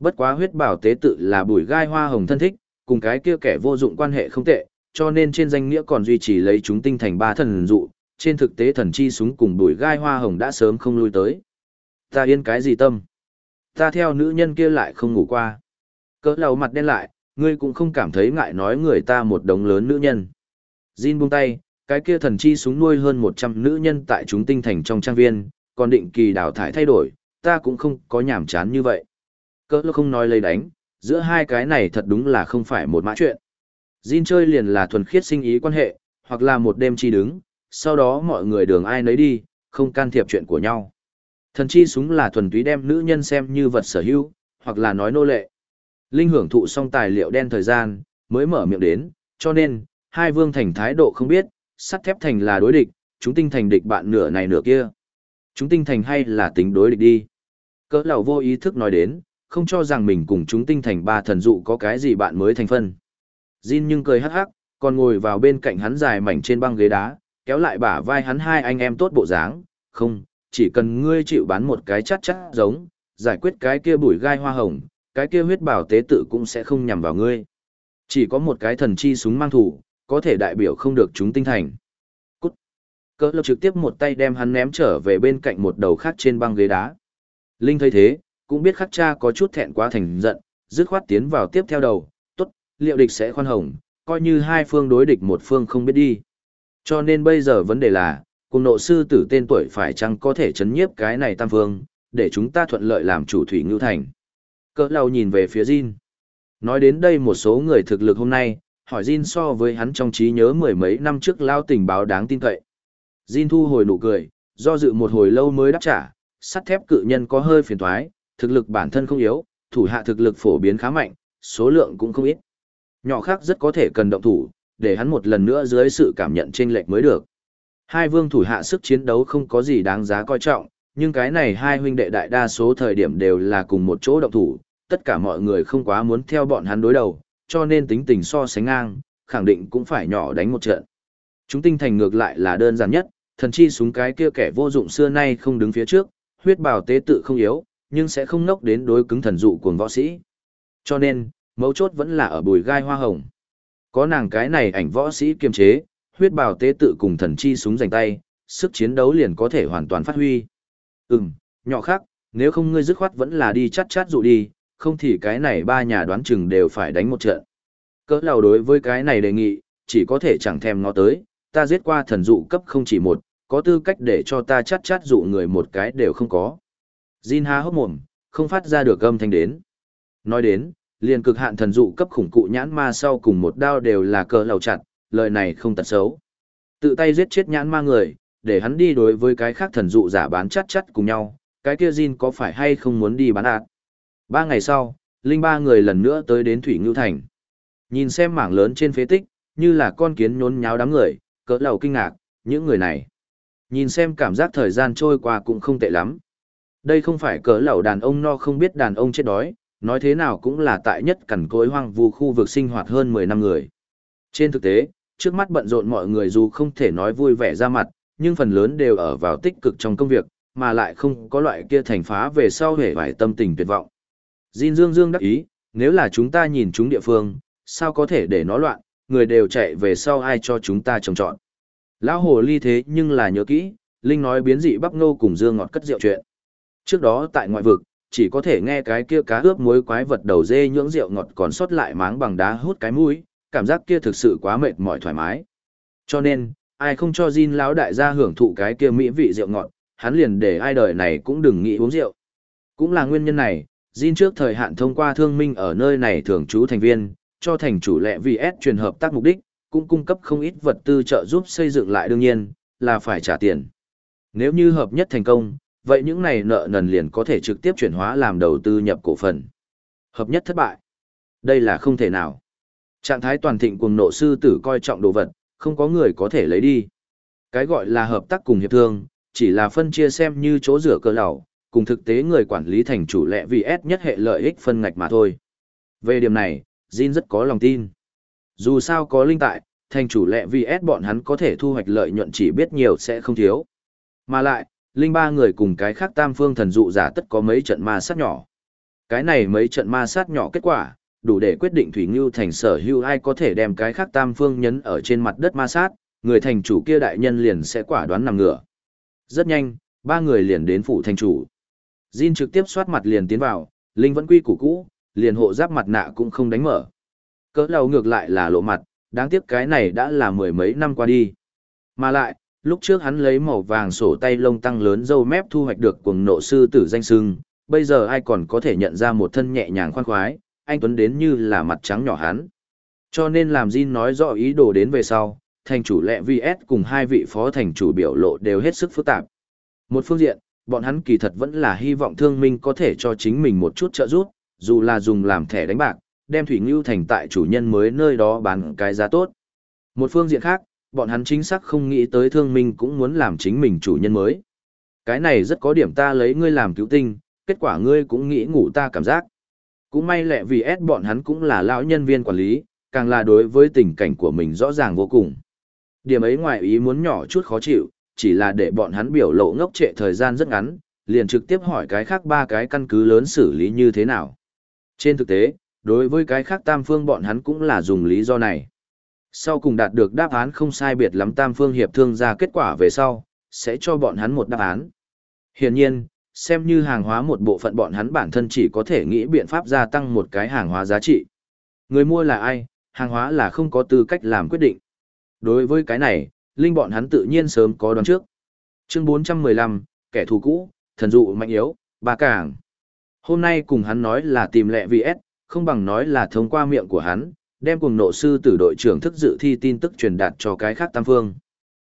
Bất quá huyết bảo tế tự là bùi gai hoa hồng thân thích, cùng cái kia kẻ vô dụng quan hệ không tệ, cho nên trên danh nghĩa còn duy trì lấy chúng tinh thành ba thần dụ, trên thực tế thần chi súng cùng đuổi gai hoa hồng đã sớm không lui tới. Ta yên cái gì tâm? Ta theo nữ nhân kia lại không ngủ qua. Cỡ lầu mặt đen lại, ngươi cũng không cảm thấy ngại nói người ta một đống lớn nữ nhân. Jin buông tay, cái kia thần chi súng nuôi hơn 100 nữ nhân tại chúng tinh thành trong trang viên, còn định kỳ đào thải thay đổi, ta cũng không có nhảm chán như vậy. Cỡ không nói lấy đánh, giữa hai cái này thật đúng là không phải một mã chuyện. Jin chơi liền là thuần khiết sinh ý quan hệ, hoặc là một đêm chi đứng, sau đó mọi người đường ai nấy đi, không can thiệp chuyện của nhau. Thần chi súng là thuần túy đem nữ nhân xem như vật sở hữu, hoặc là nói nô lệ. Linh hưởng thụ xong tài liệu đen thời gian, mới mở miệng đến, cho nên, hai vương thành thái độ không biết, sắt thép thành là đối địch, chúng tinh thành địch bạn nửa này nửa kia. Chúng tinh thành hay là tính đối địch đi. Cỡ lão vô ý thức nói đến, không cho rằng mình cùng chúng tinh thành ba thần dụ có cái gì bạn mới thành phân. Jin nhưng cười hắc hắc, còn ngồi vào bên cạnh hắn dài mảnh trên băng ghế đá, kéo lại bả vai hắn hai anh em tốt bộ dáng, không, chỉ cần ngươi chịu bán một cái chát chát giống, giải quyết cái kia bụi gai hoa hồng, cái kia huyết bảo tế tự cũng sẽ không nhằm vào ngươi. Chỉ có một cái thần chi súng mang thủ, có thể đại biểu không được chúng tinh thành. Cút. Cỡ lập trực tiếp một tay đem hắn ném trở về bên cạnh một đầu khác trên băng ghế đá. Linh thấy thế, cũng biết khắc cha có chút thẹn quá thành giận, dứt khoát tiến vào tiếp theo đầu, tốt, liệu địch sẽ khoan hồng, coi như hai phương đối địch một phương không biết đi. Cho nên bây giờ vấn đề là, cùng nộ sư tử tên tuổi phải chăng có thể chấn nhiếp cái này tam phương, để chúng ta thuận lợi làm chủ thủy ngưu thành. Cỡ lầu nhìn về phía Jin. Nói đến đây một số người thực lực hôm nay, hỏi Jin so với hắn trong trí nhớ mười mấy năm trước lao tình báo đáng tin cậy. Jin thu hồi nụ cười, do dự một hồi lâu mới đáp trả, sắt thép cự nhân có hơi phiền thoái, thực lực bản thân không yếu, thủ hạ thực lực phổ biến khá mạnh, số lượng cũng không ít. Nhỏ khác rất có thể cần động thủ, để hắn một lần nữa dưới sự cảm nhận chênh lệch mới được. Hai vương thủ hạ sức chiến đấu không có gì đáng giá coi trọng, nhưng cái này hai huynh đệ đại đa số thời điểm đều là cùng một chỗ động thủ, tất cả mọi người không quá muốn theo bọn hắn đối đầu, cho nên tính tình so sánh ngang, khẳng định cũng phải nhỏ đánh một trận. Chúng tinh thành ngược lại là đơn giản nhất, thần chi súng cái kia kẻ vô dụng xưa nay không đứng phía trước, huyết bào tế tự không yếu, nhưng sẽ không nốc đến đối cứng thần dụ cuồng võ sĩ. Cho nên, mấu chốt vẫn là ở bùi gai hoa hồng. Có nàng cái này ảnh võ sĩ kiềm chế, huyết bào tế tự cùng thần chi súng giành tay, sức chiến đấu liền có thể hoàn toàn phát huy. Ừm, nhỏ khác, nếu không ngươi dứt khoát vẫn là đi chắt chát dụ đi, không thì cái này ba nhà đoán chừng đều phải đánh một trận. Cỡ lầu đối với cái này đề nghị, chỉ có thể chẳng thèm ngó tới, ta giết qua thần dụ cấp không chỉ một, có tư cách để cho ta chắt chát dụ người một cái đều không có. Jin há hốc mồm, không phát ra được âm thanh đến. Nói đến, liền cực hạn thần dụ cấp khủng cụ nhãn ma sau cùng một đao đều là cờ lầu chặt, lời này không tật xấu. Tự tay giết chết nhãn ma người, để hắn đi đối với cái khác thần dụ giả bán chắt chắt cùng nhau, cái kia Jin có phải hay không muốn đi bán ạt. Ba ngày sau, Linh ba người lần nữa tới đến Thủy Ngưu Thành. Nhìn xem mảng lớn trên phế tích, như là con kiến nhốn nháo đám người, cỡ lầu kinh ngạc, những người này. Nhìn xem cảm giác thời gian trôi qua cũng không tệ lắm. Đây không phải cỡ lẩu đàn ông no không biết đàn ông chết đói, nói thế nào cũng là tại nhất cẩn cối hoang vu khu vực sinh hoạt hơn 10 năm người. Trên thực tế, trước mắt bận rộn mọi người dù không thể nói vui vẻ ra mặt, nhưng phần lớn đều ở vào tích cực trong công việc, mà lại không có loại kia thành phá về sau hề vài tâm tình tuyệt vọng. Jin Dương Dương đắc ý, nếu là chúng ta nhìn chúng địa phương, sao có thể để nó loạn, người đều chạy về sau ai cho chúng ta trồng trọn. Lão hồ ly thế nhưng là nhớ kỹ, Linh nói biến dị bắp ngô cùng dương ngọt cất rượu chuyện. Trước đó tại ngoại vực, chỉ có thể nghe cái kia cá ướp muối quái vật đầu dê nhưỡng rượu ngọt còn sót lại máng bằng đá hút cái mũi, cảm giác kia thực sự quá mệt mỏi thoải mái. Cho nên, ai không cho Jin lão đại gia hưởng thụ cái kia mỹ vị rượu ngọt, hắn liền để ai đời này cũng đừng nghĩ uống rượu. Cũng là nguyên nhân này, Jin trước thời hạn thông qua thương minh ở nơi này thường trú thành viên, cho thành chủ lệ VS truyền hợp tác mục đích, cũng cung cấp không ít vật tư trợ giúp xây dựng lại đương nhiên, là phải trả tiền. Nếu như hợp nhất thành công, vậy những này nợ nần liền có thể trực tiếp chuyển hóa làm đầu tư nhập cổ phần. Hợp nhất thất bại. Đây là không thể nào. Trạng thái toàn thịnh cùng nộ sư tử coi trọng đồ vật, không có người có thể lấy đi. Cái gọi là hợp tác cùng hiệp thương, chỉ là phân chia xem như chỗ rửa cơ lẩu, cùng thực tế người quản lý thành chủ lệ vì S nhất hệ lợi ích phân ngạch mà thôi. Về điểm này, Jin rất có lòng tin. Dù sao có linh tại, thành chủ lệ vì S bọn hắn có thể thu hoạch lợi nhuận chỉ biết nhiều sẽ không thiếu. Mà lại, linh ba người cùng cái khác tam phương thần dụ giả tất có mấy trận ma sát nhỏ. Cái này mấy trận ma sát nhỏ kết quả, đủ để quyết định Thủy Ngưu thành sở hữu ai có thể đem cái khác tam phương nhấn ở trên mặt đất ma sát, người thành chủ kia đại nhân liền sẽ quả đoán nằm ngửa. Rất nhanh, ba người liền đến phủ thành chủ. Jin trực tiếp xoát mặt liền tiến vào, Linh vẫn quy củ cũ, liền hộ giáp mặt nạ cũng không đánh mở. Cỡ đầu ngược lại là lộ mặt, đáng tiếc cái này đã là mười mấy năm qua đi. Mà lại, lúc trước hắn lấy màu vàng sổ tay lông tăng lớn dâu mép thu hoạch được cuồng nộ sư tử danh sưng, bây giờ ai còn có thể nhận ra một thân nhẹ nhàng khoan khoái, anh Tuấn đến như là mặt trắng nhỏ hắn. Cho nên làm Jin nói rõ ý đồ đến về sau, thành chủ lệ VS cùng hai vị phó thành chủ biểu lộ đều hết sức phức tạp. Một phương diện, bọn hắn kỳ thật vẫn là hy vọng thương minh có thể cho chính mình một chút trợ giúp, dù là dùng làm thẻ đánh bạc, đem Thủy Ngưu Thành tại chủ nhân mới nơi đó bán cái giá tốt. Một phương diện khác, bọn hắn chính xác không nghĩ tới thương minh cũng muốn làm chính mình chủ nhân mới. Cái này rất có điểm ta lấy ngươi làm cứu tinh, kết quả ngươi cũng nghĩ ngủ ta cảm giác. Cũng may lẹ vì ép bọn hắn cũng là lão nhân viên quản lý, càng là đối với tình cảnh của mình rõ ràng vô cùng. Điểm ấy ngoài ý muốn nhỏ chút khó chịu, chỉ là để bọn hắn biểu lộ ngốc trệ thời gian rất ngắn, liền trực tiếp hỏi cái khác ba cái căn cứ lớn xử lý như thế nào. Trên thực tế, đối với cái khác tam phương bọn hắn cũng là dùng lý do này. Sau cùng đạt được đáp án không sai biệt lắm tam phương hiệp thương ra kết quả về sau, sẽ cho bọn hắn một đáp án. Hiển nhiên, xem như hàng hóa một bộ phận bọn hắn bản thân chỉ có thể nghĩ biện pháp gia tăng một cái hàng hóa giá trị. Người mua là ai, hàng hóa là không có tư cách làm quyết định. Đối với cái này, Linh bọn hắn tự nhiên sớm có đoán trước. Chương 415, kẻ thù cũ, thần dụ mạnh yếu, ba cảng. Hôm nay cùng hắn nói là tìm lẹ VS, không bằng nói là thông qua miệng của hắn, đem cùng nộ sư tử đội trưởng thức dự thi tin tức truyền đạt cho cái khác tam phương.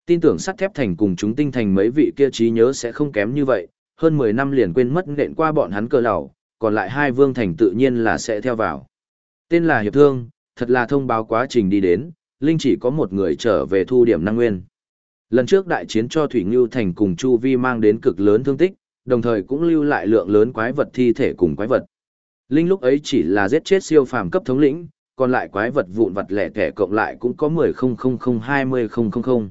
Tin tưởng sắt thép thành cùng chúng tinh thành mấy vị kia trí nhớ sẽ không kém như vậy, hơn 10 năm liền quên mất nện qua bọn hắn cơ lầu, còn lại hai vương thành tự nhiên là sẽ theo vào. Tên là Hiệp Thương, thật là thông báo quá trình đi đến, Linh chỉ có một người trở về thu điểm năng nguyên. Lần trước đại chiến cho Thủy Ngưu Thành cùng Chu Vi mang đến cực lớn thương tích, đồng thời cũng lưu lại lượng lớn quái vật thi thể cùng quái vật. Linh lúc ấy chỉ là giết chết siêu phàm cấp thống lĩnh, còn lại quái vật vụn vặt lẻ tẻ cộng lại cũng có 10.000-20.000.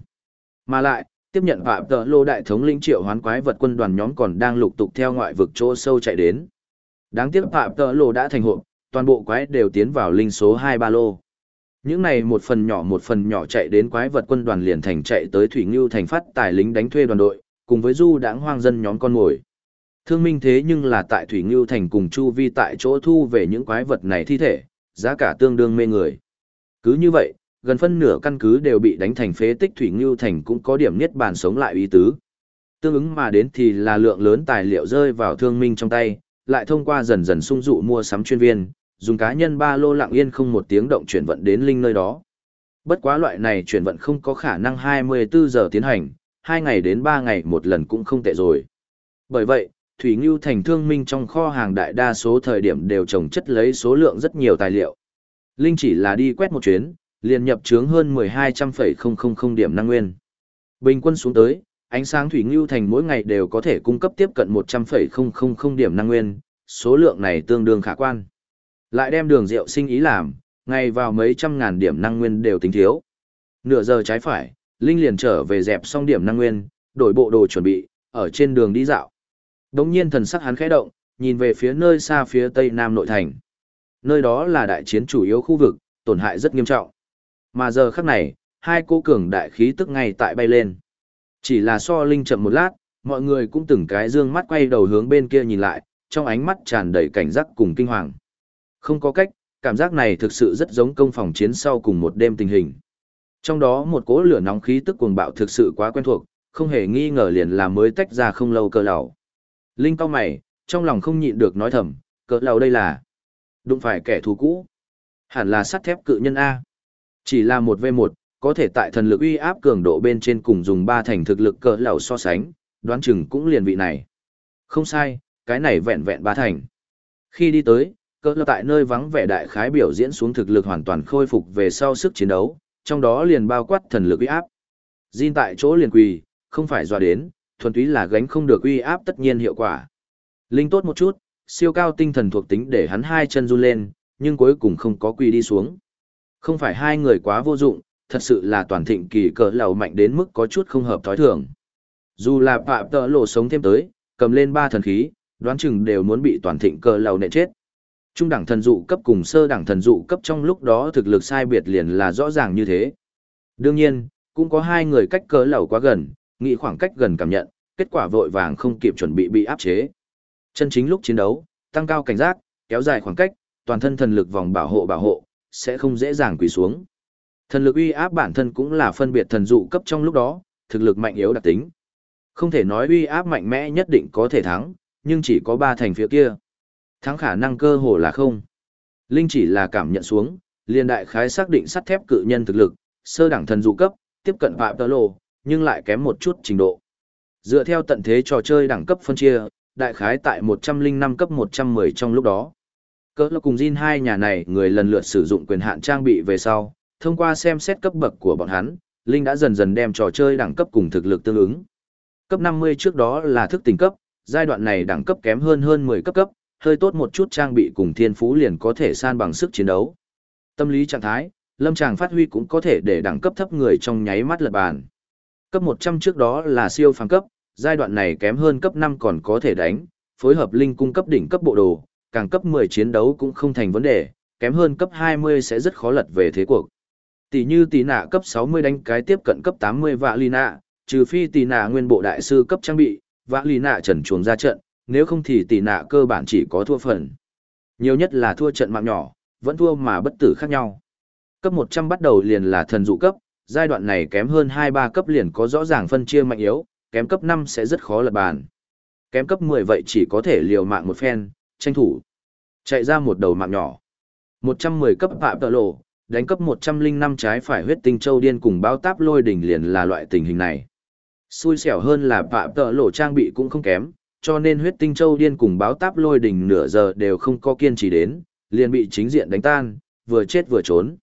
Mà lại, tiếp nhận phạm tợ lô đại thống lĩnh triệu hoán quái vật quân đoàn nhóm còn đang lục tục theo ngoại vực chỗ sâu chạy đến. Đáng tiếc phạm tợ lô đã thành hộp, toàn bộ quái đều tiến vào linh số 2 ba lô. Những này một phần nhỏ một phần nhỏ chạy đến quái vật quân đoàn liền thành chạy tới Thủy Ngưu thành phát tài lính đánh thuê đoàn đội, cùng với du đãng hoang dân nhóm con ngồi. Thương minh thế nhưng là tại Thủy Ngưu thành cùng Chu Vi tại chỗ thu về những quái vật này thi thể, giá cả tương đương mê người. Cứ như vậy, gần phân nửa căn cứ đều bị đánh thành phế tích Thủy Ngưu thành cũng có điểm niết bàn sống lại ý tứ. Tương ứng mà đến thì là lượng lớn tài liệu rơi vào thương minh trong tay, lại thông qua dần dần sung dụ mua sắm chuyên viên, dùng cá nhân ba lô lặng yên không một tiếng động chuyển vận đến linh nơi đó. Bất quá loại này chuyển vận không có khả năng 24 giờ tiến hành, 2 ngày đến 3 ngày một lần cũng không tệ rồi. Bởi vậy, Thủy Ngưu Thành thương minh trong kho hàng đại đa số thời điểm đều trồng chất lấy số lượng rất nhiều tài liệu. Linh chỉ là đi quét một chuyến, liền nhập trướng hơn 1200,000 điểm năng nguyên. Bình quân xuống tới, ánh sáng Thủy Ngưu Thành mỗi ngày đều có thể cung cấp tiếp cận 100,000 điểm năng nguyên, số lượng này tương đương khả quan. Lại đem đường rượu sinh ý làm, ngày vào mấy trăm ngàn điểm năng nguyên đều tính thiếu. Nửa giờ trái phải, Linh liền trở về dẹp xong điểm năng nguyên, đổi bộ đồ chuẩn bị, ở trên đường đi dạo. Đống nhiên thần sắc hắn khẽ động, nhìn về phía nơi xa phía tây nam nội thành. Nơi đó là đại chiến chủ yếu khu vực, tổn hại rất nghiêm trọng. Mà giờ khắc này, hai cô cường đại khí tức ngay tại bay lên. Chỉ là so Linh chậm một lát, mọi người cũng từng cái dương mắt quay đầu hướng bên kia nhìn lại, trong ánh mắt tràn đầy cảnh giác cùng kinh hoàng. Không có cách, cảm giác này thực sự rất giống công phòng chiến sau cùng một đêm tình hình. Trong đó một cỗ lửa nóng khí tức cuồng bạo thực sự quá quen thuộc, không hề nghi ngờ liền là mới tách ra không lâu cơ lão. Linh cao mày, trong lòng không nhịn được nói thầm, cỡ lầu đây là đụng phải kẻ thù cũ. Hẳn là sắt thép cự nhân A. Chỉ là một v một có thể tại thần lực uy áp cường độ bên trên cùng dùng ba thành thực lực cỡ lầu so sánh, đoán chừng cũng liền vị này. Không sai, cái này vẹn vẹn ba thành. Khi đi tới, cỡ lầu tại nơi vắng vẻ đại khái biểu diễn xuống thực lực hoàn toàn khôi phục về sau sức chiến đấu, trong đó liền bao quát thần lực uy áp. Jin tại chỗ liền quỳ, không phải dọa đến, thuần túy là gánh không được uy áp tất nhiên hiệu quả. Linh tốt một chút, siêu cao tinh thần thuộc tính để hắn hai chân run lên, nhưng cuối cùng không có quỳ đi xuống. Không phải hai người quá vô dụng, thật sự là toàn thịnh kỳ cỡ lầu mạnh đến mức có chút không hợp thói thường. Dù là phạm tợ lộ sống thêm tới, cầm lên ba thần khí, đoán chừng đều muốn bị toàn thịnh cỡ lầu nệ chết. Trung đẳng thần dụ cấp cùng sơ đẳng thần dụ cấp trong lúc đó thực lực sai biệt liền là rõ ràng như thế. Đương nhiên, cũng có hai người cách cỡ lầu quá gần, nghĩ khoảng cách gần cảm nhận, kết quả vội vàng không kịp chuẩn bị bị áp chế. Chân chính lúc chiến đấu, tăng cao cảnh giác, kéo dài khoảng cách, toàn thân thần lực vòng bảo hộ bảo hộ, sẽ không dễ dàng quỳ xuống. Thần lực uy áp bản thân cũng là phân biệt thần dụ cấp trong lúc đó, thực lực mạnh yếu đặc tính. Không thể nói uy áp mạnh mẽ nhất định có thể thắng, nhưng chỉ có ba thành phía kia. Thắng khả năng cơ hồ là không. Linh chỉ là cảm nhận xuống, liên đại khái xác định sắt thép cự nhân thực lực, sơ đẳng thần dụ cấp, tiếp cận phạm tơ lộ nhưng lại kém một chút trình độ. Dựa theo tận thế trò chơi đẳng cấp phân chia, đại khái tại 105 cấp 110 trong lúc đó. Cỡ là cùng Jin hai nhà này người lần lượt sử dụng quyền hạn trang bị về sau, thông qua xem xét cấp bậc của bọn hắn, Linh đã dần dần đem trò chơi đẳng cấp cùng thực lực tương ứng. Cấp 50 trước đó là thức tỉnh cấp, giai đoạn này đẳng cấp kém hơn hơn 10 cấp cấp, hơi tốt một chút trang bị cùng thiên phú liền có thể san bằng sức chiến đấu. Tâm lý trạng thái, lâm tràng phát huy cũng có thể để đẳng cấp thấp người trong nháy mắt lật bàn. Cấp 100 trước đó là siêu phàm cấp, giai đoạn này kém hơn cấp 5 còn có thể đánh, phối hợp linh cung cấp đỉnh cấp bộ đồ, càng cấp 10 chiến đấu cũng không thành vấn đề, kém hơn cấp 20 sẽ rất khó lật về thế cuộc. Tỷ như tỷ nạ cấp 60 đánh cái tiếp cận cấp 80 vạ ly nạ, trừ phi tỷ nạ nguyên bộ đại sư cấp trang bị, vạ ly nạ trần chuồng ra trận, nếu không thì tỷ nạ cơ bản chỉ có thua phần. Nhiều nhất là thua trận mạng nhỏ, vẫn thua mà bất tử khác nhau. Cấp 100 bắt đầu liền là thần dụ cấp, giai đoạn này kém hơn 2-3 cấp liền có rõ ràng phân chia mạnh yếu, kém cấp 5 sẽ rất khó lật bàn. Kém cấp 10 vậy chỉ có thể liều mạng một phen, tranh thủ. Chạy ra một đầu mạng nhỏ. 110 cấp phạm tợ lộ, đánh cấp 105 trái phải huyết tinh châu điên cùng báo táp lôi đỉnh liền là loại tình hình này. Xui xẻo hơn là phạm tợ lộ trang bị cũng không kém, cho nên huyết tinh châu điên cùng báo táp lôi đỉnh nửa giờ đều không có kiên trì đến, liền bị chính diện đánh tan, vừa chết vừa trốn.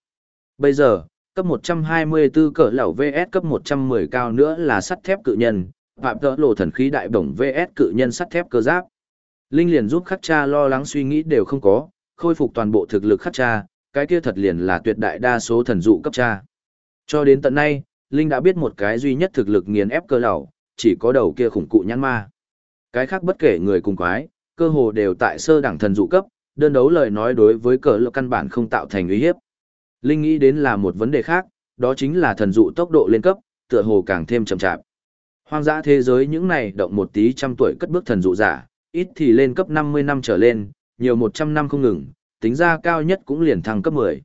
Bây giờ, cấp 124 cỡ lẩu VS cấp 110 cao nữa là sắt thép cự nhân, phạm tỡ lộ thần khí đại bổng VS cự nhân sắt thép cơ giáp. Linh liền giúp khắc cha lo lắng suy nghĩ đều không có, khôi phục toàn bộ thực lực khắc cha, cái kia thật liền là tuyệt đại đa số thần dụ cấp cha. Cho đến tận nay, Linh đã biết một cái duy nhất thực lực nghiền ép cơ lẩu, chỉ có đầu kia khủng cụ nhãn ma. Cái khác bất kể người cùng quái, cơ hồ đều tại sơ đẳng thần dụ cấp, đơn đấu lời nói đối với cờ lộc căn bản không tạo thành uy hiếp. Linh nghĩ đến là một vấn đề khác, đó chính là thần dụ tốc độ lên cấp, tựa hồ càng thêm chậm chạp. Hoang dã thế giới những này động một tí trăm tuổi cất bước thần dụ giả, ít thì lên cấp 50 năm trở lên, nhiều 100 năm không ngừng, tính ra cao nhất cũng liền thăng cấp 10.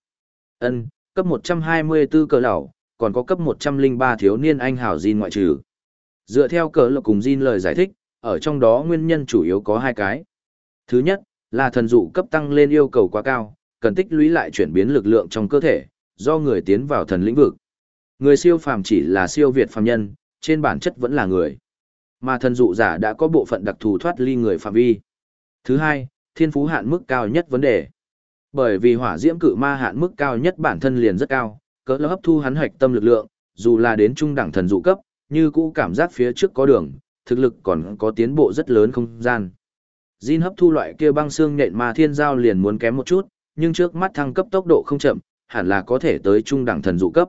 Ân, cấp 124 cờ lão, còn có cấp 103 thiếu niên anh hảo Jin ngoại trừ. Dựa theo cờ lộc cùng Jin lời giải thích, ở trong đó nguyên nhân chủ yếu có hai cái. Thứ nhất, là thần dụ cấp tăng lên yêu cầu quá cao, cần tích lũy lại chuyển biến lực lượng trong cơ thể, do người tiến vào thần lĩnh vực. Người siêu phàm chỉ là siêu việt phàm nhân, trên bản chất vẫn là người. Mà thần dụ giả đã có bộ phận đặc thù thoát ly người phạm vi. Thứ hai, thiên phú hạn mức cao nhất vấn đề. Bởi vì hỏa diễm cự ma hạn mức cao nhất bản thân liền rất cao, cỡ hấp thu hắn hoạch tâm lực lượng, dù là đến trung đẳng thần dụ cấp, như cũ cảm giác phía trước có đường, thực lực còn có tiến bộ rất lớn không gian. Jin hấp thu loại kia băng xương nhện ma thiên giao liền muốn kém một chút, nhưng trước mắt thăng cấp tốc độ không chậm, hẳn là có thể tới trung đẳng thần dụ cấp.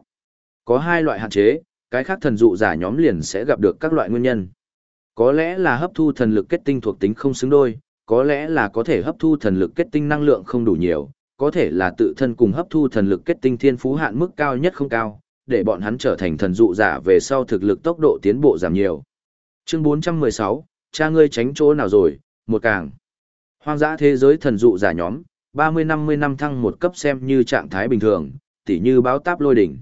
Có hai loại hạn chế, cái khác thần dụ giả nhóm liền sẽ gặp được các loại nguyên nhân. Có lẽ là hấp thu thần lực kết tinh thuộc tính không xứng đôi, có lẽ là có thể hấp thu thần lực kết tinh năng lượng không đủ nhiều, có thể là tự thân cùng hấp thu thần lực kết tinh thiên phú hạn mức cao nhất không cao, để bọn hắn trở thành thần dụ giả về sau thực lực tốc độ tiến bộ giảm nhiều. Chương 416, cha ngươi tránh chỗ nào rồi, một càng. Hoang dã thế giới thần dụ giả nhóm, 30-50 năm thăng một cấp xem như trạng thái bình thường, tỉ như báo táp lôi đỉnh.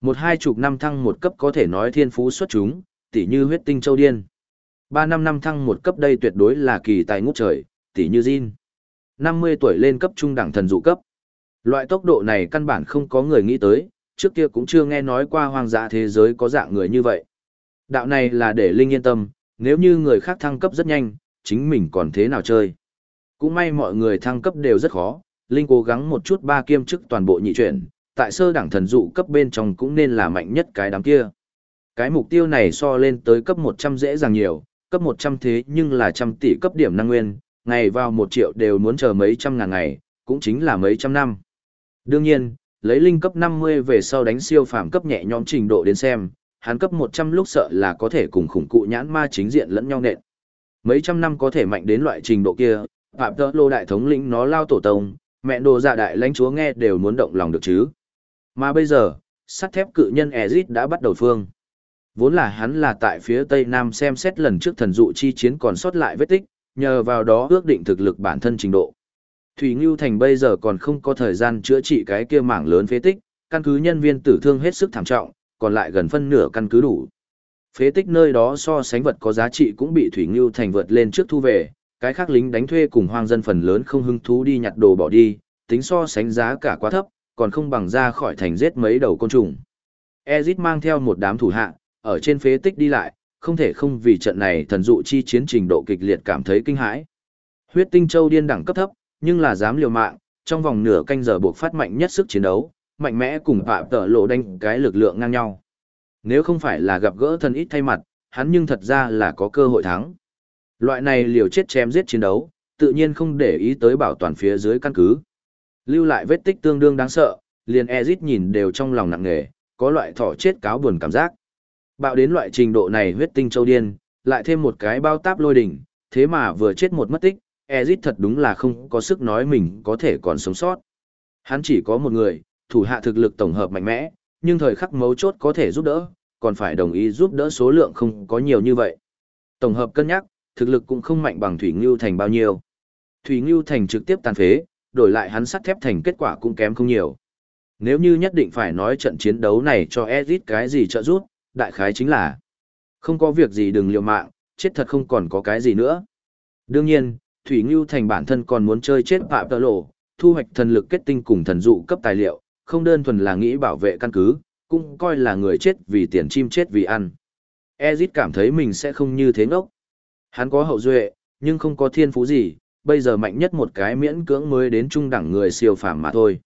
Một hai chục năm thăng một cấp có thể nói thiên phú xuất chúng, tỉ như huyết tinh châu điên. Ba năm năm thăng một cấp đây tuyệt đối là kỳ tài ngút trời, tỉ như Jin. 50 tuổi lên cấp trung đẳng thần dụ cấp. Loại tốc độ này căn bản không có người nghĩ tới, trước kia cũng chưa nghe nói qua hoang dã thế giới có dạng người như vậy. Đạo này là để Linh yên tâm, nếu như người khác thăng cấp rất nhanh, chính mình còn thế nào chơi. Cũng may mọi người thăng cấp đều rất khó, Linh cố gắng một chút ba kiêm chức toàn bộ nhị chuyển, tại sơ đẳng thần dụ cấp bên trong cũng nên là mạnh nhất cái đám kia. Cái mục tiêu này so lên tới cấp 100 dễ dàng nhiều, cấp 100 thế nhưng là trăm tỷ cấp điểm năng nguyên, ngày vào một triệu đều muốn chờ mấy trăm ngàn ngày, cũng chính là mấy trăm năm. Đương nhiên, lấy linh cấp 50 về sau đánh siêu phàm cấp nhẹ nhõm trình độ đến xem, hắn cấp 100 lúc sợ là có thể cùng khủng cụ nhãn ma chính diện lẫn nhau nện. Mấy trăm năm có thể mạnh đến loại trình độ kia, Phạm Tơ Lô đại thống lĩnh nó lao tổ tông, mẹ đồ dạ đại lãnh chúa nghe đều muốn động lòng được chứ. Mà bây giờ, sắt thép cự nhân Ezit đã bắt đầu phương. Vốn là hắn là tại phía Tây Nam xem xét lần trước thần dụ chi chiến còn sót lại vết tích, nhờ vào đó ước định thực lực bản thân trình độ. Thủy Ngưu Thành bây giờ còn không có thời gian chữa trị cái kia mảng lớn phế tích, căn cứ nhân viên tử thương hết sức thảm trọng, còn lại gần phân nửa căn cứ đủ. Phế tích nơi đó so sánh vật có giá trị cũng bị Thủy Ngưu Thành vượt lên trước thu về, cái khác lính đánh thuê cùng hoang dân phần lớn không hứng thú đi nhặt đồ bỏ đi, tính so sánh giá cả quá thấp, còn không bằng ra khỏi thành giết mấy đầu côn trùng. Ezit mang theo một đám thủ hạ, ở trên phế tích đi lại, không thể không vì trận này thần dụ chi chiến trình độ kịch liệt cảm thấy kinh hãi. Huyết tinh châu điên đẳng cấp thấp, nhưng là dám liều mạng, trong vòng nửa canh giờ buộc phát mạnh nhất sức chiến đấu, mạnh mẽ cùng phạm tợ lộ đánh cái lực lượng ngang nhau. Nếu không phải là gặp gỡ thân ít thay mặt, hắn nhưng thật ra là có cơ hội thắng. Loại này liều chết chém giết chiến đấu, tự nhiên không để ý tới bảo toàn phía dưới căn cứ. Lưu lại vết tích tương đương đáng sợ, liền Ezit nhìn đều trong lòng nặng nề, có loại thỏ chết cáo buồn cảm giác. Bạo đến loại trình độ này huyết tinh châu điên, lại thêm một cái bao táp lôi đỉnh, thế mà vừa chết một mất tích, Ezit thật đúng là không có sức nói mình có thể còn sống sót. Hắn chỉ có một người, thủ hạ thực lực tổng hợp mạnh mẽ, nhưng thời khắc mấu chốt có thể giúp đỡ, còn phải đồng ý giúp đỡ số lượng không có nhiều như vậy. Tổng hợp cân nhắc, thực lực cũng không mạnh bằng Thủy Ngưu Thành bao nhiêu. Thủy Ngưu Thành trực tiếp tàn phế, đổi lại hắn sắt thép thành kết quả cũng kém không nhiều. Nếu như nhất định phải nói trận chiến đấu này cho Ezit cái gì trợ giúp, đại khái chính là không có việc gì đừng liều mạng, chết thật không còn có cái gì nữa. Đương nhiên, Thủy Ngưu Thành bản thân còn muốn chơi chết Phạm Tờ Lộ, thu hoạch thần lực kết tinh cùng thần dụ cấp tài liệu, không đơn thuần là nghĩ bảo vệ căn cứ, cũng coi là người chết vì tiền chim chết vì ăn. Ezit cảm thấy mình sẽ không như thế ngốc. Hắn có hậu duệ, nhưng không có thiên phú gì, bây giờ mạnh nhất một cái miễn cưỡng mới đến trung đẳng người siêu phàm mà thôi.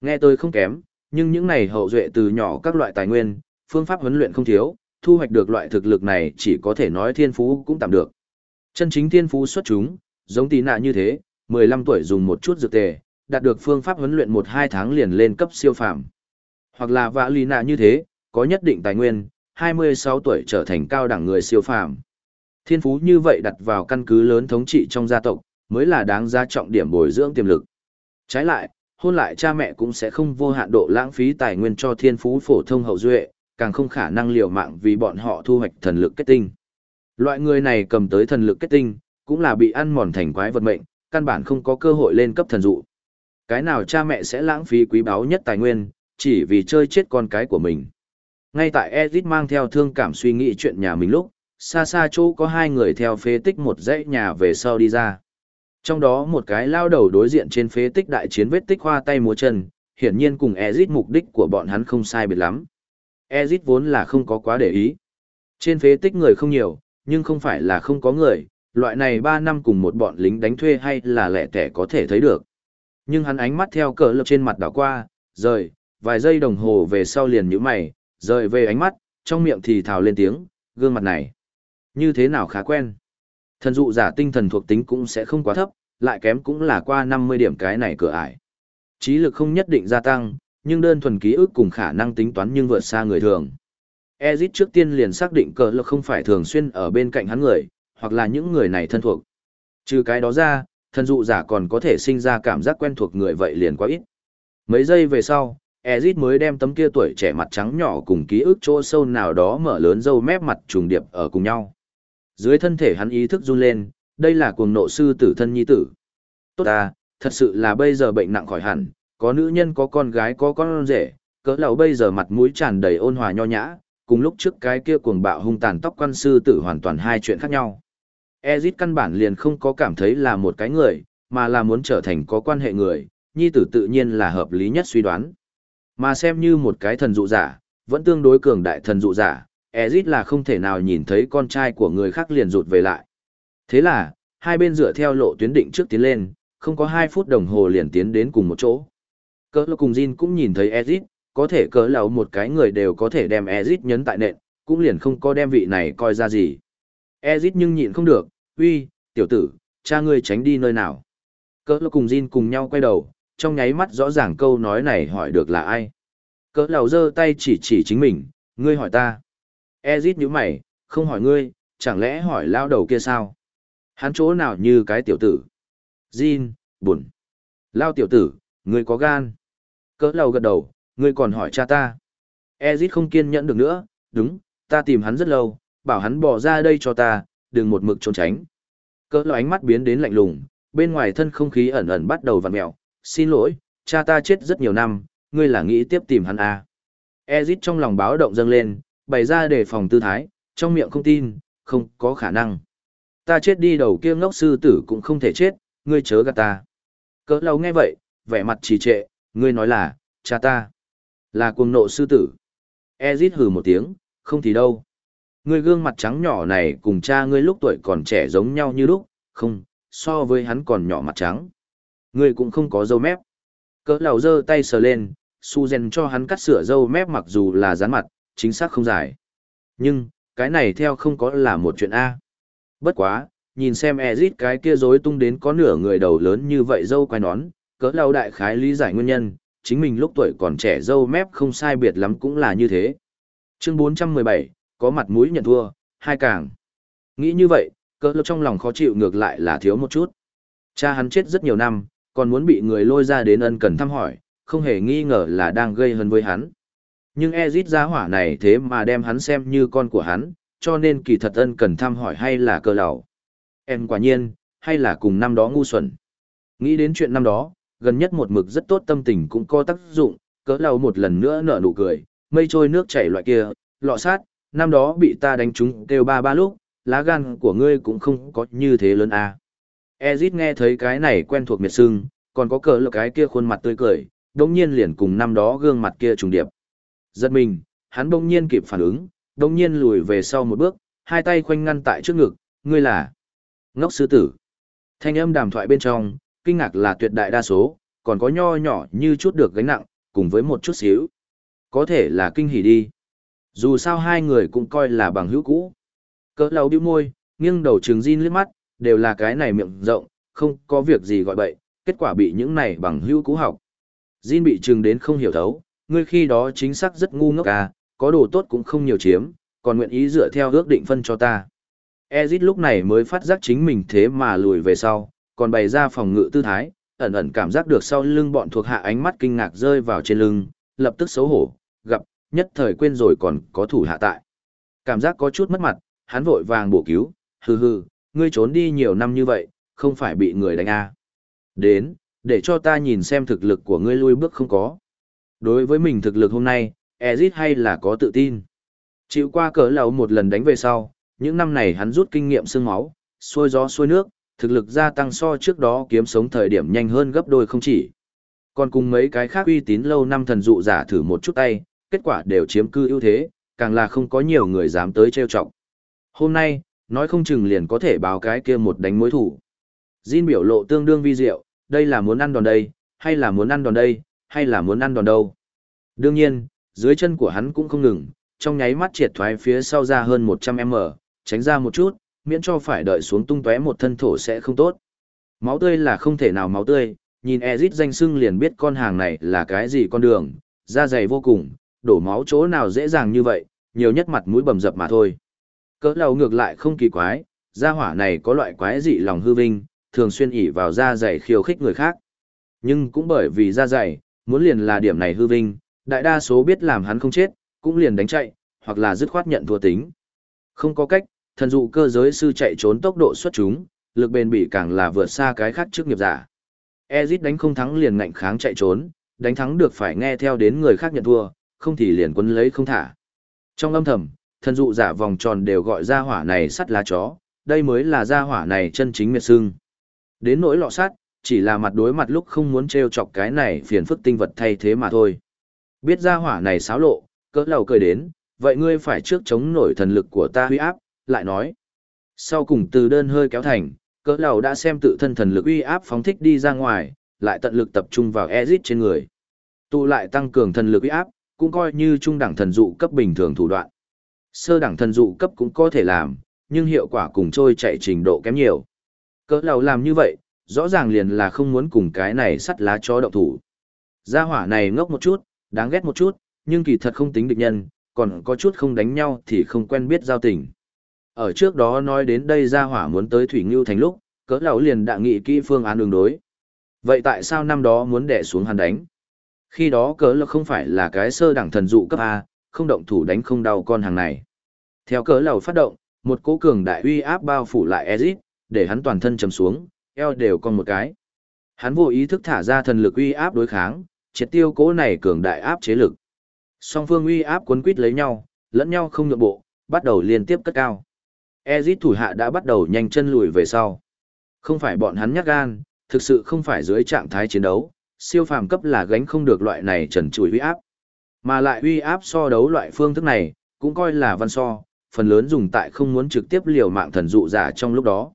Nghe tôi không kém, nhưng những này hậu duệ từ nhỏ các loại tài nguyên, phương pháp huấn luyện không thiếu, thu hoạch được loại thực lực này chỉ có thể nói thiên phú cũng tạm được. Chân chính thiên phú xuất chúng, giống tí nạ như thế, 15 tuổi dùng một chút dược tề, đạt được phương pháp huấn luyện 1-2 tháng liền lên cấp siêu phàm. Hoặc là vã lý nạ như thế, có nhất định tài nguyên, 26 tuổi trở thành cao đẳng người siêu phàm. Thiên phú như vậy đặt vào căn cứ lớn thống trị trong gia tộc, mới là đáng giá trọng điểm bồi dưỡng tiềm lực. Trái lại, hôn lại cha mẹ cũng sẽ không vô hạn độ lãng phí tài nguyên cho thiên phú phổ thông hậu duệ, càng không khả năng liều mạng vì bọn họ thu hoạch thần lực kết tinh. Loại người này cầm tới thần lực kết tinh, cũng là bị ăn mòn thành quái vật mệnh, căn bản không có cơ hội lên cấp thần dụ. Cái nào cha mẹ sẽ lãng phí quý báu nhất tài nguyên, chỉ vì chơi chết con cái của mình. Ngay tại Ezit mang theo thương cảm suy nghĩ chuyện nhà mình lúc, xa xa chỗ có hai người theo phế tích một dãy nhà về sau đi ra. Trong đó một cái lao đầu đối diện trên phế tích đại chiến vết tích hoa tay múa chân, hiển nhiên cùng Ezit mục đích của bọn hắn không sai biệt lắm. Ezit vốn là không có quá để ý. Trên phế tích người không nhiều, nhưng không phải là không có người, loại này 3 năm cùng một bọn lính đánh thuê hay là lẻ tẻ có thể thấy được. Nhưng hắn ánh mắt theo cờ lập trên mặt đảo qua, rời, vài giây đồng hồ về sau liền nhíu mày, rời về ánh mắt, trong miệng thì thào lên tiếng, gương mặt này. Như thế nào khá quen. Thần dụ giả tinh thần thuộc tính cũng sẽ không quá thấp, lại kém cũng là qua 50 điểm cái này cửa ải. Trí lực không nhất định gia tăng, nhưng đơn thuần ký ức cùng khả năng tính toán nhưng vượt xa người thường. Ezit trước tiên liền xác định cờ lực không phải thường xuyên ở bên cạnh hắn người, hoặc là những người này thân thuộc. Trừ cái đó ra, thần dụ giả còn có thể sinh ra cảm giác quen thuộc người vậy liền quá ít. Mấy giây về sau, Ezit mới đem tấm kia tuổi trẻ mặt trắng nhỏ cùng ký ức chỗ sâu nào đó mở lớn dâu mép mặt trùng điệp ở cùng nhau. Dưới thân thể hắn ý thức run lên, đây là cuồng nộ sư tử thân nhi tử. Tốt à, thật sự là bây giờ bệnh nặng khỏi hẳn, có nữ nhân có con gái có con rể, cỡ lão bây giờ mặt mũi tràn đầy ôn hòa nho nhã, cùng lúc trước cái kia cuồng bạo hung tàn tóc quan sư tử hoàn toàn hai chuyện khác nhau. Ezit căn bản liền không có cảm thấy là một cái người, mà là muốn trở thành có quan hệ người, nhi tử tự nhiên là hợp lý nhất suy đoán. Mà xem như một cái thần dụ giả, vẫn tương đối cường đại thần dụ giả, Ezit là không thể nào nhìn thấy con trai của người khác liền rụt về lại. Thế là, hai bên dựa theo lộ tuyến định trước tiến lên, không có 2 phút đồng hồ liền tiến đến cùng một chỗ. Cỡ lão cùng Jin cũng nhìn thấy Ezit, có thể cỡ lão một cái người đều có thể đem Ezit nhấn tại nện, cũng liền không có đem vị này coi ra gì. Ezit nhưng nhịn không được, uy, tiểu tử, cha ngươi tránh đi nơi nào. Cỡ lão cùng Jin cùng nhau quay đầu, trong nháy mắt rõ ràng câu nói này hỏi được là ai. Cỡ lão giơ tay chỉ chỉ chính mình, ngươi hỏi ta. Ezit nhíu mày, không hỏi ngươi, chẳng lẽ hỏi lao đầu kia sao? Hắn chỗ nào như cái tiểu tử? Jin, buồn. Lao tiểu tử, ngươi có gan. Cỡ lầu gật đầu, ngươi còn hỏi cha ta. Ezit không kiên nhẫn được nữa, đúng, ta tìm hắn rất lâu, bảo hắn bỏ ra đây cho ta, đừng một mực trốn tránh. Cỡ lầu ánh mắt biến đến lạnh lùng, bên ngoài thân không khí ẩn ẩn bắt đầu vặn mèo. Xin lỗi, cha ta chết rất nhiều năm, ngươi là nghĩ tiếp tìm hắn à. Ezit trong lòng báo động dâng lên, bày ra để phòng tư thái, trong miệng không tin, không có khả năng. Ta chết đi đầu kia ngốc sư tử cũng không thể chết, ngươi chớ gạt ta. Cỡ lâu nghe vậy, vẻ mặt trì trệ, ngươi nói là, cha ta, là cuồng nộ sư tử. Ezit hừ một tiếng, không thì đâu. Ngươi gương mặt trắng nhỏ này cùng cha ngươi lúc tuổi còn trẻ giống nhau như lúc, không, so với hắn còn nhỏ mặt trắng. Ngươi cũng không có dâu mép. Cỡ lầu giơ tay sờ lên, su gen cho hắn cắt sửa dâu mép mặc dù là dán mặt, chính xác không dài. Nhưng, cái này theo không có là một chuyện A. Bất quá, nhìn xem Ezit cái kia rối tung đến có nửa người đầu lớn như vậy dâu quai nón, cỡ lâu đại khái lý giải nguyên nhân, chính mình lúc tuổi còn trẻ dâu mép không sai biệt lắm cũng là như thế. Chương 417, có mặt mũi nhận thua, hai càng. Nghĩ như vậy, cỡ lâu trong lòng khó chịu ngược lại là thiếu một chút. Cha hắn chết rất nhiều năm, còn muốn bị người lôi ra đến ân cần thăm hỏi, không hề nghi ngờ là đang gây hấn với hắn. Nhưng Ezit gia hỏa này thế mà đem hắn xem như con của hắn, cho nên kỳ thật ân cần thăm hỏi hay là cơ lão Em quả nhiên, hay là cùng năm đó ngu xuẩn. Nghĩ đến chuyện năm đó, gần nhất một mực rất tốt tâm tình cũng có tác dụng, cỡ lão một lần nữa nở nụ cười, mây trôi nước chảy loại kia, lọ sát, năm đó bị ta đánh trúng kêu ba ba lúc, lá gan của ngươi cũng không có như thế lớn à. Ezit nghe thấy cái này quen thuộc miệt sưng, còn có cỡ lão cái kia khuôn mặt tươi cười, đồng nhiên liền cùng năm đó gương mặt kia trùng điệp. Giật mình, hắn bỗng nhiên kịp phản ứng, bỗng nhiên lùi về sau một bước, hai tay khoanh ngăn tại trước ngực, ngươi là ngốc sư tử. Thanh âm đàm thoại bên trong, kinh ngạc là tuyệt đại đa số, còn có nho nhỏ như chút được gánh nặng, cùng với một chút xíu. Có thể là kinh hỉ đi. Dù sao hai người cũng coi là bằng hữu cũ. Cỡ lầu bĩu môi, nghiêng đầu trừng Jin liếc mắt, đều là cái này miệng rộng, không có việc gì gọi bậy, kết quả bị những này bằng hữu cũ học. Jin bị trừng đến không hiểu thấu, ngươi khi đó chính xác rất ngu ngốc à, có đồ tốt cũng không nhiều chiếm, còn nguyện ý dựa theo ước định phân cho ta. Ezit lúc này mới phát giác chính mình thế mà lùi về sau, còn bày ra phòng ngự tư thái, ẩn ẩn cảm giác được sau lưng bọn thuộc hạ ánh mắt kinh ngạc rơi vào trên lưng, lập tức xấu hổ, gặp, nhất thời quên rồi còn có thủ hạ tại. Cảm giác có chút mất mặt, hắn vội vàng bổ cứu, hừ hừ, ngươi trốn đi nhiều năm như vậy, không phải bị người đánh à. Đến, để cho ta nhìn xem thực lực của ngươi lui bước không có. Đối với mình thực lực hôm nay, Ezit hay là có tự tin. Chịu qua cỡ lầu một lần đánh về sau, những năm này hắn rút kinh nghiệm xương máu, xuôi gió xuôi nước, thực lực gia tăng so trước đó kiếm sống thời điểm nhanh hơn gấp đôi không chỉ. Còn cùng mấy cái khác uy tín lâu năm thần dụ giả thử một chút tay, kết quả đều chiếm cư ưu thế, càng là không có nhiều người dám tới trêu chọc. Hôm nay, nói không chừng liền có thể báo cái kia một đánh mối thủ. Jin biểu lộ tương đương vi diệu, đây là muốn ăn đòn đây, hay là muốn ăn đòn đây, hay là muốn ăn đòn đâu. Đương nhiên, dưới chân của hắn cũng không ngừng, trong nháy mắt triệt thoái phía sau ra hơn 100m, tránh ra một chút, miễn cho phải đợi xuống tung tóe một thân thổ sẽ không tốt. Máu tươi là không thể nào máu tươi, nhìn Ezit danh sưng liền biết con hàng này là cái gì con đường, da dày vô cùng, đổ máu chỗ nào dễ dàng như vậy, nhiều nhất mặt mũi bầm dập mà thôi. Cỡ đầu ngược lại không kỳ quái, gia hỏa này có loại quái dị lòng hư vinh, thường xuyên ỉ vào da dày khiêu khích người khác. Nhưng cũng bởi vì da dày, muốn liền là điểm này hư vinh, đại đa số biết làm hắn không chết, cũng liền đánh chạy, hoặc là dứt khoát nhận thua tính. Không có cách, thần dụ cơ giới sư chạy trốn tốc độ xuất chúng, lực bền bỉ càng là vượt xa cái khác trước nghiệp giả. Ezit đánh không thắng liền ngạnh kháng chạy trốn, đánh thắng được phải nghe theo đến người khác nhận thua, không thì liền quấn lấy không thả. Trong âm thầm, thần dụ giả vòng tròn đều gọi ra hỏa này sắt lá chó, đây mới là ra hỏa này chân chính miệt sưng. Đến nỗi lọ sát, chỉ là mặt đối mặt lúc không muốn trêu chọc cái này phiền phức tinh vật thay thế mà thôi. Biết ra hỏa này xáo lộ, cỡ lầu cười đến, vậy ngươi phải trước chống nổi thần lực của ta huy áp, lại nói. Sau cùng từ đơn hơi kéo thành, cỡ lầu đã xem tự thân thần lực uy áp phóng thích đi ra ngoài, lại tận lực tập trung vào Ezit trên người. Tụ lại tăng cường thần lực uy áp, cũng coi như trung đẳng thần dụ cấp bình thường thủ đoạn. Sơ đẳng thần dụ cấp cũng có thể làm, nhưng hiệu quả cùng trôi chạy trình độ kém nhiều. Cỡ lầu làm như vậy, rõ ràng liền là không muốn cùng cái này sắt lá chó động thủ. Gia hỏa này ngốc một chút, đáng ghét một chút, nhưng kỳ thật không tính địch nhân, còn có chút không đánh nhau thì không quen biết giao tình. Ở trước đó nói đến đây gia hỏa muốn tới Thủy Ngưu thành lúc, cỡ lão liền đã nghị kỹ phương án đường đối. Vậy tại sao năm đó muốn đè xuống hắn đánh? Khi đó cỡ lão không phải là cái sơ đẳng thần dụ cấp A, không động thủ đánh không đau con hàng này. Theo cỡ lão phát động, một cỗ cường đại uy áp bao phủ lại Ezit, để hắn toàn thân trầm xuống, eo đều con một cái. Hắn vô ý thức thả ra thần lực uy áp đối kháng, triệt tiêu cố này cường đại áp chế lực. Song phương uy áp cuốn quýt lấy nhau, lẫn nhau không nhượng bộ, bắt đầu liên tiếp cất cao. Ezit thủ hạ đã bắt đầu nhanh chân lùi về sau. Không phải bọn hắn nhát gan, thực sự không phải dưới trạng thái chiến đấu, siêu phàm cấp là gánh không được loại này trần trụi uy áp. Mà lại uy áp so đấu loại phương thức này, cũng coi là văn so, phần lớn dùng tại không muốn trực tiếp liều mạng thần dụ giả trong lúc đó.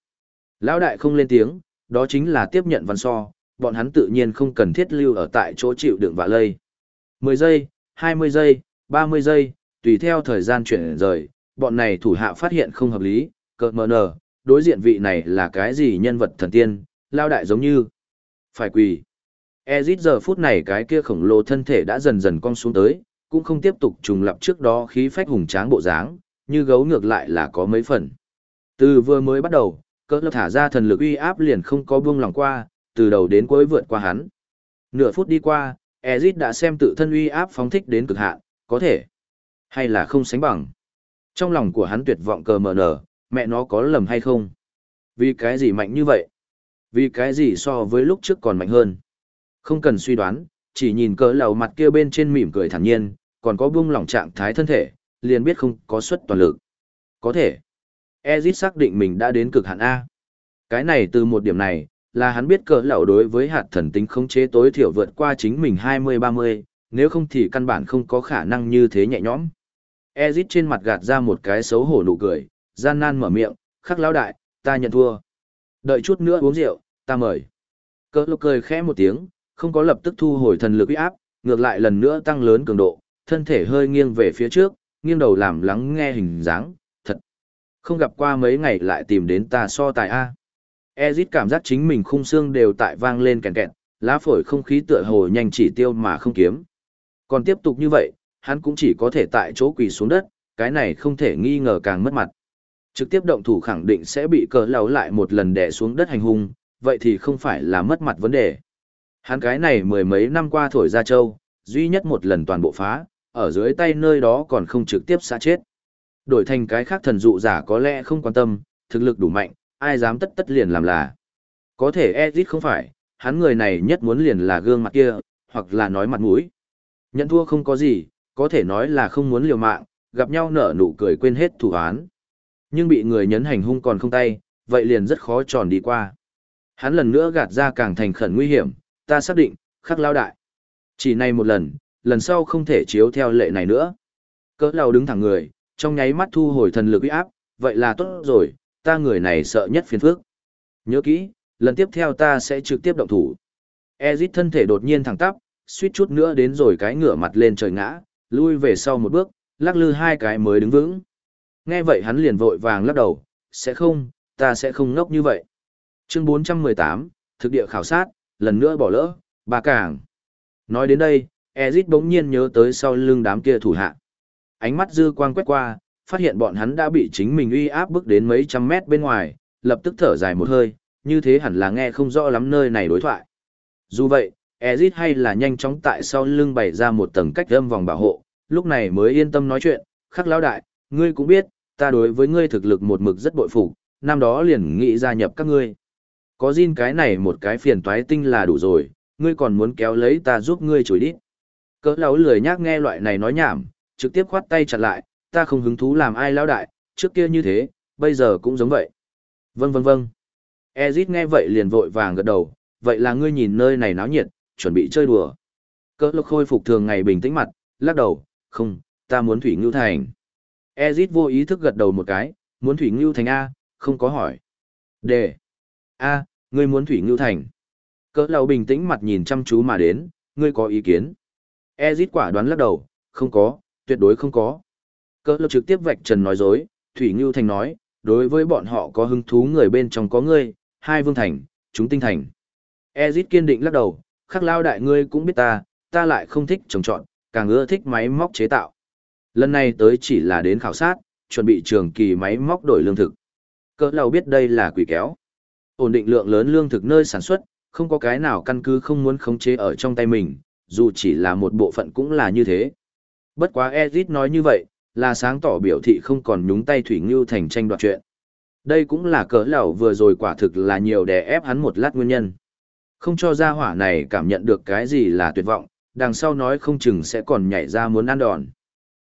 Lão đại không lên tiếng, đó chính là tiếp nhận văn so, bọn hắn tự nhiên không cần thiết lưu ở tại chỗ chịu đựng vạ lây. 10 giây, 20 giây, 30 giây, tùy theo thời gian chuyển rời, bọn này thủ hạ phát hiện không hợp lý, cợt mờ nở, đối diện vị này là cái gì nhân vật thần tiên, lao đại giống như. Phải quỳ. Ezit giờ phút này cái kia khổng lồ thân thể đã dần dần cong xuống tới, cũng không tiếp tục trùng lập trước đó khí phách hùng tráng bộ dáng, như gấu ngược lại là có mấy phần. Từ vừa mới bắt đầu, cỡ lập thả ra thần lực uy áp liền không có buông lòng qua, từ đầu đến cuối vượt qua hắn. Nửa phút đi qua, Ezit đã xem tự thân uy áp phóng thích đến cực hạn, có thể, hay là không sánh bằng. Trong lòng của hắn tuyệt vọng cờ mờ nở, mẹ nó có lầm hay không? Vì cái gì mạnh như vậy? Vì cái gì so với lúc trước còn mạnh hơn? Không cần suy đoán, chỉ nhìn cỡ lầu mặt kia bên trên mỉm cười thản nhiên, còn có buông lỏng trạng thái thân thể, liền biết không có suất toàn lực. Có thể. Ezit xác định mình đã đến cực hạn A. Cái này từ một điểm này, là hắn biết cỡ lão đối với hạt thần tính khống chế tối thiểu vượt qua chính mình 20-30, nếu không thì căn bản không có khả năng như thế nhẹ nhõm. Ezit trên mặt gạt ra một cái xấu hổ nụ cười, gian nan mở miệng, khắc lão đại, ta nhận thua. Đợi chút nữa uống rượu, ta mời. Cỡ lão cười khẽ một tiếng, không có lập tức thu hồi thần lực uy áp, ngược lại lần nữa tăng lớn cường độ, thân thể hơi nghiêng về phía trước, nghiêng đầu làm lắng nghe hình dáng. Không gặp qua mấy ngày lại tìm đến ta so tài A. Ezit cảm giác chính mình khung xương đều tại vang lên kèn kẹt, lá phổi không khí tựa hồ nhanh chỉ tiêu mà không kiếm. Còn tiếp tục như vậy, hắn cũng chỉ có thể tại chỗ quỳ xuống đất, cái này không thể nghi ngờ càng mất mặt. Trực tiếp động thủ khẳng định sẽ bị cờ lầu lại một lần đè xuống đất hành hung, vậy thì không phải là mất mặt vấn đề. Hắn cái này mười mấy năm qua thổi ra châu, duy nhất một lần toàn bộ phá, ở dưới tay nơi đó còn không trực tiếp xa chết. Đổi thành cái khác thần dụ giả có lẽ không quan tâm, thực lực đủ mạnh, ai dám tất tất liền làm là. Có thể Ezit không phải, hắn người này nhất muốn liền là gương mặt kia, hoặc là nói mặt mũi. Nhận thua không có gì, có thể nói là không muốn liều mạng, gặp nhau nở nụ cười quên hết thủ án. Nhưng bị người nhấn hành hung còn không tay, vậy liền rất khó tròn đi qua. Hắn lần nữa gạt ra càng thành khẩn nguy hiểm, ta xác định, khắc lao đại. Chỉ này một lần, lần sau không thể chiếu theo lệ này nữa. Cỡ lao đứng thẳng người, trong nháy mắt thu hồi thần lực uy áp, vậy là tốt rồi, ta người này sợ nhất phiền phức. Nhớ kỹ, lần tiếp theo ta sẽ trực tiếp động thủ. Ezit thân thể đột nhiên thẳng tắp, suýt chút nữa đến rồi cái ngửa mặt lên trời ngã, lui về sau một bước, lắc lư hai cái mới đứng vững. Nghe vậy hắn liền vội vàng lắc đầu, sẽ không, ta sẽ không ngốc như vậy. Chương 418, thực địa khảo sát, lần nữa bỏ lỡ, bà cảng. Nói đến đây, Ezit bỗng nhiên nhớ tới sau lưng đám kia thủ hạ. Ánh mắt dư quang quét qua, phát hiện bọn hắn đã bị chính mình uy áp bước đến mấy trăm mét bên ngoài, lập tức thở dài một hơi, như thế hẳn là nghe không rõ lắm nơi này đối thoại. Dù vậy, Ezit hay là nhanh chóng tại sau lưng bày ra một tầng cách âm vòng bảo hộ, lúc này mới yên tâm nói chuyện, khắc lão đại, ngươi cũng biết, ta đối với ngươi thực lực một mực rất bội phục, năm đó liền nghĩ gia nhập các ngươi. Có Jin cái này một cái phiền toái tinh là đủ rồi, ngươi còn muốn kéo lấy ta giúp ngươi chối đi. Cỡ lão lười nhác nghe loại này nói nhảm, trực tiếp khoát tay chặt lại, ta không hứng thú làm ai lão đại, trước kia như thế, bây giờ cũng giống vậy. Vâng vâng vâng. Ezit nghe vậy liền vội vàng gật đầu, vậy là ngươi nhìn nơi này náo nhiệt, chuẩn bị chơi đùa. Cỡ lộc khôi phục thường ngày bình tĩnh mặt, lắc đầu, không, ta muốn Thủy Ngưu Thành. Ezit vô ý thức gật đầu một cái, muốn Thủy Ngưu Thành A, không có hỏi. Đề. A, ngươi muốn Thủy Ngưu Thành. Cỡ lầu bình tĩnh mặt nhìn chăm chú mà đến, ngươi có ý kiến. Ezit quả đoán lắc đầu, không có, tuyệt đối không có. Cỡ lực trực tiếp vạch trần nói dối, Thủy Ngưu Thành nói, đối với bọn họ có hứng thú người bên trong có ngươi, hai vương thành, chúng tinh thành. Ezit kiên định lắc đầu, khắc lao đại ngươi cũng biết ta, ta lại không thích trồng trọt, càng ưa thích máy móc chế tạo. Lần này tới chỉ là đến khảo sát, chuẩn bị trường kỳ máy móc đổi lương thực. Cỡ lầu biết đây là quỷ kéo. Ổn định lượng lớn lương thực nơi sản xuất, không có cái nào căn cứ không muốn khống chế ở trong tay mình, dù chỉ là một bộ phận cũng là như thế. Bất quá Ezit nói như vậy, là sáng tỏ biểu thị không còn nhúng tay Thủy Ngưu thành tranh đoạt chuyện. Đây cũng là cỡ lão vừa rồi quả thực là nhiều đè ép hắn một lát nguyên nhân. Không cho gia hỏa này cảm nhận được cái gì là tuyệt vọng, đằng sau nói không chừng sẽ còn nhảy ra muốn ăn đòn.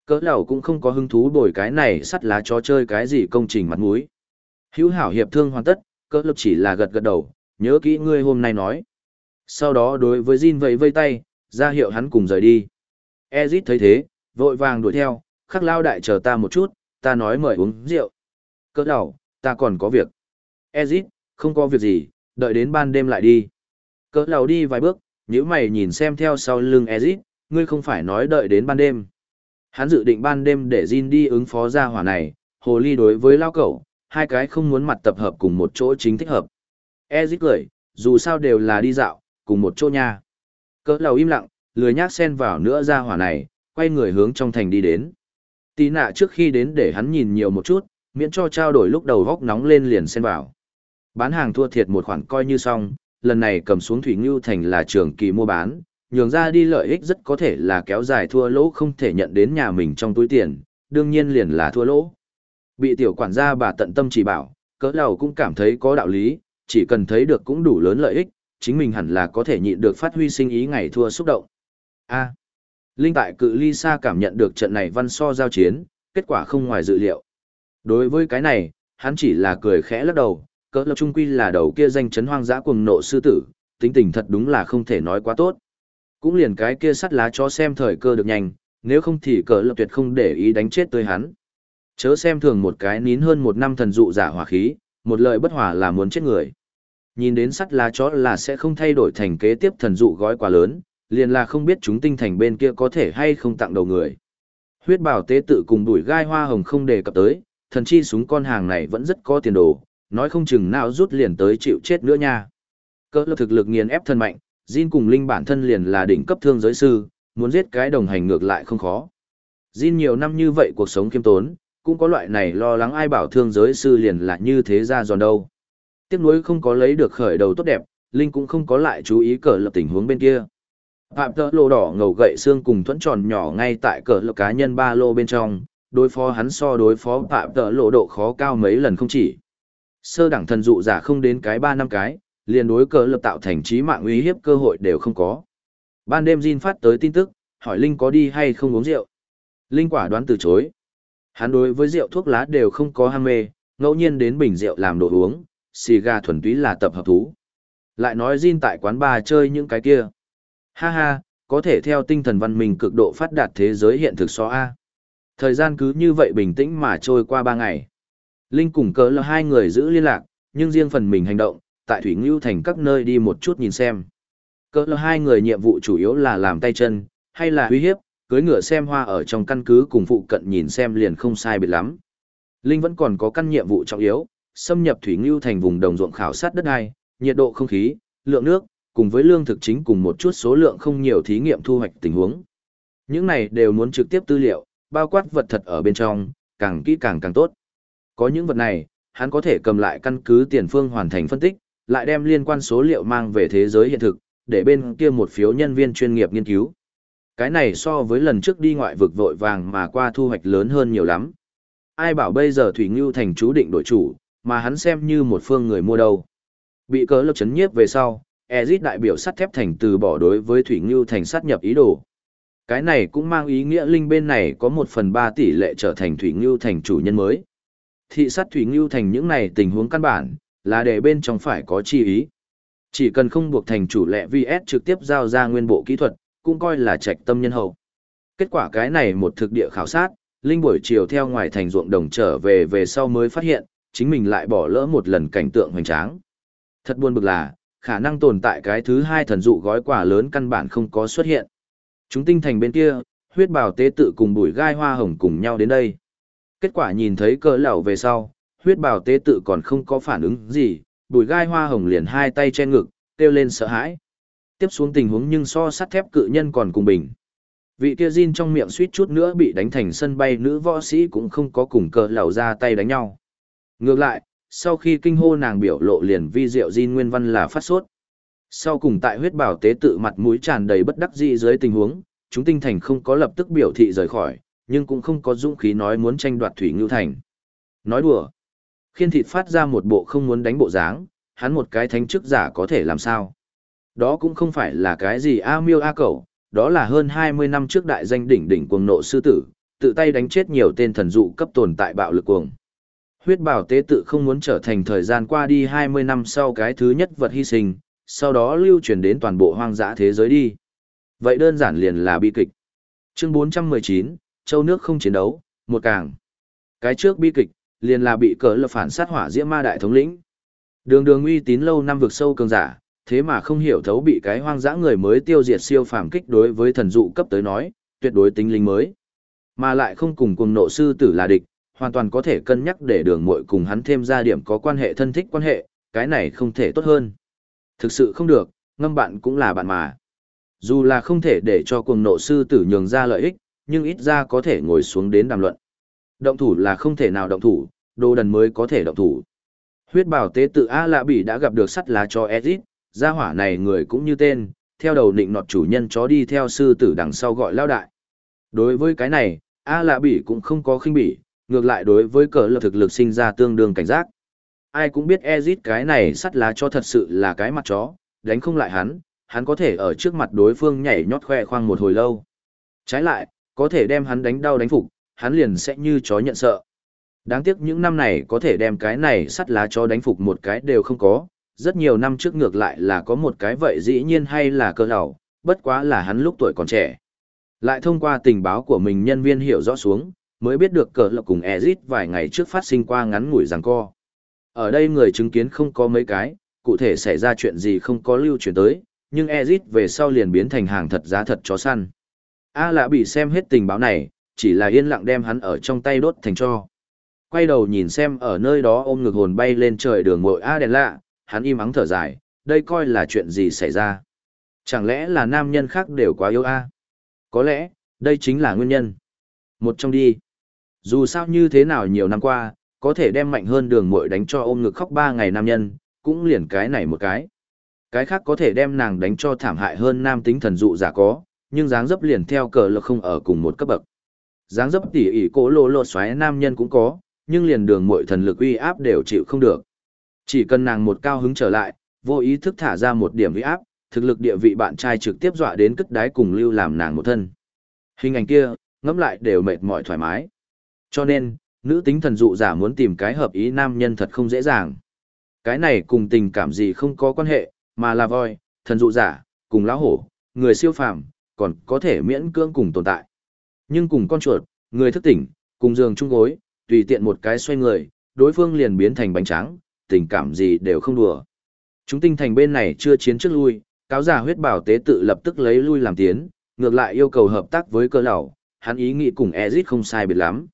Cỡ lão cũng không có hứng thú bồi cái này sắt lá chó chơi cái gì công trình mặt mũi. Hữu hảo hiệp thương hoàn tất, cỡ lập chỉ là gật gật đầu, nhớ kỹ ngươi hôm nay nói. Sau đó đối với Jin vẫy vây tay, ra hiệu hắn cùng rời đi. Ezit thấy thế, vội vàng đuổi theo, khắc lao đại chờ ta một chút, ta nói mời uống rượu. Cỡ đầu, ta còn có việc. Ezit, không có việc gì, đợi đến ban đêm lại đi. Cỡ đầu đi vài bước, nếu mày nhìn xem theo sau lưng Ezit, ngươi không phải nói đợi đến ban đêm. Hắn dự định ban đêm để Jin đi ứng phó ra hỏa này, hồ ly đối với lao cẩu, hai cái không muốn mặt tập hợp cùng một chỗ chính thích hợp. Ezit cười, dù sao đều là đi dạo, cùng một chỗ nha. Cỡ đầu im lặng, lười nhác xen vào nữa ra hỏa này, quay người hướng trong thành đi đến. Tí nạ trước khi đến để hắn nhìn nhiều một chút, miễn cho trao đổi lúc đầu góc nóng lên liền xen vào. Bán hàng thua thiệt một khoản coi như xong, lần này cầm xuống Thủy Ngưu Thành là trường kỳ mua bán, nhường ra đi lợi ích rất có thể là kéo dài thua lỗ không thể nhận đến nhà mình trong túi tiền, đương nhiên liền là thua lỗ. Bị tiểu quản gia bà tận tâm chỉ bảo, cỡ lầu cũng cảm thấy có đạo lý, chỉ cần thấy được cũng đủ lớn lợi ích, chính mình hẳn là có thể nhịn được phát huy sinh ý ngày thua xúc động. A. Linh tại cự ly xa cảm nhận được trận này văn so giao chiến, kết quả không ngoài dự liệu. Đối với cái này, hắn chỉ là cười khẽ lắc đầu, cỡ lập trung quy là đầu kia danh chấn hoang dã cuồng nộ sư tử, tính tình thật đúng là không thể nói quá tốt. Cũng liền cái kia sắt lá cho xem thời cơ được nhanh, nếu không thì cỡ lập tuyệt không để ý đánh chết tới hắn. Chớ xem thường một cái nín hơn một năm thần dụ giả hỏa khí, một lời bất hòa là muốn chết người. Nhìn đến sắt lá chó là sẽ không thay đổi thành kế tiếp thần dụ gói quá lớn, liền là không biết chúng tinh thành bên kia có thể hay không tặng đầu người. Huyết bảo tế tự cùng đuổi gai hoa hồng không đề cập tới, thần chi súng con hàng này vẫn rất có tiền đồ, nói không chừng nào rút liền tới chịu chết nữa nha. Cơ lực thực lực nghiền ép thân mạnh, Jin cùng Linh bản thân liền là đỉnh cấp thương giới sư, muốn giết cái đồng hành ngược lại không khó. Jin nhiều năm như vậy cuộc sống kiêm tốn, cũng có loại này lo lắng ai bảo thương giới sư liền là như thế ra giòn đâu. Tiếc nuối không có lấy được khởi đầu tốt đẹp, Linh cũng không có lại chú ý cờ lập tình huống bên kia. Phạm tơ lô đỏ ngầu gậy xương cùng thuẫn tròn nhỏ ngay tại cờ lô cá nhân ba lô bên trong, đối phó hắn so đối phó phạm tơ lộ độ khó cao mấy lần không chỉ. Sơ đẳng thần dụ giả không đến cái ba năm cái, liền đối cờ lập tạo thành trí mạng uy hiếp cơ hội đều không có. Ban đêm Jin phát tới tin tức, hỏi Linh có đi hay không uống rượu. Linh quả đoán từ chối. Hắn đối với rượu thuốc lá đều không có ham mê, ngẫu nhiên đến bình rượu làm đồ uống, xì gà thuần túy là tập hợp thú. Lại nói Jin tại quán bar chơi những cái kia. Ha ha, có thể theo tinh thần văn minh cực độ phát đạt thế giới hiện thực so A. Thời gian cứ như vậy bình tĩnh mà trôi qua ba ngày. Linh cùng cỡ là hai người giữ liên lạc, nhưng riêng phần mình hành động, tại Thủy Ngưu Thành các nơi đi một chút nhìn xem. Cỡ là hai người nhiệm vụ chủ yếu là làm tay chân, hay là uy hiếp, cưới ngựa xem hoa ở trong căn cứ cùng phụ cận nhìn xem liền không sai biệt lắm. Linh vẫn còn có căn nhiệm vụ trọng yếu, xâm nhập Thủy Ngưu Thành vùng đồng ruộng khảo sát đất đai, nhiệt độ không khí, lượng nước, cùng với lương thực chính cùng một chút số lượng không nhiều thí nghiệm thu hoạch tình huống. Những này đều muốn trực tiếp tư liệu, bao quát vật thật ở bên trong, càng kỹ càng càng tốt. Có những vật này, hắn có thể cầm lại căn cứ tiền phương hoàn thành phân tích, lại đem liên quan số liệu mang về thế giới hiện thực, để bên kia một phiếu nhân viên chuyên nghiệp nghiên cứu. Cái này so với lần trước đi ngoại vực vội vàng mà qua thu hoạch lớn hơn nhiều lắm. Ai bảo bây giờ Thủy Ngưu thành chú định đổi chủ, mà hắn xem như một phương người mua đâu. Bị cớ lực chấn nhiếp về sau, Ezit đại biểu sắt thép thành từ bỏ đối với Thủy Ngưu thành sát nhập ý đồ. Cái này cũng mang ý nghĩa linh bên này có một phần ba tỷ lệ trở thành Thủy Ngưu thành chủ nhân mới. Thị sát Thủy Ngưu thành những này tình huống căn bản, là để bên trong phải có chi ý. Chỉ cần không buộc thành chủ lệ VS trực tiếp giao ra nguyên bộ kỹ thuật, cũng coi là trạch tâm nhân hậu. Kết quả cái này một thực địa khảo sát, Linh buổi chiều theo ngoài thành ruộng đồng trở về về sau mới phát hiện, chính mình lại bỏ lỡ một lần cảnh tượng hoành tráng. Thật buồn bực là, khả năng tồn tại cái thứ hai thần dụ gói quả lớn căn bản không có xuất hiện. Chúng tinh thành bên kia, huyết bào tế tự cùng bùi gai hoa hồng cùng nhau đến đây. Kết quả nhìn thấy cỡ lão về sau, huyết bào tế tự còn không có phản ứng gì, bùi gai hoa hồng liền hai tay che ngực, kêu lên sợ hãi. Tiếp xuống tình huống nhưng so sắt thép cự nhân còn cùng bình. Vị kia Jin trong miệng suýt chút nữa bị đánh thành sân bay nữ võ sĩ cũng không có cùng cỡ lão ra tay đánh nhau. Ngược lại, sau khi kinh hô nàng biểu lộ liền vi diệu di nguyên văn là phát sốt. Sau cùng tại huyết bảo tế tự mặt mũi tràn đầy bất đắc dĩ dưới tình huống, chúng tinh thành không có lập tức biểu thị rời khỏi, nhưng cũng không có dũng khí nói muốn tranh đoạt thủy ngưu thành. Nói đùa. Khiên thịt phát ra một bộ không muốn đánh bộ dáng, hắn một cái thánh chức giả có thể làm sao. Đó cũng không phải là cái gì A miêu A cẩu, đó là hơn 20 năm trước đại danh đỉnh đỉnh cuồng nộ sư tử, tự tay đánh chết nhiều tên thần dụ cấp tồn tại bạo lực cuồng. Huyết bảo tế tự không muốn trở thành thời gian qua đi 20 năm sau cái thứ nhất vật hy sinh, sau đó lưu truyền đến toàn bộ hoang dã thế giới đi. Vậy đơn giản liền là bi kịch. Chương 419, châu nước không chiến đấu, một càng. Cái trước bi kịch, liền là bị cỡ lập phản sát hỏa diễm ma đại thống lĩnh. Đường đường uy tín lâu năm vực sâu cường giả, thế mà không hiểu thấu bị cái hoang dã người mới tiêu diệt siêu phàm kích đối với thần dụ cấp tới nói, tuyệt đối tính linh mới. Mà lại không cùng cùng nộ sư tử là địch, hoàn toàn có thể cân nhắc để đường muội cùng hắn thêm ra điểm có quan hệ thân thích quan hệ, cái này không thể tốt hơn. Thực sự không được, ngâm bạn cũng là bạn mà. Dù là không thể để cho cuồng nộ sư tử nhường ra lợi ích, nhưng ít ra có thể ngồi xuống đến đàm luận. Động thủ là không thể nào động thủ, đồ đần mới có thể động thủ. Huyết bảo tế tự A Lạ Bỉ đã gặp được sắt lá cho Ezit, gia hỏa này người cũng như tên, theo đầu định nọt chủ nhân chó đi theo sư tử đằng sau gọi lao đại. Đối với cái này, A Lạ Bỉ cũng không có khinh bỉ, ngược lại đối với cờ lực thực lực sinh ra tương đương cảnh giác. Ai cũng biết Ezit cái này sắt lá cho thật sự là cái mặt chó, đánh không lại hắn, hắn có thể ở trước mặt đối phương nhảy nhót khoe khoang một hồi lâu. Trái lại, có thể đem hắn đánh đau đánh phục, hắn liền sẽ như chó nhận sợ. Đáng tiếc những năm này có thể đem cái này sắt lá chó đánh phục một cái đều không có, rất nhiều năm trước ngược lại là có một cái vậy dĩ nhiên hay là cơ đầu, bất quá là hắn lúc tuổi còn trẻ. Lại thông qua tình báo của mình nhân viên hiểu rõ xuống, mới biết được cờ lộc cùng Ezit vài ngày trước phát sinh qua ngắn ngủi giằng co. Ở đây người chứng kiến không có mấy cái, cụ thể xảy ra chuyện gì không có lưu truyền tới, nhưng Ezit về sau liền biến thành hàng thật giá thật chó săn. A lạ bị xem hết tình báo này, chỉ là yên lặng đem hắn ở trong tay đốt thành cho. Quay đầu nhìn xem ở nơi đó ôm ngực hồn bay lên trời đường mội A đèn lạ, hắn im ắng thở dài, đây coi là chuyện gì xảy ra. Chẳng lẽ là nam nhân khác đều quá yêu A? Có lẽ, đây chính là nguyên nhân. Một trong đi. Dù sao như thế nào nhiều năm qua, có thể đem mạnh hơn đường muội đánh cho ôm ngực khóc ba ngày nam nhân, cũng liền cái này một cái. Cái khác có thể đem nàng đánh cho thảm hại hơn nam tính thần dụ giả có, nhưng dáng dấp liền theo cờ lực không ở cùng một cấp bậc. Dáng dấp tỉ ỉ cố lô lô xoáy nam nhân cũng có, nhưng liền đường muội thần lực uy áp đều chịu không được. Chỉ cần nàng một cao hứng trở lại, vô ý thức thả ra một điểm uy áp, thực lực địa vị bạn trai trực tiếp dọa đến cất đái cùng lưu làm nàng một thân. Hình ảnh kia, ngẫm lại đều mệt mỏi thoải mái. Cho nên, nữ tính thần dụ giả muốn tìm cái hợp ý nam nhân thật không dễ dàng. Cái này cùng tình cảm gì không có quan hệ, mà là voi, thần dụ giả, cùng lão hổ, người siêu phàm, còn có thể miễn cưỡng cùng tồn tại. Nhưng cùng con chuột, người thức tỉnh, cùng giường chung gối, tùy tiện một cái xoay người, đối phương liền biến thành bánh trắng, tình cảm gì đều không đùa. Chúng tinh thành bên này chưa chiến trước lui, cáo giả huyết bảo tế tự lập tức lấy lui làm tiến, ngược lại yêu cầu hợp tác với cơ lão, hắn ý nghĩ cùng Ezit không sai biệt lắm.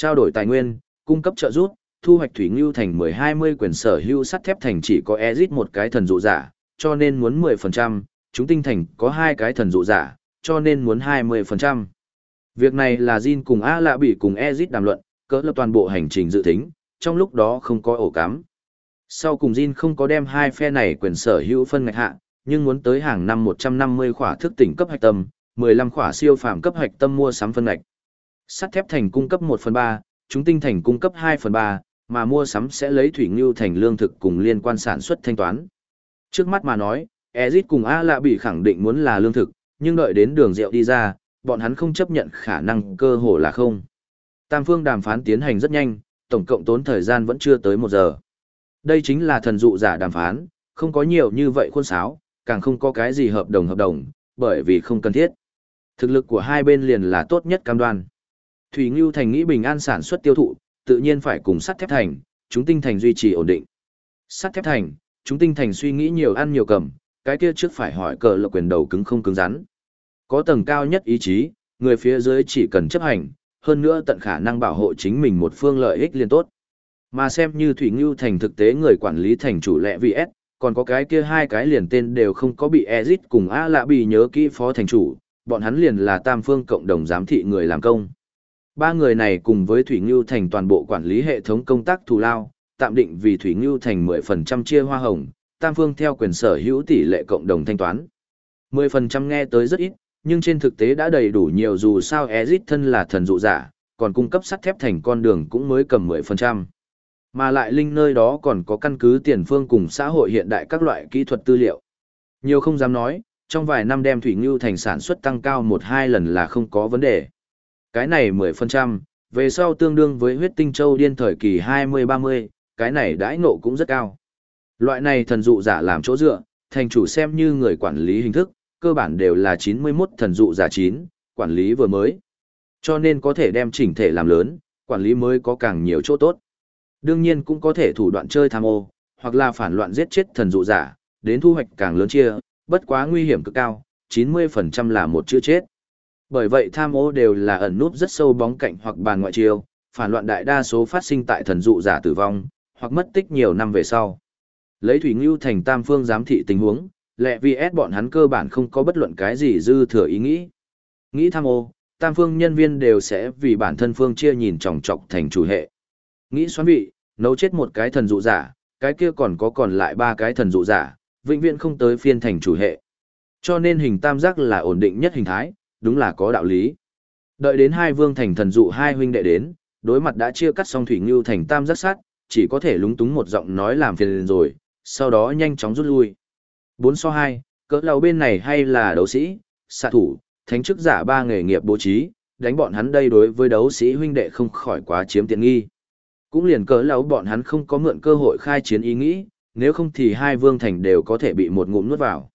Trao đổi tài nguyên, cung cấp trợ giúp, thu hoạch thủy ngưu thành 10-20 quyền sở hữu sắt thép thành chỉ có Ezit một cái thần dụ giả, cho nên muốn 10%, chúng tinh thành có hai cái thần dụ giả, cho nên muốn 20%. Việc này là Jin cùng A Lạ Bỉ cùng Ezit đàm luận, cỡ lập toàn bộ hành trình dự tính, trong lúc đó không có ổ cắm. Sau cùng Jin không có đem hai phe này quyền sở hữu phân ngạch hạ, nhưng muốn tới hàng năm 150 khỏa thức tỉnh cấp hạch tâm, 15 khỏa siêu phàm cấp hạch tâm mua sắm phân ngạch. Sắt thép thành cung cấp 1 phần 3, chúng tinh thành cung cấp 2 phần 3, mà mua sắm sẽ lấy thủy ngưu thành lương thực cùng liên quan sản xuất thanh toán. Trước mắt mà nói, Ezit cùng A Lạ bị khẳng định muốn là lương thực, nhưng đợi đến đường rượu đi ra, bọn hắn không chấp nhận khả năng cơ hồ là không. Tam phương đàm phán tiến hành rất nhanh, tổng cộng tốn thời gian vẫn chưa tới một giờ. Đây chính là thần dụ giả đàm phán, không có nhiều như vậy khuôn sáo, càng không có cái gì hợp đồng hợp đồng, bởi vì không cần thiết. Thực lực của hai bên liền là tốt nhất cam đoan. Thủy Ngưu Thành nghĩ bình an sản xuất tiêu thụ, tự nhiên phải cùng sắt thép thành, chúng tinh thành duy trì ổn định. Sắt thép thành, chúng tinh thành suy nghĩ nhiều ăn nhiều cầm, cái kia trước phải hỏi cờ lộc quyền đầu cứng không cứng rắn. Có tầng cao nhất ý chí, người phía dưới chỉ cần chấp hành, hơn nữa tận khả năng bảo hộ chính mình một phương lợi ích liên tốt. Mà xem như Thủy Ngưu thành thực tế người quản lý thành chủ lệ VS, còn có cái kia hai cái liền tên đều không có bị Ezit cùng A Lạ bị nhớ kỹ phó thành chủ, bọn hắn liền là tam phương cộng đồng giám thị người làm công. Ba người này cùng với Thủy Ngưu thành toàn bộ quản lý hệ thống công tác thù lao, tạm định vì Thủy Ngưu thành 10% chia hoa hồng, tam phương theo quyền sở hữu tỷ lệ cộng đồng thanh toán. 10% nghe tới rất ít, nhưng trên thực tế đã đầy đủ nhiều dù sao Ezit thân là thần dụ giả, còn cung cấp sắt thép thành con đường cũng mới cầm 10%. Mà lại linh nơi đó còn có căn cứ tiền phương cùng xã hội hiện đại các loại kỹ thuật tư liệu. Nhiều không dám nói, trong vài năm đem thủy ngưu thành sản xuất tăng cao một hai lần là không có vấn đề. Cái này 10%, về sau tương đương với huyết tinh châu điên thời kỳ 20-30, cái này đãi ngộ cũng rất cao. Loại này thần dụ giả làm chỗ dựa, thành chủ xem như người quản lý hình thức, cơ bản đều là 91 thần dụ giả 9, quản lý vừa mới. Cho nên có thể đem chỉnh thể làm lớn, quản lý mới có càng nhiều chỗ tốt. Đương nhiên cũng có thể thủ đoạn chơi tham ô, hoặc là phản loạn giết chết thần dụ giả, đến thu hoạch càng lớn chia, bất quá nguy hiểm cực cao, 90% là một chữ chết. Bởi vậy tham ô đều là ẩn núp rất sâu bóng cạnh hoặc bàn ngoại chiêu, phản loạn đại đa số phát sinh tại thần dụ giả tử vong, hoặc mất tích nhiều năm về sau. Lấy Thủy Ngưu thành tam phương giám thị tình huống, lẹ vì ép bọn hắn cơ bản không có bất luận cái gì dư thừa ý nghĩ. Nghĩ tham ô, tam phương nhân viên đều sẽ vì bản thân phương chia nhìn trọng chọc thành chủ hệ. Nghĩ xoắn vị, nấu chết một cái thần dụ giả, cái kia còn có còn lại ba cái thần dụ giả, vĩnh viễn không tới phiên thành chủ hệ. Cho nên hình tam giác là ổn định nhất hình thái, đúng là có đạo lý. Đợi đến hai vương thành thần dụ hai huynh đệ đến, đối mặt đã chia cắt xong thủy ngưu thành tam giác sát, chỉ có thể lúng túng một giọng nói làm phiền rồi, sau đó nhanh chóng rút lui. 4 so 2, cỡ lầu bên này hay là đấu sĩ, xạ thủ, thánh chức giả ba nghề nghiệp bố trí, đánh bọn hắn đây đối với đấu sĩ huynh đệ không khỏi quá chiếm tiện nghi. Cũng liền cỡ lầu bọn hắn không có mượn cơ hội khai chiến ý nghĩ, nếu không thì hai vương thành đều có thể bị một ngụm nuốt vào.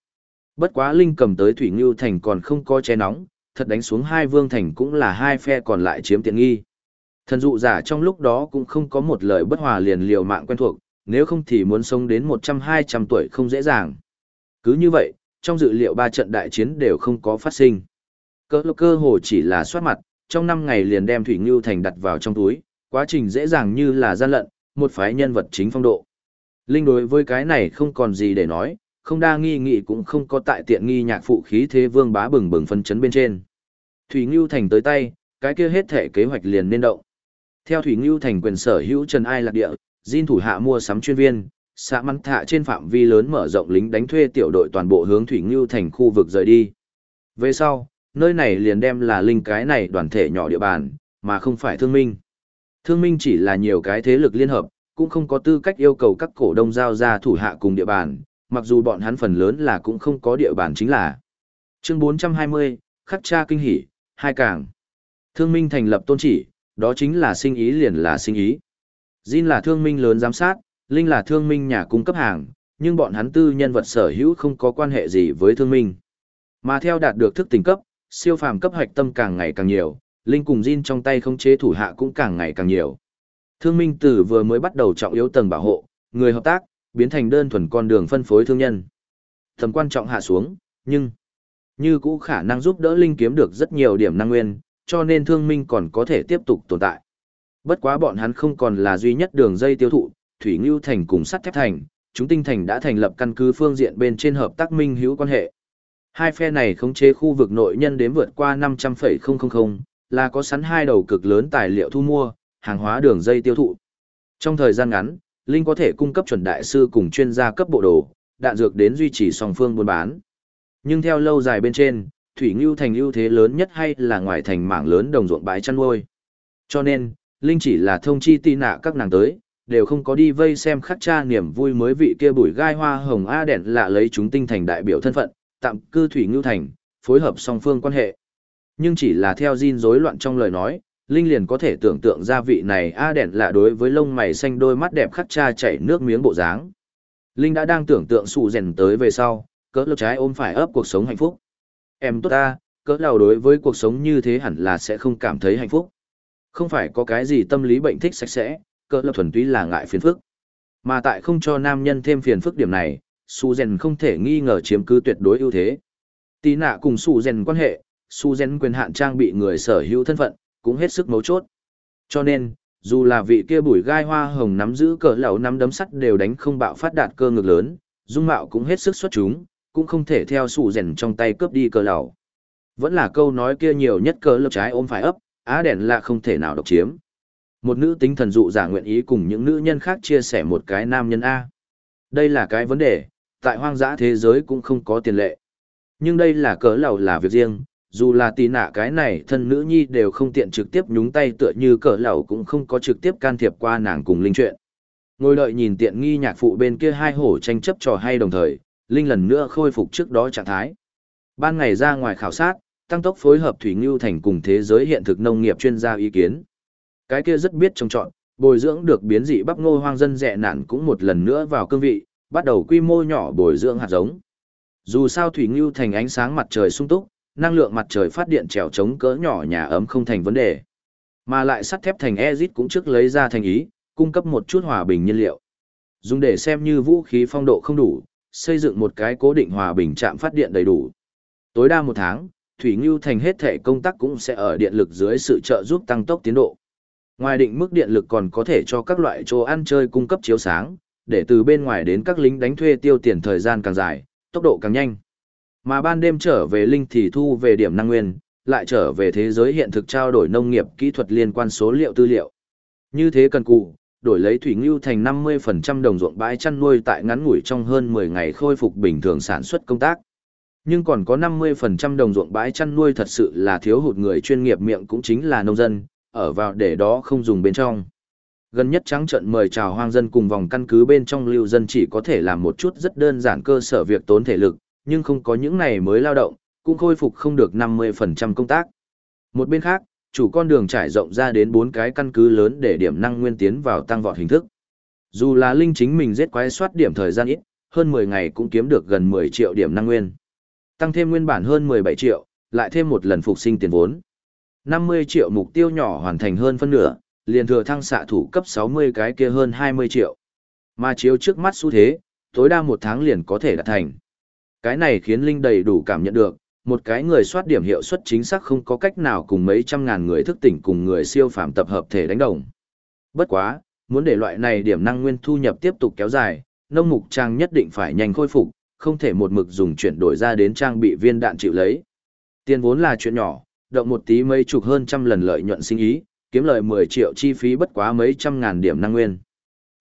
Bất quá Linh cầm tới Thủy Ngưu Thành còn không có che nóng, thật đánh xuống hai vương thành cũng là hai phe còn lại chiếm tiện nghi. Thần dụ giả trong lúc đó cũng không có một lời bất hòa liền liều mạng quen thuộc, nếu không thì muốn sống đến 100-200 tuổi không dễ dàng. Cứ như vậy, trong dự liệu ba trận đại chiến đều không có phát sinh. Cơ cơ hồ chỉ là soát mặt, trong 5 ngày liền đem Thủy Ngưu Thành đặt vào trong túi, quá trình dễ dàng như là gian lận, một phái nhân vật chính phong độ. Linh đối với cái này không còn gì để nói, không đa nghi nghị cũng không có tại tiện nghi nhạc phụ khí thế vương bá bừng bừng phân chấn bên trên. Thủy Ngưu Thành tới tay, cái kia hết thể kế hoạch liền nên động. Theo Thủy Ngưu Thành quyền sở hữu Trần Ai Lạc Địa, Jin thủ hạ mua sắm chuyên viên, xã mắn thạ trên phạm vi lớn mở rộng lính đánh thuê tiểu đội toàn bộ hướng Thủy Ngưu Thành khu vực rời đi. Về sau, nơi này liền đem là linh cái này đoàn thể nhỏ địa bàn, mà không phải thương minh. Thương minh chỉ là nhiều cái thế lực liên hợp, cũng không có tư cách yêu cầu các cổ đông giao ra thủ hạ cùng địa bàn, mặc dù bọn hắn phần lớn là cũng không có địa bàn chính là. Chương 420, khắc tra kinh hỉ, hai càng. Thương minh thành lập tôn chỉ, đó chính là sinh ý liền là sinh ý. Jin là thương minh lớn giám sát, Linh là thương minh nhà cung cấp hàng, nhưng bọn hắn tư nhân vật sở hữu không có quan hệ gì với thương minh. Mà theo đạt được thức tỉnh cấp, siêu phàm cấp hoạch tâm càng ngày càng nhiều, Linh cùng Jin trong tay không chế thủ hạ cũng càng ngày càng nhiều. Thương minh từ vừa mới bắt đầu trọng yếu tầng bảo hộ, người hợp tác, biến thành đơn thuần con đường phân phối thương nhân. Tầm quan trọng hạ xuống, nhưng như cũ khả năng giúp đỡ Linh kiếm được rất nhiều điểm năng nguyên, cho nên thương minh còn có thể tiếp tục tồn tại. Bất quá bọn hắn không còn là duy nhất đường dây tiêu thụ, Thủy Ngưu Thành cùng sắt thép thành, chúng tinh thành đã thành lập căn cứ phương diện bên trên hợp tác minh hữu quan hệ. Hai phe này khống chế khu vực nội nhân đến vượt qua 500,000, là có sẵn hai đầu cực lớn tài liệu thu mua, hàng hóa đường dây tiêu thụ. Trong thời gian ngắn, Linh có thể cung cấp chuẩn đại sư cùng chuyên gia cấp bộ đồ, đạn dược đến duy trì song phương buôn bán. Nhưng theo lâu dài bên trên, Thủy Ngưu thành ưu thế lớn nhất hay là ngoài thành mảng lớn đồng ruộng bãi chăn nuôi. Cho nên, Linh chỉ là thông chi tì nạ các nàng tới, đều không có đi vây xem khắc cha niềm vui mới vị kia bùi gai hoa hồng A đèn lạ lấy chúng tinh thành đại biểu thân phận, tạm cư Thủy Ngưu thành, phối hợp song phương quan hệ. Nhưng chỉ là theo Jin rối loạn trong lời nói, Linh liền có thể tưởng tượng ra vị này A đèn lạ đối với lông mày xanh đôi mắt đẹp khắc cha chảy nước miếng bộ dáng. Linh đã đang tưởng tượng sụ rèn tới về sau, cỡ lâu trái ôm phải ấp cuộc sống hạnh phúc. Em tốt ta, cỡ lầu đối với cuộc sống như thế hẳn là sẽ không cảm thấy hạnh phúc. Không phải có cái gì tâm lý bệnh thích sạch sẽ, cỡ lầu thuần túy là ngại phiền phức. Mà tại không cho nam nhân thêm phiền phức điểm này, su rèn không thể nghi ngờ chiếm cứ tuyệt đối ưu thế. Tí nạ cùng su rèn quan hệ, su rèn quyền hạn trang bị người sở hữu thân phận, cũng hết sức mấu chốt. Cho nên, dù là vị kia bùi gai hoa hồng nắm giữ cỡ lầu nắm đấm sắt đều đánh không bạo phát đạt cơ ngực lớn, dung mạo cũng hết sức xuất chúng, cũng không thể theo sủ rèn trong tay cướp đi cờ lầu. Vẫn là câu nói kia nhiều nhất cờ lập trái ôm phải ấp, á đèn là không thể nào độc chiếm. Một nữ tính thần dụ giả nguyện ý cùng những nữ nhân khác chia sẻ một cái nam nhân A. Đây là cái vấn đề, tại hoang dã thế giới cũng không có tiền lệ. Nhưng đây là cỡ lầu là việc riêng, dù là tì nạ cái này thân nữ nhi đều không tiện trực tiếp nhúng tay tựa như cỡ lẩu cũng không có trực tiếp can thiệp qua nàng cùng linh chuyện. Ngồi đợi nhìn tiện nghi nhạc phụ bên kia hai hổ tranh chấp trò hay đồng thời, Linh lần nữa khôi phục trước đó trạng thái. Ban ngày ra ngoài khảo sát, tăng tốc phối hợp Thủy Ngưu Thành cùng thế giới hiện thực nông nghiệp chuyên gia ý kiến. Cái kia rất biết trông chọn bồi dưỡng được biến dị bắp ngô hoang dân rẻ nản cũng một lần nữa vào cương vị, bắt đầu quy mô nhỏ bồi dưỡng hạt giống. Dù sao Thủy Ngưu Thành ánh sáng mặt trời sung túc, năng lượng mặt trời phát điện trèo chống cỡ nhỏ nhà ấm không thành vấn đề. Mà lại sắt thép thành Ezit cũng trước lấy ra thành ý, cung cấp một chút hòa bình nhiên liệu. Dùng để xem như vũ khí phong độ không đủ, xây dựng một cái cố định hòa bình trạm phát điện đầy đủ. Tối đa một tháng, Thủy Ngưu Thành hết thể công tác cũng sẽ ở điện lực dưới sự trợ giúp tăng tốc tiến độ. Ngoài định mức điện lực còn có thể cho các loại chỗ ăn chơi cung cấp chiếu sáng, để từ bên ngoài đến các lính đánh thuê tiêu tiền thời gian càng dài, tốc độ càng nhanh. Mà ban đêm trở về linh thì thu về điểm năng nguyên, lại trở về thế giới hiện thực trao đổi nông nghiệp kỹ thuật liên quan số liệu tư liệu. Như thế cần cụ, đổi lấy thủy ngưu thành 50% đồng ruộng bãi chăn nuôi tại ngắn ngủi trong hơn 10 ngày khôi phục bình thường sản xuất công tác. Nhưng còn có 50% đồng ruộng bãi chăn nuôi thật sự là thiếu hụt người chuyên nghiệp miệng cũng chính là nông dân, ở vào để đó không dùng bên trong. Gần nhất trắng trận mời chào hoang dân cùng vòng căn cứ bên trong lưu dân chỉ có thể làm một chút rất đơn giản cơ sở việc tốn thể lực, nhưng không có những này mới lao động, cũng khôi phục không được 50% công tác. Một bên khác, chủ con đường trải rộng ra đến bốn cái căn cứ lớn để điểm năng nguyên tiến vào tăng vọt hình thức. Dù là linh chính mình giết quái soát điểm thời gian ít, hơn 10 ngày cũng kiếm được gần 10 triệu điểm năng nguyên. Tăng thêm nguyên bản hơn 17 triệu, lại thêm một lần phục sinh tiền vốn. 50 triệu mục tiêu nhỏ hoàn thành hơn phân nửa, liền thừa thăng xạ thủ cấp 60 cái kia hơn 20 triệu. Mà chiếu trước mắt xu thế, tối đa một tháng liền có thể đạt thành. Cái này khiến Linh đầy đủ cảm nhận được, một cái người soát điểm hiệu suất chính xác không có cách nào cùng mấy trăm ngàn người thức tỉnh cùng người siêu phàm tập hợp thể đánh đồng. Bất quá, muốn để loại này điểm năng nguyên thu nhập tiếp tục kéo dài, nông mục trang nhất định phải nhanh khôi phục, không thể một mực dùng chuyển đổi ra đến trang bị viên đạn chịu lấy. Tiền vốn là chuyện nhỏ, động một tí mấy chục hơn trăm lần lợi nhuận sinh ý, kiếm lợi 10 triệu chi phí bất quá mấy trăm ngàn điểm năng nguyên.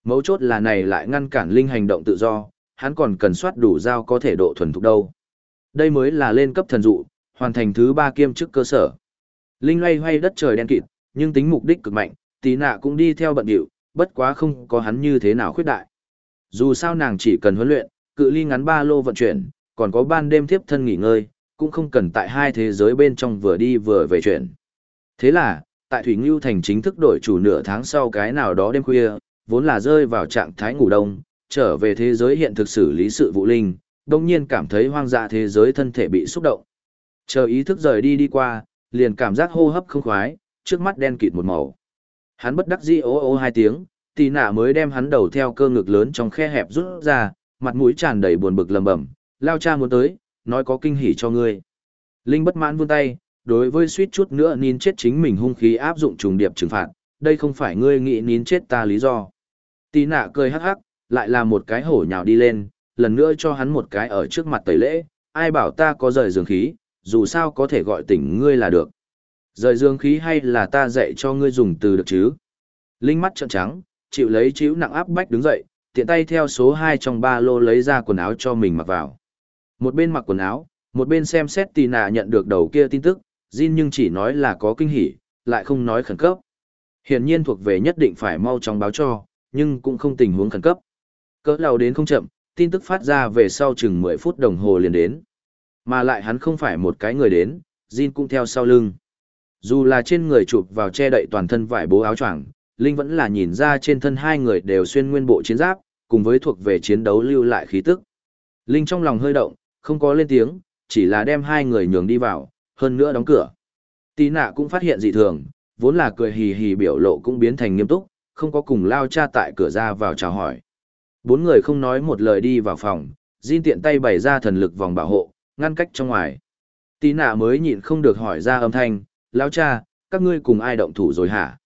Mấu chốt là này lại ngăn cản linh hành động tự do, hắn còn cần soát đủ dao có thể độ thuần thục đâu. Đây mới là lên cấp thần dụ, hoàn thành thứ ba kiêm chức cơ sở. Linh loay hoay đất trời đen kịt, nhưng tính mục đích cực mạnh, tí nạ cũng đi theo bận điệu, bất quá không có hắn như thế nào khuyết đại. Dù sao nàng chỉ cần huấn luyện, cự ly ngắn ba lô vận chuyển, còn có ban đêm tiếp thân nghỉ ngơi, cũng không cần tại hai thế giới bên trong vừa đi vừa về chuyển. Thế là, tại Thủy Ngưu Thành chính thức đổi chủ nửa tháng sau cái nào đó đêm khuya, vốn là rơi vào trạng thái ngủ đông, trở về thế giới hiện thực xử lý sự vụ linh, đồng nhiên cảm thấy hoang dã thế giới thân thể bị xúc động. Chờ ý thức rời đi đi qua, liền cảm giác hô hấp không khoái, trước mắt đen kịt một màu. Hắn bất đắc dĩ ố ô hai tiếng, tì nạ mới đem hắn đầu theo cơ ngực lớn trong khe hẹp rút ra, mặt mũi tràn đầy buồn bực lầm bẩm, lao cha muốn tới, nói có kinh hỉ cho ngươi. Linh bất mãn vươn tay, đối với suýt chút nữa nín chết chính mình hung khí áp dụng trùng điệp trừng phạt, đây không phải ngươi nghĩ nín chết ta lý do. Tì nạ cười hắc hắc, lại là một cái hổ nhào đi lên, lần nữa cho hắn một cái ở trước mặt tẩy lễ, ai bảo ta có rời dương khí, dù sao có thể gọi tỉnh ngươi là được. Rời dương khí hay là ta dạy cho ngươi dùng từ được chứ? Linh mắt trợn trắng, chịu lấy chịu nặng áp bách đứng dậy, tiện tay theo số 2 trong ba lô lấy ra quần áo cho mình mặc vào. Một bên mặc quần áo, một bên xem xét tì nạ nhận được đầu kia tin tức, Jin nhưng chỉ nói là có kinh hỉ, lại không nói khẩn cấp. Hiển nhiên thuộc về nhất định phải mau chóng báo cho, nhưng cũng không tình huống khẩn cấp. Cỡ lầu đến không chậm, tin tức phát ra về sau chừng 10 phút đồng hồ liền đến. Mà lại hắn không phải một cái người đến, Jin cũng theo sau lưng. Dù là trên người chụp vào che đậy toàn thân vải bố áo choàng, Linh vẫn là nhìn ra trên thân hai người đều xuyên nguyên bộ chiến giáp, cùng với thuộc về chiến đấu lưu lại khí tức. Linh trong lòng hơi động, không có lên tiếng, chỉ là đem hai người nhường đi vào, hơn nữa đóng cửa. Tí nạ cũng phát hiện dị thường, vốn là cười hì hì biểu lộ cũng biến thành nghiêm túc, không có cùng lao cha tại cửa ra vào chào hỏi. Bốn người không nói một lời đi vào phòng, Jin tiện tay bày ra thần lực vòng bảo hộ, ngăn cách trong ngoài. Tí nạ mới nhịn không được hỏi ra âm thanh, lao cha, các ngươi cùng ai động thủ rồi hả?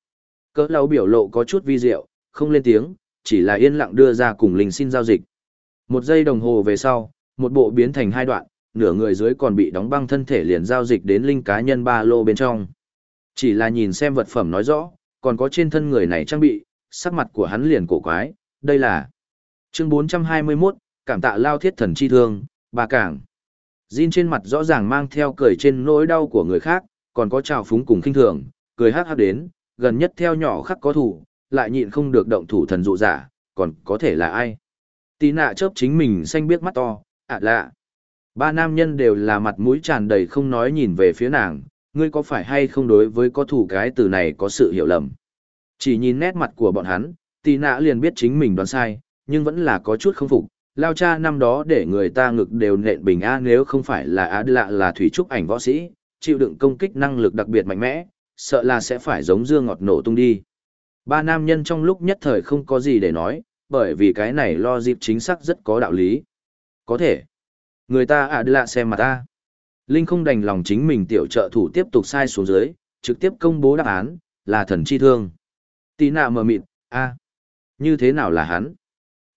Cỡ lão biểu lộ có chút vi diệu, không lên tiếng, chỉ là yên lặng đưa ra cùng linh xin giao dịch. Một giây đồng hồ về sau, một bộ biến thành hai đoạn, nửa người dưới còn bị đóng băng thân thể liền giao dịch đến linh cá nhân ba lô bên trong. Chỉ là nhìn xem vật phẩm nói rõ, còn có trên thân người này trang bị, sắc mặt của hắn liền cổ quái, đây là chương 421, cảm tạ lao thiết thần chi thương, bà cảng. Jin trên mặt rõ ràng mang theo cười trên nỗi đau của người khác, còn có trào phúng cùng khinh thường, cười hát hát đến, gần nhất theo nhỏ khắc có thủ, lại nhịn không được động thủ thần dụ giả, còn có thể là ai. Tí nạ chớp chính mình xanh biết mắt to, ạ à lạ. Ba nam nhân đều là mặt mũi tràn đầy không nói nhìn về phía nàng, ngươi có phải hay không đối với có thủ cái từ này có sự hiểu lầm. Chỉ nhìn nét mặt của bọn hắn, tí nạ liền biết chính mình đoán sai, nhưng vẫn là có chút không phục. Lao cha năm đó để người ta ngực đều nện bình a nếu không phải là á lạ là thủy trúc ảnh võ sĩ, chịu đựng công kích năng lực đặc biệt mạnh mẽ, sợ là sẽ phải giống dương ngọt nổ tung đi. Ba nam nhân trong lúc nhất thời không có gì để nói, bởi vì cái này lo dịp chính xác rất có đạo lý. Có thể. Người ta à lạ xem mà ta. Linh không đành lòng chính mình tiểu trợ thủ tiếp tục sai xuống dưới, trực tiếp công bố đáp án, là thần chi thương. Tí nạ mờ mịt, a như thế nào là hắn?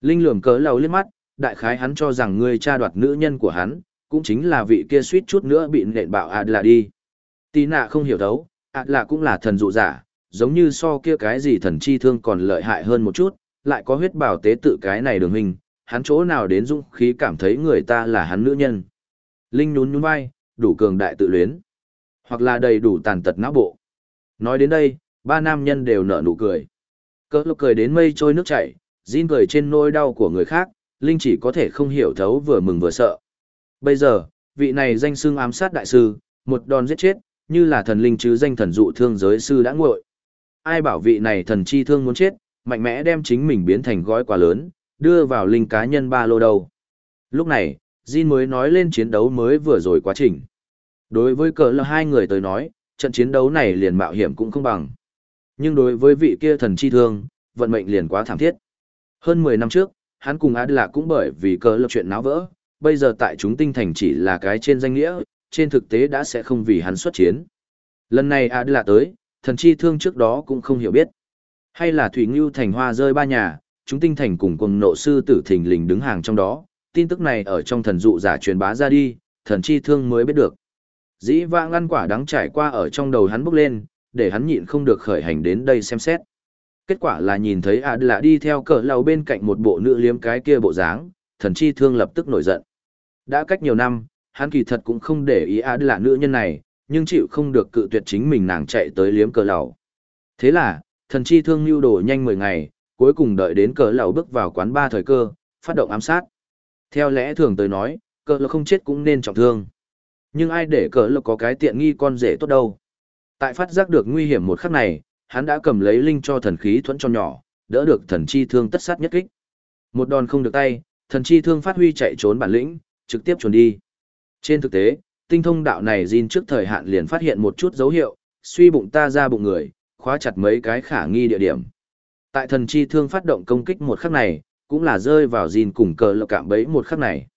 Linh lườm cớ lầu liếc mắt, đại khái hắn cho rằng người cha đoạt nữ nhân của hắn, cũng chính là vị kia suýt chút nữa bị nện bạo ạt là đi. Tí nạ không hiểu thấu, ạt là cũng là thần dụ giả, giống như so kia cái gì thần chi thương còn lợi hại hơn một chút, lại có huyết bảo tế tự cái này đường hình, hắn chỗ nào đến dũng khí cảm thấy người ta là hắn nữ nhân. Linh nhún nhún vai, đủ cường đại tự luyến, hoặc là đầy đủ tàn tật não bộ. Nói đến đây, ba nam nhân đều nở nụ cười. Cỡ lúc cười đến mây trôi nước chảy, Jin cười trên nỗi đau của người khác, Linh chỉ có thể không hiểu thấu vừa mừng vừa sợ. Bây giờ, vị này danh xưng ám sát đại sư, một đòn giết chết, như là thần linh chứ danh thần dụ thương giới sư đã nguội. Ai bảo vị này thần chi thương muốn chết, mạnh mẽ đem chính mình biến thành gói quà lớn, đưa vào linh cá nhân ba lô đầu. Lúc này, Jin mới nói lên chiến đấu mới vừa rồi quá trình. Đối với cỡ là hai người tới nói, trận chiến đấu này liền mạo hiểm cũng không bằng. Nhưng đối với vị kia thần chi thương, vận mệnh liền quá thảm thiết. Hơn 10 năm trước, hắn cùng Ad Lạc cũng bởi vì cỡ lập chuyện náo vỡ, bây giờ tại chúng tinh thành chỉ là cái trên danh nghĩa, trên thực tế đã sẽ không vì hắn xuất chiến. Lần này Ad Lạc tới, thần chi thương trước đó cũng không hiểu biết. Hay là Thủy Ngưu thành hoa rơi ba nhà, chúng tinh thành cùng cùng nộ sư tử thình lình đứng hàng trong đó, tin tức này ở trong thần dụ giả truyền bá ra đi, thần chi thương mới biết được. Dĩ vãng ăn quả đắng trải qua ở trong đầu hắn bốc lên, để hắn nhịn không được khởi hành đến đây xem xét. Kết quả là nhìn thấy Ảt lạ đi theo cỡ lầu bên cạnh một bộ nữ liếm cái kia bộ dáng, thần chi thương lập tức nổi giận. Đã cách nhiều năm, hắn kỳ thật cũng không để ý Ảt lạ nữ nhân này, nhưng chịu không được cự tuyệt chính mình nàng chạy tới liếm cỡ lầu. Thế là, thần chi thương lưu đồ nhanh 10 ngày, cuối cùng đợi đến cỡ lầu bước vào quán ba thời cơ, phát động ám sát. Theo lẽ thường tới nói, cỡ lầu không chết cũng nên trọng thương. Nhưng ai để cỡ lầu có cái tiện nghi con rể tốt đâu. Tại phát giác được nguy hiểm một khắc này, hắn đã cầm lấy linh cho thần khí thuẫn cho nhỏ, đỡ được thần chi thương tất sát nhất kích. Một đòn không được tay, thần chi thương phát huy chạy trốn bản lĩnh, trực tiếp trốn đi. Trên thực tế, tinh thông đạo này Jin trước thời hạn liền phát hiện một chút dấu hiệu, suy bụng ta ra bụng người, khóa chặt mấy cái khả nghi địa điểm. Tại thần chi thương phát động công kích một khắc này, cũng là rơi vào Jin cùng cờ lộc cạm bẫy một khắc này.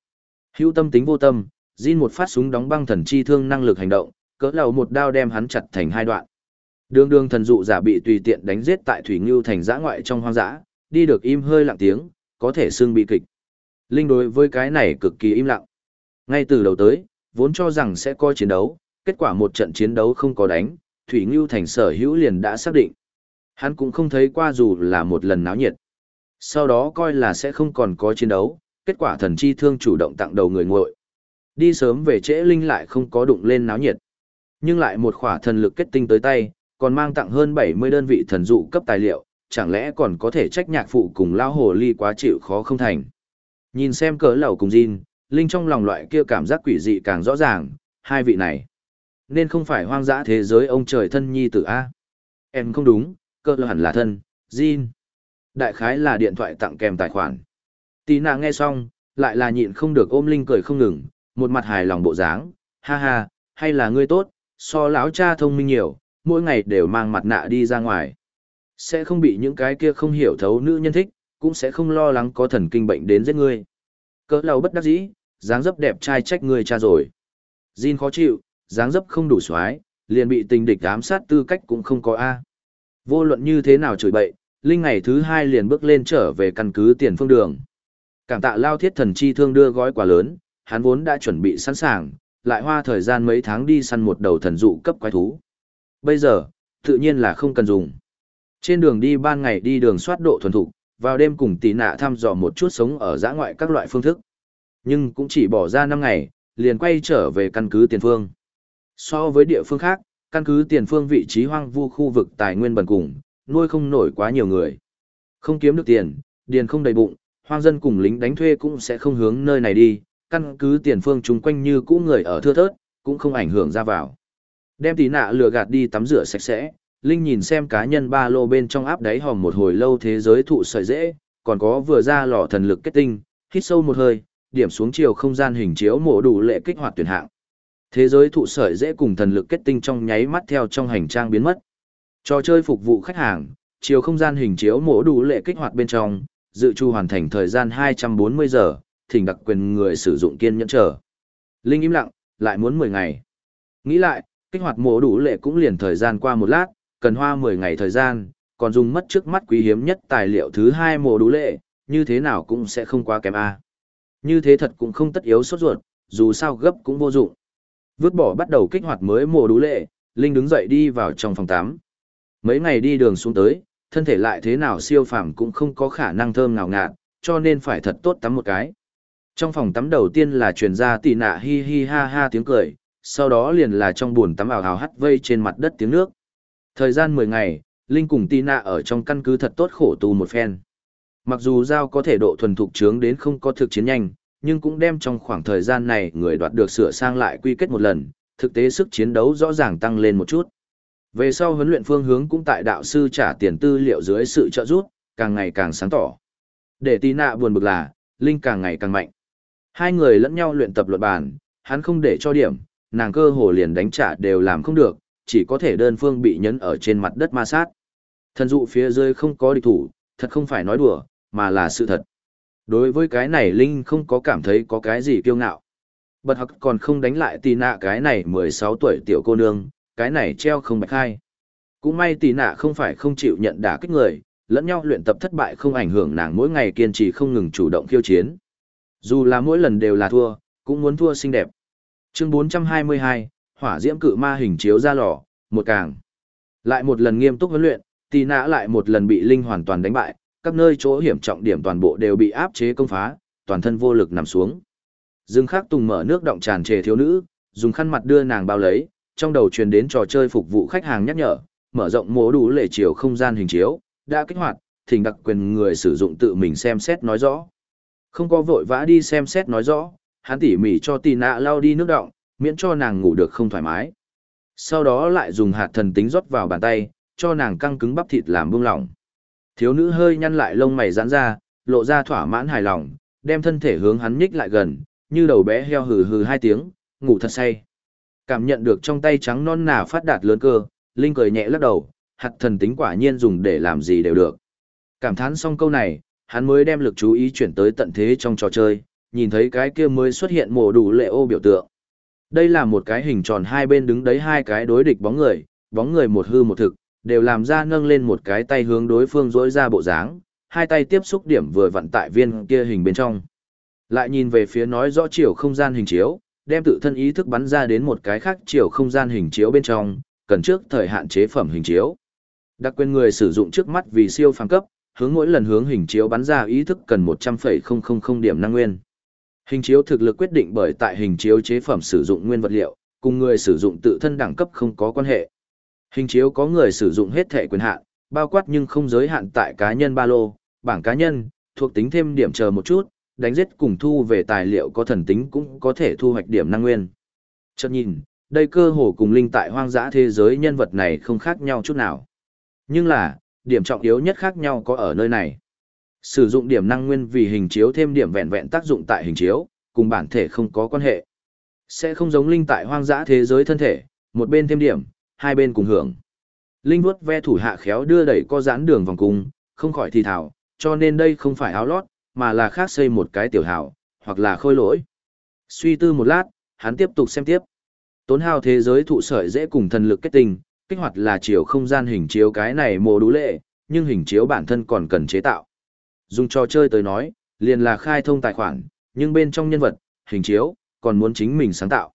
Hữu tâm tính vô tâm, Jin một phát súng đóng băng thần chi thương năng lực hành động, cỡ lầu một đao đem hắn chặt thành hai đoạn. Đường đường thần dụ giả bị tùy tiện đánh giết tại Thủy Ngưu thành giã ngoại trong hoang dã, đi được im hơi lặng tiếng, có thể xương bị kịch. Linh đối với cái này cực kỳ im lặng. Ngay từ đầu tới, vốn cho rằng sẽ coi chiến đấu, kết quả một trận chiến đấu không có đánh, Thủy Ngưu thành sở hữu liền đã xác định. Hắn cũng không thấy qua dù là một lần náo nhiệt. Sau đó coi là sẽ không còn có chiến đấu, kết quả thần chi thương chủ động tặng đầu người nguội. Đi sớm về trễ Linh lại không có đụng lên náo nhiệt. Nhưng lại một khỏa thần lực kết tinh tới tay, còn mang tặng hơn 70 đơn vị thần dụ cấp tài liệu, chẳng lẽ còn có thể trách nhạc phụ cùng lao hồ ly quá chịu khó không thành. Nhìn xem cỡ lầu cùng Jin, Linh trong lòng loại kia cảm giác quỷ dị càng rõ ràng, hai vị này. Nên không phải hoang dã thế giới ông trời thân nhi tử A. Em không đúng, cỡ lầu hẳn là thân, Jin. Đại khái là điện thoại tặng kèm tài khoản. Tí nàng nghe xong, lại là nhịn không được ôm Linh cười không ngừng, một mặt hài lòng bộ dáng, ha ha, hay là ngươi tốt, so lão cha thông minh nhiều, mỗi ngày đều mang mặt nạ đi ra ngoài. Sẽ không bị những cái kia không hiểu thấu nữ nhân thích, cũng sẽ không lo lắng có thần kinh bệnh đến giết ngươi. Cỡ lầu bất đắc dĩ, dáng dấp đẹp trai trách ngươi cha rồi. Jin khó chịu, dáng dấp không đủ xoái, liền bị tình địch ám sát tư cách cũng không có A. Vô luận như thế nào chửi bậy, Linh ngày thứ hai liền bước lên trở về căn cứ tiền phương đường. Cảm tạ lao thiết thần chi thương đưa gói quà lớn, hắn vốn đã chuẩn bị sẵn sàng, lại hoa thời gian mấy tháng đi săn một đầu thần dụ cấp quái thú. Bây giờ, tự nhiên là không cần dùng. Trên đường đi ban ngày đi đường soát độ thuần thục, vào đêm cùng tỷ nạ thăm dò một chút sống ở giã ngoại các loại phương thức. Nhưng cũng chỉ bỏ ra 5 ngày, liền quay trở về căn cứ tiền phương. So với địa phương khác, căn cứ tiền phương vị trí hoang vu khu vực tài nguyên bần cùng, nuôi không nổi quá nhiều người. Không kiếm được tiền, điền không đầy bụng, hoang dân cùng lính đánh thuê cũng sẽ không hướng nơi này đi, căn cứ tiền phương chung quanh như cũ người ở thưa thớt, cũng không ảnh hưởng ra vào. Đem tí nạ lừa gạt đi tắm rửa sạch sẽ, Linh nhìn xem cá nhân ba lô bên trong áp đáy hòm một hồi lâu thế giới thụ sợi dễ, còn có vừa ra lò thần lực kết tinh, hít sâu một hơi, điểm xuống chiều không gian hình chiếu mổ đủ lệ kích hoạt tuyển hạng. Thế giới thụ sợi dễ cùng thần lực kết tinh trong nháy mắt theo trong hành trang biến mất. Trò chơi phục vụ khách hàng, chiều không gian hình chiếu mổ đủ lệ kích hoạt bên trong, dự chu hoàn thành thời gian 240 giờ, thỉnh đặc quyền người sử dụng kiên nhẫn chờ. Linh im lặng, lại muốn 10 ngày. Nghĩ lại, kích hoạt mổ đủ lệ cũng liền thời gian qua một lát, cần hoa 10 ngày thời gian, còn dùng mất trước mắt quý hiếm nhất tài liệu thứ hai mổ đủ lệ, như thế nào cũng sẽ không quá kém a. Như thế thật cũng không tất yếu sốt ruột, dù sao gấp cũng vô dụng. Vứt bỏ bắt đầu kích hoạt mới mổ đủ lệ, Linh đứng dậy đi vào trong phòng 8. Mấy ngày đi đường xuống tới, thân thể lại thế nào siêu phàm cũng không có khả năng thơm ngào ngạt, cho nên phải thật tốt tắm một cái. Trong phòng tắm đầu tiên là truyền ra tỉ nạ hi hi ha ha tiếng cười, sau đó liền là trong buồn tắm ảo hào hắt vây trên mặt đất tiếng nước. Thời gian 10 ngày, Linh cùng tina nạ ở trong căn cứ thật tốt khổ tu một phen. Mặc dù giao có thể độ thuần thục trướng đến không có thực chiến nhanh, nhưng cũng đem trong khoảng thời gian này người đoạt được sửa sang lại quy kết một lần, thực tế sức chiến đấu rõ ràng tăng lên một chút. Về sau huấn luyện phương hướng cũng tại đạo sư trả tiền tư liệu dưới sự trợ giúp, càng ngày càng sáng tỏ. Để tina nạ buồn bực là, Linh càng ngày càng mạnh. Hai người lẫn nhau luyện tập luật bản, hắn không để cho điểm, nàng cơ hồ liền đánh trả đều làm không được, chỉ có thể đơn phương bị nhấn ở trên mặt đất ma sát. Thần dụ phía dưới không có địch thủ, thật không phải nói đùa, mà là sự thật. Đối với cái này Linh không có cảm thấy có cái gì kiêu ngạo. Bật hắc còn không đánh lại tì nạ cái này 16 tuổi tiểu cô nương, cái này treo không bạch hai. Cũng may tì nạ không phải không chịu nhận đả kích người, lẫn nhau luyện tập thất bại không ảnh hưởng nàng mỗi ngày kiên trì không ngừng chủ động khiêu chiến. Dù là mỗi lần đều là thua, cũng muốn thua xinh đẹp. Chương 422, hỏa diễm cự ma hình chiếu ra lò, một càng. Lại một lần nghiêm túc huấn luyện, tì nã lại một lần bị linh hoàn toàn đánh bại, các nơi chỗ hiểm trọng điểm toàn bộ đều bị áp chế công phá, toàn thân vô lực nằm xuống. Dương Khắc Tùng mở nước động tràn trề thiếu nữ, dùng khăn mặt đưa nàng bao lấy, trong đầu truyền đến trò chơi phục vụ khách hàng nhắc nhở, mở rộng mố đủ lệ chiều không gian hình chiếu, đã kích hoạt, thỉnh đặc quyền người sử dụng tự mình xem xét nói rõ. Không có vội vã đi xem xét nói rõ, hắn tỉ mỉ cho tì nạ lao đi nước động, miễn cho nàng ngủ được không thoải mái. Sau đó lại dùng hạt thần tính rót vào bàn tay, cho nàng căng cứng bắp thịt làm buông lỏng. Thiếu nữ hơi nhăn lại lông mày giãn ra, lộ ra thỏa mãn hài lòng, đem thân thể hướng hắn nhích lại gần, như đầu bé heo hừ hừ hai tiếng, ngủ thật say. Cảm nhận được trong tay trắng non nà phát đạt lớn cơ, Linh cười nhẹ lắc đầu, hạt thần tính quả nhiên dùng để làm gì đều được. Cảm thán xong câu này, hắn mới đem lực chú ý chuyển tới tận thế trong trò chơi, nhìn thấy cái kia mới xuất hiện mổ đủ lệ ô biểu tượng. Đây là một cái hình tròn hai bên đứng đấy hai cái đối địch bóng người, bóng người một hư một thực, đều làm ra nâng lên một cái tay hướng đối phương dỗi ra bộ dáng, hai tay tiếp xúc điểm vừa vặn tại viên kia hình bên trong. Lại nhìn về phía nói rõ chiều không gian hình chiếu, đem tự thân ý thức bắn ra đến một cái khác chiều không gian hình chiếu bên trong, cần trước thời hạn chế phẩm hình chiếu. Đặc quyền người sử dụng trước mắt vì siêu phàm cấp, hướng mỗi lần hướng hình chiếu bắn ra ý thức cần 100,000 điểm năng nguyên. Hình chiếu thực lực quyết định bởi tại hình chiếu chế phẩm sử dụng nguyên vật liệu, cùng người sử dụng tự thân đẳng cấp không có quan hệ. Hình chiếu có người sử dụng hết thể quyền hạn, bao quát nhưng không giới hạn tại cá nhân ba lô, bảng cá nhân, thuộc tính thêm điểm chờ một chút, đánh giết cùng thu về tài liệu có thần tính cũng có thể thu hoạch điểm năng nguyên. Chợt nhìn, đây cơ hồ cùng linh tại hoang dã thế giới nhân vật này không khác nhau chút nào. Nhưng là, điểm trọng yếu nhất khác nhau có ở nơi này. Sử dụng điểm năng nguyên vì hình chiếu thêm điểm vẹn vẹn tác dụng tại hình chiếu, cùng bản thể không có quan hệ. Sẽ không giống linh tại hoang dã thế giới thân thể, một bên thêm điểm, hai bên cùng hưởng. Linh vuốt ve thủ hạ khéo đưa đẩy co giãn đường vòng cung, không khỏi thì thảo, cho nên đây không phải áo lót, mà là khác xây một cái tiểu hảo, hoặc là khôi lỗi. Suy tư một lát, hắn tiếp tục xem tiếp. Tốn hao thế giới thụ sợi dễ cùng thần lực kết tình, kích hoạt là chiều không gian hình chiếu cái này mồ đủ lệ, nhưng hình chiếu bản thân còn cần chế tạo. Dùng trò chơi tới nói, liền là khai thông tài khoản, nhưng bên trong nhân vật, hình chiếu, còn muốn chính mình sáng tạo.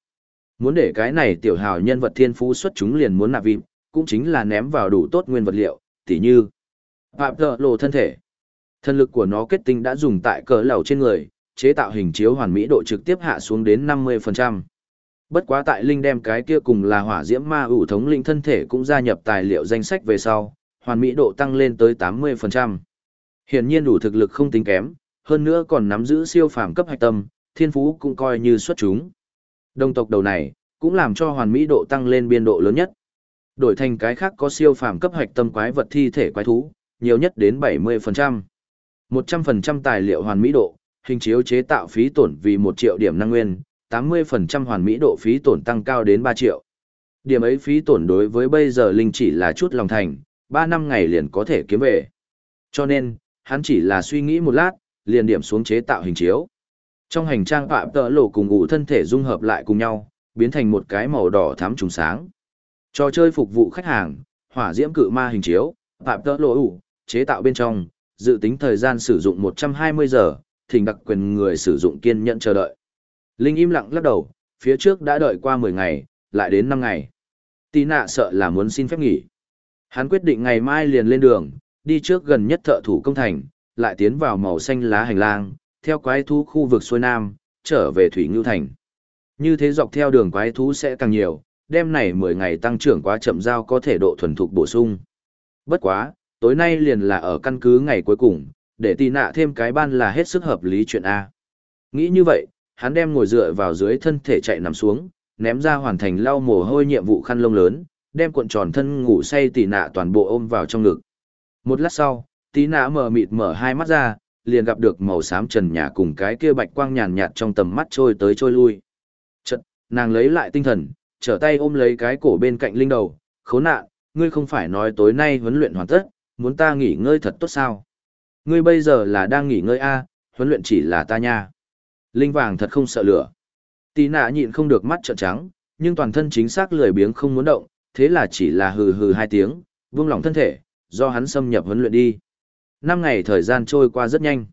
Muốn để cái này tiểu hào nhân vật thiên phú xuất chúng liền muốn nạp vịp, cũng chính là ném vào đủ tốt nguyên vật liệu, tỉ như Phạm tợ lộ thân thể. Thân lực của nó kết tinh đã dùng tại cỡ lầu trên người, chế tạo hình chiếu hoàn mỹ độ trực tiếp hạ xuống đến 50%. Bất quá tại Linh đem cái kia cùng là hỏa diễm ma ủ thống linh thân thể cũng gia nhập tài liệu danh sách về sau, hoàn mỹ độ tăng lên tới 80%. Hiển nhiên đủ thực lực không tính kém, hơn nữa còn nắm giữ siêu phàm cấp hạch tâm, thiên phú cũng coi như xuất chúng. Đồng tộc đầu này, cũng làm cho hoàn mỹ độ tăng lên biên độ lớn nhất. Đổi thành cái khác có siêu phàm cấp hạch tâm quái vật thi thể quái thú, nhiều nhất đến 70%. 100% tài liệu hoàn mỹ độ, hình chiếu chế tạo phí tổn vì 1 triệu điểm năng nguyên, 80% hoàn mỹ độ phí tổn tăng cao đến 3 triệu. Điểm ấy phí tổn đối với bây giờ Linh chỉ là chút lòng thành, 3 năm ngày liền có thể kiếm về. Cho nên, hắn chỉ là suy nghĩ một lát, liền điểm xuống chế tạo hình chiếu. Trong hành trang phạm tợ lộ cùng ngủ thân thể dung hợp lại cùng nhau, biến thành một cái màu đỏ thắm trùng sáng. Trò chơi phục vụ khách hàng, hỏa diễm cự ma hình chiếu, phạm tợ lộ ủ, chế tạo bên trong, dự tính thời gian sử dụng 120 giờ, thỉnh đặc quyền người sử dụng kiên nhẫn chờ đợi. Linh im lặng lắc đầu, phía trước đã đợi qua 10 ngày, lại đến 5 ngày. Tí nạ sợ là muốn xin phép nghỉ. Hắn quyết định ngày mai liền lên đường, đi trước gần nhất thợ thủ công thành, lại tiến vào màu xanh lá hành lang, theo quái thú khu vực xuôi nam, trở về Thủy Ngưu Thành. Như thế dọc theo đường quái thú sẽ càng nhiều, đêm này 10 ngày tăng trưởng quá chậm giao có thể độ thuần thục bổ sung. Bất quá, tối nay liền là ở căn cứ ngày cuối cùng, để tì nạ thêm cái ban là hết sức hợp lý chuyện A. Nghĩ như vậy, hắn đem ngồi dựa vào dưới thân thể chạy nằm xuống, ném ra hoàn thành lau mồ hôi nhiệm vụ khăn lông lớn, đem cuộn tròn thân ngủ say tì nạ toàn bộ ôm vào trong ngực. Một lát sau, tí nạ mở mịt mở hai mắt ra, liền gặp được màu xám trần nhà cùng cái kia bạch quang nhàn nhạt trong tầm mắt trôi tới trôi lui. Chật, nàng lấy lại tinh thần, trở tay ôm lấy cái cổ bên cạnh linh đầu, khốn nạn, ngươi không phải nói tối nay huấn luyện hoàn tất, muốn ta nghỉ ngơi thật tốt sao? Ngươi bây giờ là đang nghỉ ngơi a, huấn luyện chỉ là ta nha. Linh vàng thật không sợ lửa. Tí nạ nhịn không được mắt trợn trắng, nhưng toàn thân chính xác lười biếng không muốn động, thế là chỉ là hừ hừ hai tiếng, vương lòng thân thể, do hắn xâm nhập huấn luyện đi. Năm ngày thời gian trôi qua rất nhanh.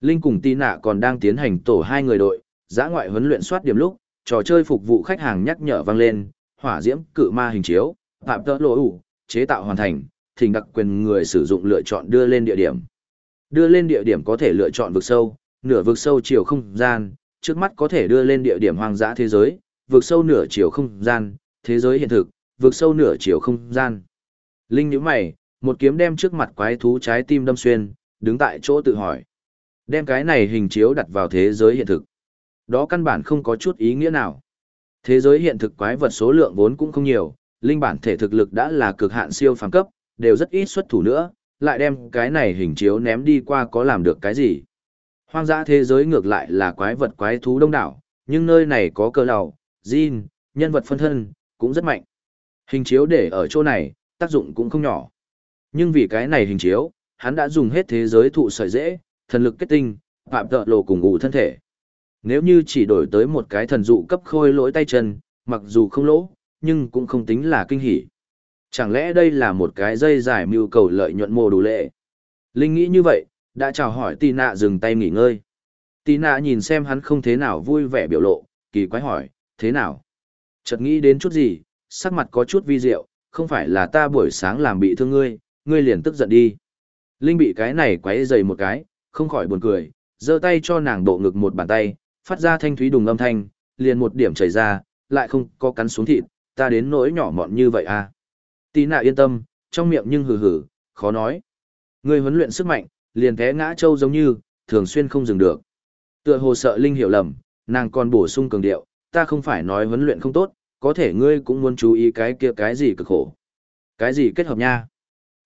Linh cùng Tí nạ còn đang tiến hành tổ hai người đội, giã ngoại huấn luyện soát điểm lúc, trò chơi phục vụ khách hàng nhắc nhở vang lên, hỏa diễm cự ma hình chiếu, phạm tỡ lộ ủ, chế tạo hoàn thành, thỉnh đặc quyền người sử dụng lựa chọn đưa lên địa điểm. Đưa lên địa điểm có thể lựa chọn vực sâu, nửa vực sâu chiều không gian, trước mắt có thể đưa lên địa điểm hoang dã thế giới, vực sâu nửa chiều không gian, thế giới hiện thực, vực sâu nửa chiều không gian. Linh nhíu mày, một kiếm đem trước mặt quái thú trái tim đâm xuyên, đứng tại chỗ tự hỏi. Đem cái này hình chiếu đặt vào thế giới hiện thực. Đó căn bản không có chút ý nghĩa nào. Thế giới hiện thực quái vật số lượng vốn cũng không nhiều, linh bản thể thực lực đã là cực hạn siêu phàm cấp, đều rất ít xuất thủ nữa, lại đem cái này hình chiếu ném đi qua có làm được cái gì. Hoang dã thế giới ngược lại là quái vật quái thú đông đảo, nhưng nơi này có cơ lầu, Jin, nhân vật phân thân, cũng rất mạnh. Hình chiếu để ở chỗ này, tác dụng cũng không nhỏ. Nhưng vì cái này hình chiếu, hắn đã dùng hết thế giới thụ sợi dễ, thần lực kết tinh, phạm tợ lộ cùng ngủ thân thể. Nếu như chỉ đổi tới một cái thần dụ cấp khôi lỗi tay chân, mặc dù không lỗ, nhưng cũng không tính là kinh hỉ. Chẳng lẽ đây là một cái dây dài mưu cầu lợi nhuận mồ đủ lệ? Linh nghĩ như vậy, đã chào hỏi tì nạ dừng tay nghỉ ngơi. Tì nạ nhìn xem hắn không thế nào vui vẻ biểu lộ, kỳ quái hỏi, thế nào? Chợt nghĩ đến chút gì, sắc mặt có chút vi diệu, không phải là ta buổi sáng làm bị thương ngươi, ngươi liền tức giận đi. Linh bị cái này quấy dày một cái, không khỏi buồn cười, giơ tay cho nàng độ ngực một bàn tay, phát ra thanh thúy đùng âm thanh, liền một điểm chảy ra, lại không có cắn xuống thịt, ta đến nỗi nhỏ mọn như vậy à. Tí nạ yên tâm, trong miệng nhưng hừ hừ, khó nói. Ngươi huấn luyện sức mạnh, liền té ngã trâu giống như, thường xuyên không dừng được. Tựa hồ sợ Linh hiểu lầm, nàng còn bổ sung cường điệu, ta không phải nói huấn luyện không tốt, có thể ngươi cũng muốn chú ý cái kia cái gì cực khổ. Cái gì kết hợp nha.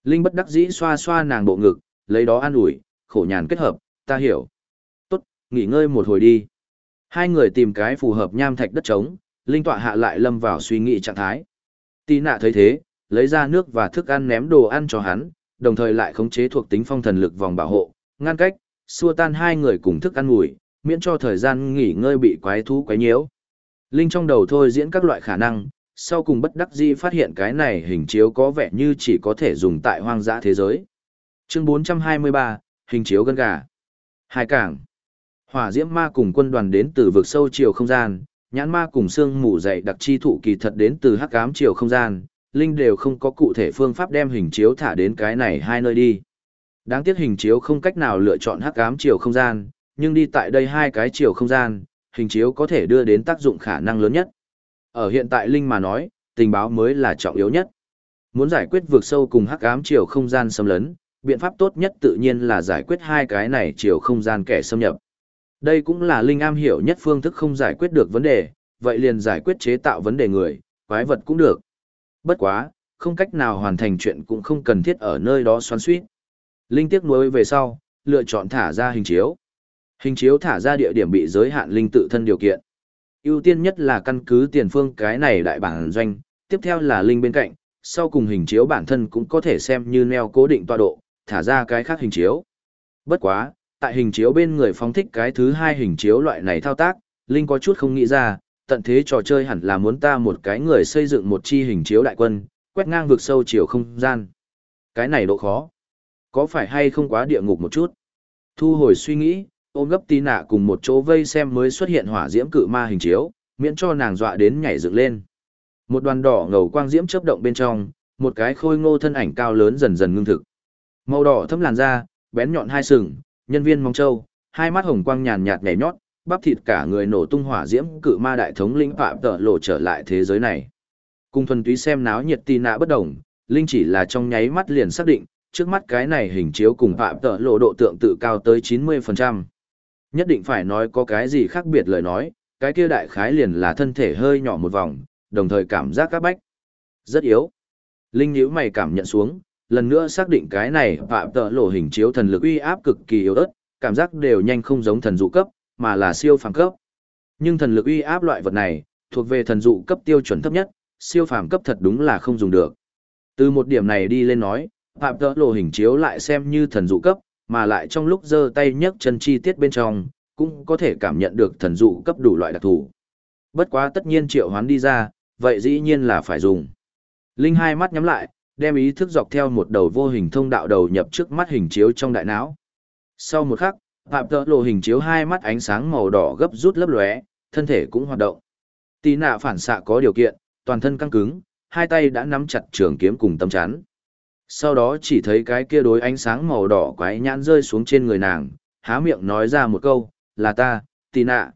Linh bất đắc dĩ xoa xoa nàng bộ ngực, lấy đó an ủi, khổ nhàn kết hợp, ta hiểu. Tốt, nghỉ ngơi một hồi đi. Hai người tìm cái phù hợp nham thạch đất trống, Linh tọa hạ lại lâm vào suy nghĩ trạng thái. Tì nạ thấy thế, lấy ra nước và thức ăn ném đồ ăn cho hắn, đồng thời lại khống chế thuộc tính phong thần lực vòng bảo hộ, ngăn cách, xua tan hai người cùng thức ăn ngủi, miễn cho thời gian nghỉ ngơi bị quái thú quấy nhiễu. Linh trong đầu thôi diễn các loại khả năng, sau cùng bất đắc dĩ phát hiện cái này hình chiếu có vẻ như chỉ có thể dùng tại hoang dã thế giới. Chương 423, hình chiếu gân gà. Hai cảng. Hỏa diễm ma cùng quân đoàn đến từ vực sâu chiều không gian, nhãn ma cùng xương mù dày đặc chi thụ kỳ thật đến từ hắc ám chiều không gian, Linh đều không có cụ thể phương pháp đem hình chiếu thả đến cái này hai nơi đi. Đáng tiếc hình chiếu không cách nào lựa chọn hắc ám chiều không gian, nhưng đi tại đây hai cái chiều không gian, hình chiếu có thể đưa đến tác dụng khả năng lớn nhất. Ở hiện tại Linh mà nói, tình báo mới là trọng yếu nhất. Muốn giải quyết vượt sâu cùng hắc ám chiều không gian xâm lấn, biện pháp tốt nhất tự nhiên là giải quyết hai cái này chiều không gian kẻ xâm nhập. Đây cũng là Linh am hiểu nhất phương thức không giải quyết được vấn đề, vậy liền giải quyết chế tạo vấn đề người, quái vật cũng được. Bất quá, không cách nào hoàn thành chuyện cũng không cần thiết ở nơi đó xoắn suýt. Linh tiếc nuối về sau, lựa chọn thả ra hình chiếu. Hình chiếu thả ra địa điểm bị giới hạn linh tự thân điều kiện ưu tiên nhất là căn cứ tiền phương cái này đại bản doanh, tiếp theo là linh bên cạnh, sau cùng hình chiếu bản thân cũng có thể xem như neo cố định tọa độ, thả ra cái khác hình chiếu. Bất quá, tại hình chiếu bên người phóng thích cái thứ hai hình chiếu loại này thao tác, Linh có chút không nghĩ ra, tận thế trò chơi hẳn là muốn ta một cái người xây dựng một chi hình chiếu đại quân, quét ngang vực sâu chiều không gian. Cái này độ khó. Có phải hay không quá địa ngục một chút? Thu hồi suy nghĩ, ôm gấp tí nạ cùng một chỗ vây xem mới xuất hiện hỏa diễm cự ma hình chiếu, miễn cho nàng dọa đến nhảy dựng lên. Một đoàn đỏ ngầu quang diễm chớp động bên trong, một cái khôi ngô thân ảnh cao lớn dần dần ngưng thực. Màu đỏ thấm làn da, bén nhọn hai sừng, nhân viên mong châu, hai mắt hồng quang nhàn nhạt nhảy nhót, bắp thịt cả người nổ tung hỏa diễm cự ma đại thống lĩnh phạm tợ lộ trở lại thế giới này. cung thuần túy xem náo nhiệt tì nạ bất đồng, Linh chỉ là trong nháy mắt liền xác định, trước mắt cái này hình chiếu cùng phạm tợ lộ độ tượng tự cao tới 90%. Nhất định phải nói có cái gì khác biệt lời nói, cái kia đại khái liền là thân thể hơi nhỏ một vòng, đồng thời cảm giác các bách. Rất yếu. Linh nhíu mày cảm nhận xuống, lần nữa xác định cái này phạm tợ lộ hình chiếu thần lực uy áp cực kỳ yếu ớt, cảm giác đều nhanh không giống thần dụ cấp, mà là siêu phàm cấp. Nhưng thần lực uy áp loại vật này, thuộc về thần dụ cấp tiêu chuẩn thấp nhất, siêu phàm cấp thật đúng là không dùng được. Từ một điểm này đi lên nói, phạm tợ lộ hình chiếu lại xem như thần dụ cấp, mà lại trong lúc giơ tay nhấc chân chi tiết bên trong, cũng có thể cảm nhận được thần dụ cấp đủ loại đặc thù. Bất quá tất nhiên triệu hoán đi ra, vậy dĩ nhiên là phải dùng. Linh hai mắt nhắm lại, đem ý thức dọc theo một đầu vô hình thông đạo đầu nhập trước mắt hình chiếu trong đại não. Sau một khắc, phạm tợ lộ hình chiếu hai mắt ánh sáng màu đỏ gấp rút lấp lóe, thân thể cũng hoạt động. Tì nạ phản xạ có điều kiện, toàn thân căng cứng, hai tay đã nắm chặt trường kiếm cùng tấm chắn. Sau đó chỉ thấy cái kia đối ánh sáng màu đỏ quái nhãn rơi xuống trên người nàng, há miệng nói ra một câu, là ta, tì nạ.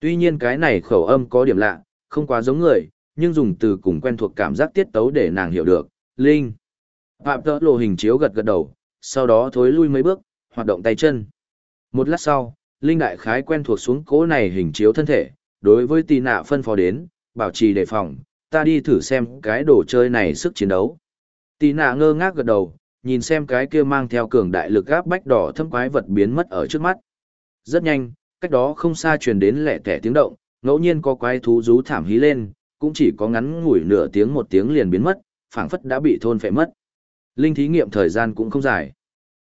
Tuy nhiên cái này khẩu âm có điểm lạ, không quá giống người, nhưng dùng từ cùng quen thuộc cảm giác tiết tấu để nàng hiểu được, Linh. Phạm tỡ lộ hình chiếu gật gật đầu, sau đó thối lui mấy bước, hoạt động tay chân. Một lát sau, Linh đại khái quen thuộc xuống cố này hình chiếu thân thể, đối với tì nạ phân phó đến, bảo trì đề phòng, ta đi thử xem cái đồ chơi này sức chiến đấu. Tì nạ ngơ ngác gật đầu, nhìn xem cái kia mang theo cường đại lực gáp bách đỏ thâm quái vật biến mất ở trước mắt. Rất nhanh, cách đó không xa truyền đến lẻ tẻ tiếng động, ngẫu nhiên có quái thú rú thảm hí lên, cũng chỉ có ngắn ngủi nửa tiếng một tiếng liền biến mất, phảng phất đã bị thôn phệ mất. Linh thí nghiệm thời gian cũng không dài.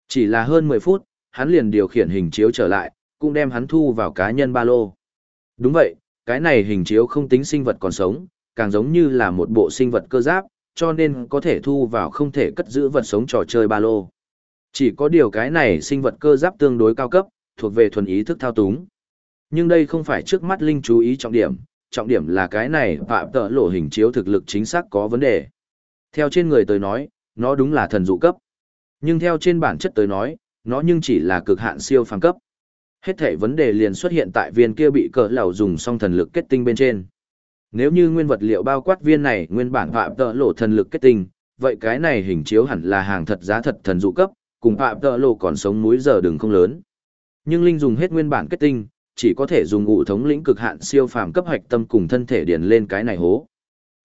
Chỉ là hơn 10 phút, hắn liền điều khiển hình chiếu trở lại, cũng đem hắn thu vào cá nhân ba lô. Đúng vậy, cái này hình chiếu không tính sinh vật còn sống, càng giống như là một bộ sinh vật cơ giáp, cho nên có thể thu vào không thể cất giữ vật sống trò chơi ba lô. Chỉ có điều cái này sinh vật cơ giáp tương đối cao cấp, thuộc về thuần ý thức thao túng. Nhưng đây không phải trước mắt Linh chú ý trọng điểm, trọng điểm là cái này phạm tợ lộ hình chiếu thực lực chính xác có vấn đề. Theo trên người tới nói, nó đúng là thần dụ cấp. Nhưng theo trên bản chất tới nói, nó nhưng chỉ là cực hạn siêu phàm cấp. Hết thể vấn đề liền xuất hiện tại viên kia bị cỡ lầu dùng xong thần lực kết tinh bên trên. Nếu như nguyên vật liệu bao quát viên này nguyên bản phạm tợ lộ thần lực kết tinh, vậy cái này hình chiếu hẳn là hàng thật giá thật thần dụ cấp, cùng phạm tợ lộ còn sống múi giờ đừng không lớn. Nhưng Linh dùng hết nguyên bản kết tinh, chỉ có thể dùng ngụ thống lĩnh cực hạn siêu phàm cấp hạch tâm cùng thân thể điền lên cái này hố.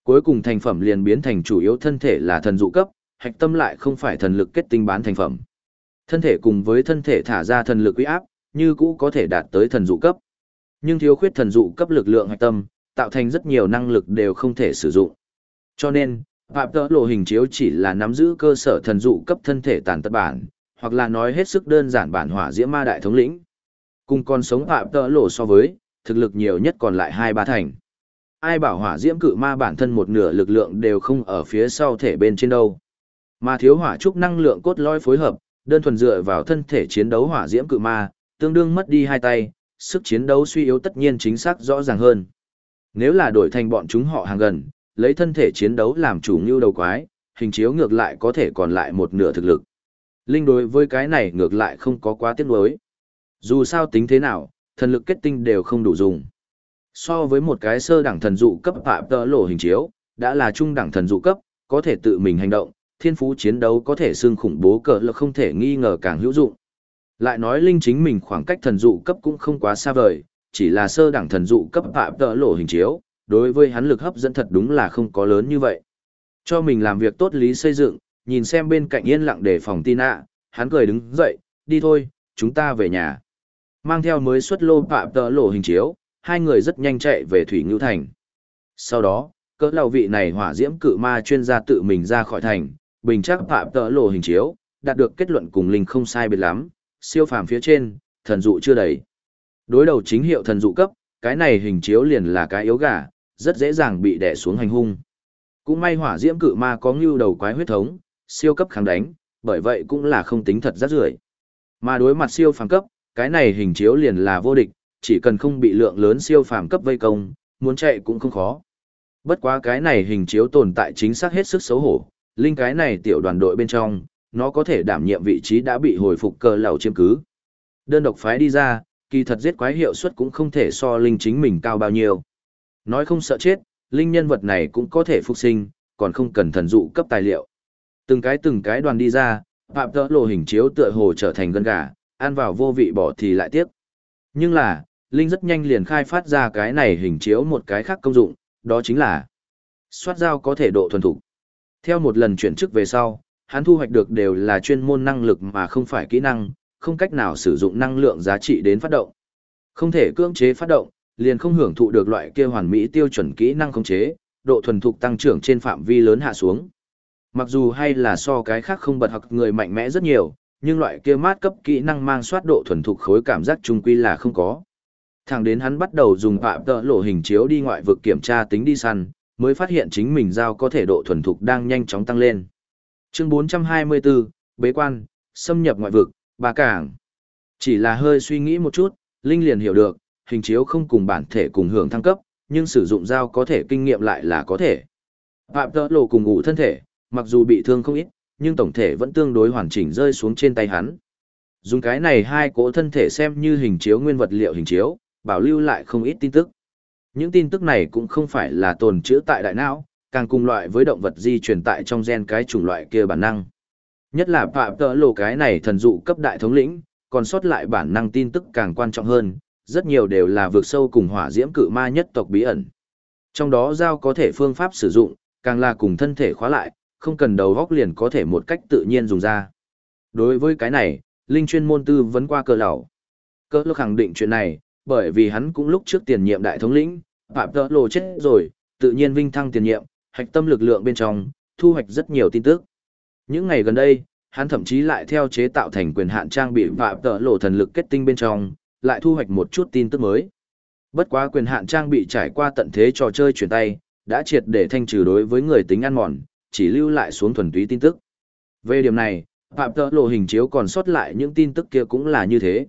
Cuối cùng thành phẩm liền biến thành chủ yếu thân thể là thần dụ cấp, hạch tâm lại không phải thần lực kết tinh bán thành phẩm. Thân thể cùng với thân thể thả ra thần lực uy áp, như cũ có thể đạt tới thần dụ cấp. Nhưng thiếu khuyết thần dụ cấp lực lượng hạch tâm, tạo thành rất nhiều năng lực đều không thể sử dụng. Cho nên, Phạm tỡ lộ hình chiếu chỉ là nắm giữ cơ sở thần dụ cấp thân thể tàn tật bản, hoặc là nói hết sức đơn giản bản hỏa diễm ma đại thống lĩnh. Cùng con sống Phạm tỡ lộ so với, thực lực nhiều nhất còn lại hai ba thành ai bảo hỏa diễm cự ma bản thân một nửa lực lượng đều không ở phía sau thể bên trên đâu. Mà thiếu hỏa trúc năng lượng cốt lõi phối hợp, đơn thuần dựa vào thân thể chiến đấu hỏa diễm cự ma, tương đương mất đi hai tay, sức chiến đấu suy yếu tất nhiên chính xác rõ ràng hơn. Nếu là đổi thành bọn chúng họ hàng gần, lấy thân thể chiến đấu làm chủ như đầu quái, hình chiếu ngược lại có thể còn lại một nửa thực lực. Linh đối với cái này ngược lại không có quá tiếc nuối. Dù sao tính thế nào, thần lực kết tinh đều không đủ dùng. So với một cái sơ đẳng thần dụ cấp phạm tơ lộ hình chiếu, đã là trung đẳng thần dụ cấp, có thể tự mình hành động, thiên phú chiến đấu có thể xương khủng bố cỡ lực không thể nghi ngờ càng hữu dụng. Lại nói linh chính mình khoảng cách thần dụ cấp cũng không quá xa vời, chỉ là sơ đẳng thần dụ cấp phạm tợ lộ hình chiếu, đối với hắn lực hấp dẫn thật đúng là không có lớn như vậy. Cho mình làm việc tốt lý xây dựng, nhìn xem bên cạnh yên lặng để phòng tin ạ, hắn cười đứng dậy, đi thôi, chúng ta về nhà. Mang theo mới xuất lô phạm tợ lộ hình chiếu, hai người rất nhanh chạy về Thủy Ngưu Thành. Sau đó, cỡ lầu vị này hỏa diễm cự ma chuyên gia tự mình ra khỏi thành, bình chắc phạm tợ lộ hình chiếu, đạt được kết luận cùng Linh không sai biệt lắm, siêu phàm phía trên, thần dụ chưa đầy. Đối đầu chính hiệu thần dụ cấp, cái này hình chiếu liền là cái yếu gà, rất dễ dàng bị đè xuống hành hung. Cũng may hỏa diễm cự ma có ngưu đầu quái huyết thống, siêu cấp kháng đánh, bởi vậy cũng là không tính thật rất rưởi. Mà đối mặt siêu phàm cấp, cái này hình chiếu liền là vô địch, chỉ cần không bị lượng lớn siêu phàm cấp vây công, muốn chạy cũng không khó. Bất quá cái này hình chiếu tồn tại chính xác hết sức xấu hổ, linh cái này tiểu đoàn đội bên trong, nó có thể đảm nhiệm vị trí đã bị hồi phục cơ lầu chiếm cứ. Đơn độc phái đi ra, kỳ thật giết quái hiệu suất cũng không thể so linh chính mình cao bao nhiêu. Nói không sợ chết, linh nhân vật này cũng có thể phục sinh, còn không cần thần dụ cấp tài liệu. Từng cái từng cái đoàn đi ra, phạm tỡ lộ hình chiếu tựa hồ trở thành gân gà, ăn vào vô vị bỏ thì lại tiếc. Nhưng là, Linh rất nhanh liền khai phát ra cái này hình chiếu một cái khác công dụng, đó chính là soát dao có thể độ thuần thục. Theo một lần chuyển chức về sau, hắn thu hoạch được đều là chuyên môn năng lực mà không phải kỹ năng, không cách nào sử dụng năng lượng giá trị đến phát động. Không thể cưỡng chế phát động, liền không hưởng thụ được loại kia hoàn mỹ tiêu chuẩn kỹ năng khống chế, độ thuần thục tăng trưởng trên phạm vi lớn hạ xuống. Mặc dù hay là so cái khác không bật học người mạnh mẽ rất nhiều, nhưng loại kia mát cấp kỹ năng mang soát độ thuần thục khối cảm giác trung quy là không có. Thẳng đến hắn bắt đầu dùng phạm tợ lộ hình chiếu đi ngoại vực kiểm tra tính đi săn, mới phát hiện chính mình giao có thể độ thuần thục đang nhanh chóng tăng lên. Chương 424, Bế quan, xâm nhập ngoại vực, Bà cảng. Chỉ là hơi suy nghĩ một chút, Linh liền hiểu được, hình chiếu không cùng bản thể cùng hưởng thăng cấp, nhưng sử dụng dao có thể kinh nghiệm lại là có thể. Phạm tợ lộ cùng ngủ thân thể, mặc dù bị thương không ít, nhưng tổng thể vẫn tương đối hoàn chỉnh rơi xuống trên tay hắn. Dùng cái này hai cỗ thân thể xem như hình chiếu nguyên vật liệu hình chiếu, bảo lưu lại không ít tin tức. Những tin tức này cũng không phải là tồn trữ tại đại não, càng cùng loại với động vật di truyền tại trong gen cái chủng loại kia bản năng. Nhất là phạm tỡ lộ cái này thần dụ cấp đại thống lĩnh, còn sót lại bản năng tin tức càng quan trọng hơn, rất nhiều đều là vượt sâu cùng hỏa diễm cự ma nhất tộc bí ẩn. Trong đó giao có thể phương pháp sử dụng, càng là cùng thân thể khóa lại, không cần đầu góc liền có thể một cách tự nhiên dùng ra. Đối với cái này, Linh chuyên môn tư vấn qua cờ lão. Cơ lão khẳng định chuyện này, bởi vì hắn cũng lúc trước tiền nhiệm đại thống lĩnh, Phạm Tơ Lộ chết rồi, tự nhiên vinh thăng tiền nhiệm, hạch tâm lực lượng bên trong, thu hoạch rất nhiều tin tức. Những ngày gần đây, hắn thậm chí lại theo chế tạo thành quyền hạn trang bị và tợ Lộ thần lực kết tinh bên trong, lại thu hoạch một chút tin tức mới. Bất quá quyền hạn trang bị trải qua tận thế trò chơi chuyển tay, đã triệt để thanh trừ đối với người tính ăn mòn, chỉ lưu lại xuống thuần túy tin tức. Về điểm này, Phạm tợ Lộ hình chiếu còn sót lại những tin tức kia cũng là như thế.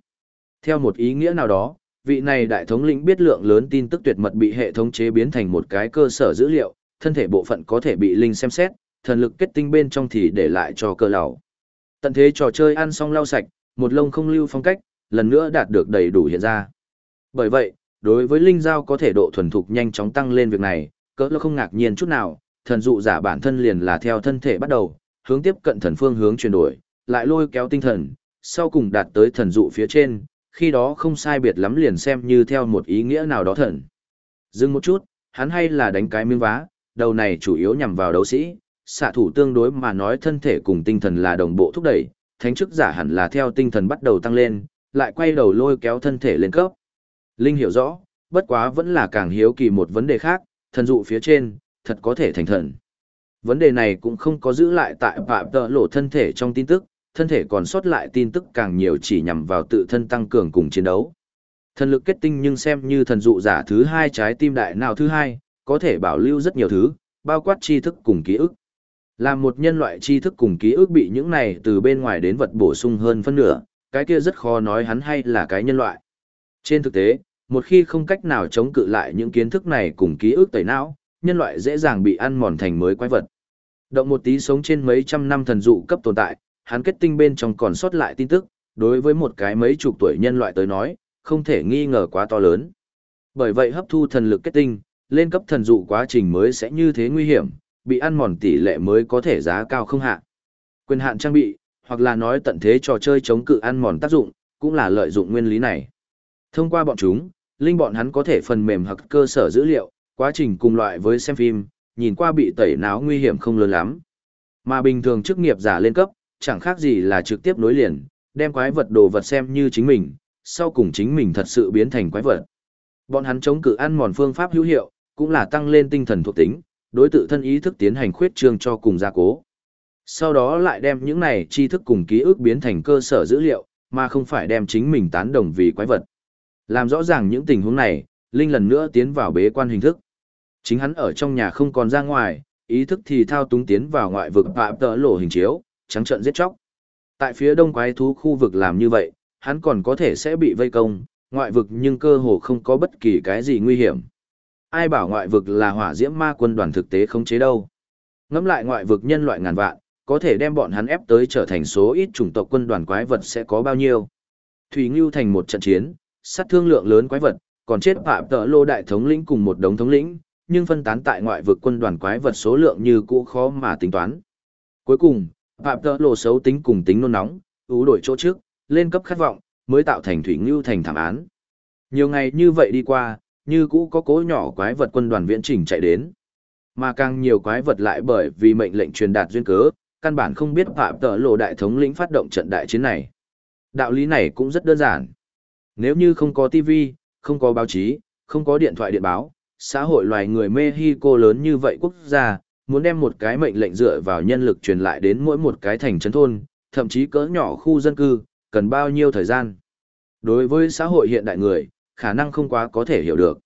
Theo một ý nghĩa nào đó, vị này đại thống lĩnh biết lượng lớn tin tức tuyệt mật bị hệ thống chế biến thành một cái cơ sở dữ liệu, thân thể bộ phận có thể bị linh xem xét, thần lực kết tinh bên trong thì để lại cho cơ lão. Tận thế trò chơi ăn xong lau sạch, một lông không lưu phong cách, lần nữa đạt được đầy đủ hiện ra. Bởi vậy, đối với linh giao có thể độ thuần thục nhanh chóng tăng lên việc này, cỡ lão không ngạc nhiên chút nào, thần dụ giả bản thân liền là theo thân thể bắt đầu, hướng tiếp cận thần phương hướng chuyển đổi, lại lôi kéo tinh thần, sau cùng đạt tới thần dụ phía trên, khi đó không sai biệt lắm liền xem như theo một ý nghĩa nào đó thần. Dừng một chút, hắn hay là đánh cái miếng vá, đầu này chủ yếu nhằm vào đấu sĩ, xạ thủ tương đối mà nói thân thể cùng tinh thần là đồng bộ thúc đẩy, thánh chức giả hẳn là theo tinh thần bắt đầu tăng lên, lại quay đầu lôi kéo thân thể lên cấp. Linh hiểu rõ, bất quá vẫn là càng hiếu kỳ một vấn đề khác, thần dụ phía trên, thật có thể thành thần. Vấn đề này cũng không có giữ lại tại phạm tờ lộ thân thể trong tin tức, thân thể còn sót lại tin tức càng nhiều chỉ nhằm vào tự thân tăng cường cùng chiến đấu. Thần lực kết tinh nhưng xem như thần dụ giả thứ hai trái tim đại nào thứ hai, có thể bảo lưu rất nhiều thứ, bao quát tri thức cùng ký ức. Là một nhân loại tri thức cùng ký ức bị những này từ bên ngoài đến vật bổ sung hơn phân nửa, cái kia rất khó nói hắn hay là cái nhân loại. Trên thực tế, một khi không cách nào chống cự lại những kiến thức này cùng ký ức tẩy não, nhân loại dễ dàng bị ăn mòn thành mới quái vật. Động một tí sống trên mấy trăm năm thần dụ cấp tồn tại, hắn kết tinh bên trong còn sót lại tin tức, đối với một cái mấy chục tuổi nhân loại tới nói, không thể nghi ngờ quá to lớn. Bởi vậy hấp thu thần lực kết tinh, lên cấp thần dụ quá trình mới sẽ như thế nguy hiểm, bị ăn mòn tỷ lệ mới có thể giá cao không hạ. Quyền hạn trang bị, hoặc là nói tận thế trò chơi chống cự ăn mòn tác dụng, cũng là lợi dụng nguyên lý này. Thông qua bọn chúng, linh bọn hắn có thể phần mềm hoặc cơ sở dữ liệu, quá trình cùng loại với xem phim, nhìn qua bị tẩy não nguy hiểm không lớn lắm. Mà bình thường chức nghiệp giả lên cấp, chẳng khác gì là trực tiếp nối liền, đem quái vật đồ vật xem như chính mình, sau cùng chính mình thật sự biến thành quái vật. Bọn hắn chống cự ăn mòn phương pháp hữu hiệu, cũng là tăng lên tinh thần thuộc tính, đối tự thân ý thức tiến hành khuyết trương cho cùng gia cố. Sau đó lại đem những này tri thức cùng ký ức biến thành cơ sở dữ liệu, mà không phải đem chính mình tán đồng vì quái vật. Làm rõ ràng những tình huống này, Linh lần nữa tiến vào bế quan hình thức. Chính hắn ở trong nhà không còn ra ngoài, ý thức thì thao túng tiến vào ngoại vực phạm tỡ lộ hình chiếu, trắng trợn giết chóc. Tại phía đông quái thú khu vực làm như vậy, hắn còn có thể sẽ bị vây công, ngoại vực nhưng cơ hồ không có bất kỳ cái gì nguy hiểm. Ai bảo ngoại vực là hỏa diễm ma quân đoàn thực tế không chế đâu. Ngắm lại ngoại vực nhân loại ngàn vạn, có thể đem bọn hắn ép tới trở thành số ít chủng tộc quân đoàn quái vật sẽ có bao nhiêu. Thủy Ngưu thành một trận chiến, sát thương lượng lớn quái vật, còn chết phạm tợ lô đại thống lĩnh cùng một đống thống lĩnh, nhưng phân tán tại ngoại vực quân đoàn quái vật số lượng như cũ khó mà tính toán. Cuối cùng, phạm tợ lô xấu tính cùng tính nôn nóng, ú đổi chỗ trước, lên cấp khát vọng, mới tạo thành Thủy Ngưu thành thảm án. Nhiều ngày như vậy đi qua, như cũ có cố nhỏ quái vật quân đoàn viễn trình chạy đến. Mà càng nhiều quái vật lại bởi vì mệnh lệnh truyền đạt duyên cớ, căn bản không biết phạm tợ lộ đại thống lĩnh phát động trận đại chiến này. Đạo lý này cũng rất đơn giản. Nếu như không có TV, không có báo chí, không có điện thoại điện báo, xã hội loài người Mexico lớn như vậy quốc gia, muốn đem một cái mệnh lệnh dựa vào nhân lực truyền lại đến mỗi một cái thành trấn thôn, thậm chí cỡ nhỏ khu dân cư, cần bao nhiêu thời gian. Đối với xã hội hiện đại người, khả năng không quá có thể hiểu được.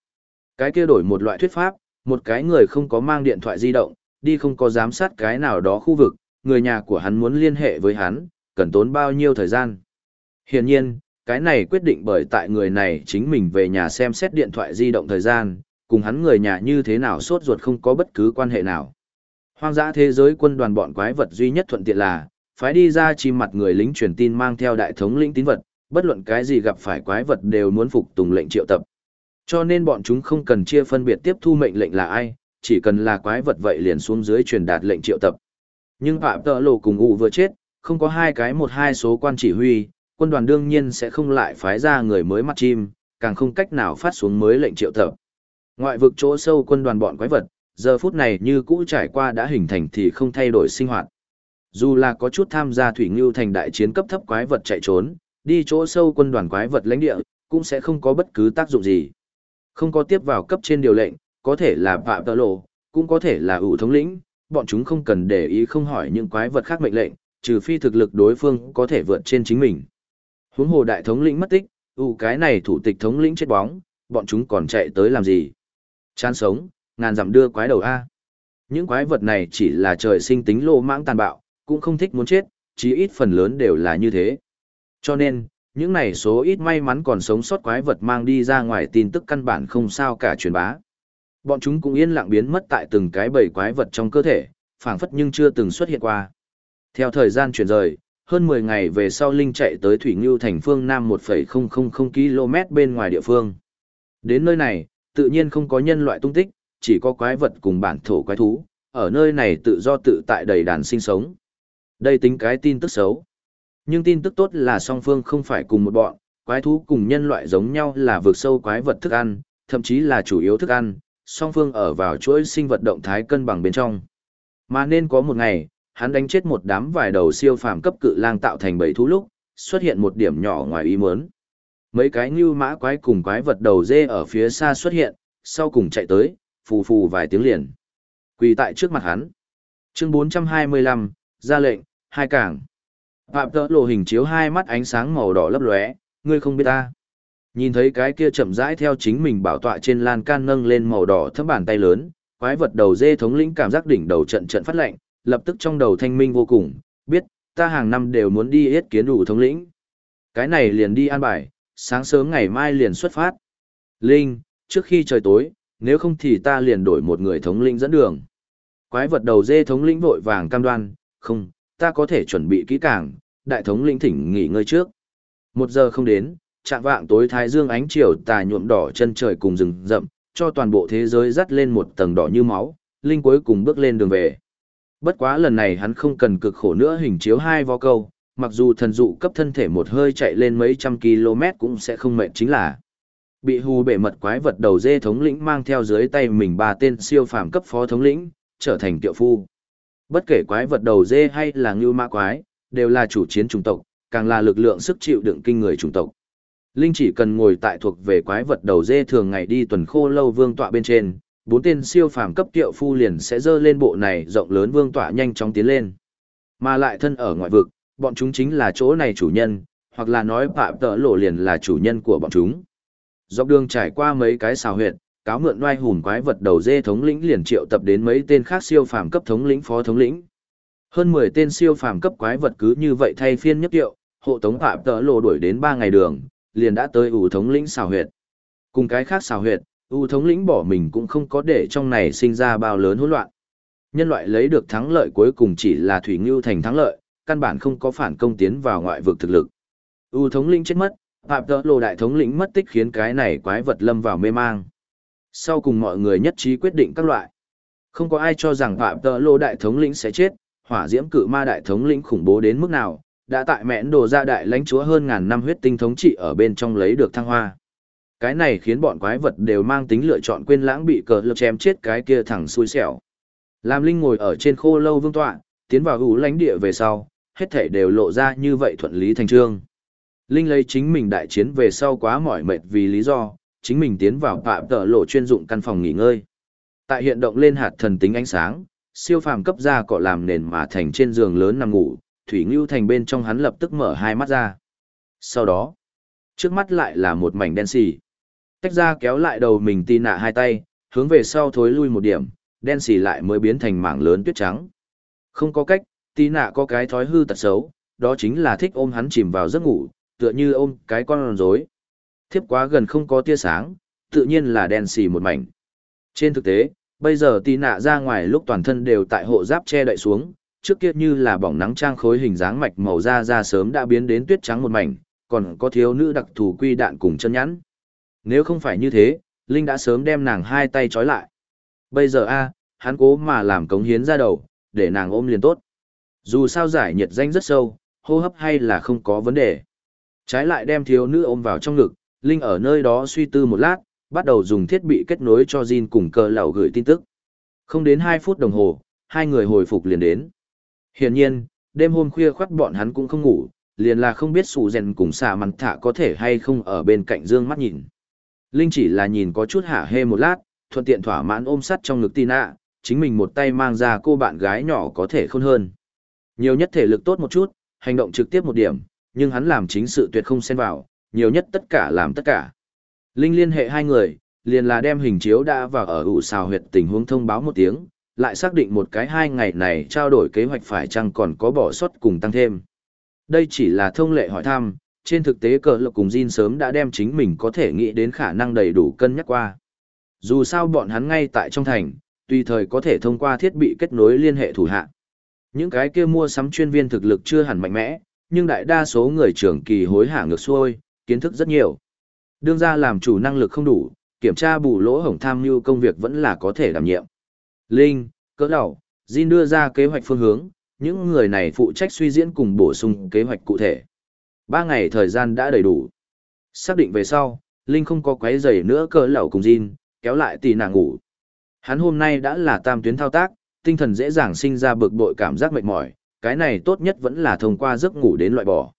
Cái kia đổi một loại thuyết pháp, một cái người không có mang điện thoại di động, đi không có giám sát cái nào đó khu vực, người nhà của hắn muốn liên hệ với hắn, cần tốn bao nhiêu thời gian. Hiển nhiên, cái này quyết định bởi tại người này chính mình về nhà xem xét điện thoại di động thời gian, cùng hắn người nhà như thế nào sốt ruột không có bất cứ quan hệ nào. Hoang dã thế giới quân đoàn bọn quái vật duy nhất thuận tiện là, phái đi ra chi mặt người lính truyền tin mang theo đại thống lĩnh tín vật, bất luận cái gì gặp phải quái vật đều muốn phục tùng lệnh triệu tập. Cho nên bọn chúng không cần chia phân biệt tiếp thu mệnh lệnh là ai, chỉ cần là quái vật vậy liền xuống dưới truyền đạt lệnh triệu tập. Nhưng Phạm Tợ Lộ cùng ụ vừa chết, không có hai cái một hai số quan chỉ huy, quân đoàn đương nhiên sẽ không lại phái ra người mới mặt chim, càng không cách nào phát xuống mới lệnh triệu tập. Ngoại vực chỗ sâu quân đoàn bọn quái vật, giờ phút này như cũ trải qua đã hình thành thì không thay đổi sinh hoạt. Dù là có chút tham gia thủy ngưu thành đại chiến cấp thấp quái vật chạy trốn, đi chỗ sâu quân đoàn quái vật lãnh địa, cũng sẽ không có bất cứ tác dụng gì. Không có tiếp vào cấp trên điều lệnh, có thể là vạ tợ lộ, cũng có thể là ủ thống lĩnh, bọn chúng không cần để ý không hỏi những quái vật khác mệnh lệnh, trừ phi thực lực đối phương có thể vượt trên chính mình. Huống hồ đại thống lĩnh mất tích, ủ cái này thủ tịch thống lĩnh chết bóng, bọn chúng còn chạy tới làm gì? Chán sống, ngàn dặm đưa quái đầu A. Những quái vật này chỉ là trời sinh tính lô mãng tàn bạo, cũng không thích muốn chết, chí ít phần lớn đều là như thế. Cho nên, những này số ít may mắn còn sống sót quái vật mang đi ra ngoài tin tức căn bản không sao cả truyền bá. Bọn chúng cũng yên lặng biến mất tại từng cái bầy quái vật trong cơ thể, phảng phất nhưng chưa từng xuất hiện qua. Theo thời gian chuyển rời, hơn 10 ngày về sau Linh chạy tới Thủy Ngưu thành phương Nam 1,000 km bên ngoài địa phương. Đến nơi này, tự nhiên không có nhân loại tung tích, chỉ có quái vật cùng bản thổ quái thú, ở nơi này tự do tự tại đầy đàn sinh sống. Đây tính cái tin tức xấu. Nhưng tin tức tốt là song phương không phải cùng một bọn, quái thú cùng nhân loại giống nhau là vượt sâu quái vật thức ăn, thậm chí là chủ yếu thức ăn, song phương ở vào chuỗi sinh vật động thái cân bằng bên trong. Mà nên có một ngày, hắn đánh chết một đám vài đầu siêu phàm cấp cự lang tạo thành bảy thú lúc, xuất hiện một điểm nhỏ ngoài ý muốn. Mấy cái như mã quái cùng quái vật đầu dê ở phía xa xuất hiện, sau cùng chạy tới, phù phù vài tiếng liền. Quỳ tại trước mặt hắn. Chương 425, ra lệnh, hai cảng. Phạm tợ lộ hình chiếu hai mắt ánh sáng màu đỏ lấp lóe, ngươi không biết ta. Nhìn thấy cái kia chậm rãi theo chính mình bảo tọa trên lan can nâng lên màu đỏ thấm bàn tay lớn, quái vật đầu dê thống lĩnh cảm giác đỉnh đầu trận trận phát lạnh, lập tức trong đầu thanh minh vô cùng, biết, ta hàng năm đều muốn đi yết kiến đủ thống lĩnh. Cái này liền đi an bài, sáng sớm ngày mai liền xuất phát. Linh, trước khi trời tối, nếu không thì ta liền đổi một người thống lĩnh dẫn đường. Quái vật đầu dê thống lĩnh vội vàng cam đoan, không, ta có thể chuẩn bị kỹ càng, đại thống lĩnh thỉnh nghỉ ngơi trước. Một giờ không đến, trạng vạng tối thái dương ánh chiều tà nhuộm đỏ chân trời cùng rừng rậm, cho toàn bộ thế giới dắt lên một tầng đỏ như máu, linh cuối cùng bước lên đường về. Bất quá lần này hắn không cần cực khổ nữa hình chiếu hai vo câu, mặc dù thần dụ cấp thân thể một hơi chạy lên mấy trăm km cũng sẽ không mệt chính là. Bị hù bể mật quái vật đầu dê thống lĩnh mang theo dưới tay mình ba tên siêu phàm cấp phó thống lĩnh, trở thành tiệu phu. Bất kể quái vật đầu dê hay là ngưu mã quái, đều là chủ chiến chủng tộc, càng là lực lượng sức chịu đựng kinh người chủng tộc. Linh chỉ cần ngồi tại thuộc về quái vật đầu dê thường ngày đi tuần khô lâu vương tọa bên trên, bốn tên siêu phàm cấp tiệu phu liền sẽ dơ lên bộ này rộng lớn vương tọa nhanh chóng tiến lên. Mà lại thân ở ngoại vực, bọn chúng chính là chỗ này chủ nhân, hoặc là nói phạm tợ lộ liền là chủ nhân của bọn chúng. Dọc đường trải qua mấy cái xào huyệt, cáo mượn oai hùn quái vật đầu dê thống lĩnh liền triệu tập đến mấy tên khác siêu phàm cấp thống lĩnh phó thống lĩnh. Hơn 10 tên siêu phàm cấp quái vật cứ như vậy thay phiên nhất tiệu, hộ tống phạm tợ lộ đuổi đến 3 ngày đường, liền đã tới ủ thống lĩnh xào huyệt. Cùng cái khác xào huyệt, ủ thống lĩnh bỏ mình cũng không có để trong này sinh ra bao lớn hỗn loạn. Nhân loại lấy được thắng lợi cuối cùng chỉ là thủy ngưu thành thắng lợi, căn bản không có phản công tiến vào ngoại vực thực lực. ủ thống lĩnh chết mất, phạm tợ lộ đại thống lĩnh mất tích khiến cái này quái vật lâm vào mê mang. Sau cùng mọi người nhất trí quyết định các loại. Không có ai cho rằng phạm Tờ Lô đại thống lĩnh sẽ chết, hỏa diễm cự ma đại thống lĩnh khủng bố đến mức nào, đã tại mẹn đồ ra đại lãnh chúa hơn ngàn năm huyết tinh thống trị ở bên trong lấy được thăng hoa. Cái này khiến bọn quái vật đều mang tính lựa chọn quên lãng bị cờ lực chém chết cái kia thẳng xui xẻo. Lam Linh ngồi ở trên khô lâu vương tọa, tiến vào hữu lãnh địa về sau, hết thể đều lộ ra như vậy thuận lý thành trương. Linh lấy chính mình đại chiến về sau quá mỏi mệt vì lý do, chính mình tiến vào phạm tợ lộ chuyên dụng căn phòng nghỉ ngơi. Tại hiện động lên hạt thần tính ánh sáng, siêu phàm cấp ra cọ làm nền mà thành trên giường lớn nằm ngủ, Thủy Ngưu Thành bên trong hắn lập tức mở hai mắt ra. Sau đó, trước mắt lại là một mảnh đen xì. Tách ra kéo lại đầu mình tì nạ hai tay, hướng về sau thối lui một điểm, đen xì lại mới biến thành mảng lớn tuyết trắng. Không có cách, tì nạ có cái thói hư tật xấu, đó chính là thích ôm hắn chìm vào giấc ngủ, tựa như ôm cái con rối. Thiếp quá gần không có tia sáng, tự nhiên là đen xì một mảnh. Trên thực tế, bây giờ tì nạ ra ngoài lúc toàn thân đều tại hộ giáp che đậy xuống, trước kia như là bỏng nắng trang khối hình dáng mạch màu da da sớm đã biến đến tuyết trắng một mảnh, còn có thiếu nữ đặc thù quy đạn cùng chân nhẵn. Nếu không phải như thế, Linh đã sớm đem nàng hai tay trói lại. Bây giờ a, hắn cố mà làm cống hiến ra đầu, để nàng ôm liền tốt. Dù sao giải nhiệt danh rất sâu, hô hấp hay là không có vấn đề. Trái lại đem thiếu nữ ôm vào trong ngực, Linh ở nơi đó suy tư một lát, bắt đầu dùng thiết bị kết nối cho Jin cùng cờ lão gửi tin tức. Không đến 2 phút đồng hồ, hai người hồi phục liền đến. Hiển nhiên, đêm hôm khuya khoắt bọn hắn cũng không ngủ, liền là không biết sủ rèn cùng xà mặn thả có thể hay không ở bên cạnh dương mắt nhìn. Linh chỉ là nhìn có chút hả hê một lát, thuận tiện thỏa mãn ôm sắt trong ngực Tina, chính mình một tay mang ra cô bạn gái nhỏ có thể khôn hơn. Nhiều nhất thể lực tốt một chút, hành động trực tiếp một điểm, nhưng hắn làm chính sự tuyệt không xen vào, nhiều nhất tất cả làm tất cả. Linh liên hệ hai người, liền là đem hình chiếu đã vào ở ủ xào huyệt tình huống thông báo một tiếng, lại xác định một cái hai ngày này trao đổi kế hoạch phải chăng còn có bỏ sót cùng tăng thêm. Đây chỉ là thông lệ hỏi thăm, trên thực tế cờ lộc cùng Jin sớm đã đem chính mình có thể nghĩ đến khả năng đầy đủ cân nhắc qua. Dù sao bọn hắn ngay tại trong thành, tùy thời có thể thông qua thiết bị kết nối liên hệ thủ hạ. Những cái kia mua sắm chuyên viên thực lực chưa hẳn mạnh mẽ, nhưng đại đa số người trưởng kỳ hối hả ngược xuôi, kiến thức rất nhiều. Đương ra làm chủ năng lực không đủ, kiểm tra bù lỗ hổng tham mưu công việc vẫn là có thể đảm nhiệm. Linh, cỡ đầu, Jin đưa ra kế hoạch phương hướng, những người này phụ trách suy diễn cùng bổ sung kế hoạch cụ thể. Ba ngày thời gian đã đầy đủ. Xác định về sau, Linh không có quấy rầy nữa cỡ lẩu cùng Jin, kéo lại tỷ nàng ngủ. Hắn hôm nay đã là tam tuyến thao tác, tinh thần dễ dàng sinh ra bực bội cảm giác mệt mỏi, cái này tốt nhất vẫn là thông qua giấc ngủ đến loại bỏ.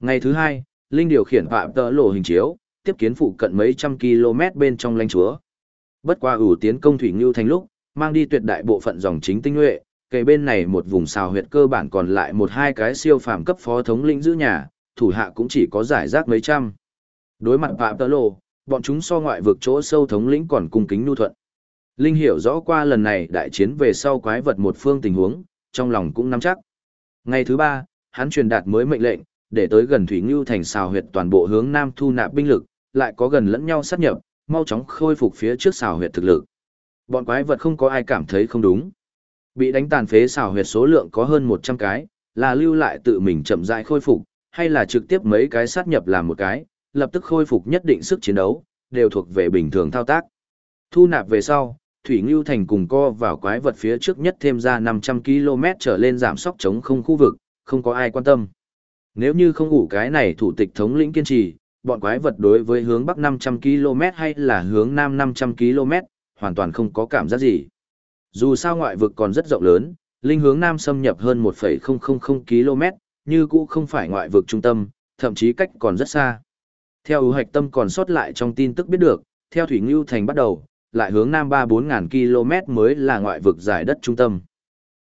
Ngày thứ hai, Linh điều khiển phạm tợ lộ hình chiếu, tiếp kiến phụ cận mấy trăm km bên trong lãnh chúa. Bất qua ủ tiến công thủy ngưu thành lúc, mang đi tuyệt đại bộ phận dòng chính tinh nhuệ, kề bên này một vùng xào huyệt cơ bản còn lại một hai cái siêu phàm cấp phó thống lĩnh giữ nhà, thủ hạ cũng chỉ có giải rác mấy trăm. Đối mặt Phạm Tơ lộ, bọn chúng so ngoại vực chỗ sâu thống lĩnh còn cung kính nu thuận. Linh hiểu rõ qua lần này đại chiến về sau quái vật một phương tình huống, trong lòng cũng nắm chắc. Ngày thứ ba, hắn truyền đạt mới mệnh lệnh, để tới gần Thủy Ngưu thành xào huyệt toàn bộ hướng nam thu nạp binh lực, lại có gần lẫn nhau sát nhập, mau chóng khôi phục phía trước xào huyệt thực lực. Bọn quái vật không có ai cảm thấy không đúng. Bị đánh tàn phế xào huyệt số lượng có hơn 100 cái, là lưu lại tự mình chậm rãi khôi phục, hay là trực tiếp mấy cái sát nhập làm một cái, lập tức khôi phục nhất định sức chiến đấu, đều thuộc về bình thường thao tác. Thu nạp về sau, Thủy Ngưu Thành cùng co vào quái vật phía trước nhất thêm ra 500 km trở lên giảm sóc chống không khu vực, không có ai quan tâm. Nếu như không ủ cái này thủ tịch thống lĩnh kiên trì, bọn quái vật đối với hướng bắc 500 km hay là hướng nam 500 km, hoàn toàn không có cảm giác gì. Dù sao ngoại vực còn rất rộng lớn, linh hướng nam xâm nhập hơn 1,000 km, như cũ không phải ngoại vực trung tâm, thậm chí cách còn rất xa. Theo ưu hạch tâm còn sót lại trong tin tức biết được, theo Thủy Ngưu Thành bắt đầu, lại hướng nam 3-4 km mới là ngoại vực giải đất trung tâm.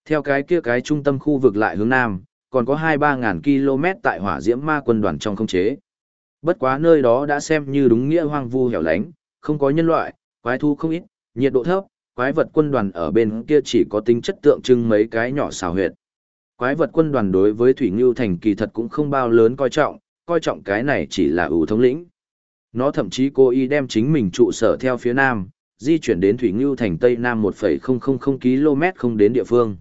Theo cái kia cái trung tâm khu vực lại hướng nam, còn có 2-3 ngàn km tại hỏa diễm ma quân đoàn trong không chế. Bất quá nơi đó đã xem như đúng nghĩa hoang vu hẻo lánh, không có nhân loại, quái thu không ít, nhiệt độ thấp, quái vật quân đoàn ở bên kia chỉ có tính chất tượng trưng mấy cái nhỏ xào huyệt. Quái vật quân đoàn đối với Thủy Ngưu Thành kỳ thật cũng không bao lớn coi trọng, coi trọng cái này chỉ là ủ thống lĩnh. Nó thậm chí cố ý đem chính mình trụ sở theo phía nam, di chuyển đến Thủy Ngưu Thành Tây Nam 1,000 km không đến địa phương.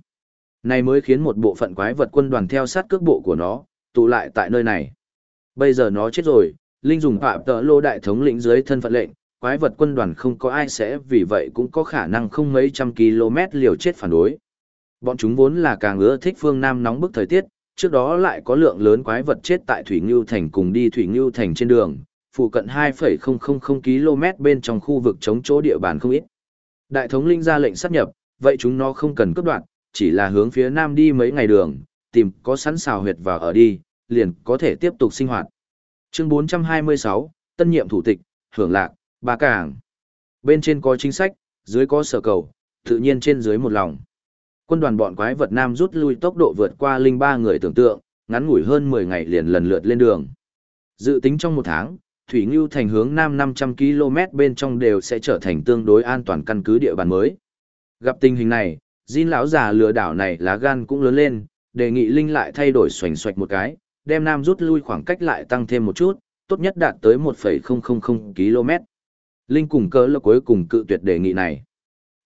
Này mới khiến một bộ phận quái vật quân đoàn theo sát cước bộ của nó, tụ lại tại nơi này. Bây giờ nó chết rồi, Linh dùng phạm tợ lô đại thống lĩnh dưới thân phận lệnh, quái vật quân đoàn không có ai sẽ vì vậy cũng có khả năng không mấy trăm km liều chết phản đối. Bọn chúng vốn là càng ưa thích phương Nam nóng bức thời tiết, trước đó lại có lượng lớn quái vật chết tại Thủy Ngưu Thành cùng đi Thủy Ngưu Thành trên đường, phụ cận 2,000 km bên trong khu vực chống chỗ địa bàn không ít. Đại thống linh ra lệnh sát nhập, vậy chúng nó không cần cấp đoạn, chỉ là hướng phía Nam đi mấy ngày đường, tìm có sẵn xào huyệt vào ở đi, liền có thể tiếp tục sinh hoạt. Chương 426, Tân nhiệm thủ tịch, hưởng lạc, ba cảng. Bên trên có chính sách, dưới có sở cầu, tự nhiên trên dưới một lòng. Quân đoàn bọn quái vật nam rút lui tốc độ vượt qua linh ba người tưởng tượng, ngắn ngủi hơn 10 ngày liền lần lượt lên đường. Dự tính trong một tháng, Thủy Ngưu thành hướng nam 500 km bên trong đều sẽ trở thành tương đối an toàn căn cứ địa bàn mới. Gặp tình hình này, Jin lão già lừa đảo này lá gan cũng lớn lên, đề nghị Linh lại thay đổi xoành xoạch một cái, đem nam rút lui khoảng cách lại tăng thêm một chút, tốt nhất đạt tới 1,000 km. Linh cùng cỡ là cuối cùng cự tuyệt đề nghị này.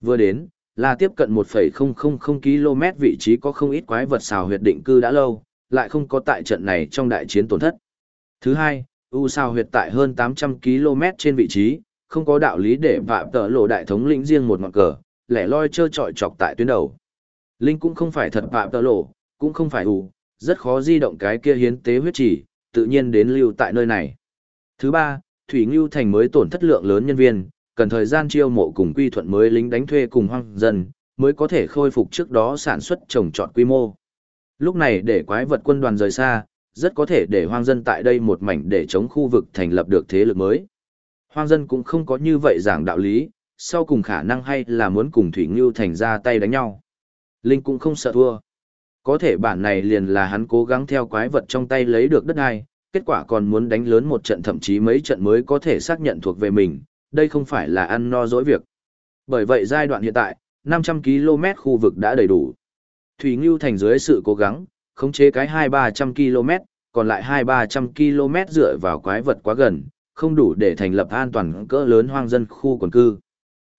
Vừa đến, là tiếp cận 1,000 km vị trí có không ít quái vật xào huyệt định cư đã lâu, lại không có tại trận này trong đại chiến tổn thất. Thứ hai, U sao huyệt tại hơn 800 km trên vị trí, không có đạo lý để vạm tờ lộ đại thống lĩnh riêng một ngọn cờ, lẻ loi chơi trọi chọc tại tuyến đầu. Linh cũng không phải thật vạm tờ lộ, cũng không phải U, rất khó di động cái kia hiến tế huyết chỉ, tự nhiên đến lưu tại nơi này. Thứ ba, Thủy Ngưu Thành mới tổn thất lượng lớn nhân viên, cần thời gian chiêu mộ cùng quy thuận mới lính đánh thuê cùng hoang dân, mới có thể khôi phục trước đó sản xuất trồng trọt quy mô. Lúc này để quái vật quân đoàn rời xa, rất có thể để hoang dân tại đây một mảnh để chống khu vực thành lập được thế lực mới. Hoang dân cũng không có như vậy giảng đạo lý, sau cùng khả năng hay là muốn cùng Thủy Ngưu Thành ra tay đánh nhau. Linh cũng không sợ thua. Có thể bản này liền là hắn cố gắng theo quái vật trong tay lấy được đất ai, kết quả còn muốn đánh lớn một trận thậm chí mấy trận mới có thể xác nhận thuộc về mình, đây không phải là ăn no dỗi việc. Bởi vậy giai đoạn hiện tại, 500 km khu vực đã đầy đủ. Thủy Ngưu thành dưới sự cố gắng, khống chế cái 2-300 km, còn lại 2-300 km dựa vào quái vật quá gần, không đủ để thành lập an toàn cỡ lớn hoang dân khu quần cư.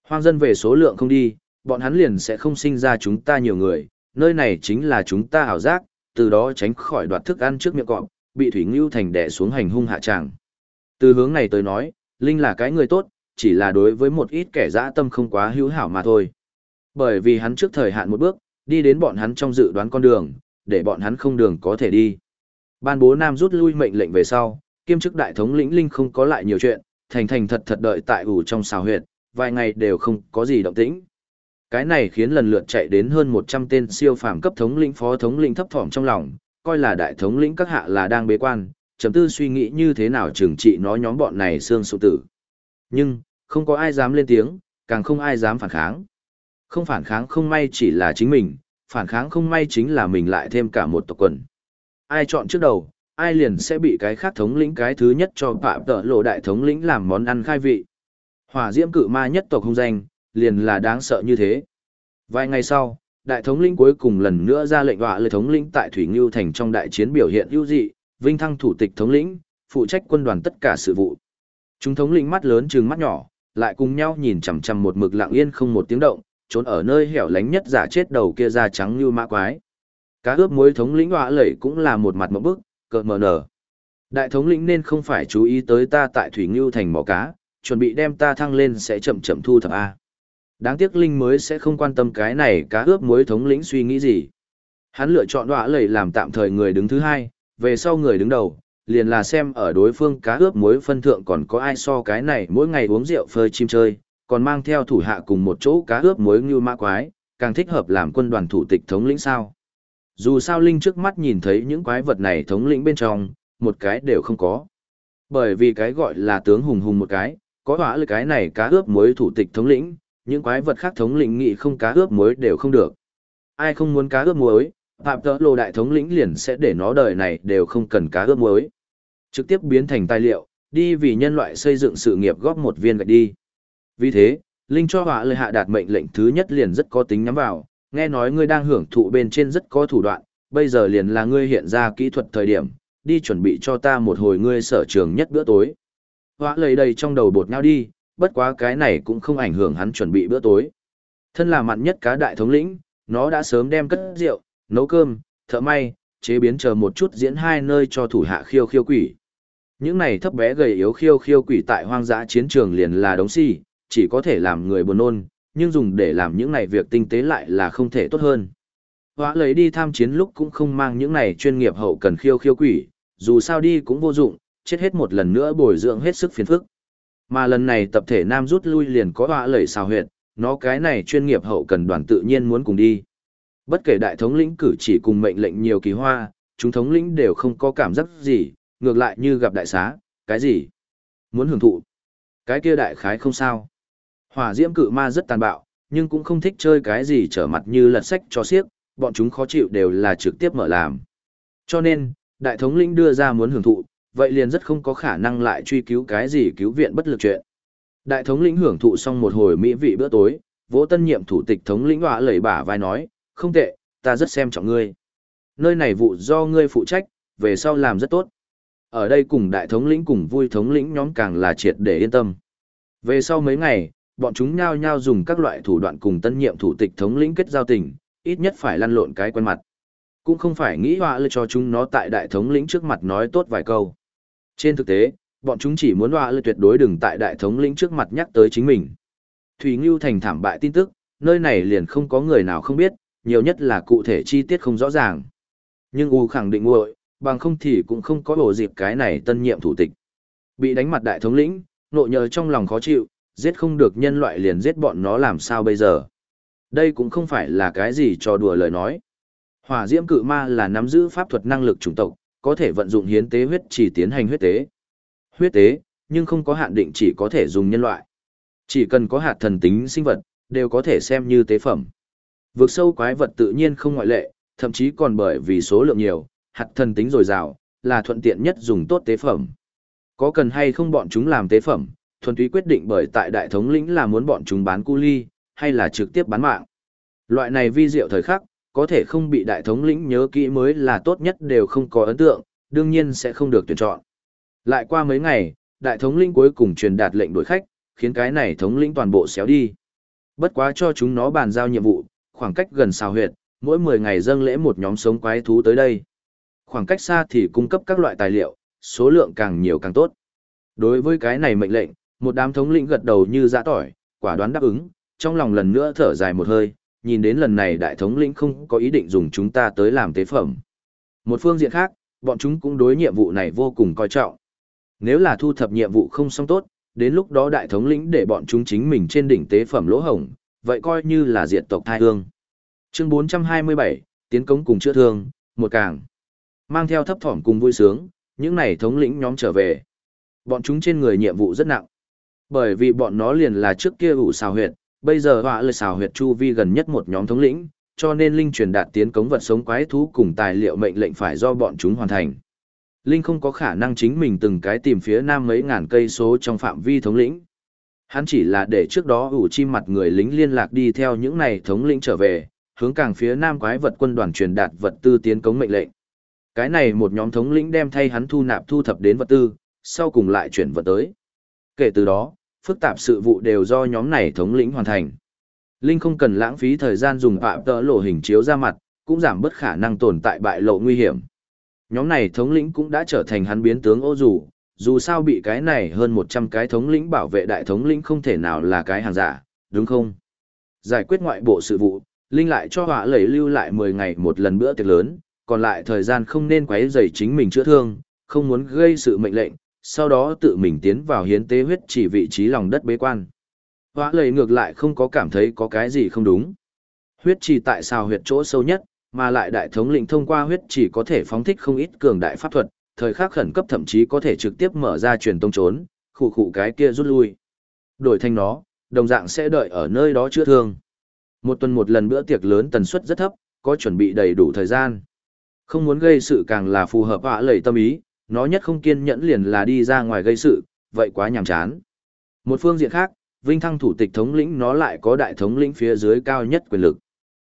Hoang dân về số lượng không đi, bọn hắn liền sẽ không sinh ra chúng ta nhiều người, nơi này chính là chúng ta hảo giác, từ đó tránh khỏi đoạt thức ăn trước miệng cọp, bị Thủy Ngưu thành đè xuống hành hung hạ tràng. Từ hướng này tới nói, Linh là cái người tốt, chỉ là đối với một ít kẻ dã tâm không quá hữu hảo mà thôi. Bởi vì hắn trước thời hạn một bước, đi đến bọn hắn trong dự đoán con đường, để bọn hắn không đường có thể đi. Ban bố Nam rút lui mệnh lệnh về sau, kiêm chức đại thống lĩnh Linh không có lại nhiều chuyện, thành thành thật thật đợi tại ủ trong xào huyệt, vài ngày đều không có gì động tĩnh. Cái này khiến lần lượt chạy đến hơn 100 tên siêu phàm cấp thống lĩnh phó thống lĩnh thấp thỏm trong lòng, coi là đại thống lĩnh các hạ là đang bế quan, chấm tư suy nghĩ như thế nào trừng trị nó nhóm bọn này xương sụ tử. Nhưng, không có ai dám lên tiếng, càng không ai dám phản kháng. Không phản kháng không may chỉ là chính mình, phản kháng không may chính là mình lại thêm cả một tộc quần. Ai chọn trước đầu, ai liền sẽ bị cái khác thống lĩnh cái thứ nhất cho phạm tợ lộ đại thống lĩnh làm món ăn khai vị. Hỏa diễm cự ma nhất tộc hung danh, liền là đáng sợ như thế. Vài ngày sau, đại thống lĩnh cuối cùng lần nữa ra lệnh họa lời thống lĩnh tại Thủy Ngưu Thành trong đại chiến biểu hiện ưu dị, vinh thăng thủ tịch thống lĩnh, phụ trách quân đoàn tất cả sự vụ. Chúng thống lĩnh mắt lớn trừng mắt nhỏ, lại cùng nhau nhìn chằm chằm một mực lặng yên không một tiếng động, trốn ở nơi hẻo lánh nhất giả chết đầu kia da trắng như ma quái. Cá ướp muối thống lĩnh họa lẩy cũng là một mặt một bức, cợt mờ nở. Đại thống lĩnh nên không phải chú ý tới ta tại Thủy Ngưu Thành mỏ cá, chuẩn bị đem ta thăng lên sẽ chậm chậm thu thập A. Đáng tiếc Linh mới sẽ không quan tâm cái này cá ướp muối thống lĩnh suy nghĩ gì. Hắn lựa chọn đọa lầy làm tạm thời người đứng thứ hai, về sau người đứng đầu, liền là xem ở đối phương cá ướp muối phân thượng còn có ai so cái này mỗi ngày uống rượu phơi chim chơi, còn mang theo thủ hạ cùng một chỗ cá ướp muối như ma quái, càng thích hợp làm quân đoàn thủ tịch thống lĩnh sao. Dù sao Linh trước mắt nhìn thấy những quái vật này thống lĩnh bên trong, một cái đều không có. Bởi vì cái gọi là tướng hùng hùng một cái, có hỏa lực cái này cá ướp muối thủ tịch thống lĩnh, những quái vật khác thống lĩnh nghị không cá ướp muối đều không được. Ai không muốn cá ướp muối, Phạm tớ lô đại thống lĩnh liền sẽ để nó đời này đều không cần cá ướp muối. Trực tiếp biến thành tài liệu, đi vì nhân loại xây dựng sự nghiệp góp một viên gạch đi. Vì thế, Linh cho hỏa lời hạ đạt mệnh lệnh thứ nhất liền rất có tính nhắm vào, nghe nói ngươi đang hưởng thụ bên trên rất có thủ đoạn, bây giờ liền là ngươi hiện ra kỹ thuật thời điểm, đi chuẩn bị cho ta một hồi ngươi sở trường nhất bữa tối. Họa lầy đầy trong đầu bột nhau đi, bất quá cái này cũng không ảnh hưởng hắn chuẩn bị bữa tối. Thân là mặn nhất cá đại thống lĩnh, nó đã sớm đem cất rượu, nấu cơm, thợ may, chế biến chờ một chút diễn hai nơi cho thủ hạ khiêu khiêu quỷ. Những này thấp bé gầy yếu khiêu khiêu quỷ tại hoang dã chiến trường liền là đống si, chỉ có thể làm người buồn nôn, nhưng dùng để làm những này việc tinh tế lại là không thể tốt hơn. Hóa lấy đi tham chiến lúc cũng không mang những này chuyên nghiệp hậu cần khiêu khiêu quỷ, dù sao đi cũng vô dụng, chết hết một lần nữa bồi dưỡng hết sức phiền phức. Mà lần này tập thể nam rút lui liền có họa lẩy xào huyệt, nó cái này chuyên nghiệp hậu cần đoàn tự nhiên muốn cùng đi. Bất kể đại thống lĩnh cử chỉ cùng mệnh lệnh nhiều kỳ hoa, chúng thống lĩnh đều không có cảm giác gì, ngược lại như gặp đại xá, cái gì? Muốn hưởng thụ. Cái kia đại khái không sao. Hỏa diễm cự ma rất tàn bạo, nhưng cũng không thích chơi cái gì trở mặt như lật sách cho xiếc, bọn chúng khó chịu đều là trực tiếp mở làm. Cho nên, đại thống lĩnh đưa ra muốn hưởng thụ, vậy liền rất không có khả năng lại truy cứu cái gì cứu viện bất lực chuyện. Đại thống lĩnh hưởng thụ xong một hồi mỹ vị bữa tối, vỗ tân nhiệm thủ tịch thống lĩnh họa lẩy bả vai nói, không tệ, ta rất xem trọng ngươi. Nơi này vụ do ngươi phụ trách, về sau làm rất tốt. Ở đây cùng đại thống lĩnh cùng vui thống lĩnh nhóm càng là triệt để yên tâm. Về sau mấy ngày, bọn chúng nhao nhao dùng các loại thủ đoạn cùng tân nhiệm thủ tịch thống lĩnh kết giao tình, ít nhất phải lăn lộn cái quen mặt. Cũng không phải nghĩ họa lựa cho chúng nó tại đại thống lĩnh trước mặt nói tốt vài câu. Trên thực tế, bọn chúng chỉ muốn họa lời tuyệt đối đừng tại đại thống lĩnh trước mặt nhắc tới chính mình. Thủy Ngưu thành thảm bại tin tức, nơi này liền không có người nào không biết, nhiều nhất là cụ thể chi tiết không rõ ràng. Nhưng U khẳng định nguội, bằng không thì cũng không có bổ dịp cái này tân nhiệm thủ tịch. Bị đánh mặt đại thống lĩnh, nộ nhờ trong lòng khó chịu, giết không được nhân loại liền giết bọn nó làm sao bây giờ. Đây cũng không phải là cái gì cho đùa lời nói. Hỏa diễm cự ma là nắm giữ pháp thuật năng lực chủng tộc, có thể vận dụng hiến tế huyết chỉ tiến hành huyết tế. Huyết tế, nhưng không có hạn định chỉ có thể dùng nhân loại. Chỉ cần có hạt thần tính sinh vật, đều có thể xem như tế phẩm. Vượt sâu quái vật tự nhiên không ngoại lệ, thậm chí còn bởi vì số lượng nhiều, hạt thần tính dồi dào, là thuận tiện nhất dùng tốt tế phẩm. Có cần hay không bọn chúng làm tế phẩm, thuần túy quyết định bởi tại đại thống lĩnh là muốn bọn chúng bán cu ly, hay là trực tiếp bán mạng. Loại này vi diệu thời khắc, có thể không bị đại thống lĩnh nhớ kỹ mới là tốt nhất đều không có ấn tượng, đương nhiên sẽ không được tuyển chọn. Lại qua mấy ngày, đại thống lĩnh cuối cùng truyền đạt lệnh đuổi khách, khiến cái này thống lĩnh toàn bộ xéo đi. Bất quá cho chúng nó bàn giao nhiệm vụ, khoảng cách gần xào huyệt, mỗi 10 ngày dâng lễ một nhóm sống quái thú tới đây. Khoảng cách xa thì cung cấp các loại tài liệu, số lượng càng nhiều càng tốt. Đối với cái này mệnh lệnh, một đám thống lĩnh gật đầu như dã tỏi, quả đoán đáp ứng, trong lòng lần nữa thở dài một hơi, nhìn đến lần này đại thống lĩnh không có ý định dùng chúng ta tới làm tế phẩm. Một phương diện khác, bọn chúng cũng đối nhiệm vụ này vô cùng coi trọng. Nếu là thu thập nhiệm vụ không xong tốt, đến lúc đó đại thống lĩnh để bọn chúng chính mình trên đỉnh tế phẩm lỗ hổng, vậy coi như là diệt tộc thai hương. Chương 427, tiến công cùng chữa thương, một càng. Mang theo thấp thỏm cùng vui sướng, những này thống lĩnh nhóm trở về. Bọn chúng trên người nhiệm vụ rất nặng. Bởi vì bọn nó liền là trước kia ủ xào huyệt, bây giờ họa lời xào huyệt chu vi gần nhất một nhóm thống lĩnh, cho nên Linh truyền đạt tiến cống vật sống quái thú cùng tài liệu mệnh lệnh phải do bọn chúng hoàn thành. Linh không có khả năng chính mình từng cái tìm phía nam mấy ngàn cây số trong phạm vi thống lĩnh. Hắn chỉ là để trước đó ủ chi mặt người lính liên lạc đi theo những này thống lĩnh trở về, hướng càng phía nam quái vật quân đoàn truyền đạt vật tư tiến cống mệnh lệnh. Cái này một nhóm thống lĩnh đem thay hắn thu nạp thu thập đến vật tư, sau cùng lại chuyển vật tới. Kể từ đó, phức tạp sự vụ đều do nhóm này thống lĩnh hoàn thành. Linh không cần lãng phí thời gian dùng phạm tỡ lộ hình chiếu ra mặt, cũng giảm bớt khả năng tồn tại bại lộ nguy hiểm. Nhóm này thống lĩnh cũng đã trở thành hắn biến tướng ô dù, dù sao bị cái này hơn 100 cái thống lĩnh bảo vệ đại thống lĩnh không thể nào là cái hàng giả, đúng không? Giải quyết ngoại bộ sự vụ, Linh lại cho họa lẩy lưu lại 10 ngày một lần bữa tiệc lớn, còn lại thời gian không nên quấy rầy chính mình chữa thương, không muốn gây sự mệnh lệnh, sau đó tự mình tiến vào hiến tế huyết chỉ vị trí lòng đất bế quan. Hóa lầy ngược lại không có cảm thấy có cái gì không đúng. Huyết chỉ tại sao huyệt chỗ sâu nhất, mà lại đại thống lĩnh thông qua huyết chỉ có thể phóng thích không ít cường đại pháp thuật, thời khắc khẩn cấp thậm chí có thể trực tiếp mở ra truyền tông trốn, khủ khụ cái kia rút lui. Đổi thành nó, đồng dạng sẽ đợi ở nơi đó chữa thương. Một tuần một lần bữa tiệc lớn tần suất rất thấp, có chuẩn bị đầy đủ thời gian. Không muốn gây sự càng là phù hợp họa lầy tâm ý, nó nhất không kiên nhẫn liền là đi ra ngoài gây sự, vậy quá nhàm chán. Một phương diện khác, Vinh Thăng thủ tịch thống lĩnh nó lại có đại thống lĩnh phía dưới cao nhất quyền lực.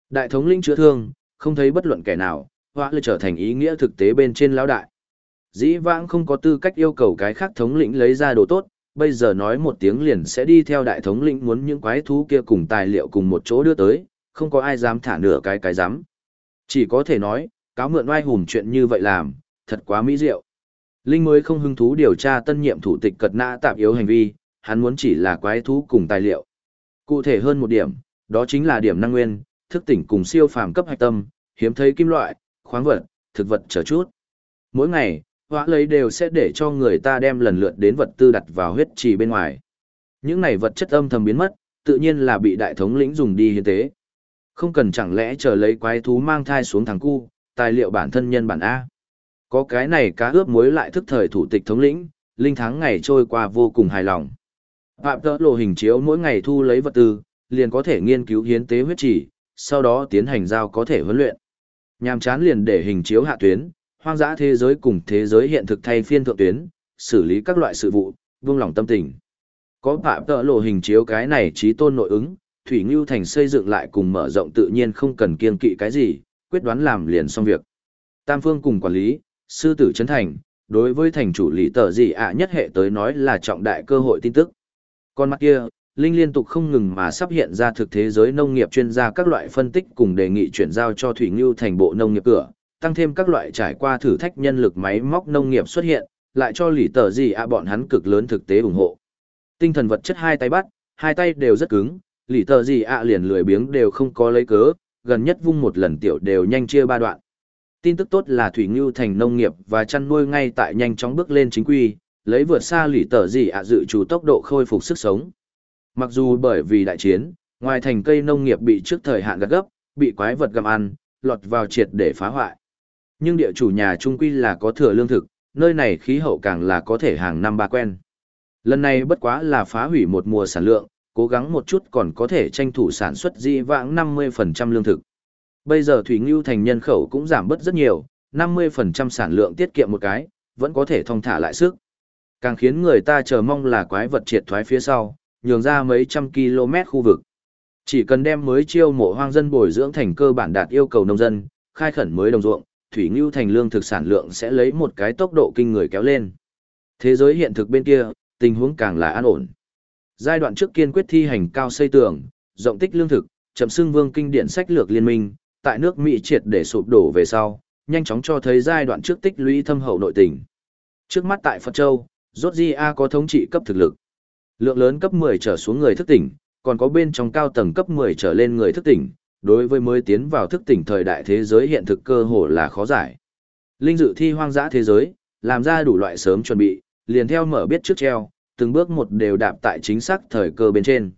Đại thống lĩnh chữa thương, không thấy bất luận kẻ nào, hóa lại trở thành ý nghĩa thực tế bên trên lão đại. Dĩ vãng không có tư cách yêu cầu cái khác thống lĩnh lấy ra đồ tốt, bây giờ nói một tiếng liền sẽ đi theo đại thống lĩnh muốn những quái thú kia cùng tài liệu cùng một chỗ đưa tới, không có ai dám thả nửa cái cái dám. Chỉ có thể nói, cáo mượn oai hùm chuyện như vậy làm, thật quá mỹ diệu. Linh mới không hứng thú điều tra tân nhiệm thủ tịch cật nã tạm yếu hành vi, hắn muốn chỉ là quái thú cùng tài liệu. Cụ thể hơn một điểm, đó chính là điểm năng nguyên, thức tỉnh cùng siêu phàm cấp hạch tâm, hiếm thấy kim loại, khoáng vật, thực vật trở chút. Mỗi ngày, hóa lấy đều sẽ để cho người ta đem lần lượt đến vật tư đặt vào huyết trì bên ngoài. Những này vật chất âm thầm biến mất, tự nhiên là bị đại thống lĩnh dùng đi hiến tế. Không cần chẳng lẽ chờ lấy quái thú mang thai xuống thằng cu, tài liệu bản thân nhân bản A. Có cái này cá ướp muối lại thức thời thủ tịch thống lĩnh, linh tháng ngày trôi qua vô cùng hài lòng. Phạm tỡ lộ hình chiếu mỗi ngày thu lấy vật tư, liền có thể nghiên cứu hiến tế huyết chỉ, sau đó tiến hành giao có thể huấn luyện. Nhàm chán liền để hình chiếu hạ tuyến, hoang dã thế giới cùng thế giới hiện thực thay phiên thượng tuyến, xử lý các loại sự vụ, vương lòng tâm tình. Có phạm tỡ lộ hình chiếu cái này trí tôn nội ứng, Thủy Ngưu Thành xây dựng lại cùng mở rộng tự nhiên không cần kiên kỵ cái gì, quyết đoán làm liền xong việc. Tam phương cùng quản lý, sư tử trấn thành, đối với thành chủ lý tờ gì ạ nhất hệ tới nói là trọng đại cơ hội tin tức. Con mắt kia, Linh liên tục không ngừng mà sắp hiện ra thực thế giới nông nghiệp chuyên gia các loại phân tích cùng đề nghị chuyển giao cho Thủy Ngưu thành bộ nông nghiệp cửa, tăng thêm các loại trải qua thử thách nhân lực máy móc nông nghiệp xuất hiện, lại cho lý tờ gì ạ bọn hắn cực lớn thực tế ủng hộ. Tinh thần vật chất hai tay bắt, hai tay đều rất cứng, lý tờ gì ạ liền lười biếng đều không có lấy cớ, gần nhất vung một lần tiểu đều nhanh chia ba đoạn. Tin tức tốt là Thủy Ngưu thành nông nghiệp và chăn nuôi ngay tại nhanh chóng bước lên chính quy, lấy vượt xa lỷ tờ gì ạ dự chủ tốc độ khôi phục sức sống. Mặc dù bởi vì đại chiến, ngoài thành cây nông nghiệp bị trước thời hạn gạt gấp, bị quái vật gặm ăn, lọt vào triệt để phá hoại. Nhưng địa chủ nhà trung quy là có thừa lương thực, nơi này khí hậu càng là có thể hàng năm ba quen. Lần này bất quá là phá hủy một mùa sản lượng, cố gắng một chút còn có thể tranh thủ sản xuất di vãng 50% lương thực. Bây giờ Thủy Ngưu thành nhân khẩu cũng giảm bớt rất nhiều, 50% sản lượng tiết kiệm một cái, vẫn có thể thông thả lại sức. Càng khiến người ta chờ mong là quái vật triệt thoái phía sau, nhường ra mấy trăm km khu vực. Chỉ cần đem mới chiêu mộ hoang dân bồi dưỡng thành cơ bản đạt yêu cầu nông dân, khai khẩn mới đồng ruộng, Thủy Ngưu thành lương thực sản lượng sẽ lấy một cái tốc độ kinh người kéo lên. Thế giới hiện thực bên kia, tình huống càng là an ổn. Giai đoạn trước kiên quyết thi hành cao xây tường, rộng tích lương thực, chậm xưng vương kinh điển sách lược liên minh, tại nước Mỹ triệt để sụp đổ về sau, nhanh chóng cho thấy giai đoạn trước tích lũy thâm hậu nội tình. Trước mắt tại Phật Châu, Georgia có thống trị cấp thực lực. Lượng lớn cấp 10 trở xuống người thức tỉnh, còn có bên trong cao tầng cấp 10 trở lên người thức tỉnh, đối với mới tiến vào thức tỉnh thời đại thế giới hiện thực cơ hồ là khó giải. Linh dự thi hoang dã thế giới, làm ra đủ loại sớm chuẩn bị, liền theo mở biết trước treo, từng bước một đều đạp tại chính xác thời cơ bên trên.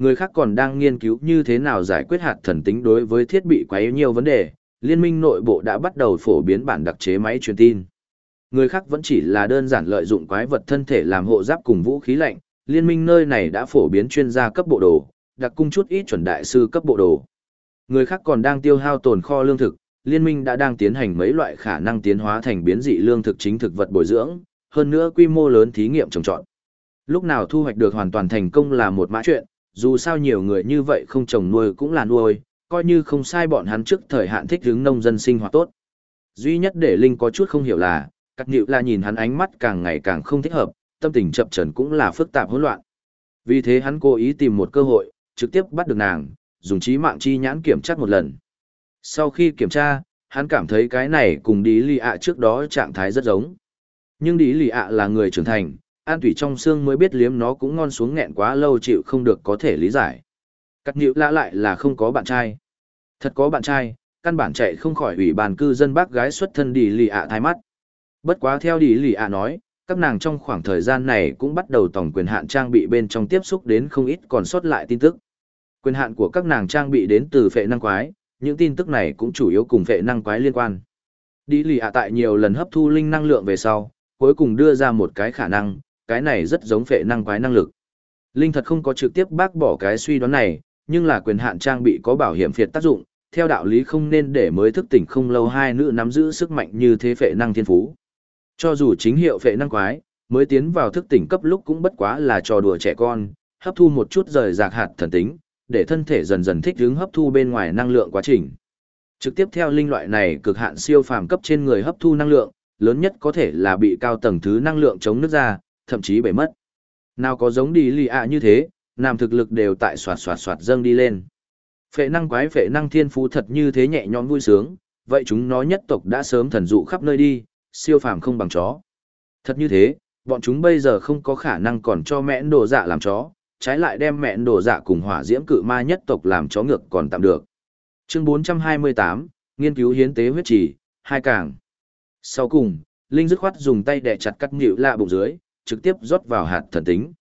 Người khác còn đang nghiên cứu như thế nào giải quyết hạt thần tính đối với thiết bị quấy nhiều vấn đề, liên minh nội bộ đã bắt đầu phổ biến bản đặc chế máy truyền tin. Người khác vẫn chỉ là đơn giản lợi dụng quái vật thân thể làm hộ giáp cùng vũ khí lạnh, liên minh nơi này đã phổ biến chuyên gia cấp bộ đồ, đặc cung chút ít chuẩn đại sư cấp bộ đồ. Người khác còn đang tiêu hao tồn kho lương thực, liên minh đã đang tiến hành mấy loại khả năng tiến hóa thành biến dị lương thực chính thực vật bồi dưỡng, hơn nữa quy mô lớn thí nghiệm trồng trọt. Lúc nào thu hoạch được hoàn toàn thành công là một mã chuyện, dù sao nhiều người như vậy không trồng nuôi cũng là nuôi, coi như không sai bọn hắn trước thời hạn thích hướng nông dân sinh hoạt tốt. Duy nhất để Linh có chút không hiểu là, các nhịu là nhìn hắn ánh mắt càng ngày càng không thích hợp, tâm tình chập trần cũng là phức tạp hỗn loạn. Vì thế hắn cố ý tìm một cơ hội, trực tiếp bắt được nàng, dùng trí mạng chi nhãn kiểm tra một lần. Sau khi kiểm tra, hắn cảm thấy cái này cùng đi lì ạ trước đó trạng thái rất giống. Nhưng đi lì ạ là người trưởng thành, an thủy trong xương mới biết liếm nó cũng ngon xuống nghẹn quá lâu chịu không được có thể lý giải. Cắt nhịu lạ lại là không có bạn trai. Thật có bạn trai, căn bản chạy không khỏi ủy bàn cư dân bác gái xuất thân đi lì ạ thái mắt. Bất quá theo đi lì ạ nói, các nàng trong khoảng thời gian này cũng bắt đầu tổng quyền hạn trang bị bên trong tiếp xúc đến không ít còn sót lại tin tức. Quyền hạn của các nàng trang bị đến từ phệ năng quái, những tin tức này cũng chủ yếu cùng phệ năng quái liên quan. Đi lì ạ tại nhiều lần hấp thu linh năng lượng về sau, cuối cùng đưa ra một cái khả năng, cái này rất giống phệ năng quái năng lực. Linh thật không có trực tiếp bác bỏ cái suy đoán này, nhưng là quyền hạn trang bị có bảo hiểm phiệt tác dụng, theo đạo lý không nên để mới thức tỉnh không lâu hai nữ nắm giữ sức mạnh như thế phệ năng thiên phú. Cho dù chính hiệu phệ năng quái, mới tiến vào thức tỉnh cấp lúc cũng bất quá là trò đùa trẻ con, hấp thu một chút rời rạc hạt thần tính, để thân thể dần dần thích ứng hấp thu bên ngoài năng lượng quá trình. Trực tiếp theo linh loại này cực hạn siêu phàm cấp trên người hấp thu năng lượng, lớn nhất có thể là bị cao tầng thứ năng lượng chống nước ra, thậm chí bể mất. Nào có giống đi lì ạ như thế, nam thực lực đều tại soạt soạt soạt dâng đi lên. Phệ năng quái phệ năng thiên phú thật như thế nhẹ nhõm vui sướng, vậy chúng nó nhất tộc đã sớm thần dụ khắp nơi đi, siêu phàm không bằng chó. Thật như thế, bọn chúng bây giờ không có khả năng còn cho mẹn đồ dạ làm chó, trái lại đem mẹn đồ dạ cùng hỏa diễm cự ma nhất tộc làm chó ngược còn tạm được. Chương 428, nghiên cứu hiến tế huyết trì, hai càng. Sau cùng, Linh dứt khoát dùng tay đè chặt cắt nhịu lạ bụng dưới, trực tiếp rót vào hạt thần tính.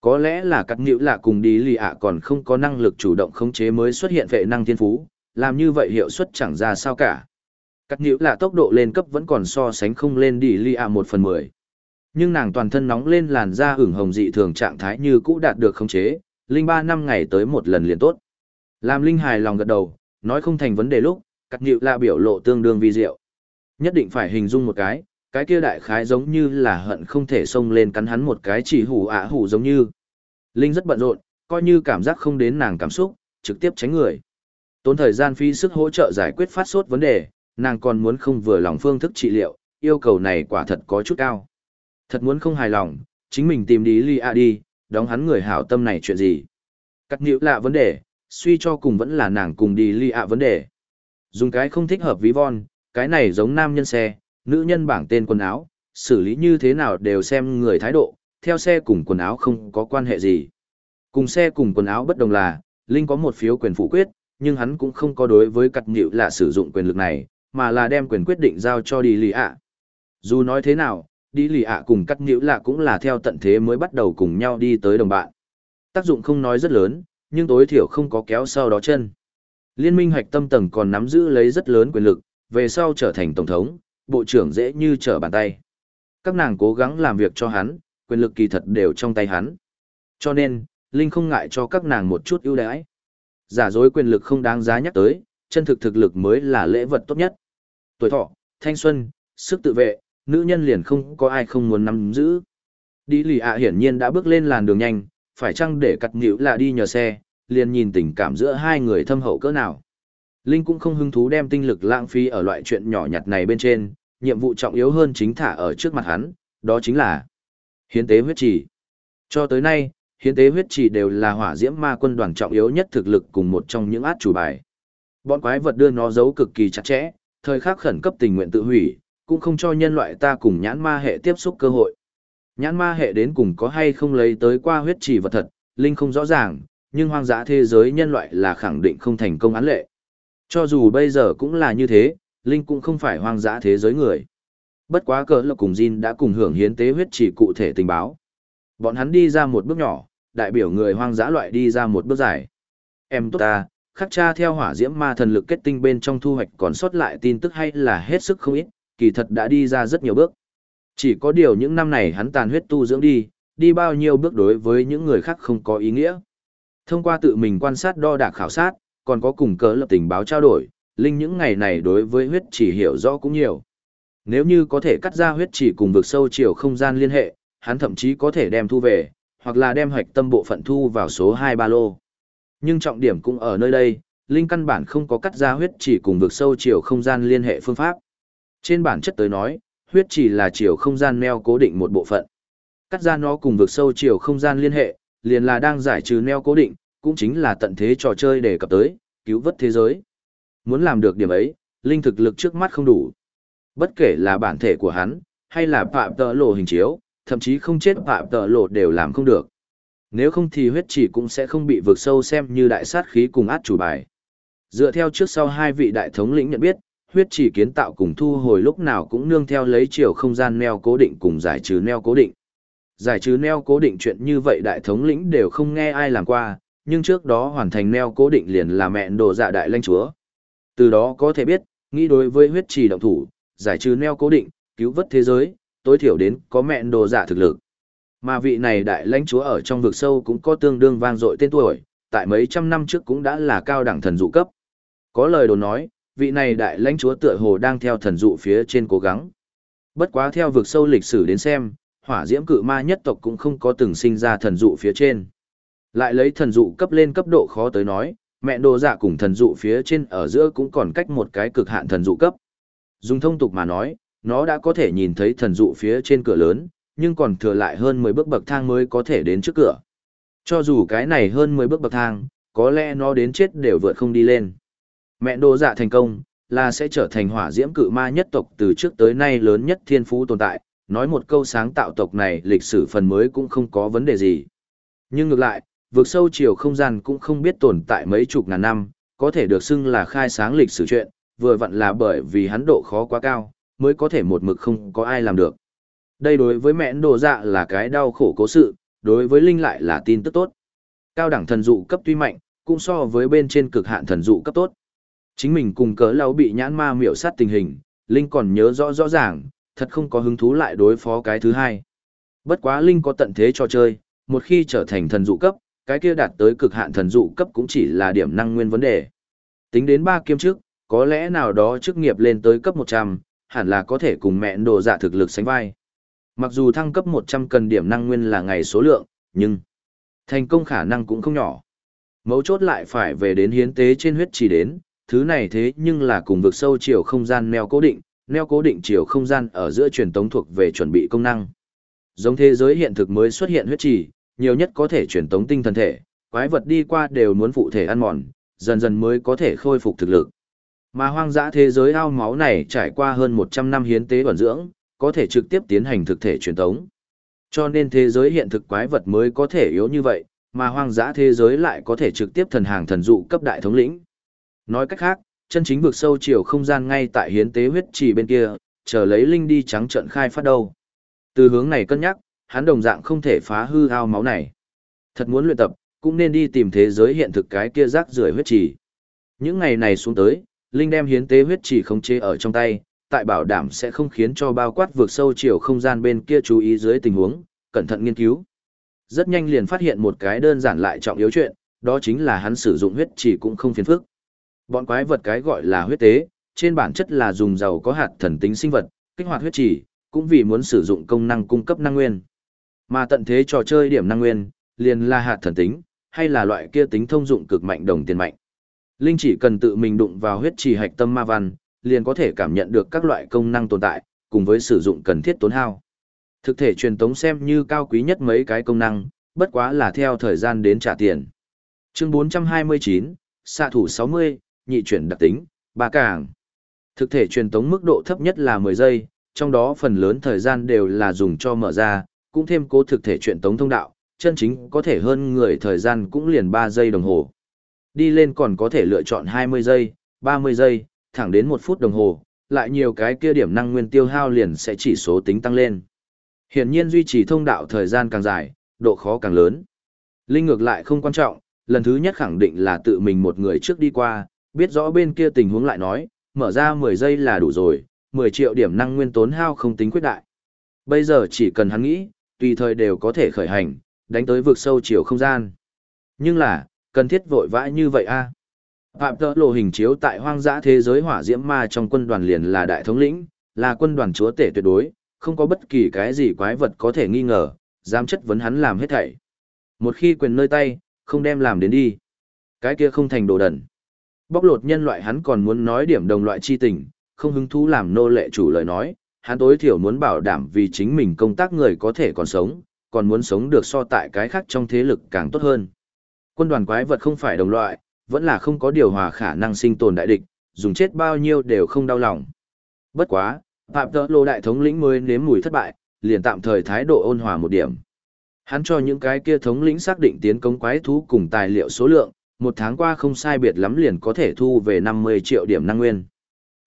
Có lẽ là các nữ lạ cùng đi lì ạ còn không có năng lực chủ động khống chế mới xuất hiện vệ năng thiên phú, làm như vậy hiệu suất chẳng ra sao cả. Các nữ lạ tốc độ lên cấp vẫn còn so sánh không lên đi lì ạ một phần mười. Nhưng nàng toàn thân nóng lên làn da ửng hồng dị thường trạng thái như cũ đạt được khống chế, linh ba năm ngày tới một lần liền tốt. Làm linh hài lòng gật đầu, nói không thành vấn đề lúc, các nữ lạ biểu lộ tương đương vi diệu. Nhất định phải hình dung một cái, cái kia đại khái giống như là hận không thể xông lên cắn hắn một cái chỉ hủ ạ hủ giống như. Linh rất bận rộn, coi như cảm giác không đến nàng cảm xúc, trực tiếp tránh người. Tốn thời gian phi sức hỗ trợ giải quyết phát sốt vấn đề, nàng còn muốn không vừa lòng phương thức trị liệu, yêu cầu này quả thật có chút cao. Thật muốn không hài lòng, chính mình tìm đi ly A đi, đóng hắn người hảo tâm này chuyện gì. Cắt nhữ lạ vấn đề, suy cho cùng vẫn là nàng cùng đi ly A vấn đề. Dùng cái không thích hợp ví von, cái này giống nam nhân xe, nữ nhân bảng tên quần áo, xử lý như thế nào đều xem người thái độ, theo xe cùng quần áo không có quan hệ gì. Cùng xe cùng quần áo bất đồng là, Linh có một phiếu quyền phủ quyết, nhưng hắn cũng không có đối với cặt nhịu là sử dụng quyền lực này, mà là đem quyền quyết định giao cho đi lì ạ. Dù nói thế nào, đi lì ạ cùng cắt nhịu là cũng là theo tận thế mới bắt đầu cùng nhau đi tới đồng bạn. Tác dụng không nói rất lớn, nhưng tối thiểu không có kéo sau đó chân. Liên minh hoạch tâm tầng còn nắm giữ lấy rất lớn quyền lực, về sau trở thành tổng thống, bộ trưởng dễ như trở bàn tay. Các nàng cố gắng làm việc cho hắn, quyền lực kỳ thật đều trong tay hắn. Cho nên, Linh không ngại cho các nàng một chút ưu đãi. Giả dối quyền lực không đáng giá nhắc tới, chân thực thực lực mới là lễ vật tốt nhất. Tuổi thọ, thanh xuân, sức tự vệ, nữ nhân liền không có ai không muốn nắm giữ. Đi lì ạ hiển nhiên đã bước lên làn đường nhanh, phải chăng để cắt nhữ là đi nhờ xe, liền nhìn tình cảm giữa hai người thâm hậu cỡ nào. Linh cũng không hứng thú đem tinh lực lãng phí ở loại chuyện nhỏ nhặt này bên trên, nhiệm vụ trọng yếu hơn chính thả ở trước mặt hắn, đó chính là hiến tế huyết trì. Cho tới nay, hiến tế huyết trì đều là hỏa diễm ma quân đoàn trọng yếu nhất thực lực cùng một trong những át chủ bài. Bọn quái vật đưa nó giấu cực kỳ chặt chẽ, thời khắc khẩn cấp tình nguyện tự hủy, cũng không cho nhân loại ta cùng nhãn ma hệ tiếp xúc cơ hội. Nhãn ma hệ đến cùng có hay không lấy tới qua huyết trì vật thật, Linh không rõ ràng, nhưng hoang dã thế giới nhân loại là khẳng định không thành công án lệ. Cho dù bây giờ cũng là như thế, Linh cũng không phải hoang dã thế giới người. Bất quá cỡ lộc cùng Jin đã cùng hưởng hiến tế huyết chỉ cụ thể tình báo. Bọn hắn đi ra một bước nhỏ, đại biểu người hoang dã loại đi ra một bước dài. Em tốt ta, khắc cha theo hỏa diễm ma thần lực kết tinh bên trong thu hoạch còn sót lại tin tức hay là hết sức không ít, kỳ thật đã đi ra rất nhiều bước. Chỉ có điều những năm này hắn tàn huyết tu dưỡng đi, đi bao nhiêu bước đối với những người khác không có ý nghĩa. Thông qua tự mình quan sát đo đạc khảo sát, còn có cùng cớ lập tình báo trao đổi, Linh những ngày này đối với huyết chỉ hiểu rõ cũng nhiều. Nếu như có thể cắt ra huyết chỉ cùng vực sâu chiều không gian liên hệ, hắn thậm chí có thể đem thu về, hoặc là đem hoạch tâm bộ phận thu vào số 2 ba lô. Nhưng trọng điểm cũng ở nơi đây, Linh căn bản không có cắt ra huyết chỉ cùng vực sâu chiều không gian liên hệ phương pháp. Trên bản chất tới nói, huyết chỉ là chiều không gian neo cố định một bộ phận. Cắt ra nó cùng vực sâu chiều không gian liên hệ, liền là đang giải trừ neo cố định, cũng chính là tận thế trò chơi để cập tới, cứu vớt thế giới. Muốn làm được điểm ấy, linh thực lực trước mắt không đủ. Bất kể là bản thể của hắn, hay là phạm tợ lộ hình chiếu, thậm chí không chết phạm tợ lộ đều làm không được. Nếu không thì huyết chỉ cũng sẽ không bị vượt sâu xem như đại sát khí cùng át chủ bài. Dựa theo trước sau hai vị đại thống lĩnh nhận biết, huyết chỉ kiến tạo cùng thu hồi lúc nào cũng nương theo lấy chiều không gian neo cố định cùng giải trừ neo cố định. Giải trừ neo cố định chuyện như vậy đại thống lĩnh đều không nghe ai làm qua, nhưng trước đó hoàn thành neo cố định liền là mẹ đồ dạ đại lãnh chúa. Từ đó có thể biết, nghĩ đối với huyết trì động thủ, giải trừ neo cố định, cứu vớt thế giới, tối thiểu đến có mẹ đồ dạ thực lực. Mà vị này đại lãnh chúa ở trong vực sâu cũng có tương đương vang dội tên tuổi, tại mấy trăm năm trước cũng đã là cao đẳng thần dụ cấp. Có lời đồn nói, vị này đại lãnh chúa tựa hồ đang theo thần dụ phía trên cố gắng. Bất quá theo vực sâu lịch sử đến xem, hỏa diễm cự ma nhất tộc cũng không có từng sinh ra thần dụ phía trên. Lại lấy thần dụ cấp lên cấp độ khó tới nói, mẹ đồ dạ cùng thần dụ phía trên ở giữa cũng còn cách một cái cực hạn thần dụ cấp. Dùng thông tục mà nói, nó đã có thể nhìn thấy thần dụ phía trên cửa lớn, nhưng còn thừa lại hơn 10 bước bậc thang mới có thể đến trước cửa. Cho dù cái này hơn 10 bước bậc thang, có lẽ nó đến chết đều vượt không đi lên. Mẹ đồ dạ thành công, là sẽ trở thành hỏa diễm cự ma nhất tộc từ trước tới nay lớn nhất thiên phú tồn tại, nói một câu sáng tạo tộc này lịch sử phần mới cũng không có vấn đề gì. Nhưng ngược lại, vượt sâu chiều không gian cũng không biết tồn tại mấy chục ngàn năm, có thể được xưng là khai sáng lịch sử chuyện, vừa vặn là bởi vì hắn độ khó quá cao, mới có thể một mực không có ai làm được. Đây đối với mẹn đồ dạ là cái đau khổ cố sự, đối với Linh lại là tin tức tốt. Cao đẳng thần dụ cấp tuy mạnh, cũng so với bên trên cực hạn thần dụ cấp tốt. Chính mình cùng cớ lâu bị nhãn ma miểu sát tình hình, Linh còn nhớ rõ rõ ràng, thật không có hứng thú lại đối phó cái thứ hai. Bất quá Linh có tận thế cho chơi, một khi trở thành thần dụ cấp, cái kia đạt tới cực hạn thần dụ cấp cũng chỉ là điểm năng nguyên vấn đề. Tính đến ba kiêm trước, có lẽ nào đó chức nghiệp lên tới cấp 100, hẳn là có thể cùng mẹ đồ dạ thực lực sánh vai. Mặc dù thăng cấp 100 cần điểm năng nguyên là ngày số lượng, nhưng thành công khả năng cũng không nhỏ. Mấu chốt lại phải về đến hiến tế trên huyết chỉ đến, thứ này thế nhưng là cùng vực sâu chiều không gian neo cố định, neo cố định chiều không gian ở giữa truyền tống thuộc về chuẩn bị công năng. Giống thế giới hiện thực mới xuất hiện huyết chỉ, nhiều nhất có thể truyền tống tinh thần thể, quái vật đi qua đều muốn phụ thể ăn mòn, dần dần mới có thể khôi phục thực lực. Mà hoang dã thế giới ao máu này trải qua hơn 100 năm hiến tế bẩn dưỡng, có thể trực tiếp tiến hành thực thể truyền tống. Cho nên thế giới hiện thực quái vật mới có thể yếu như vậy, mà hoang dã thế giới lại có thể trực tiếp thần hàng thần dụ cấp đại thống lĩnh. Nói cách khác, chân chính vực sâu chiều không gian ngay tại hiến tế huyết trì bên kia, chờ lấy linh đi trắng trận khai phát đâu. Từ hướng này cân nhắc, hắn đồng dạng không thể phá hư ao máu này. Thật muốn luyện tập, cũng nên đi tìm thế giới hiện thực cái kia rác rưởi huyết trì. Những ngày này xuống tới, linh đem hiến tế huyết trì không chế ở trong tay, tại bảo đảm sẽ không khiến cho bao quát vượt sâu chiều không gian bên kia chú ý dưới tình huống, cẩn thận nghiên cứu. Rất nhanh liền phát hiện một cái đơn giản lại trọng yếu chuyện, đó chính là hắn sử dụng huyết trì cũng không phiền phức. Bọn quái vật cái gọi là huyết tế, trên bản chất là dùng dầu có hạt thần tính sinh vật, kích hoạt huyết trì, cũng vì muốn sử dụng công năng cung cấp năng nguyên. Mà tận thế trò chơi điểm năng nguyên, liền là hạt thần tính, hay là loại kia tính thông dụng cực mạnh đồng tiền mạnh. Linh chỉ cần tự mình đụng vào huyết trì hạch tâm ma văn, liền có thể cảm nhận được các loại công năng tồn tại, cùng với sử dụng cần thiết tốn hao. Thực thể truyền tống xem như cao quý nhất mấy cái công năng, bất quá là theo thời gian đến trả tiền. Chương 429, xạ thủ 60, nhị chuyển đặc tính, ba càng. Thực thể truyền tống mức độ thấp nhất là 10 giây, trong đó phần lớn thời gian đều là dùng cho mở ra, cũng thêm cố thực thể chuyện tống thông đạo, chân chính có thể hơn người thời gian cũng liền 3 giây đồng hồ. Đi lên còn có thể lựa chọn 20 giây, 30 giây, thẳng đến 1 phút đồng hồ, lại nhiều cái kia điểm năng nguyên tiêu hao liền sẽ chỉ số tính tăng lên. Hiển nhiên duy trì thông đạo thời gian càng dài, độ khó càng lớn. Linh ngược lại không quan trọng, lần thứ nhất khẳng định là tự mình một người trước đi qua, biết rõ bên kia tình huống lại nói, mở ra 10 giây là đủ rồi, 10 triệu điểm năng nguyên tốn hao không tính quyết đại. Bây giờ chỉ cần hắn nghĩ, tùy thời đều có thể khởi hành, đánh tới vực sâu chiều không gian. Nhưng là, cần thiết vội vã như vậy a Phạm tỡ lộ hình chiếu tại hoang dã thế giới hỏa diễm ma trong quân đoàn liền là đại thống lĩnh, là quân đoàn chúa tể tuyệt đối, không có bất kỳ cái gì quái vật có thể nghi ngờ, dám chất vấn hắn làm hết thảy. Một khi quyền nơi tay, không đem làm đến đi. Cái kia không thành đồ đần. Bóc lột nhân loại hắn còn muốn nói điểm đồng loại chi tình, không hứng thú làm nô lệ chủ lời nói, hắn tối thiểu muốn bảo đảm vì chính mình công tác người có thể còn sống, còn muốn sống được so tại cái khác trong thế lực càng tốt hơn. Quân đoàn quái vật không phải đồng loại, vẫn là không có điều hòa khả năng sinh tồn đại địch, dùng chết bao nhiêu đều không đau lòng. Bất quá, Phạm Tơ Lô đại thống lĩnh mới nếm mùi thất bại, liền tạm thời thái độ ôn hòa một điểm. Hắn cho những cái kia thống lĩnh xác định tiến công quái thú cùng tài liệu số lượng, một tháng qua không sai biệt lắm liền có thể thu về 50 triệu điểm năng nguyên.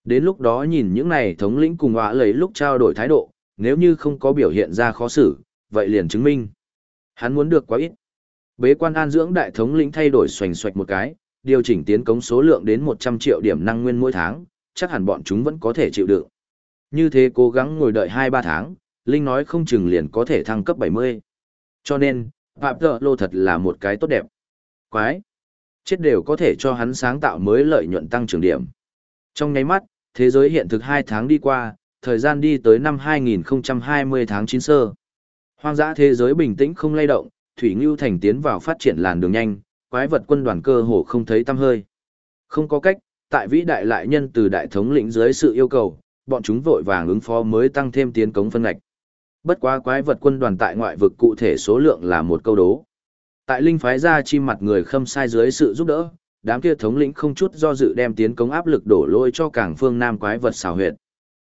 Đến lúc đó nhìn những này thống lĩnh cùng họa lấy lúc trao đổi thái độ, nếu như không có biểu hiện ra khó xử, vậy liền chứng minh. Hắn muốn được quá ít. Bế quan an dưỡng đại thống lĩnh thay đổi xoành xoạch một cái, điều chỉnh tiến cống số lượng đến 100 triệu điểm năng nguyên mỗi tháng, chắc hẳn bọn chúng vẫn có thể chịu đựng. Như thế cố gắng ngồi đợi 2-3 tháng, Linh nói không chừng liền có thể thăng cấp 70. Cho nên, Phạm Tợ Lô thật là một cái tốt đẹp. Quái! Chết đều có thể cho hắn sáng tạo mới lợi nhuận tăng trưởng điểm. Trong nháy mắt, thế giới hiện thực 2 tháng đi qua, thời gian đi tới năm 2020 tháng 9 sơ. Hoang dã thế giới bình tĩnh không lay động, Thủy Ngưu Thành tiến vào phát triển làn đường nhanh, quái vật quân đoàn cơ hồ không thấy tăm hơi. Không có cách, tại vĩ đại lại nhân từ đại thống lĩnh dưới sự yêu cầu, bọn chúng vội vàng ứng phó mới tăng thêm tiến cống phân ngạch. Bất quá quái vật quân đoàn tại ngoại vực cụ thể số lượng là một câu đố. Tại linh phái ra chi mặt người khâm sai dưới sự giúp đỡ, đám kia thống lĩnh không chút do dự đem tiến công áp lực đổ lôi cho cảng phương nam quái vật xào huyệt.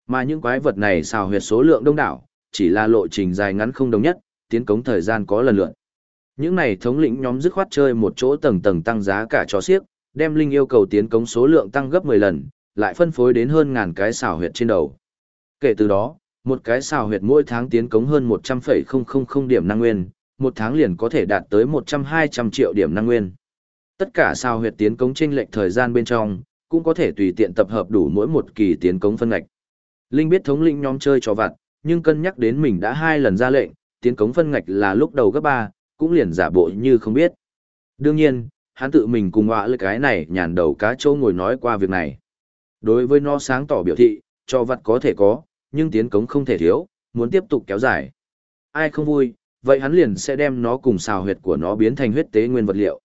Mà những quái vật này xào huyệt số lượng đông đảo, chỉ là lộ trình dài ngắn không đồng nhất, tiến cống thời gian có lần lượt. Những này thống lĩnh nhóm dứt khoát chơi một chỗ tầng tầng tăng giá cả cho xiếc, đem linh yêu cầu tiến cống số lượng tăng gấp 10 lần, lại phân phối đến hơn ngàn cái xào huyệt trên đầu. Kể từ đó, một cái xào huyệt mỗi tháng tiến cống hơn 100,000 điểm năng nguyên, một tháng liền có thể đạt tới 100-200 triệu điểm năng nguyên. Tất cả sao huyệt tiến cống chênh lệch thời gian bên trong, cũng có thể tùy tiện tập hợp đủ mỗi một kỳ tiến cống phân ngạch. Linh biết thống lĩnh nhóm chơi cho vặt, nhưng cân nhắc đến mình đã hai lần ra lệnh, tiến cống phân ngạch là lúc đầu gấp ba, cũng liền giả bộ như không biết. Đương nhiên, hắn tự mình cùng họa lưỡi cái này nhàn đầu cá trâu ngồi nói qua việc này. Đối với nó sáng tỏ biểu thị, cho vặt có thể có, nhưng tiến cống không thể thiếu, muốn tiếp tục kéo dài. Ai không vui, vậy hắn liền sẽ đem nó cùng xào huyệt của nó biến thành huyết tế nguyên vật liệu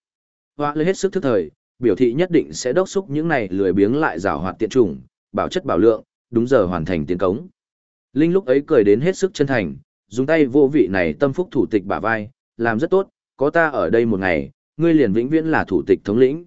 hoa lưỡi hết sức thức thời, biểu thị nhất định sẽ đốc xúc những này lười biếng lại rào hoạt tiện trùng, bảo chất bảo lượng, đúng giờ hoàn thành tiến cống. Linh lúc ấy cười đến hết sức chân thành, dùng tay vô vị này tâm phúc thủ tịch bả vai, làm rất tốt, có ta ở đây một ngày, ngươi liền vĩnh viễn là thủ tịch thống lĩnh.